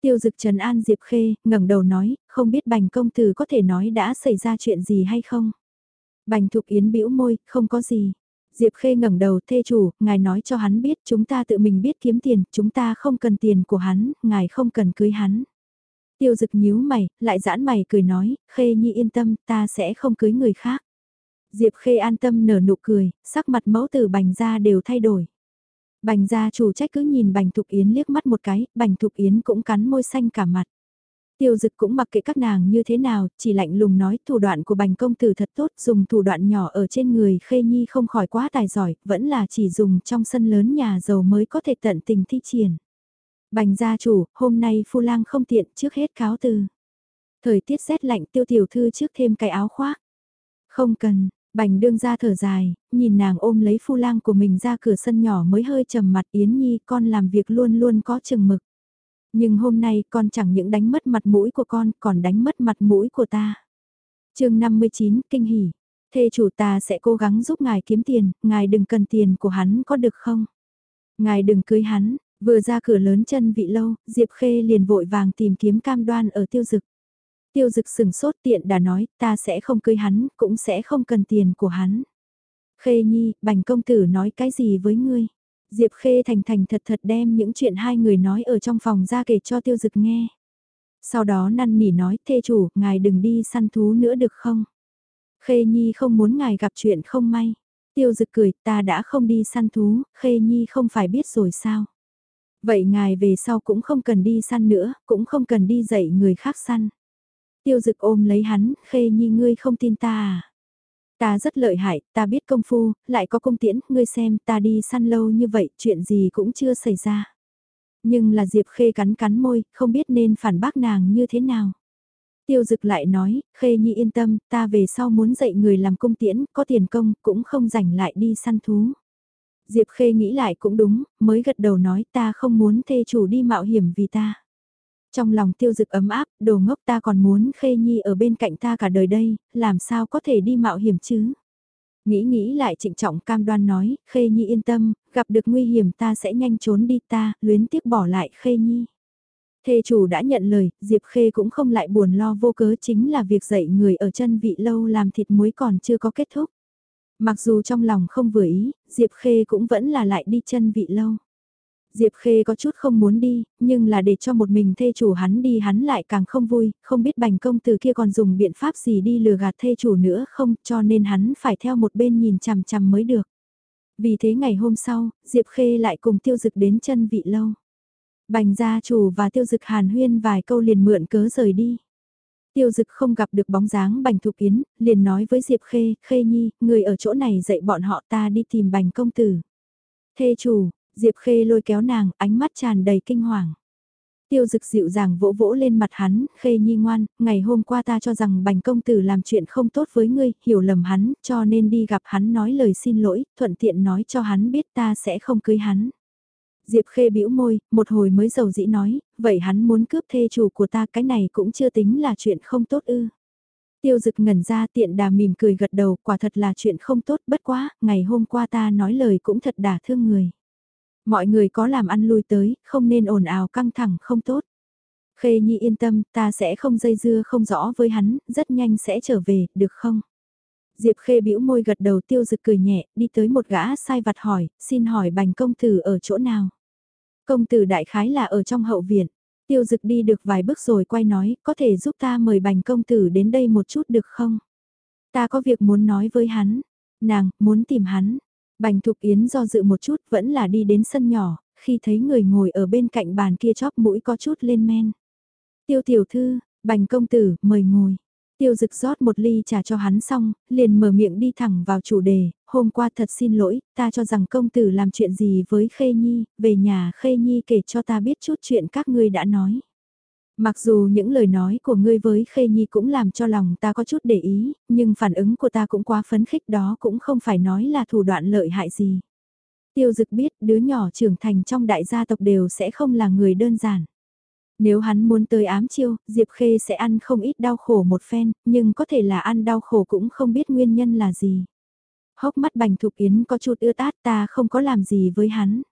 Tiêu dực trần an Diệp Khê, ngẩng đầu nói, không biết bành công tử có thể nói đã xảy ra chuyện gì hay không? Bành Thục Yến bĩu môi, không có gì. Diệp Khê ngẩng đầu, thê chủ, ngài nói cho hắn biết chúng ta tự mình biết kiếm tiền, chúng ta không cần tiền của hắn, ngài không cần cưới hắn. Tiêu dực nhíu mày, lại giãn mày cười nói, Khê Nhi yên tâm, ta sẽ không cưới người khác. Diệp Khê an tâm nở nụ cười, sắc mặt mẫu tử bành ra đều thay đổi. Bành gia chủ trách cứ nhìn Bành Thục Yến liếc mắt một cái, Bành Thục Yến cũng cắn môi xanh cả mặt. Tiêu dực cũng mặc kệ các nàng như thế nào, chỉ lạnh lùng nói thủ đoạn của bành công tử thật tốt, dùng thủ đoạn nhỏ ở trên người khê nhi không khỏi quá tài giỏi, vẫn là chỉ dùng trong sân lớn nhà giàu mới có thể tận tình thi triển. Bành gia chủ, hôm nay phu lang không tiện trước hết cáo từ. Thời tiết rét lạnh tiêu tiểu thư trước thêm cái áo khoác. Không cần, bành đương ra thở dài, nhìn nàng ôm lấy phu lang của mình ra cửa sân nhỏ mới hơi trầm mặt Yến Nhi con làm việc luôn luôn có chừng mực. Nhưng hôm nay con chẳng những đánh mất mặt mũi của con còn đánh mất mặt mũi của ta. chương 59 Kinh hỉ Thê chủ ta sẽ cố gắng giúp ngài kiếm tiền, ngài đừng cần tiền của hắn có được không? Ngài đừng cưới hắn, vừa ra cửa lớn chân vị lâu, Diệp Khê liền vội vàng tìm kiếm cam đoan ở tiêu dực. Tiêu dực sừng sốt tiện đã nói, ta sẽ không cưới hắn, cũng sẽ không cần tiền của hắn. Khê nhi, bành công tử nói cái gì với ngươi? Diệp Khê thành thành thật thật đem những chuyện hai người nói ở trong phòng ra kể cho tiêu dực nghe. Sau đó năn nỉ nói, thê chủ, ngài đừng đi săn thú nữa được không? Khê Nhi không muốn ngài gặp chuyện không may. Tiêu dực cười, ta đã không đi săn thú, Khê Nhi không phải biết rồi sao? Vậy ngài về sau cũng không cần đi săn nữa, cũng không cần đi dạy người khác săn. Tiêu dực ôm lấy hắn, Khê Nhi ngươi không tin ta à? Ta rất lợi hại, ta biết công phu, lại có công tiễn, ngươi xem ta đi săn lâu như vậy, chuyện gì cũng chưa xảy ra. Nhưng là Diệp Khê cắn cắn môi, không biết nên phản bác nàng như thế nào. Tiêu dực lại nói, Khê Nhi yên tâm, ta về sau muốn dạy người làm công tiễn, có tiền công, cũng không rảnh lại đi săn thú. Diệp Khê nghĩ lại cũng đúng, mới gật đầu nói ta không muốn thê chủ đi mạo hiểm vì ta. Trong lòng tiêu dực ấm áp, đồ ngốc ta còn muốn khê nhi ở bên cạnh ta cả đời đây, làm sao có thể đi mạo hiểm chứ? Nghĩ nghĩ lại trịnh trọng cam đoan nói, khê nhi yên tâm, gặp được nguy hiểm ta sẽ nhanh trốn đi ta, luyến tiếc bỏ lại khê nhi. Thê chủ đã nhận lời, Diệp Khê cũng không lại buồn lo vô cớ chính là việc dạy người ở chân vị lâu làm thịt muối còn chưa có kết thúc. Mặc dù trong lòng không vừa ý, Diệp Khê cũng vẫn là lại đi chân vị lâu. Diệp Khê có chút không muốn đi, nhưng là để cho một mình thê chủ hắn đi hắn lại càng không vui, không biết bành công từ kia còn dùng biện pháp gì đi lừa gạt thê chủ nữa không, cho nên hắn phải theo một bên nhìn chằm chằm mới được. Vì thế ngày hôm sau, Diệp Khê lại cùng tiêu dực đến chân vị lâu. Bành gia chủ và tiêu dực hàn huyên vài câu liền mượn cớ rời đi. Tiêu dực không gặp được bóng dáng bành thục yến, liền nói với Diệp Khê, Khê Nhi, người ở chỗ này dạy bọn họ ta đi tìm bành công tử. Thê chủ, Diệp Khê lôi kéo nàng, ánh mắt tràn đầy kinh hoàng. Tiêu dực dịu dàng vỗ vỗ lên mặt hắn, Khê Nhi ngoan, ngày hôm qua ta cho rằng bành công tử làm chuyện không tốt với ngươi, hiểu lầm hắn, cho nên đi gặp hắn nói lời xin lỗi, thuận tiện nói cho hắn biết ta sẽ không cưới hắn. Diệp Khê bĩu môi, một hồi mới giàu dĩ nói, vậy hắn muốn cướp thê chủ của ta cái này cũng chưa tính là chuyện không tốt ư. Tiêu dực ngẩn ra tiện đà mỉm cười gật đầu, quả thật là chuyện không tốt, bất quá, ngày hôm qua ta nói lời cũng thật đả thương người. Mọi người có làm ăn lui tới, không nên ồn ào căng thẳng không tốt. Khê Nhi yên tâm, ta sẽ không dây dưa không rõ với hắn, rất nhanh sẽ trở về, được không? Diệp Khê bĩu môi gật đầu tiêu dực cười nhẹ, đi tới một gã sai vặt hỏi, xin hỏi bành công tử ở chỗ nào? Công tử đại khái là ở trong hậu viện. Tiêu dực đi được vài bước rồi quay nói, có thể giúp ta mời bành công tử đến đây một chút được không? Ta có việc muốn nói với hắn. Nàng, muốn tìm hắn. Bành Thục Yến do dự một chút vẫn là đi đến sân nhỏ, khi thấy người ngồi ở bên cạnh bàn kia chóp mũi có chút lên men. Tiêu tiểu thư, bành công tử, mời ngồi. Tiêu dực rót một ly trà cho hắn xong, liền mở miệng đi thẳng vào chủ đề, hôm qua thật xin lỗi, ta cho rằng công tử làm chuyện gì với Khê Nhi, về nhà Khê Nhi kể cho ta biết chút chuyện các ngươi đã nói. Mặc dù những lời nói của ngươi với Khê Nhi cũng làm cho lòng ta có chút để ý, nhưng phản ứng của ta cũng quá phấn khích đó cũng không phải nói là thủ đoạn lợi hại gì. Tiêu dực biết đứa nhỏ trưởng thành trong đại gia tộc đều sẽ không là người đơn giản. Nếu hắn muốn tới ám chiêu, Diệp Khê sẽ ăn không ít đau khổ một phen, nhưng có thể là ăn đau khổ cũng không biết nguyên nhân là gì. Hốc mắt bành thục yến có chút ưa tát ta không có làm gì với hắn.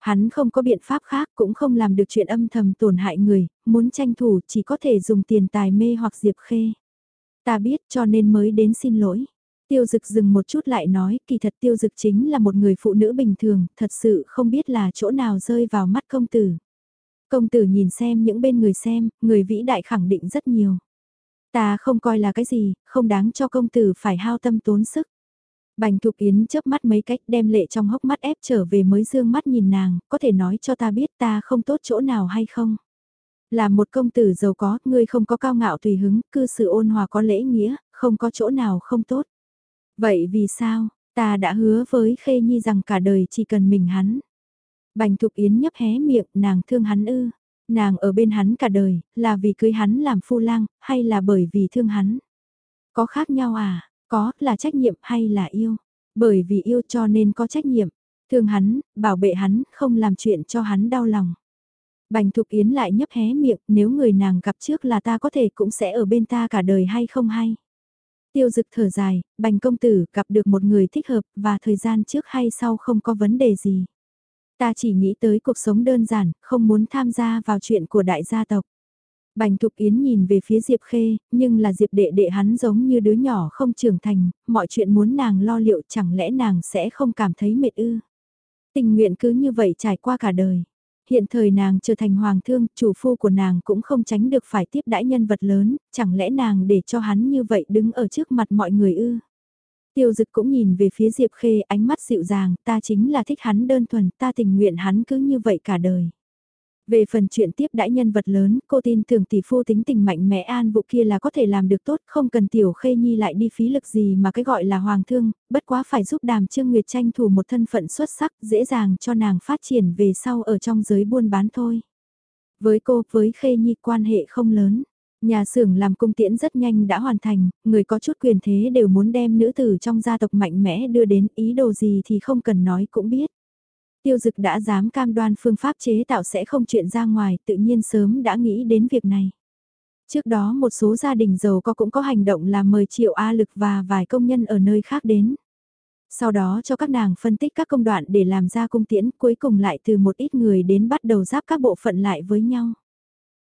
Hắn không có biện pháp khác cũng không làm được chuyện âm thầm tổn hại người, muốn tranh thủ chỉ có thể dùng tiền tài mê hoặc Diệp Khê. Ta biết cho nên mới đến xin lỗi. Tiêu dực dừng một chút lại nói, kỳ thật tiêu dực chính là một người phụ nữ bình thường, thật sự không biết là chỗ nào rơi vào mắt công tử. Công tử nhìn xem những bên người xem, người vĩ đại khẳng định rất nhiều. Ta không coi là cái gì, không đáng cho công tử phải hao tâm tốn sức. Bành Thục Yến chớp mắt mấy cách đem lệ trong hốc mắt ép trở về mới dương mắt nhìn nàng, có thể nói cho ta biết ta không tốt chỗ nào hay không? Là một công tử giàu có, ngươi không có cao ngạo tùy hứng, cư xử ôn hòa có lễ nghĩa, không có chỗ nào không tốt. Vậy vì sao, ta đã hứa với Khê Nhi rằng cả đời chỉ cần mình hắn. Bành Thục Yến nhấp hé miệng, nàng thương hắn ư. Nàng ở bên hắn cả đời, là vì cưới hắn làm phu lang, hay là bởi vì thương hắn? Có khác nhau à? Có, là trách nhiệm hay là yêu? Bởi vì yêu cho nên có trách nhiệm. Thương hắn, bảo vệ hắn, không làm chuyện cho hắn đau lòng. Bành Thục Yến lại nhấp hé miệng, nếu người nàng gặp trước là ta có thể cũng sẽ ở bên ta cả đời hay không hay. Tiêu dực thở dài, bành công tử gặp được một người thích hợp và thời gian trước hay sau không có vấn đề gì. Ta chỉ nghĩ tới cuộc sống đơn giản, không muốn tham gia vào chuyện của đại gia tộc. Bành Thục Yến nhìn về phía Diệp Khê, nhưng là Diệp đệ đệ hắn giống như đứa nhỏ không trưởng thành, mọi chuyện muốn nàng lo liệu chẳng lẽ nàng sẽ không cảm thấy mệt ư. Tình nguyện cứ như vậy trải qua cả đời. Hiện thời nàng trở thành hoàng thương, chủ phu của nàng cũng không tránh được phải tiếp đãi nhân vật lớn, chẳng lẽ nàng để cho hắn như vậy đứng ở trước mặt mọi người ư. Tiêu dực cũng nhìn về phía Diệp Khê ánh mắt dịu dàng, ta chính là thích hắn đơn thuần, ta tình nguyện hắn cứ như vậy cả đời. Về phần chuyện tiếp đãi nhân vật lớn, cô tin tưởng tỷ phu tính tình mạnh mẽ an vụ kia là có thể làm được tốt, không cần tiểu khê nhi lại đi phí lực gì mà cái gọi là hoàng thương, bất quá phải giúp đàm trương nguyệt tranh thủ một thân phận xuất sắc, dễ dàng cho nàng phát triển về sau ở trong giới buôn bán thôi. Với cô, với khê nhi quan hệ không lớn. Nhà xưởng làm cung tiễn rất nhanh đã hoàn thành, người có chút quyền thế đều muốn đem nữ tử trong gia tộc mạnh mẽ đưa đến ý đồ gì thì không cần nói cũng biết. Tiêu dực đã dám cam đoan phương pháp chế tạo sẽ không chuyện ra ngoài, tự nhiên sớm đã nghĩ đến việc này. Trước đó một số gia đình giàu có cũng có hành động là mời triệu A lực và vài công nhân ở nơi khác đến. Sau đó cho các nàng phân tích các công đoạn để làm ra cung tiễn cuối cùng lại từ một ít người đến bắt đầu giáp các bộ phận lại với nhau.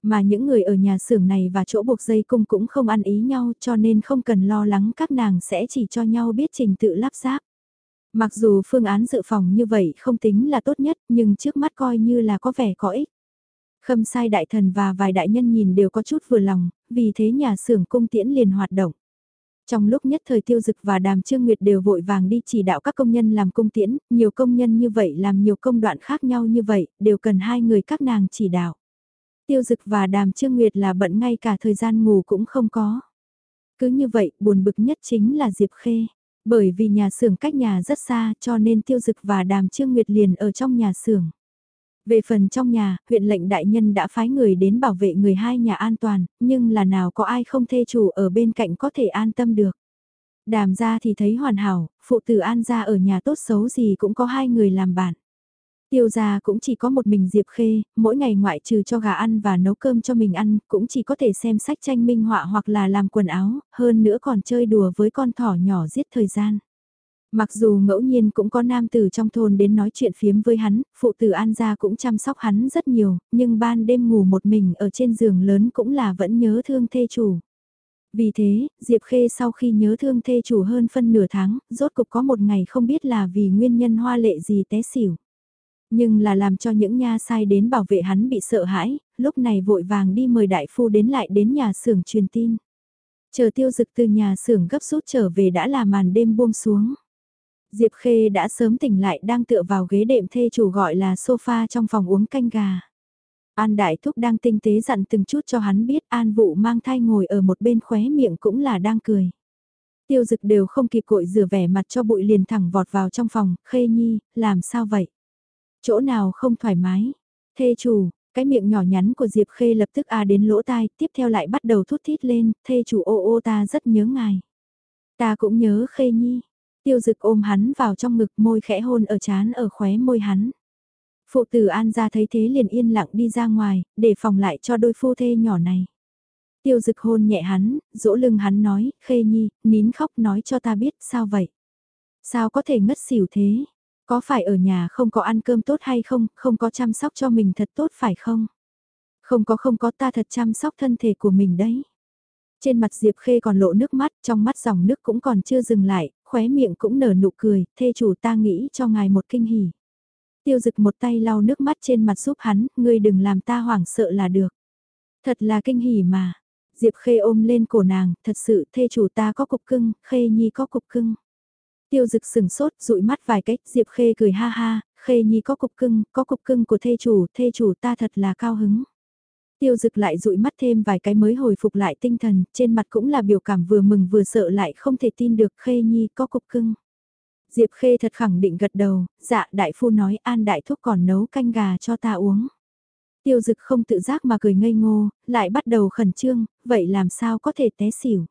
Mà những người ở nhà xưởng này và chỗ buộc dây cung cũng không ăn ý nhau cho nên không cần lo lắng các nàng sẽ chỉ cho nhau biết trình tự lắp ráp. Mặc dù phương án dự phòng như vậy không tính là tốt nhất nhưng trước mắt coi như là có vẻ có ích. Khâm sai đại thần và vài đại nhân nhìn đều có chút vừa lòng, vì thế nhà xưởng cung tiễn liền hoạt động. Trong lúc nhất thời tiêu dực và đàm trương nguyệt đều vội vàng đi chỉ đạo các công nhân làm cung tiễn, nhiều công nhân như vậy làm nhiều công đoạn khác nhau như vậy, đều cần hai người các nàng chỉ đạo. Tiêu dực và đàm trương nguyệt là bận ngay cả thời gian ngủ cũng không có. Cứ như vậy, buồn bực nhất chính là Diệp Khê. Bởi vì nhà xưởng cách nhà rất xa cho nên tiêu dực và đàm trương nguyệt liền ở trong nhà xưởng. Về phần trong nhà, huyện lệnh đại nhân đã phái người đến bảo vệ người hai nhà an toàn, nhưng là nào có ai không thê chủ ở bên cạnh có thể an tâm được. Đàm ra thì thấy hoàn hảo, phụ tử an ra ở nhà tốt xấu gì cũng có hai người làm bạn. Tiêu gia cũng chỉ có một mình Diệp Khê, mỗi ngày ngoại trừ cho gà ăn và nấu cơm cho mình ăn, cũng chỉ có thể xem sách tranh minh họa hoặc là làm quần áo, hơn nữa còn chơi đùa với con thỏ nhỏ giết thời gian. Mặc dù ngẫu nhiên cũng có nam tử trong thôn đến nói chuyện phiếm với hắn, phụ tử An gia cũng chăm sóc hắn rất nhiều, nhưng ban đêm ngủ một mình ở trên giường lớn cũng là vẫn nhớ thương thê chủ. Vì thế, Diệp Khê sau khi nhớ thương thê chủ hơn phân nửa tháng, rốt cục có một ngày không biết là vì nguyên nhân hoa lệ gì té xỉu. Nhưng là làm cho những nha sai đến bảo vệ hắn bị sợ hãi, lúc này vội vàng đi mời đại phu đến lại đến nhà xưởng truyền tin. Chờ tiêu dực từ nhà xưởng gấp rút trở về đã là màn đêm buông xuống. Diệp Khê đã sớm tỉnh lại đang tựa vào ghế đệm thê chủ gọi là sofa trong phòng uống canh gà. An Đại Thúc đang tinh tế dặn từng chút cho hắn biết An Vụ mang thai ngồi ở một bên khóe miệng cũng là đang cười. Tiêu dực đều không kịp cội rửa vẻ mặt cho bụi liền thẳng vọt vào trong phòng, Khê Nhi, làm sao vậy? Chỗ nào không thoải mái? Thê chủ, cái miệng nhỏ nhắn của Diệp Khê lập tức a đến lỗ tai, tiếp theo lại bắt đầu thút thít lên, thê chủ ô ô ta rất nhớ ngài. Ta cũng nhớ Khê Nhi. Tiêu dực ôm hắn vào trong ngực môi khẽ hôn ở chán ở khóe môi hắn. Phụ tử An ra thấy thế liền yên lặng đi ra ngoài, để phòng lại cho đôi phu thê nhỏ này. Tiêu dực hôn nhẹ hắn, dỗ lưng hắn nói, khê nhi, nín khóc nói cho ta biết sao vậy. Sao có thể ngất xỉu thế? Có phải ở nhà không có ăn cơm tốt hay không, không có chăm sóc cho mình thật tốt phải không? Không có không có ta thật chăm sóc thân thể của mình đấy. Trên mặt Diệp Khê còn lộ nước mắt, trong mắt dòng nước cũng còn chưa dừng lại, khóe miệng cũng nở nụ cười, thê chủ ta nghĩ cho ngài một kinh hỉ. Tiêu dực một tay lau nước mắt trên mặt giúp hắn, ngươi đừng làm ta hoảng sợ là được. Thật là kinh hỉ mà. Diệp Khê ôm lên cổ nàng, thật sự thê chủ ta có cục cưng, Khê Nhi có cục cưng. Tiêu dực sừng sốt, dụi mắt vài cách, Diệp Khê cười ha ha, Khê Nhi có cục cưng, có cục cưng của thê chủ, thê chủ ta thật là cao hứng. Tiêu dực lại dụi mắt thêm vài cái mới hồi phục lại tinh thần, trên mặt cũng là biểu cảm vừa mừng vừa sợ lại không thể tin được Khê Nhi có cục cưng. Diệp Khê thật khẳng định gật đầu, dạ đại phu nói an đại thúc còn nấu canh gà cho ta uống. Tiêu dực không tự giác mà cười ngây ngô, lại bắt đầu khẩn trương, vậy làm sao có thể té xỉu.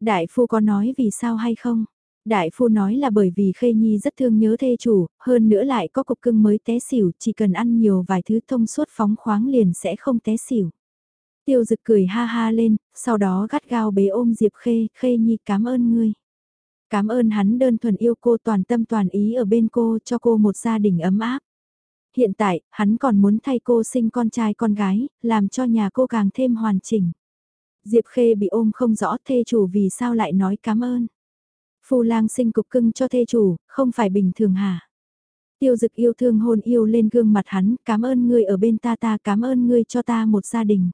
Đại phu có nói vì sao hay không? Đại phu nói là bởi vì Khê Nhi rất thương nhớ thê chủ, hơn nữa lại có cục cưng mới té xỉu, chỉ cần ăn nhiều vài thứ thông suốt phóng khoáng liền sẽ không té xỉu. Tiêu dực cười ha ha lên, sau đó gắt gao bế ôm Diệp Khê, Khê Nhi cảm ơn ngươi. Cảm ơn hắn đơn thuần yêu cô toàn tâm toàn ý ở bên cô cho cô một gia đình ấm áp. Hiện tại, hắn còn muốn thay cô sinh con trai con gái, làm cho nhà cô càng thêm hoàn chỉnh. Diệp Khê bị ôm không rõ thê chủ vì sao lại nói cảm ơn. Phu lang sinh cục cưng cho thê chủ, không phải bình thường hả? Tiêu dực yêu thương hôn yêu lên gương mặt hắn, cảm ơn ngươi ở bên ta ta cảm ơn ngươi cho ta một gia đình.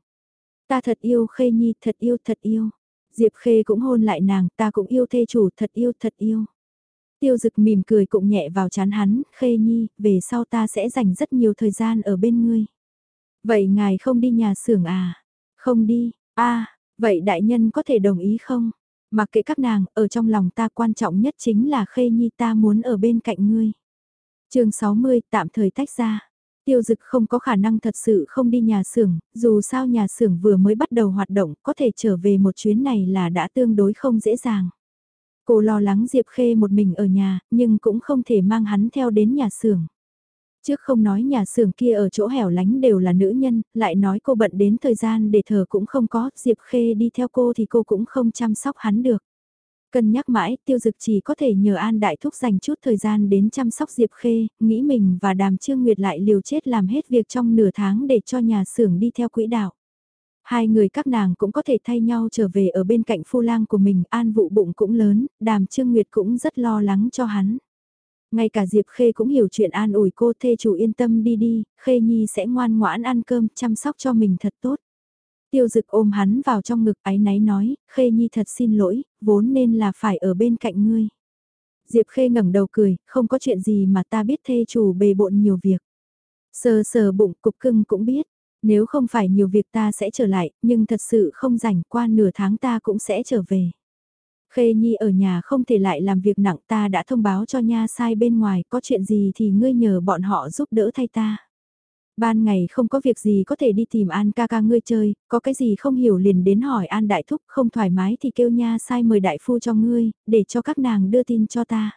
Ta thật yêu Khê Nhi, thật yêu thật yêu. Diệp Khê cũng hôn lại nàng, ta cũng yêu thê chủ, thật yêu, thật yêu. Tiêu dực mỉm cười cũng nhẹ vào chán hắn, Khê Nhi, về sau ta sẽ dành rất nhiều thời gian ở bên ngươi. Vậy ngài không đi nhà xưởng à? Không đi, a vậy đại nhân có thể đồng ý không? Mặc kệ các nàng, ở trong lòng ta quan trọng nhất chính là Khê Nhi ta muốn ở bên cạnh ngươi. chương 60 tạm thời tách ra. Tiêu dực không có khả năng thật sự không đi nhà xưởng, dù sao nhà xưởng vừa mới bắt đầu hoạt động, có thể trở về một chuyến này là đã tương đối không dễ dàng. Cô lo lắng Diệp Khê một mình ở nhà, nhưng cũng không thể mang hắn theo đến nhà xưởng. Trước không nói nhà xưởng kia ở chỗ hẻo lánh đều là nữ nhân, lại nói cô bận đến thời gian để thờ cũng không có, Diệp Khê đi theo cô thì cô cũng không chăm sóc hắn được. Cân nhắc mãi, tiêu dực chỉ có thể nhờ An Đại Thúc dành chút thời gian đến chăm sóc Diệp Khê, nghĩ mình và Đàm Trương Nguyệt lại liều chết làm hết việc trong nửa tháng để cho nhà xưởng đi theo quỹ đạo. Hai người các nàng cũng có thể thay nhau trở về ở bên cạnh phu lang của mình, An vụ bụng cũng lớn, Đàm Trương Nguyệt cũng rất lo lắng cho hắn. Ngay cả Diệp Khê cũng hiểu chuyện an ủi cô thê chủ yên tâm đi đi, Khê Nhi sẽ ngoan ngoãn ăn cơm, chăm sóc cho mình thật tốt. Tiêu dực ôm hắn vào trong ngực ái náy nói, Khê Nhi thật xin lỗi, vốn nên là phải ở bên cạnh ngươi. Diệp Khê ngẩng đầu cười, không có chuyện gì mà ta biết thê chủ bề bộn nhiều việc. Sờ sờ bụng cục cưng cũng biết, nếu không phải nhiều việc ta sẽ trở lại, nhưng thật sự không rảnh qua nửa tháng ta cũng sẽ trở về. Khê Nhi ở nhà không thể lại làm việc nặng ta đã thông báo cho nha sai bên ngoài có chuyện gì thì ngươi nhờ bọn họ giúp đỡ thay ta. Ban ngày không có việc gì có thể đi tìm An ca ca ngươi chơi, có cái gì không hiểu liền đến hỏi An đại thúc không thoải mái thì kêu nha sai mời đại phu cho ngươi, để cho các nàng đưa tin cho ta.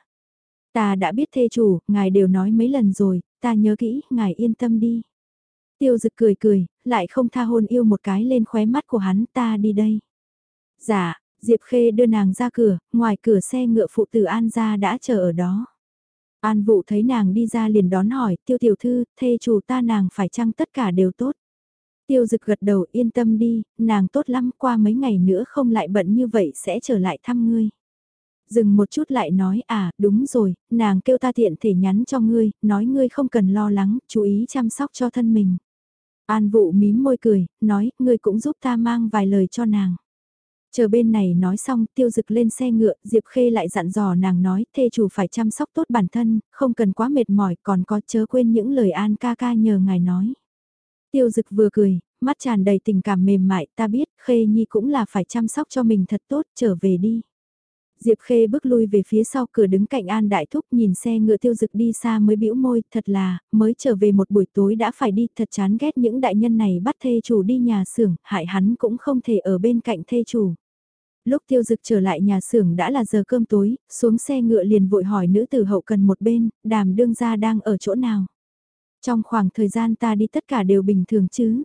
Ta đã biết thê chủ, ngài đều nói mấy lần rồi, ta nhớ kỹ, ngài yên tâm đi. Tiêu dực cười cười, lại không tha hôn yêu một cái lên khóe mắt của hắn ta đi đây. Dạ, Diệp Khê đưa nàng ra cửa, ngoài cửa xe ngựa phụ tử An ra đã chờ ở đó. An vụ thấy nàng đi ra liền đón hỏi, tiêu tiểu thư, thê chủ ta nàng phải chăng tất cả đều tốt. Tiêu dực gật đầu yên tâm đi, nàng tốt lắm qua mấy ngày nữa không lại bận như vậy sẽ trở lại thăm ngươi. Dừng một chút lại nói à đúng rồi, nàng kêu ta tiện thể nhắn cho ngươi, nói ngươi không cần lo lắng, chú ý chăm sóc cho thân mình. An vụ mím môi cười, nói, ngươi cũng giúp ta mang vài lời cho nàng. Chờ bên này nói xong, tiêu dực lên xe ngựa, Diệp Khê lại dặn dò nàng nói, thê chủ phải chăm sóc tốt bản thân, không cần quá mệt mỏi, còn có chớ quên những lời an ca ca nhờ ngài nói. Tiêu dực vừa cười, mắt tràn đầy tình cảm mềm mại, ta biết, Khê Nhi cũng là phải chăm sóc cho mình thật tốt, trở về đi. Diệp Khê bước lui về phía sau cửa đứng cạnh An Đại Thúc nhìn xe ngựa tiêu dực đi xa mới bĩu môi, thật là, mới trở về một buổi tối đã phải đi, thật chán ghét những đại nhân này bắt thê chủ đi nhà xưởng, hại hắn cũng không thể ở bên cạnh thê chủ. Lúc tiêu dực trở lại nhà xưởng đã là giờ cơm tối, xuống xe ngựa liền vội hỏi nữ tử hậu cần một bên, đàm đương gia đang ở chỗ nào. Trong khoảng thời gian ta đi tất cả đều bình thường chứ.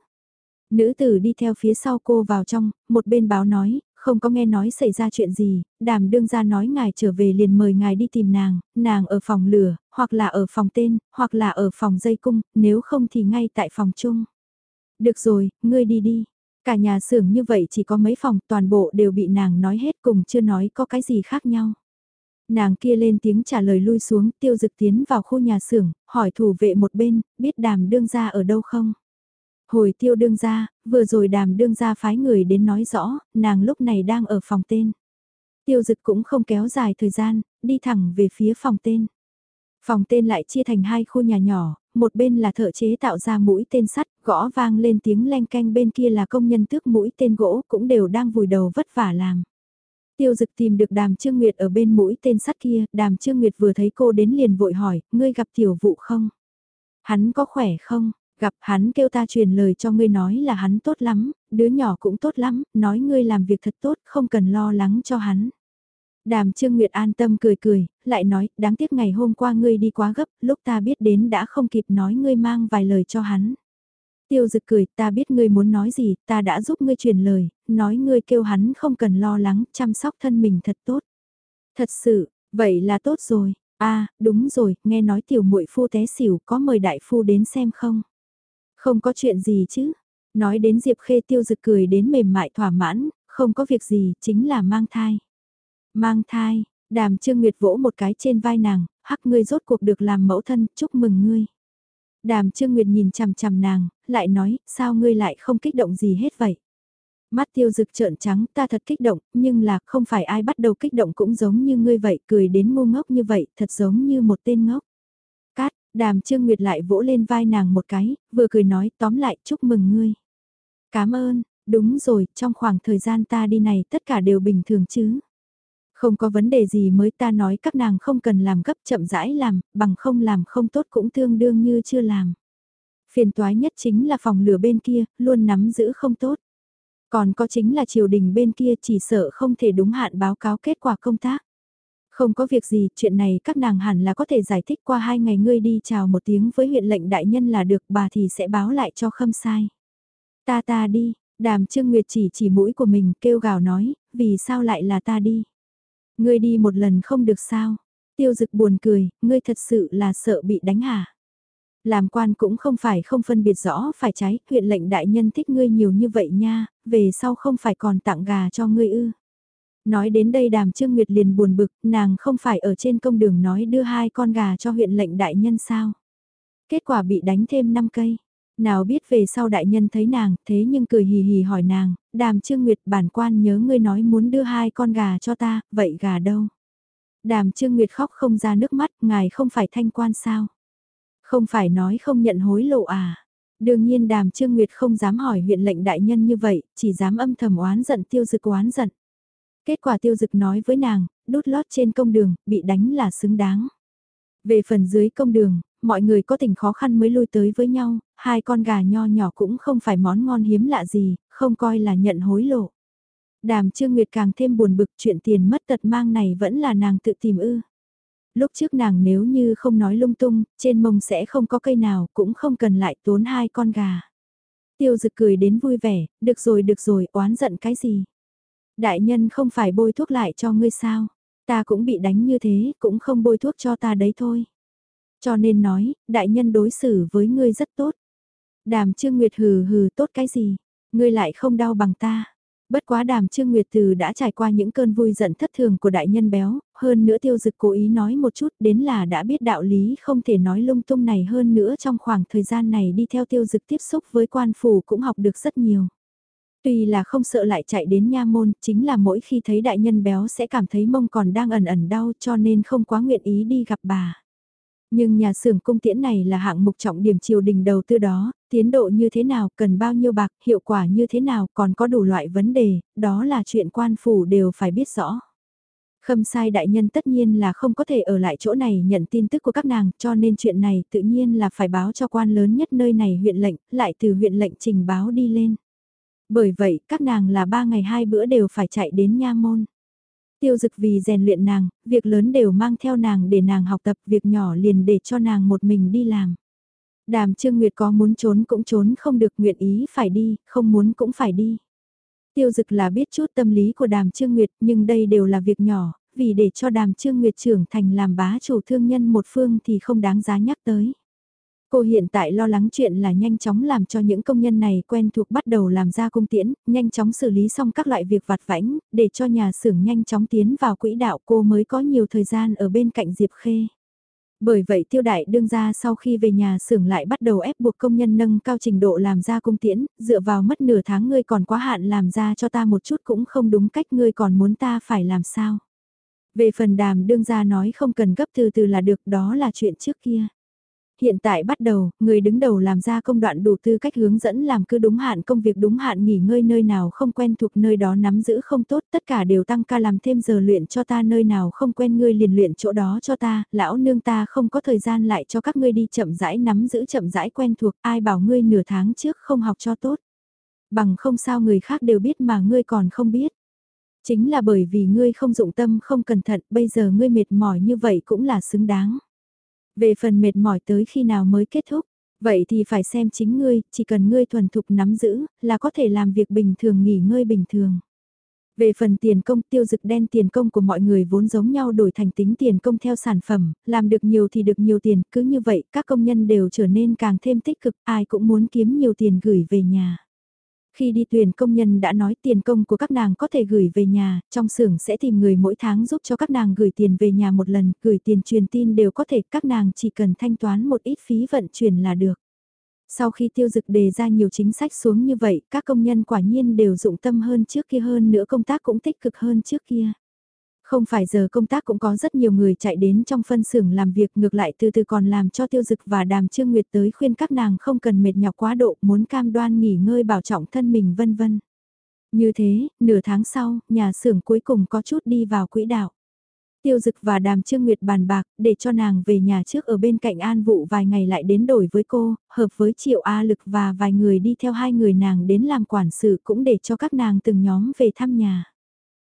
Nữ tử đi theo phía sau cô vào trong, một bên báo nói, không có nghe nói xảy ra chuyện gì, đàm đương ra nói ngài trở về liền mời ngài đi tìm nàng, nàng ở phòng lửa, hoặc là ở phòng tên, hoặc là ở phòng dây cung, nếu không thì ngay tại phòng chung. Được rồi, ngươi đi đi. Cả nhà xưởng như vậy chỉ có mấy phòng, toàn bộ đều bị nàng nói hết cùng chưa nói có cái gì khác nhau. Nàng kia lên tiếng trả lời lui xuống, tiêu dực tiến vào khu nhà xưởng, hỏi thủ vệ một bên, biết đàm đương ra ở đâu không? Hồi tiêu đương ra, vừa rồi đàm đương ra phái người đến nói rõ, nàng lúc này đang ở phòng tên. Tiêu dực cũng không kéo dài thời gian, đi thẳng về phía phòng tên. Phòng tên lại chia thành hai khu nhà nhỏ, một bên là thợ chế tạo ra mũi tên sắt, gõ vang lên tiếng len canh bên kia là công nhân tước mũi tên gỗ cũng đều đang vùi đầu vất vả làm. Tiêu dực tìm được đàm trương nguyệt ở bên mũi tên sắt kia, đàm trương nguyệt vừa thấy cô đến liền vội hỏi, ngươi gặp tiểu vụ không? Hắn có khỏe không? Gặp hắn kêu ta truyền lời cho ngươi nói là hắn tốt lắm, đứa nhỏ cũng tốt lắm, nói ngươi làm việc thật tốt, không cần lo lắng cho hắn. Đàm Trương Nguyệt an tâm cười cười, lại nói, đáng tiếc ngày hôm qua ngươi đi quá gấp, lúc ta biết đến đã không kịp nói ngươi mang vài lời cho hắn. Tiêu dực cười, ta biết ngươi muốn nói gì, ta đã giúp ngươi truyền lời, nói ngươi kêu hắn không cần lo lắng, chăm sóc thân mình thật tốt. Thật sự, vậy là tốt rồi, a à, đúng rồi, nghe nói tiểu muội phu té xỉu có mời đại phu đến xem không? Không có chuyện gì chứ. Nói đến Diệp Khê tiêu dực cười đến mềm mại thỏa mãn, không có việc gì, chính là mang thai. Mang thai, đàm trương nguyệt vỗ một cái trên vai nàng, hắc ngươi rốt cuộc được làm mẫu thân, chúc mừng ngươi. Đàm trương nguyệt nhìn chằm chằm nàng, lại nói, sao ngươi lại không kích động gì hết vậy? Mắt tiêu dực trợn trắng, ta thật kích động, nhưng là không phải ai bắt đầu kích động cũng giống như ngươi vậy, cười đến ngu ngốc như vậy, thật giống như một tên ngốc. cát, Đàm Trương Nguyệt lại vỗ lên vai nàng một cái, vừa cười nói tóm lại chúc mừng ngươi. Cảm ơn, đúng rồi, trong khoảng thời gian ta đi này tất cả đều bình thường chứ. Không có vấn đề gì mới ta nói các nàng không cần làm gấp chậm rãi làm, bằng không làm không tốt cũng tương đương như chưa làm. Phiền toái nhất chính là phòng lửa bên kia, luôn nắm giữ không tốt. Còn có chính là triều đình bên kia chỉ sợ không thể đúng hạn báo cáo kết quả công tác. Không có việc gì, chuyện này các nàng hẳn là có thể giải thích qua hai ngày ngươi đi chào một tiếng với huyện lệnh đại nhân là được bà thì sẽ báo lại cho khâm sai. Ta ta đi, đàm trương nguyệt chỉ chỉ mũi của mình kêu gào nói, vì sao lại là ta đi. Ngươi đi một lần không được sao. Tiêu dực buồn cười, ngươi thật sự là sợ bị đánh hả? Làm quan cũng không phải không phân biệt rõ phải trái, huyện lệnh đại nhân thích ngươi nhiều như vậy nha, về sau không phải còn tặng gà cho ngươi ư. Nói đến đây đàm trương nguyệt liền buồn bực, nàng không phải ở trên công đường nói đưa hai con gà cho huyện lệnh đại nhân sao. Kết quả bị đánh thêm 5 cây. Nào biết về sau đại nhân thấy nàng, thế nhưng cười hì hì hỏi nàng, đàm trương nguyệt bản quan nhớ ngươi nói muốn đưa hai con gà cho ta, vậy gà đâu? Đàm trương nguyệt khóc không ra nước mắt, ngài không phải thanh quan sao? Không phải nói không nhận hối lộ à? Đương nhiên đàm trương nguyệt không dám hỏi huyện lệnh đại nhân như vậy, chỉ dám âm thầm oán giận tiêu dực oán giận. Kết quả tiêu dực nói với nàng, đút lót trên công đường, bị đánh là xứng đáng. Về phần dưới công đường, mọi người có tình khó khăn mới lui tới với nhau, hai con gà nho nhỏ cũng không phải món ngon hiếm lạ gì, không coi là nhận hối lộ. Đàm Trương Nguyệt càng thêm buồn bực chuyện tiền mất tật mang này vẫn là nàng tự tìm ư. Lúc trước nàng nếu như không nói lung tung, trên mông sẽ không có cây nào, cũng không cần lại tốn hai con gà. Tiêu dực cười đến vui vẻ, được rồi được rồi, oán giận cái gì. Đại nhân không phải bôi thuốc lại cho ngươi sao, ta cũng bị đánh như thế, cũng không bôi thuốc cho ta đấy thôi. Cho nên nói, đại nhân đối xử với ngươi rất tốt. Đàm Trương Nguyệt hừ hừ tốt cái gì, ngươi lại không đau bằng ta. Bất quá đàm Trương Nguyệt Từ đã trải qua những cơn vui giận thất thường của đại nhân béo, hơn nữa tiêu dực cố ý nói một chút đến là đã biết đạo lý không thể nói lung tung này hơn nữa trong khoảng thời gian này đi theo tiêu dực tiếp xúc với quan phủ cũng học được rất nhiều. Tuy là không sợ lại chạy đến nha môn, chính là mỗi khi thấy đại nhân béo sẽ cảm thấy mông còn đang ẩn ẩn đau cho nên không quá nguyện ý đi gặp bà. Nhưng nhà xưởng cung tiễn này là hạng mục trọng điểm triều đình đầu tư đó, tiến độ như thế nào, cần bao nhiêu bạc, hiệu quả như thế nào, còn có đủ loại vấn đề, đó là chuyện quan phủ đều phải biết rõ. Khâm sai đại nhân tất nhiên là không có thể ở lại chỗ này nhận tin tức của các nàng, cho nên chuyện này tự nhiên là phải báo cho quan lớn nhất nơi này huyện lệnh, lại từ huyện lệnh trình báo đi lên. Bởi vậy, các nàng là ba ngày hai bữa đều phải chạy đến nha môn. Tiêu dực vì rèn luyện nàng, việc lớn đều mang theo nàng để nàng học tập, việc nhỏ liền để cho nàng một mình đi làm. Đàm Trương Nguyệt có muốn trốn cũng trốn không được nguyện ý phải đi, không muốn cũng phải đi. Tiêu dực là biết chút tâm lý của đàm Trương Nguyệt nhưng đây đều là việc nhỏ, vì để cho đàm Trương Nguyệt trưởng thành làm bá chủ thương nhân một phương thì không đáng giá nhắc tới. Cô hiện tại lo lắng chuyện là nhanh chóng làm cho những công nhân này quen thuộc bắt đầu làm ra cung tiễn, nhanh chóng xử lý xong các loại việc vặt vãnh, để cho nhà xưởng nhanh chóng tiến vào quỹ đạo cô mới có nhiều thời gian ở bên cạnh Diệp Khê. Bởi vậy tiêu đại đương ra sau khi về nhà xưởng lại bắt đầu ép buộc công nhân nâng cao trình độ làm ra cung tiễn, dựa vào mất nửa tháng ngươi còn quá hạn làm ra cho ta một chút cũng không đúng cách ngươi còn muốn ta phải làm sao. Về phần đàm đương ra nói không cần gấp từ từ là được đó là chuyện trước kia. Hiện tại bắt đầu, người đứng đầu làm ra công đoạn đủ tư cách hướng dẫn làm cứ đúng hạn công việc đúng hạn nghỉ ngơi nơi nào không quen thuộc nơi đó nắm giữ không tốt, tất cả đều tăng ca làm thêm giờ luyện cho ta nơi nào không quen ngươi liền luyện chỗ đó cho ta, lão nương ta không có thời gian lại cho các ngươi đi chậm rãi nắm giữ chậm rãi quen thuộc, ai bảo ngươi nửa tháng trước không học cho tốt. Bằng không sao người khác đều biết mà ngươi còn không biết. Chính là bởi vì ngươi không dụng tâm không cẩn thận, bây giờ ngươi mệt mỏi như vậy cũng là xứng đáng. Về phần mệt mỏi tới khi nào mới kết thúc, vậy thì phải xem chính ngươi, chỉ cần ngươi thuần thục nắm giữ, là có thể làm việc bình thường nghỉ ngơi bình thường. Về phần tiền công tiêu dực đen tiền công của mọi người vốn giống nhau đổi thành tính tiền công theo sản phẩm, làm được nhiều thì được nhiều tiền, cứ như vậy các công nhân đều trở nên càng thêm tích cực, ai cũng muốn kiếm nhiều tiền gửi về nhà. Khi đi tuyển công nhân đã nói tiền công của các nàng có thể gửi về nhà, trong xưởng sẽ tìm người mỗi tháng giúp cho các nàng gửi tiền về nhà một lần, gửi tiền truyền tin đều có thể, các nàng chỉ cần thanh toán một ít phí vận chuyển là được. Sau khi tiêu dực đề ra nhiều chính sách xuống như vậy, các công nhân quả nhiên đều dụng tâm hơn trước kia hơn nữa công tác cũng tích cực hơn trước kia. Không phải giờ công tác cũng có rất nhiều người chạy đến trong phân xưởng làm việc ngược lại từ từ còn làm cho tiêu dực và đàm trương nguyệt tới khuyên các nàng không cần mệt nhọc quá độ muốn cam đoan nghỉ ngơi bảo trọng thân mình vân vân. Như thế, nửa tháng sau, nhà xưởng cuối cùng có chút đi vào quỹ đạo. Tiêu dực và đàm trương nguyệt bàn bạc để cho nàng về nhà trước ở bên cạnh an vụ vài ngày lại đến đổi với cô, hợp với triệu A lực và vài người đi theo hai người nàng đến làm quản sự cũng để cho các nàng từng nhóm về thăm nhà.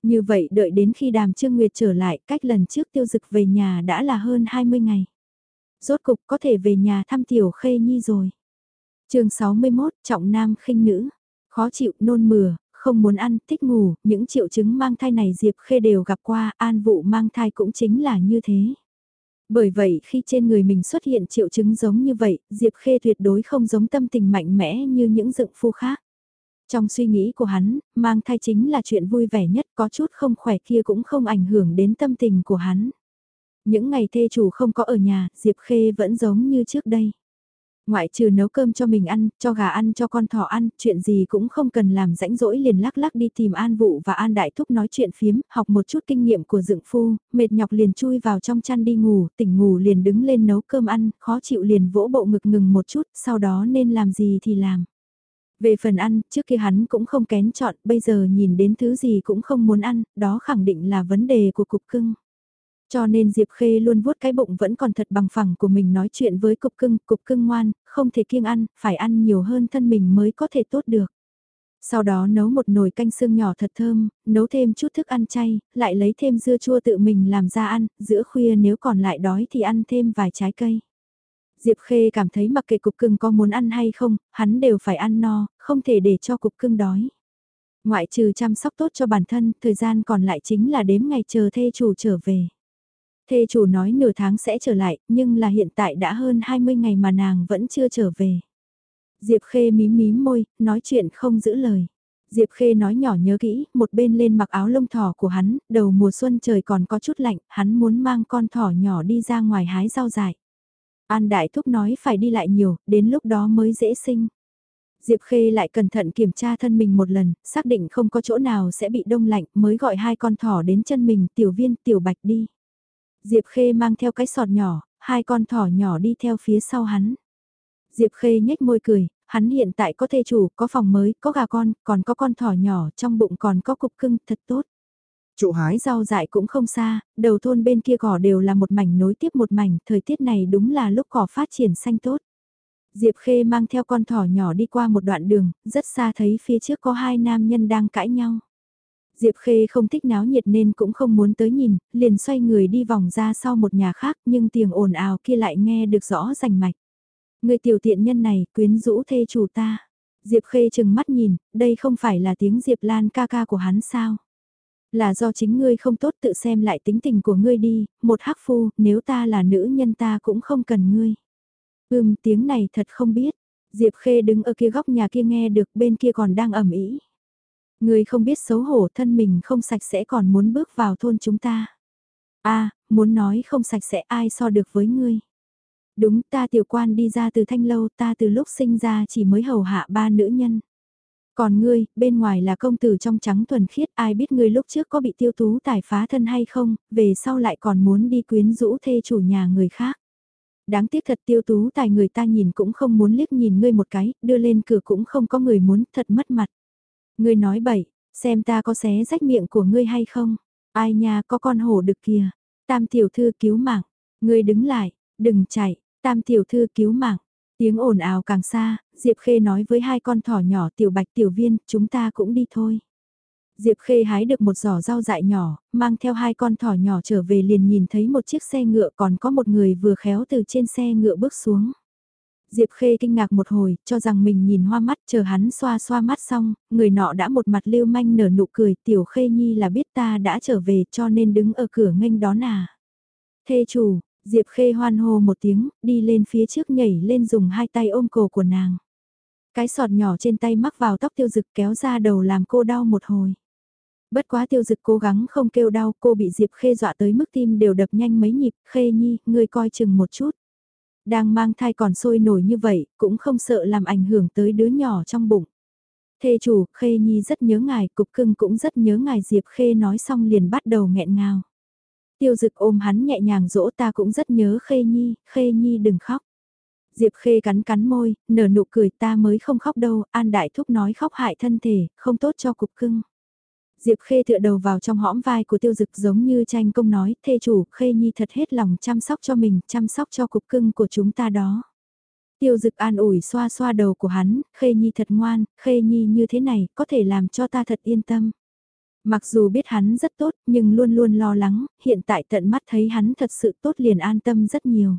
Như vậy đợi đến khi đàm Trương Nguyệt trở lại cách lần trước tiêu dực về nhà đã là hơn 20 ngày. Rốt cục có thể về nhà thăm tiểu khê nhi rồi. chương 61 trọng nam khinh nữ. Khó chịu nôn mửa, không muốn ăn, thích ngủ, những triệu chứng mang thai này Diệp Khê đều gặp qua, an vụ mang thai cũng chính là như thế. Bởi vậy khi trên người mình xuất hiện triệu chứng giống như vậy, Diệp Khê tuyệt đối không giống tâm tình mạnh mẽ như những dựng phu khác. Trong suy nghĩ của hắn, mang thai chính là chuyện vui vẻ nhất, có chút không khỏe kia cũng không ảnh hưởng đến tâm tình của hắn. Những ngày thê chủ không có ở nhà, Diệp Khê vẫn giống như trước đây. Ngoại trừ nấu cơm cho mình ăn, cho gà ăn, cho con thỏ ăn, chuyện gì cũng không cần làm rãnh rỗi liền lắc lắc đi tìm An Vụ và An Đại Thúc nói chuyện phiếm, học một chút kinh nghiệm của dựng phu, mệt nhọc liền chui vào trong chăn đi ngủ, tỉnh ngủ liền đứng lên nấu cơm ăn, khó chịu liền vỗ bộ ngực ngừng một chút, sau đó nên làm gì thì làm. Về phần ăn, trước kia hắn cũng không kén chọn, bây giờ nhìn đến thứ gì cũng không muốn ăn, đó khẳng định là vấn đề của cục cưng. Cho nên Diệp Khê luôn vuốt cái bụng vẫn còn thật bằng phẳng của mình nói chuyện với cục cưng, cục cưng ngoan, không thể kiêng ăn, phải ăn nhiều hơn thân mình mới có thể tốt được. Sau đó nấu một nồi canh xương nhỏ thật thơm, nấu thêm chút thức ăn chay, lại lấy thêm dưa chua tự mình làm ra ăn, giữa khuya nếu còn lại đói thì ăn thêm vài trái cây. Diệp Khê cảm thấy mặc kệ cục cưng có muốn ăn hay không, hắn đều phải ăn no, không thể để cho cục cưng đói. Ngoại trừ chăm sóc tốt cho bản thân, thời gian còn lại chính là đếm ngày chờ thê chủ trở về. Thê chủ nói nửa tháng sẽ trở lại, nhưng là hiện tại đã hơn 20 ngày mà nàng vẫn chưa trở về. Diệp Khê mím mím môi, nói chuyện không giữ lời. Diệp Khê nói nhỏ nhớ kỹ, một bên lên mặc áo lông thỏ của hắn, đầu mùa xuân trời còn có chút lạnh, hắn muốn mang con thỏ nhỏ đi ra ngoài hái rau dại. An Đại Thúc nói phải đi lại nhiều, đến lúc đó mới dễ sinh. Diệp Khê lại cẩn thận kiểm tra thân mình một lần, xác định không có chỗ nào sẽ bị đông lạnh mới gọi hai con thỏ đến chân mình tiểu viên tiểu bạch đi. Diệp Khê mang theo cái sọt nhỏ, hai con thỏ nhỏ đi theo phía sau hắn. Diệp Khê nhếch môi cười, hắn hiện tại có thê chủ, có phòng mới, có gà con, còn có con thỏ nhỏ, trong bụng còn có cục cưng, thật tốt trụ hái rau dại cũng không xa, đầu thôn bên kia cỏ đều là một mảnh nối tiếp một mảnh, thời tiết này đúng là lúc cỏ phát triển xanh tốt. Diệp Khê mang theo con thỏ nhỏ đi qua một đoạn đường, rất xa thấy phía trước có hai nam nhân đang cãi nhau. Diệp Khê không thích náo nhiệt nên cũng không muốn tới nhìn, liền xoay người đi vòng ra sau một nhà khác nhưng tiếng ồn ào kia lại nghe được rõ rành mạch. Người tiểu tiện nhân này quyến rũ thê chủ ta. Diệp Khê chừng mắt nhìn, đây không phải là tiếng Diệp Lan ca ca của hắn sao? Là do chính ngươi không tốt tự xem lại tính tình của ngươi đi, một hắc phu, nếu ta là nữ nhân ta cũng không cần ngươi. Ừm tiếng này thật không biết. Diệp Khê đứng ở kia góc nhà kia nghe được bên kia còn đang ẩm ý. Ngươi không biết xấu hổ thân mình không sạch sẽ còn muốn bước vào thôn chúng ta. a muốn nói không sạch sẽ ai so được với ngươi. Đúng ta tiểu quan đi ra từ thanh lâu ta từ lúc sinh ra chỉ mới hầu hạ ba nữ nhân. Còn ngươi, bên ngoài là công tử trong trắng thuần khiết ai biết ngươi lúc trước có bị tiêu tú tài phá thân hay không, về sau lại còn muốn đi quyến rũ thê chủ nhà người khác. Đáng tiếc thật tiêu tú tài người ta nhìn cũng không muốn liếc nhìn ngươi một cái, đưa lên cửa cũng không có người muốn, thật mất mặt. Ngươi nói bậy, xem ta có xé rách miệng của ngươi hay không? Ai nha có con hổ đực kìa. Tam tiểu thư cứu mạng. Ngươi đứng lại, đừng chạy. Tam tiểu thư cứu mạng. Tiếng ồn ào càng xa, Diệp Khê nói với hai con thỏ nhỏ tiểu bạch tiểu viên, chúng ta cũng đi thôi. Diệp Khê hái được một giỏ rau dại nhỏ, mang theo hai con thỏ nhỏ trở về liền nhìn thấy một chiếc xe ngựa còn có một người vừa khéo từ trên xe ngựa bước xuống. Diệp Khê kinh ngạc một hồi, cho rằng mình nhìn hoa mắt chờ hắn xoa xoa mắt xong, người nọ đã một mặt lưu manh nở nụ cười tiểu Khê Nhi là biết ta đã trở về cho nên đứng ở cửa nghênh đón à. Thê chủ, Diệp Khê hoan hô một tiếng, đi lên phía trước nhảy lên dùng hai tay ôm cổ của nàng. Cái sọt nhỏ trên tay mắc vào tóc tiêu dực kéo ra đầu làm cô đau một hồi. Bất quá tiêu dực cố gắng không kêu đau, cô bị Diệp Khê dọa tới mức tim đều đập nhanh mấy nhịp, Khê Nhi, ngươi coi chừng một chút. Đang mang thai còn sôi nổi như vậy, cũng không sợ làm ảnh hưởng tới đứa nhỏ trong bụng. Thê chủ, Khê Nhi rất nhớ ngài, cục cưng cũng rất nhớ ngài Diệp Khê nói xong liền bắt đầu nghẹn ngào. Tiêu dực ôm hắn nhẹ nhàng dỗ ta cũng rất nhớ Khê Nhi, Khê Nhi đừng khóc. Diệp Khê cắn cắn môi, nở nụ cười ta mới không khóc đâu, An Đại Thúc nói khóc hại thân thể, không tốt cho cục cưng. Diệp Khê tựa đầu vào trong hõm vai của tiêu dực giống như tranh công nói, thê chủ, Khê Nhi thật hết lòng chăm sóc cho mình, chăm sóc cho cục cưng của chúng ta đó. Tiêu dực an ủi xoa xoa đầu của hắn, Khê Nhi thật ngoan, Khê Nhi như thế này, có thể làm cho ta thật yên tâm. Mặc dù biết hắn rất tốt, nhưng luôn luôn lo lắng, hiện tại tận mắt thấy hắn thật sự tốt liền an tâm rất nhiều.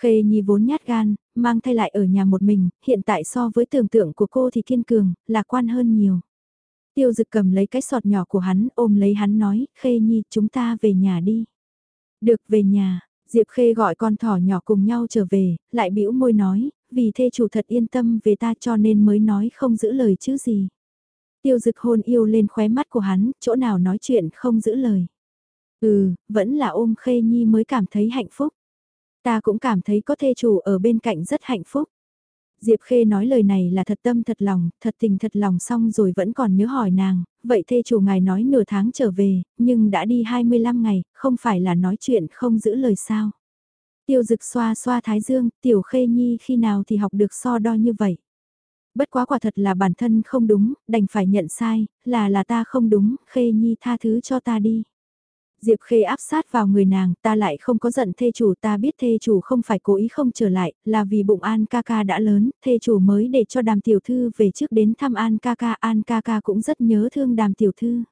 Khê Nhi vốn nhát gan, mang thay lại ở nhà một mình, hiện tại so với tưởng tượng của cô thì kiên cường, lạc quan hơn nhiều. Tiêu dực cầm lấy cái sọt nhỏ của hắn, ôm lấy hắn nói, Khê Nhi, chúng ta về nhà đi. Được về nhà, Diệp Khê gọi con thỏ nhỏ cùng nhau trở về, lại bĩu môi nói, vì thê chủ thật yên tâm về ta cho nên mới nói không giữ lời chứ gì. Tiêu dực hôn yêu lên khóe mắt của hắn, chỗ nào nói chuyện không giữ lời. Ừ, vẫn là ôm Khê Nhi mới cảm thấy hạnh phúc. Ta cũng cảm thấy có thê chủ ở bên cạnh rất hạnh phúc. Diệp Khê nói lời này là thật tâm thật lòng, thật tình thật lòng xong rồi vẫn còn nhớ hỏi nàng, vậy thê chủ ngài nói nửa tháng trở về, nhưng đã đi 25 ngày, không phải là nói chuyện không giữ lời sao. Tiêu dực xoa xoa thái dương, tiểu khê nhi khi nào thì học được so đo như vậy. Bất quá quả thật là bản thân không đúng, đành phải nhận sai, là là ta không đúng, khê nhi tha thứ cho ta đi. Diệp Khê áp sát vào người nàng, ta lại không có giận thê chủ ta biết thê chủ không phải cố ý không trở lại, là vì bụng An ca ca đã lớn, thê chủ mới để cho đàm tiểu thư về trước đến thăm An ca ca, An ca ca cũng rất nhớ thương đàm tiểu thư.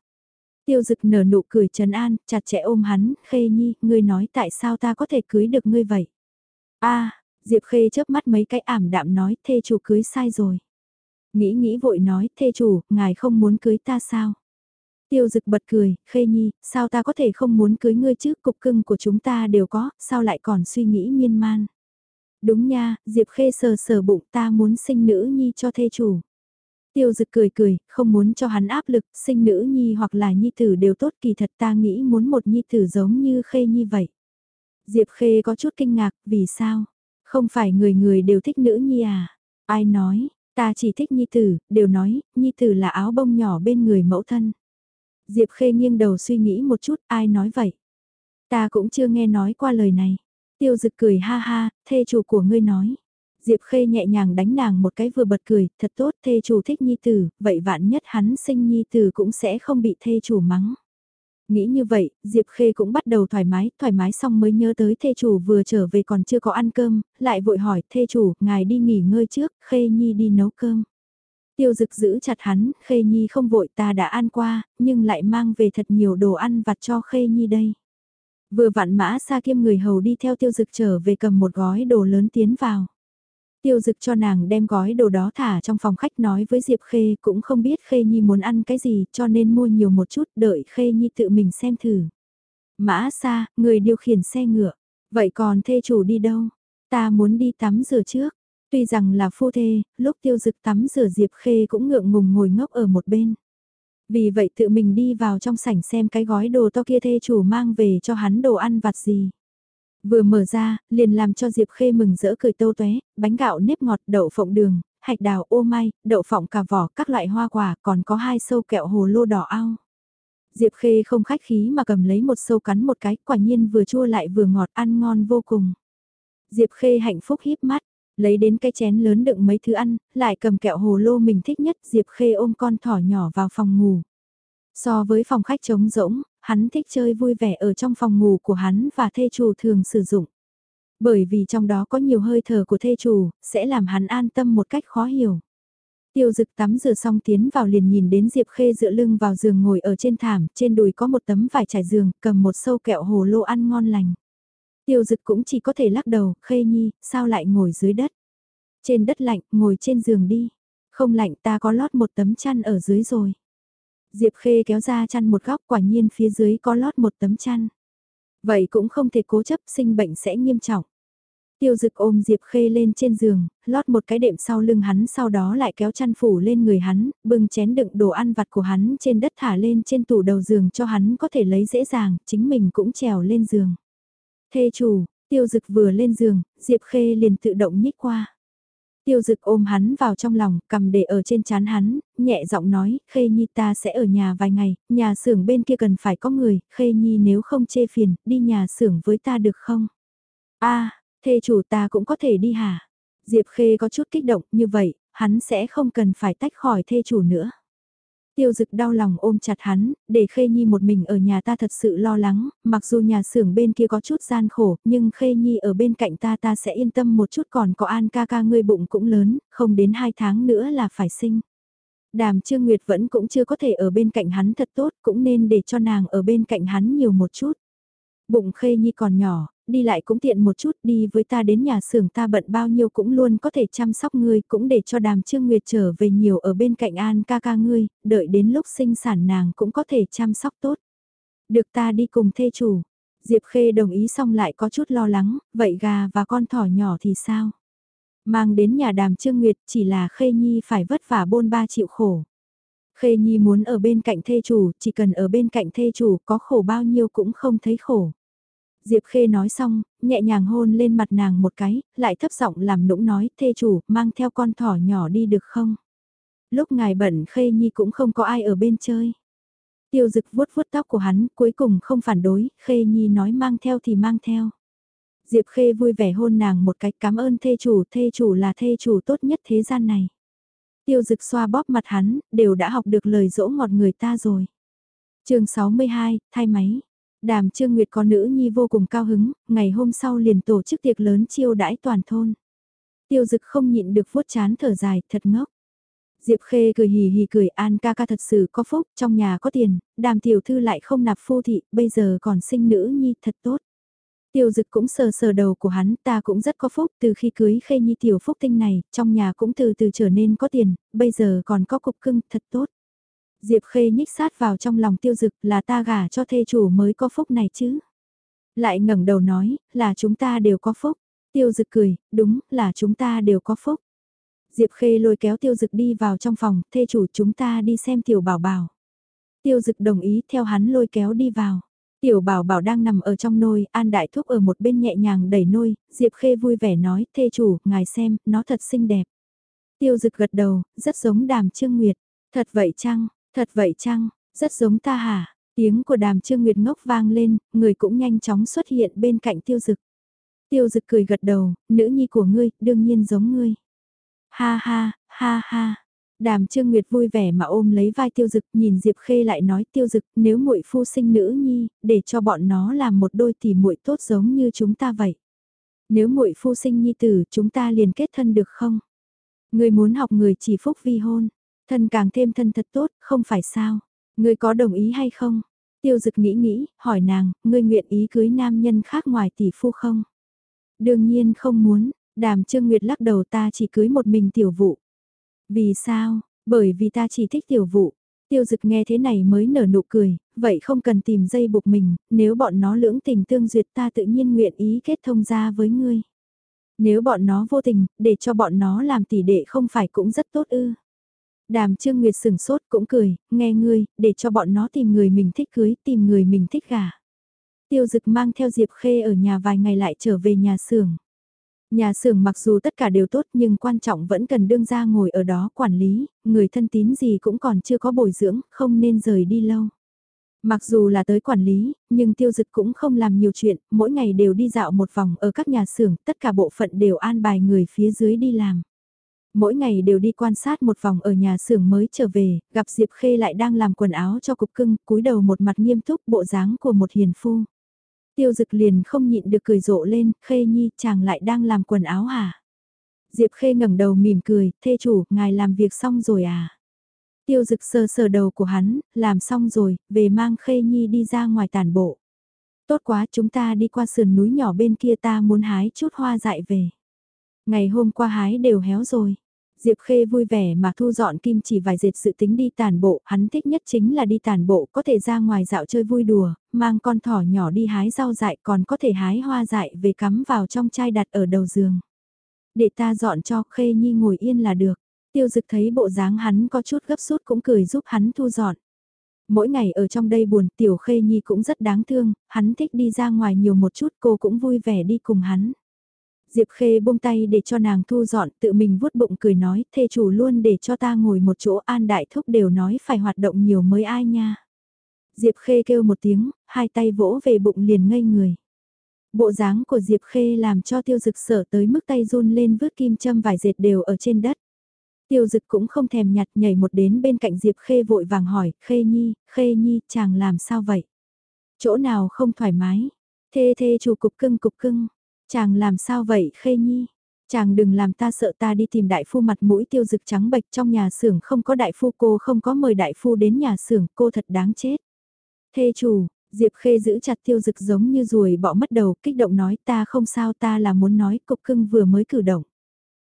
Tiêu dực nở nụ cười trấn an, chặt chẽ ôm hắn, Khê Nhi, ngươi nói tại sao ta có thể cưới được ngươi vậy? a Diệp Khê chớp mắt mấy cái ảm đạm nói, thê chủ cưới sai rồi. Nghĩ nghĩ vội nói, thê chủ, ngài không muốn cưới ta sao? Tiêu dực bật cười, Khê Nhi, sao ta có thể không muốn cưới ngươi chứ, cục cưng của chúng ta đều có, sao lại còn suy nghĩ miên man? Đúng nha, Diệp Khê sờ sờ bụng ta muốn sinh nữ nhi cho thê chủ. Tiêu dực cười cười, không muốn cho hắn áp lực, sinh nữ nhi hoặc là nhi tử đều tốt kỳ thật ta nghĩ muốn một nhi tử giống như khê nhi vậy. Diệp khê có chút kinh ngạc, vì sao? Không phải người người đều thích nữ nhi à? Ai nói, ta chỉ thích nhi tử, đều nói, nhi tử là áo bông nhỏ bên người mẫu thân. Diệp khê nghiêng đầu suy nghĩ một chút, ai nói vậy? Ta cũng chưa nghe nói qua lời này. Tiêu dực cười ha ha, thê chủ của ngươi nói. Diệp Khê nhẹ nhàng đánh nàng một cái vừa bật cười, thật tốt thê chủ thích nhi tử, vậy vạn nhất hắn sinh nhi tử cũng sẽ không bị thê chủ mắng. Nghĩ như vậy, Diệp Khê cũng bắt đầu thoải mái, thoải mái xong mới nhớ tới thê chủ vừa trở về còn chưa có ăn cơm, lại vội hỏi thê chủ, ngài đi nghỉ ngơi trước, Khê Nhi đi nấu cơm. Tiêu dực giữ chặt hắn, Khê Nhi không vội ta đã ăn qua, nhưng lại mang về thật nhiều đồ ăn vặt cho Khê Nhi đây. Vừa vặn mã xa kiêm người hầu đi theo tiêu dực trở về cầm một gói đồ lớn tiến vào. Tiêu dực cho nàng đem gói đồ đó thả trong phòng khách nói với Diệp Khê cũng không biết Khê Nhi muốn ăn cái gì cho nên mua nhiều một chút đợi Khê Nhi tự mình xem thử. Mã xa, người điều khiển xe ngựa. Vậy còn thê chủ đi đâu? Ta muốn đi tắm rửa trước. Tuy rằng là phu thê, lúc tiêu dực tắm rửa Diệp Khê cũng ngượng ngùng ngồi ngốc ở một bên. Vì vậy tự mình đi vào trong sảnh xem cái gói đồ to kia thê chủ mang về cho hắn đồ ăn vặt gì. Vừa mở ra, liền làm cho Diệp Khê mừng rỡ cười tâu tóe, bánh gạo nếp ngọt, đậu phộng đường, hạch đào ô mai, đậu phộng cà vỏ, các loại hoa quả, còn có hai sâu kẹo hồ lô đỏ ao. Diệp Khê không khách khí mà cầm lấy một sâu cắn một cái, quả nhiên vừa chua lại vừa ngọt ăn ngon vô cùng. Diệp Khê hạnh phúc híp mắt, lấy đến cái chén lớn đựng mấy thứ ăn, lại cầm kẹo hồ lô mình thích nhất, Diệp Khê ôm con thỏ nhỏ vào phòng ngủ. So với phòng khách trống rỗng, hắn thích chơi vui vẻ ở trong phòng ngủ của hắn và thê chủ thường sử dụng. Bởi vì trong đó có nhiều hơi thở của thê chủ, sẽ làm hắn an tâm một cách khó hiểu. Tiêu dực tắm rửa xong tiến vào liền nhìn đến Diệp Khê dựa lưng vào giường ngồi ở trên thảm, trên đùi có một tấm vải trải giường, cầm một sâu kẹo hồ lô ăn ngon lành. Tiêu dực cũng chỉ có thể lắc đầu, Khê Nhi, sao lại ngồi dưới đất? Trên đất lạnh, ngồi trên giường đi. Không lạnh ta có lót một tấm chăn ở dưới rồi. Diệp Khê kéo ra chăn một góc quả nhiên phía dưới có lót một tấm chăn. Vậy cũng không thể cố chấp sinh bệnh sẽ nghiêm trọng. Tiêu dực ôm Diệp Khê lên trên giường, lót một cái đệm sau lưng hắn sau đó lại kéo chăn phủ lên người hắn, bưng chén đựng đồ ăn vặt của hắn trên đất thả lên trên tủ đầu giường cho hắn có thể lấy dễ dàng, chính mình cũng trèo lên giường. Thê chủ, tiêu dực vừa lên giường, Diệp Khê liền tự động nhích qua. Tiêu dực ôm hắn vào trong lòng, cầm để ở trên chán hắn, nhẹ giọng nói, Khê Nhi ta sẽ ở nhà vài ngày, nhà xưởng bên kia cần phải có người, Khê Nhi nếu không chê phiền, đi nhà xưởng với ta được không? a thê chủ ta cũng có thể đi hả? Diệp Khê có chút kích động, như vậy, hắn sẽ không cần phải tách khỏi thê chủ nữa. Tiêu dực đau lòng ôm chặt hắn, để Khê Nhi một mình ở nhà ta thật sự lo lắng, mặc dù nhà xưởng bên kia có chút gian khổ, nhưng Khê Nhi ở bên cạnh ta ta sẽ yên tâm một chút còn có An ca ca ngươi bụng cũng lớn, không đến hai tháng nữa là phải sinh. Đàm Trương Nguyệt vẫn cũng chưa có thể ở bên cạnh hắn thật tốt, cũng nên để cho nàng ở bên cạnh hắn nhiều một chút. Bụng Khê Nhi còn nhỏ, đi lại cũng tiện một chút, đi với ta đến nhà xưởng ta bận bao nhiêu cũng luôn có thể chăm sóc ngươi, cũng để cho đàm trương nguyệt trở về nhiều ở bên cạnh an ca ca ngươi, đợi đến lúc sinh sản nàng cũng có thể chăm sóc tốt. Được ta đi cùng thê chủ. Diệp Khê đồng ý xong lại có chút lo lắng, vậy gà và con thỏ nhỏ thì sao? Mang đến nhà đàm trương nguyệt chỉ là Khê Nhi phải vất vả bôn ba chịu khổ. Khê Nhi muốn ở bên cạnh thê chủ, chỉ cần ở bên cạnh thê chủ có khổ bao nhiêu cũng không thấy khổ. Diệp Khê nói xong, nhẹ nhàng hôn lên mặt nàng một cái, lại thấp giọng làm nũng nói, thê chủ, mang theo con thỏ nhỏ đi được không? Lúc ngài bận Khê Nhi cũng không có ai ở bên chơi. Tiêu dực vuốt vuốt tóc của hắn, cuối cùng không phản đối, Khê Nhi nói mang theo thì mang theo. Diệp Khê vui vẻ hôn nàng một cái cảm ơn thê chủ, thê chủ là thê chủ tốt nhất thế gian này. Tiêu dực xoa bóp mặt hắn, đều đã học được lời dỗ ngọt người ta rồi. chương 62, thay máy. Đàm Trương Nguyệt có nữ nhi vô cùng cao hứng, ngày hôm sau liền tổ chức tiệc lớn chiêu đãi toàn thôn. Tiêu dực không nhịn được vuốt chán thở dài, thật ngốc. Diệp Khê cười hì hì cười An ca ca thật sự có phúc, trong nhà có tiền, đàm tiểu thư lại không nạp phu thị, bây giờ còn sinh nữ nhi thật tốt. Tiêu dực cũng sờ sờ đầu của hắn, ta cũng rất có phúc, từ khi cưới khê nhi tiểu phúc tinh này, trong nhà cũng từ từ trở nên có tiền, bây giờ còn có cục cưng, thật tốt. Diệp khê nhích sát vào trong lòng tiêu dực là ta gả cho thê chủ mới có phúc này chứ. Lại ngẩng đầu nói, là chúng ta đều có phúc. Tiêu dực cười, đúng, là chúng ta đều có phúc. Diệp khê lôi kéo tiêu dực đi vào trong phòng, thê chủ chúng ta đi xem tiểu bảo bảo. Tiêu dực đồng ý theo hắn lôi kéo đi vào. Tiểu bảo bảo đang nằm ở trong nôi, An Đại Thúc ở một bên nhẹ nhàng đẩy nôi, Diệp Khê vui vẻ nói, thê chủ, ngài xem, nó thật xinh đẹp. Tiêu dực gật đầu, rất giống đàm trương nguyệt. Thật vậy chăng, thật vậy chăng, rất giống ta hả? Tiếng của đàm trương nguyệt ngốc vang lên, người cũng nhanh chóng xuất hiện bên cạnh tiêu dực. Tiêu dực cười gật đầu, nữ nhi của ngươi, đương nhiên giống ngươi. Ha ha, ha ha. Đàm Trương Nguyệt vui vẻ mà ôm lấy vai Tiêu Dực, nhìn Diệp Khê lại nói Tiêu Dực, nếu muội phu sinh nữ nhi, để cho bọn nó làm một đôi thì muội tốt giống như chúng ta vậy. Nếu muội phu sinh nhi tử, chúng ta liền kết thân được không? Người muốn học người chỉ phúc vi hôn, thân càng thêm thân thật tốt, không phải sao? Người có đồng ý hay không? Tiêu Dực nghĩ nghĩ, hỏi nàng, ngươi nguyện ý cưới nam nhân khác ngoài tỷ phu không? Đương nhiên không muốn, Đàm Trương Nguyệt lắc đầu ta chỉ cưới một mình tiểu vụ. Vì sao? Bởi vì ta chỉ thích tiểu vụ. Tiêu dực nghe thế này mới nở nụ cười, vậy không cần tìm dây buộc mình, nếu bọn nó lưỡng tình tương duyệt ta tự nhiên nguyện ý kết thông ra với ngươi. Nếu bọn nó vô tình, để cho bọn nó làm tỷ đệ không phải cũng rất tốt ư. Đàm Trương Nguyệt sừng sốt cũng cười, nghe ngươi, để cho bọn nó tìm người mình thích cưới, tìm người mình thích gả. Tiêu dực mang theo Diệp Khê ở nhà vài ngày lại trở về nhà xưởng. Nhà xưởng mặc dù tất cả đều tốt nhưng quan trọng vẫn cần đương ra ngồi ở đó quản lý, người thân tín gì cũng còn chưa có bồi dưỡng, không nên rời đi lâu. Mặc dù là tới quản lý, nhưng tiêu dực cũng không làm nhiều chuyện, mỗi ngày đều đi dạo một vòng ở các nhà xưởng, tất cả bộ phận đều an bài người phía dưới đi làm. Mỗi ngày đều đi quan sát một vòng ở nhà xưởng mới trở về, gặp Diệp Khê lại đang làm quần áo cho cục cưng, cúi đầu một mặt nghiêm túc bộ dáng của một hiền phu. Tiêu dực liền không nhịn được cười rộ lên, khê nhi chàng lại đang làm quần áo hả? Diệp khê ngẩng đầu mỉm cười, thê chủ, ngài làm việc xong rồi à? Tiêu dực sờ sờ đầu của hắn, làm xong rồi, về mang khê nhi đi ra ngoài tàn bộ. Tốt quá chúng ta đi qua sườn núi nhỏ bên kia ta muốn hái chút hoa dại về. Ngày hôm qua hái đều héo rồi. Diệp Khê vui vẻ mà thu dọn kim chỉ vài dệt sự tính đi tàn bộ, hắn thích nhất chính là đi tàn bộ, có thể ra ngoài dạo chơi vui đùa, mang con thỏ nhỏ đi hái rau dại còn có thể hái hoa dại về cắm vào trong chai đặt ở đầu giường. Để ta dọn cho Khê Nhi ngồi yên là được. Tiêu dực thấy bộ dáng hắn có chút gấp rút cũng cười giúp hắn thu dọn. Mỗi ngày ở trong đây buồn tiểu Khê Nhi cũng rất đáng thương, hắn thích đi ra ngoài nhiều một chút cô cũng vui vẻ đi cùng hắn. Diệp Khê buông tay để cho nàng thu dọn, tự mình vuốt bụng cười nói, thê chủ luôn để cho ta ngồi một chỗ an đại thúc đều nói phải hoạt động nhiều mới ai nha. Diệp Khê kêu một tiếng, hai tay vỗ về bụng liền ngây người. Bộ dáng của Diệp Khê làm cho tiêu dực sở tới mức tay run lên vứt kim châm vài dệt đều ở trên đất. Tiêu dực cũng không thèm nhặt nhảy một đến bên cạnh Diệp Khê vội vàng hỏi, Khê Nhi, Khê Nhi, chàng làm sao vậy? Chỗ nào không thoải mái? Thê thê chủ cục cưng cục cưng, Chàng làm sao vậy Khê Nhi? Chàng đừng làm ta sợ ta đi tìm đại phu mặt mũi tiêu dực trắng bệch trong nhà xưởng không có đại phu cô không có mời đại phu đến nhà xưởng cô thật đáng chết. Thê chủ, Diệp Khê giữ chặt tiêu dực giống như ruồi bỏ mất đầu kích động nói ta không sao ta là muốn nói cục cưng vừa mới cử động.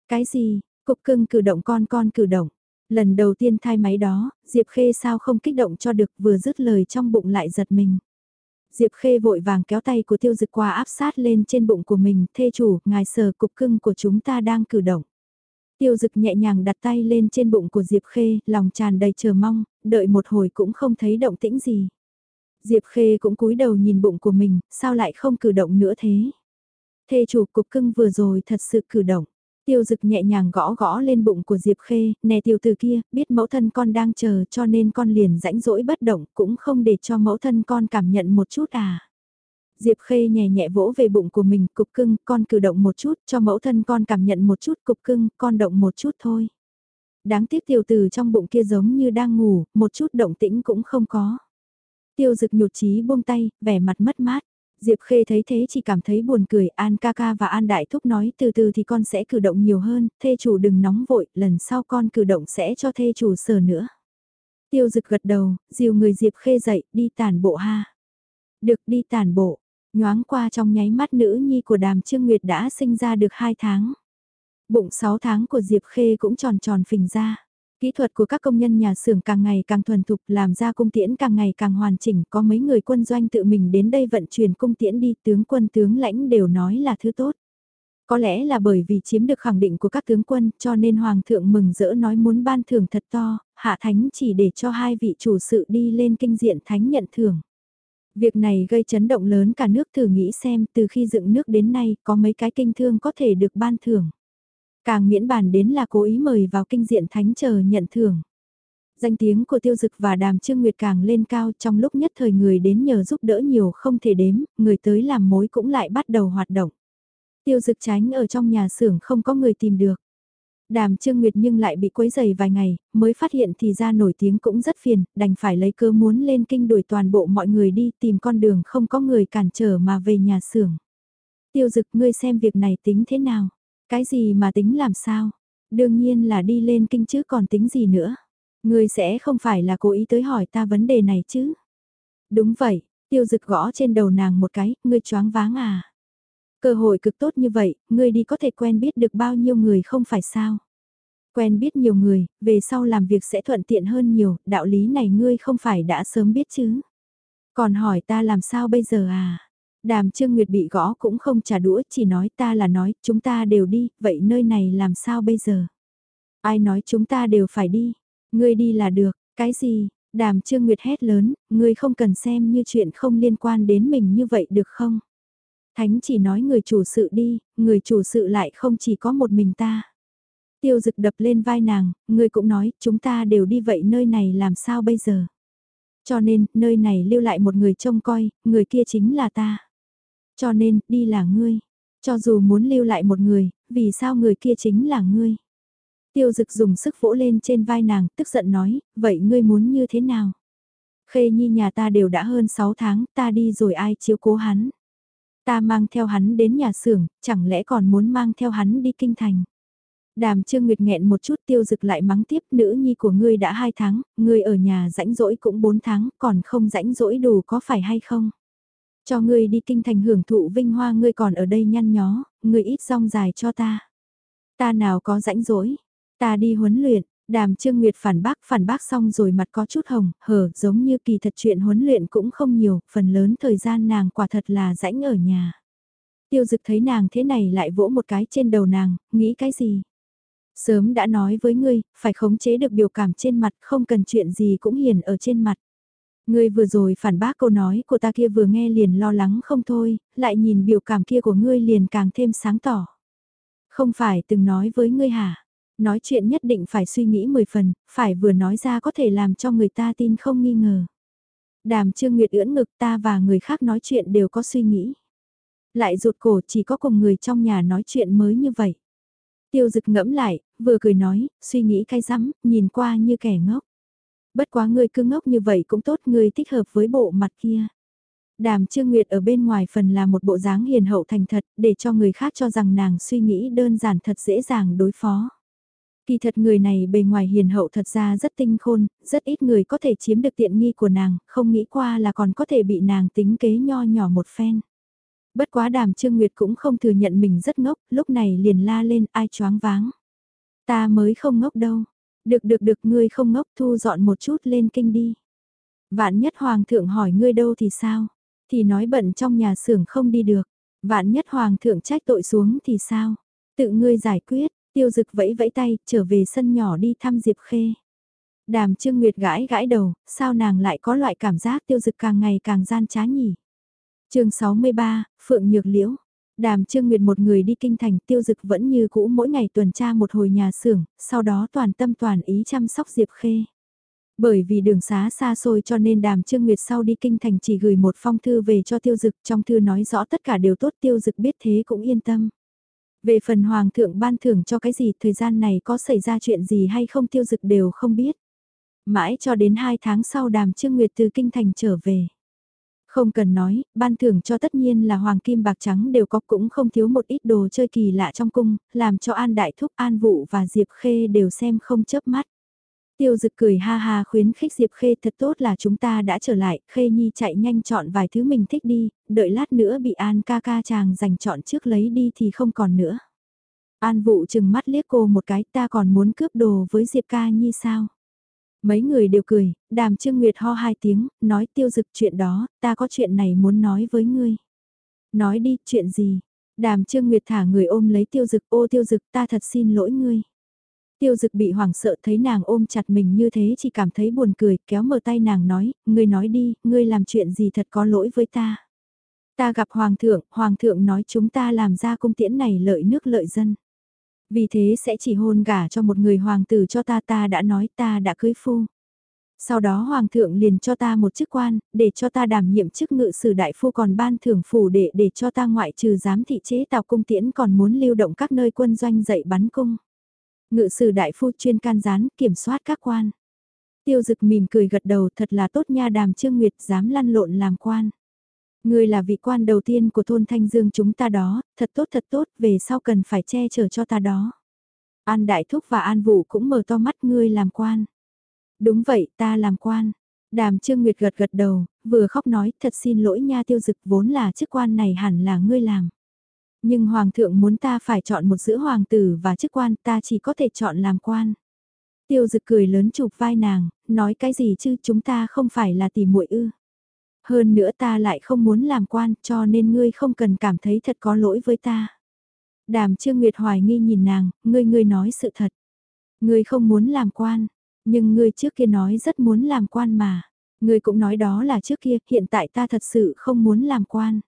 Cái gì, cục cưng cử động con con cử động. Lần đầu tiên thai máy đó, Diệp Khê sao không kích động cho được vừa dứt lời trong bụng lại giật mình. Diệp Khê vội vàng kéo tay của tiêu dực qua áp sát lên trên bụng của mình, thê chủ, ngài sờ cục cưng của chúng ta đang cử động. Tiêu dực nhẹ nhàng đặt tay lên trên bụng của Diệp Khê, lòng tràn đầy chờ mong, đợi một hồi cũng không thấy động tĩnh gì. Diệp Khê cũng cúi đầu nhìn bụng của mình, sao lại không cử động nữa thế? Thê chủ cục cưng vừa rồi thật sự cử động. Tiêu dực nhẹ nhàng gõ gõ lên bụng của Diệp Khê, nè tiểu từ kia, biết mẫu thân con đang chờ cho nên con liền rãnh rỗi bất động, cũng không để cho mẫu thân con cảm nhận một chút à. Diệp Khê nhẹ nhẹ vỗ về bụng của mình, cục cưng, con cử động một chút, cho mẫu thân con cảm nhận một chút, cục cưng, con động một chút thôi. Đáng tiếc tiểu từ trong bụng kia giống như đang ngủ, một chút động tĩnh cũng không có. Tiêu dực nhụt chí buông tay, vẻ mặt mất mát. Diệp Khê thấy thế chỉ cảm thấy buồn cười, An ca ca và An đại thúc nói từ từ thì con sẽ cử động nhiều hơn, thê chủ đừng nóng vội, lần sau con cử động sẽ cho thê chủ sờ nữa. Tiêu dực gật đầu, dìu người Diệp Khê dậy, đi tàn bộ ha. Được đi tàn bộ, nhoáng qua trong nháy mắt nữ nhi của đàm Trương Nguyệt đã sinh ra được 2 tháng. Bụng 6 tháng của Diệp Khê cũng tròn tròn phình ra. Kỹ thuật của các công nhân nhà xưởng càng ngày càng thuần thục làm ra cung tiễn càng ngày càng hoàn chỉnh. Có mấy người quân doanh tự mình đến đây vận chuyển cung tiễn đi tướng quân tướng lãnh đều nói là thứ tốt. Có lẽ là bởi vì chiếm được khẳng định của các tướng quân cho nên Hoàng thượng mừng rỡ nói muốn ban thưởng thật to, hạ thánh chỉ để cho hai vị chủ sự đi lên kinh diện thánh nhận thưởng. Việc này gây chấn động lớn cả nước thử nghĩ xem từ khi dựng nước đến nay có mấy cái kinh thương có thể được ban thưởng. Càng miễn bàn đến là cố ý mời vào kinh diện thánh chờ nhận thưởng. Danh tiếng của tiêu dực và đàm trương nguyệt càng lên cao trong lúc nhất thời người đến nhờ giúp đỡ nhiều không thể đếm, người tới làm mối cũng lại bắt đầu hoạt động. Tiêu dực tránh ở trong nhà xưởng không có người tìm được. Đàm Trương Nguyệt nhưng lại bị quấy dày vài ngày, mới phát hiện thì ra nổi tiếng cũng rất phiền, đành phải lấy cơ muốn lên kinh đuổi toàn bộ mọi người đi tìm con đường không có người cản trở mà về nhà xưởng. Tiêu dực ngươi xem việc này tính thế nào? Cái gì mà tính làm sao? Đương nhiên là đi lên kinh chứ còn tính gì nữa. Ngươi sẽ không phải là cố ý tới hỏi ta vấn đề này chứ? Đúng vậy, tiêu dực gõ trên đầu nàng một cái, ngươi choáng váng à? Cơ hội cực tốt như vậy, ngươi đi có thể quen biết được bao nhiêu người không phải sao? Quen biết nhiều người, về sau làm việc sẽ thuận tiện hơn nhiều, đạo lý này ngươi không phải đã sớm biết chứ? Còn hỏi ta làm sao bây giờ à? Đàm Trương Nguyệt bị gõ cũng không trả đũa, chỉ nói ta là nói, chúng ta đều đi, vậy nơi này làm sao bây giờ? Ai nói chúng ta đều phải đi? Ngươi đi là được, cái gì? Đàm Trương Nguyệt hét lớn, ngươi không cần xem như chuyện không liên quan đến mình như vậy được không? Thánh chỉ nói người chủ sự đi, người chủ sự lại không chỉ có một mình ta. Tiêu dực đập lên vai nàng, ngươi cũng nói, chúng ta đều đi vậy nơi này làm sao bây giờ? Cho nên, nơi này lưu lại một người trông coi, người kia chính là ta. Cho nên, đi là ngươi. Cho dù muốn lưu lại một người, vì sao người kia chính là ngươi? Tiêu dực dùng sức vỗ lên trên vai nàng, tức giận nói, vậy ngươi muốn như thế nào? Khê nhi nhà ta đều đã hơn 6 tháng, ta đi rồi ai chiếu cố hắn? Ta mang theo hắn đến nhà xưởng, chẳng lẽ còn muốn mang theo hắn đi kinh thành? Đàm Trương Nguyệt nghẹn một chút tiêu dực lại mắng tiếp nữ nhi của ngươi đã 2 tháng, ngươi ở nhà rãnh rỗi cũng 4 tháng, còn không rãnh rỗi đủ có phải hay không? Cho ngươi đi kinh thành hưởng thụ vinh hoa ngươi còn ở đây nhăn nhó, ngươi ít rong dài cho ta. Ta nào có rãnh rỗi, ta đi huấn luyện, đàm trương nguyệt phản bác phản bác xong rồi mặt có chút hồng, hở giống như kỳ thật chuyện huấn luyện cũng không nhiều, phần lớn thời gian nàng quả thật là rãnh ở nhà. Tiêu dực thấy nàng thế này lại vỗ một cái trên đầu nàng, nghĩ cái gì? Sớm đã nói với ngươi, phải khống chế được biểu cảm trên mặt, không cần chuyện gì cũng hiền ở trên mặt. Ngươi vừa rồi phản bác câu nói của ta kia vừa nghe liền lo lắng không thôi, lại nhìn biểu cảm kia của ngươi liền càng thêm sáng tỏ. Không phải từng nói với ngươi hả? Nói chuyện nhất định phải suy nghĩ 10 phần, phải vừa nói ra có thể làm cho người ta tin không nghi ngờ. Đàm Trương Nguyệt ưỡn ngực ta và người khác nói chuyện đều có suy nghĩ. Lại rụt cổ chỉ có cùng người trong nhà nói chuyện mới như vậy. Tiêu dực ngẫm lại, vừa cười nói, suy nghĩ cay rắm, nhìn qua như kẻ ngốc bất quá ngươi cứ ngốc như vậy cũng tốt ngươi thích hợp với bộ mặt kia. Đàm Trương Nguyệt ở bên ngoài phần là một bộ dáng hiền hậu thành thật, để cho người khác cho rằng nàng suy nghĩ đơn giản thật dễ dàng đối phó. Kỳ thật người này bề ngoài hiền hậu thật ra rất tinh khôn, rất ít người có thể chiếm được tiện nghi của nàng, không nghĩ qua là còn có thể bị nàng tính kế nho nhỏ một phen. Bất quá đàm Trương Nguyệt cũng không thừa nhận mình rất ngốc, lúc này liền la lên ai choáng váng. Ta mới không ngốc đâu, được được được ngươi không ngốc thu dọn một chút lên kinh đi. Vạn nhất hoàng thượng hỏi ngươi đâu thì sao? Thì nói bận trong nhà xưởng không đi được. Vạn nhất hoàng thượng trách tội xuống thì sao? Tự ngươi giải quyết, tiêu dực vẫy vẫy tay, trở về sân nhỏ đi thăm Diệp Khê. Đàm Trương Nguyệt gãi gãi đầu, sao nàng lại có loại cảm giác tiêu dực càng ngày càng gian trá nhỉ? chương 63, Phượng Nhược Liễu. Đàm Trương Nguyệt một người đi kinh thành tiêu dực vẫn như cũ mỗi ngày tuần tra một hồi nhà xưởng, sau đó toàn tâm toàn ý chăm sóc Diệp Khê. Bởi vì đường xá xa xôi cho nên đàm Trương Nguyệt sau đi kinh thành chỉ gửi một phong thư về cho tiêu dực trong thư nói rõ tất cả đều tốt tiêu dực biết thế cũng yên tâm. Về phần hoàng thượng ban thưởng cho cái gì thời gian này có xảy ra chuyện gì hay không tiêu dực đều không biết. Mãi cho đến hai tháng sau đàm Trương Nguyệt từ kinh thành trở về. Không cần nói, ban thưởng cho tất nhiên là hoàng kim bạc trắng đều có cũng không thiếu một ít đồ chơi kỳ lạ trong cung, làm cho An Đại Thúc An Vụ và Diệp Khê đều xem không chớp mắt. Tiêu dực cười ha ha khuyến khích Diệp Khê thật tốt là chúng ta đã trở lại, Khê Nhi chạy nhanh chọn vài thứ mình thích đi, đợi lát nữa bị An ca ca chàng giành chọn trước lấy đi thì không còn nữa. An vụ chừng mắt liếc cô một cái ta còn muốn cướp đồ với Diệp ca Nhi sao? Mấy người đều cười, đàm Trương Nguyệt ho hai tiếng, nói tiêu dực chuyện đó, ta có chuyện này muốn nói với ngươi. Nói đi, chuyện gì? Đàm Trương Nguyệt thả người ôm lấy tiêu dực, ô tiêu dực ta thật xin lỗi ngươi. Tiêu dực bị hoảng sợ thấy nàng ôm chặt mình như thế chỉ cảm thấy buồn cười, kéo mở tay nàng nói, ngươi nói đi, ngươi làm chuyện gì thật có lỗi với ta. Ta gặp Hoàng thượng, Hoàng thượng nói chúng ta làm ra cung tiễn này lợi nước lợi dân. Vì thế sẽ chỉ hôn gả cho một người hoàng tử cho ta ta đã nói ta đã cưới phu. Sau đó hoàng thượng liền cho ta một chức quan, để cho ta đảm nhiệm chức ngự sử đại phu còn ban thưởng phủ để để cho ta ngoại trừ giám thị chế tạo cung tiễn còn muốn lưu động các nơi quân doanh dạy bắn cung. Ngự sử đại phu chuyên can gián, kiểm soát các quan. Tiêu dực mỉm cười gật đầu thật là tốt nha đàm trương nguyệt dám lăn lộn làm quan. Người là vị quan đầu tiên của thôn Thanh Dương chúng ta đó, thật tốt thật tốt, về sau cần phải che chở cho ta đó. An Đại Thúc và An Vũ cũng mở to mắt ngươi làm quan. Đúng vậy, ta làm quan. Đàm Trương Nguyệt gật gật đầu, vừa khóc nói thật xin lỗi nha tiêu dực vốn là chức quan này hẳn là ngươi làm. Nhưng Hoàng thượng muốn ta phải chọn một giữa Hoàng tử và chức quan ta chỉ có thể chọn làm quan. Tiêu dực cười lớn chụp vai nàng, nói cái gì chứ chúng ta không phải là tỷ muội ư. Hơn nữa ta lại không muốn làm quan cho nên ngươi không cần cảm thấy thật có lỗi với ta. Đàm Trương Nguyệt hoài nghi nhìn nàng, ngươi ngươi nói sự thật. Ngươi không muốn làm quan, nhưng ngươi trước kia nói rất muốn làm quan mà. Ngươi cũng nói đó là trước kia, hiện tại ta thật sự không muốn làm quan.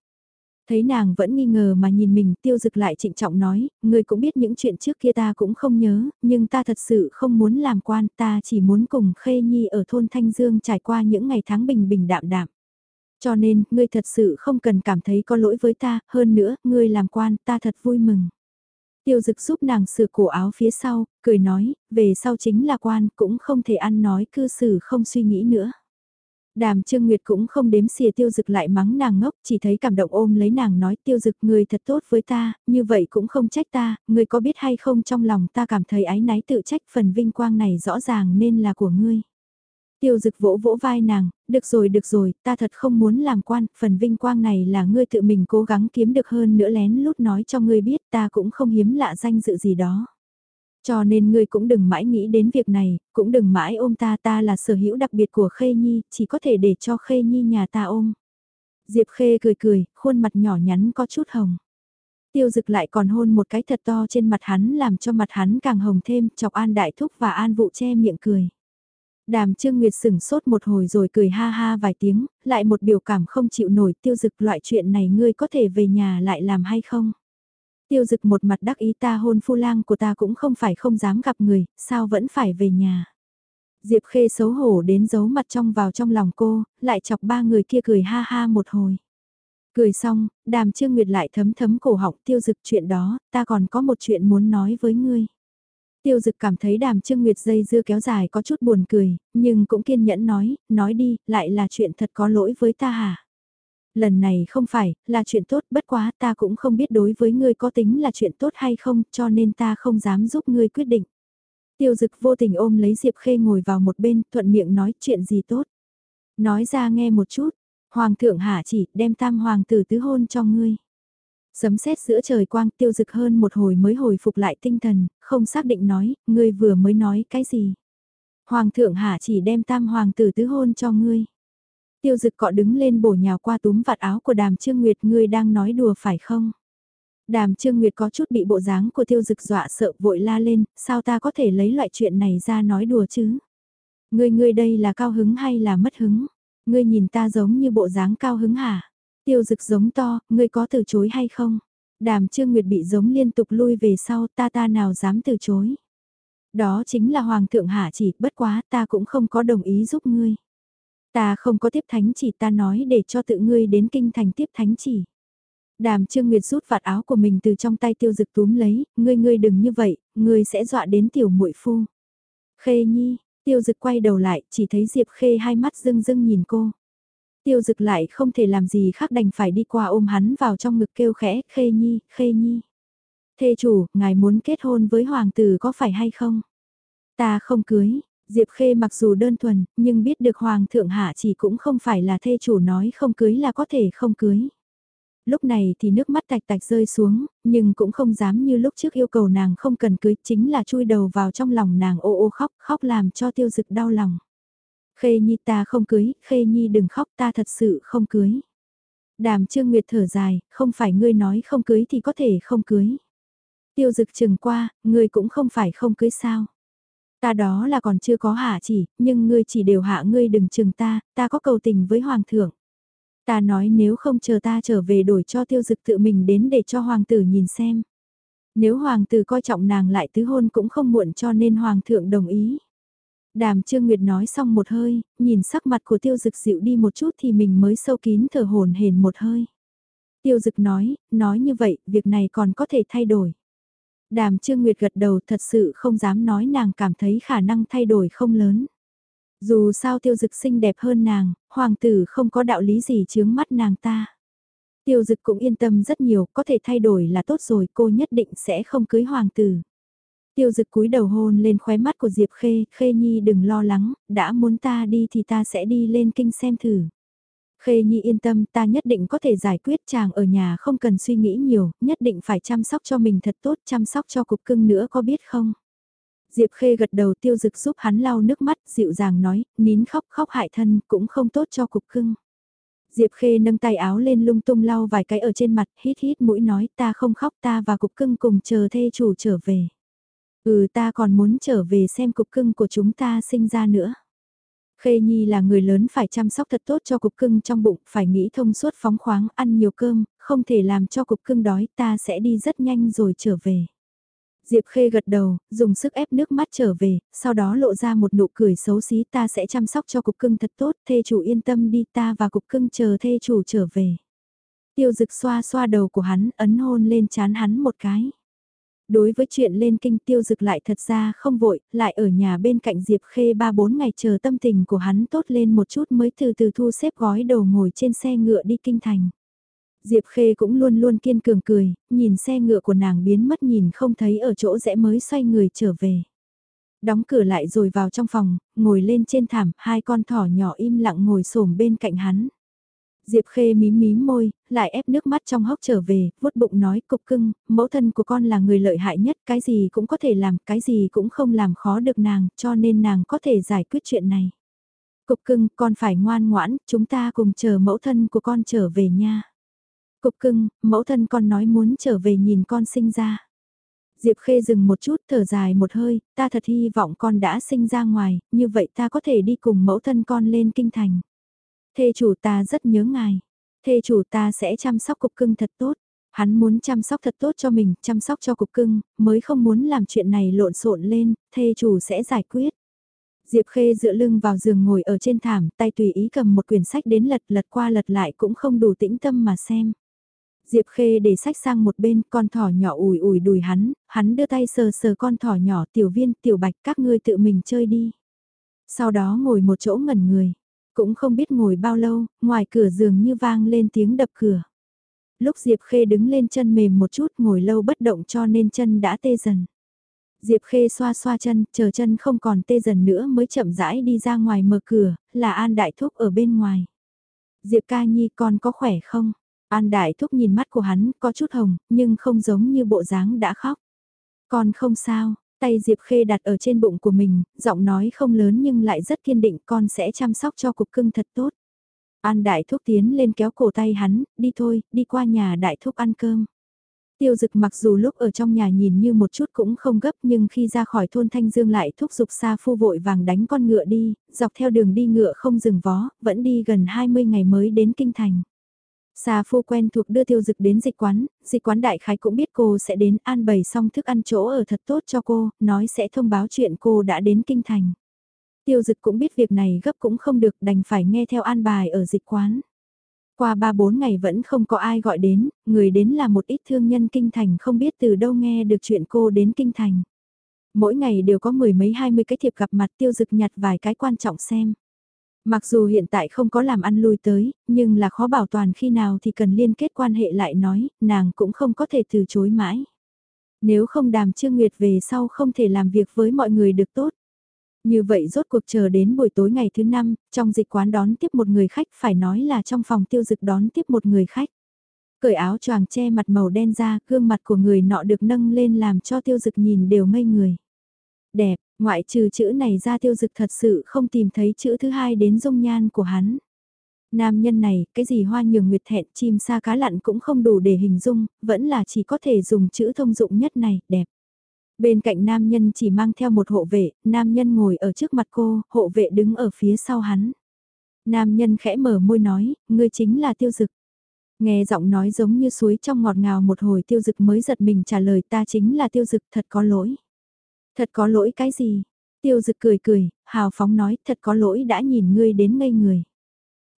Thấy nàng vẫn nghi ngờ mà nhìn mình tiêu dực lại trịnh trọng nói, ngươi cũng biết những chuyện trước kia ta cũng không nhớ, nhưng ta thật sự không muốn làm quan, ta chỉ muốn cùng Khê Nhi ở thôn Thanh Dương trải qua những ngày tháng bình bình đạm đạm. Cho nên, ngươi thật sự không cần cảm thấy có lỗi với ta, hơn nữa, ngươi làm quan, ta thật vui mừng. Tiêu dực giúp nàng sửa cổ áo phía sau, cười nói, về sau chính là quan, cũng không thể ăn nói cư xử không suy nghĩ nữa. Đàm Trương Nguyệt cũng không đếm xìa tiêu dực lại mắng nàng ngốc, chỉ thấy cảm động ôm lấy nàng nói tiêu dực người thật tốt với ta, như vậy cũng không trách ta, người có biết hay không trong lòng ta cảm thấy ái náy tự trách phần vinh quang này rõ ràng nên là của ngươi. Tiêu dực vỗ vỗ vai nàng, được rồi được rồi, ta thật không muốn làm quan, phần vinh quang này là ngươi tự mình cố gắng kiếm được hơn nữa lén lút nói cho ngươi biết ta cũng không hiếm lạ danh dự gì đó. Cho nên ngươi cũng đừng mãi nghĩ đến việc này, cũng đừng mãi ôm ta ta là sở hữu đặc biệt của Khê Nhi, chỉ có thể để cho Khê Nhi nhà ta ôm. Diệp Khê cười cười, khuôn mặt nhỏ nhắn có chút hồng. Tiêu dực lại còn hôn một cái thật to trên mặt hắn làm cho mặt hắn càng hồng thêm, chọc An Đại Thúc và An Vụ che miệng cười. Đàm Trương Nguyệt sửng sốt một hồi rồi cười ha ha vài tiếng, lại một biểu cảm không chịu nổi tiêu dực loại chuyện này ngươi có thể về nhà lại làm hay không? Tiêu dực một mặt đắc ý ta hôn phu lang của ta cũng không phải không dám gặp người, sao vẫn phải về nhà? Diệp Khê xấu hổ đến giấu mặt trong vào trong lòng cô, lại chọc ba người kia cười ha ha một hồi. Cười xong, đàm Trương Nguyệt lại thấm thấm cổ họng tiêu dực chuyện đó, ta còn có một chuyện muốn nói với ngươi. Tiêu dực cảm thấy đàm trương nguyệt dây dưa kéo dài có chút buồn cười, nhưng cũng kiên nhẫn nói, nói đi, lại là chuyện thật có lỗi với ta hả? Lần này không phải, là chuyện tốt, bất quá ta cũng không biết đối với ngươi có tính là chuyện tốt hay không, cho nên ta không dám giúp ngươi quyết định. Tiêu dực vô tình ôm lấy Diệp Khê ngồi vào một bên, thuận miệng nói chuyện gì tốt. Nói ra nghe một chút, Hoàng thượng hạ chỉ đem tam hoàng tử tứ hôn cho ngươi. Sấm sét giữa trời quang tiêu dực hơn một hồi mới hồi phục lại tinh thần, không xác định nói, ngươi vừa mới nói cái gì. Hoàng thượng hạ chỉ đem tam hoàng tử tứ hôn cho ngươi. Tiêu dực cọ đứng lên bổ nhào qua túm vạt áo của đàm trương nguyệt ngươi đang nói đùa phải không? Đàm trương nguyệt có chút bị bộ dáng của tiêu dực dọa sợ vội la lên, sao ta có thể lấy loại chuyện này ra nói đùa chứ? Ngươi ngươi đây là cao hứng hay là mất hứng? Ngươi nhìn ta giống như bộ dáng cao hứng hả? Tiêu dực giống to, ngươi có từ chối hay không? Đàm Trương Nguyệt bị giống liên tục lui về sau ta ta nào dám từ chối. Đó chính là Hoàng thượng hạ chỉ, bất quá ta cũng không có đồng ý giúp ngươi. Ta không có tiếp thánh chỉ ta nói để cho tự ngươi đến kinh thành tiếp thánh chỉ. Đàm Trương Nguyệt rút vạt áo của mình từ trong tay tiêu dực túm lấy, ngươi ngươi đừng như vậy, ngươi sẽ dọa đến tiểu muội phu. Khê Nhi, Tiêu dực quay đầu lại, chỉ thấy Diệp Khê hai mắt rưng rưng nhìn cô. Tiêu dực lại không thể làm gì khác đành phải đi qua ôm hắn vào trong ngực kêu khẽ, Khê Nhi, Khê Nhi. Thê chủ, ngài muốn kết hôn với hoàng tử có phải hay không? Ta không cưới, Diệp Khê mặc dù đơn thuần, nhưng biết được hoàng thượng hạ chỉ cũng không phải là thê chủ nói không cưới là có thể không cưới. Lúc này thì nước mắt tạch tạch rơi xuống, nhưng cũng không dám như lúc trước yêu cầu nàng không cần cưới, chính là chui đầu vào trong lòng nàng ô ô khóc, khóc làm cho tiêu dực đau lòng. Khê Nhi ta không cưới, Khê Nhi đừng khóc ta thật sự không cưới. Đàm Trương Nguyệt thở dài, không phải ngươi nói không cưới thì có thể không cưới. Tiêu dực chừng qua, ngươi cũng không phải không cưới sao. Ta đó là còn chưa có hạ chỉ, nhưng ngươi chỉ đều hạ ngươi đừng chừng ta, ta có cầu tình với Hoàng thượng. Ta nói nếu không chờ ta trở về đổi cho tiêu dực tự mình đến để cho Hoàng tử nhìn xem. Nếu Hoàng tử coi trọng nàng lại tứ hôn cũng không muộn cho nên Hoàng thượng đồng ý. Đàm Trương Nguyệt nói xong một hơi, nhìn sắc mặt của tiêu dực dịu đi một chút thì mình mới sâu kín thở hồn hển một hơi. Tiêu dực nói, nói như vậy, việc này còn có thể thay đổi. Đàm Trương Nguyệt gật đầu thật sự không dám nói nàng cảm thấy khả năng thay đổi không lớn. Dù sao tiêu dực xinh đẹp hơn nàng, hoàng tử không có đạo lý gì chướng mắt nàng ta. Tiêu dực cũng yên tâm rất nhiều, có thể thay đổi là tốt rồi, cô nhất định sẽ không cưới hoàng tử. Tiêu dực cúi đầu hôn lên khóe mắt của Diệp Khê, Khê Nhi đừng lo lắng, đã muốn ta đi thì ta sẽ đi lên kinh xem thử. Khê Nhi yên tâm ta nhất định có thể giải quyết chàng ở nhà không cần suy nghĩ nhiều, nhất định phải chăm sóc cho mình thật tốt, chăm sóc cho cục cưng nữa có biết không? Diệp Khê gật đầu tiêu dực giúp hắn lau nước mắt, dịu dàng nói, nín khóc khóc hại thân, cũng không tốt cho cục cưng. Diệp Khê nâng tay áo lên lung tung lau vài cái ở trên mặt, hít hít mũi nói ta không khóc ta và cục cưng cùng chờ thê chủ trở về. Ừ ta còn muốn trở về xem cục cưng của chúng ta sinh ra nữa. Khê Nhi là người lớn phải chăm sóc thật tốt cho cục cưng trong bụng, phải nghĩ thông suốt phóng khoáng, ăn nhiều cơm, không thể làm cho cục cưng đói, ta sẽ đi rất nhanh rồi trở về. Diệp Khê gật đầu, dùng sức ép nước mắt trở về, sau đó lộ ra một nụ cười xấu xí ta sẽ chăm sóc cho cục cưng thật tốt, thê chủ yên tâm đi ta và cục cưng chờ thê chủ trở về. Tiêu dực xoa xoa đầu của hắn, ấn hôn lên chán hắn một cái. Đối với chuyện lên kinh tiêu dực lại thật ra không vội, lại ở nhà bên cạnh Diệp Khê 3-4 ngày chờ tâm tình của hắn tốt lên một chút mới từ từ thu xếp gói đồ ngồi trên xe ngựa đi kinh thành. Diệp Khê cũng luôn luôn kiên cường cười, nhìn xe ngựa của nàng biến mất nhìn không thấy ở chỗ rẽ mới xoay người trở về. Đóng cửa lại rồi vào trong phòng, ngồi lên trên thảm, hai con thỏ nhỏ im lặng ngồi xổm bên cạnh hắn. Diệp Khê mím mím môi, lại ép nước mắt trong hốc trở về, vuốt bụng nói cục cưng, mẫu thân của con là người lợi hại nhất, cái gì cũng có thể làm, cái gì cũng không làm khó được nàng, cho nên nàng có thể giải quyết chuyện này. Cục cưng, con phải ngoan ngoãn, chúng ta cùng chờ mẫu thân của con trở về nha. Cục cưng, mẫu thân con nói muốn trở về nhìn con sinh ra. Diệp Khê dừng một chút thở dài một hơi, ta thật hy vọng con đã sinh ra ngoài, như vậy ta có thể đi cùng mẫu thân con lên kinh thành. Thê chủ ta rất nhớ ngài. Thê chủ ta sẽ chăm sóc cục cưng thật tốt. Hắn muốn chăm sóc thật tốt cho mình, chăm sóc cho cục cưng, mới không muốn làm chuyện này lộn xộn lên, thê chủ sẽ giải quyết. Diệp Khê dựa lưng vào giường ngồi ở trên thảm, tay tùy ý cầm một quyển sách đến lật lật qua lật lại cũng không đủ tĩnh tâm mà xem. Diệp Khê để sách sang một bên, con thỏ nhỏ ủi ủi đùi hắn, hắn đưa tay sờ sờ con thỏ nhỏ tiểu viên tiểu bạch các ngươi tự mình chơi đi. Sau đó ngồi một chỗ ngẩn người, cũng không biết ngồi bao lâu, ngoài cửa giường như vang lên tiếng đập cửa. Lúc Diệp Khê đứng lên chân mềm một chút ngồi lâu bất động cho nên chân đã tê dần. Diệp Khê xoa xoa chân, chờ chân không còn tê dần nữa mới chậm rãi đi ra ngoài mở cửa, là An Đại Thúc ở bên ngoài. Diệp ca nhi con có khỏe không? An Đại Thúc nhìn mắt của hắn có chút hồng, nhưng không giống như bộ dáng đã khóc. Con không sao, Tay Diệp Khê đặt ở trên bụng của mình, giọng nói không lớn nhưng lại rất kiên định con sẽ chăm sóc cho cục cưng thật tốt. An đại thúc tiến lên kéo cổ tay hắn, đi thôi, đi qua nhà đại thúc ăn cơm. Tiêu dực mặc dù lúc ở trong nhà nhìn như một chút cũng không gấp nhưng khi ra khỏi thôn Thanh Dương lại thúc giục xa phu vội vàng đánh con ngựa đi, dọc theo đường đi ngựa không dừng vó, vẫn đi gần 20 ngày mới đến Kinh Thành. Xà phu quen thuộc đưa tiêu dực đến dịch quán, dịch quán đại khái cũng biết cô sẽ đến an bày xong thức ăn chỗ ở thật tốt cho cô, nói sẽ thông báo chuyện cô đã đến kinh thành. Tiêu dực cũng biết việc này gấp cũng không được đành phải nghe theo an bài ở dịch quán. Qua 3-4 ngày vẫn không có ai gọi đến, người đến là một ít thương nhân kinh thành không biết từ đâu nghe được chuyện cô đến kinh thành. Mỗi ngày đều có mười mấy hai mươi cái thiệp gặp mặt tiêu dực nhặt vài cái quan trọng xem. Mặc dù hiện tại không có làm ăn lui tới, nhưng là khó bảo toàn khi nào thì cần liên kết quan hệ lại nói, nàng cũng không có thể từ chối mãi. Nếu không đàm Trương Nguyệt về sau không thể làm việc với mọi người được tốt. Như vậy rốt cuộc chờ đến buổi tối ngày thứ năm, trong dịch quán đón tiếp một người khách phải nói là trong phòng tiêu dực đón tiếp một người khách. Cởi áo choàng che mặt màu đen ra, gương mặt của người nọ được nâng lên làm cho tiêu dực nhìn đều ngây người. Đẹp, ngoại trừ chữ này ra tiêu dực thật sự không tìm thấy chữ thứ hai đến dung nhan của hắn. Nam nhân này, cái gì hoa nhường nguyệt thẹn chim sa cá lặn cũng không đủ để hình dung, vẫn là chỉ có thể dùng chữ thông dụng nhất này, đẹp. Bên cạnh nam nhân chỉ mang theo một hộ vệ, nam nhân ngồi ở trước mặt cô, hộ vệ đứng ở phía sau hắn. Nam nhân khẽ mở môi nói, ngươi chính là tiêu dực. Nghe giọng nói giống như suối trong ngọt ngào một hồi tiêu dực mới giật mình trả lời ta chính là tiêu dực thật có lỗi. Thật có lỗi cái gì? Tiêu dực cười cười, hào phóng nói thật có lỗi đã nhìn ngươi đến ngây người.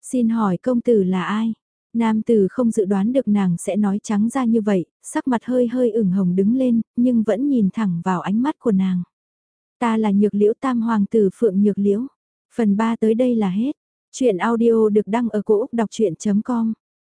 Xin hỏi công tử là ai? Nam tử không dự đoán được nàng sẽ nói trắng ra như vậy, sắc mặt hơi hơi ửng hồng đứng lên, nhưng vẫn nhìn thẳng vào ánh mắt của nàng. Ta là nhược liễu tam hoàng tử phượng nhược liễu. Phần 3 tới đây là hết. Chuyện audio được đăng ở cổ Úc đọc chuyện.com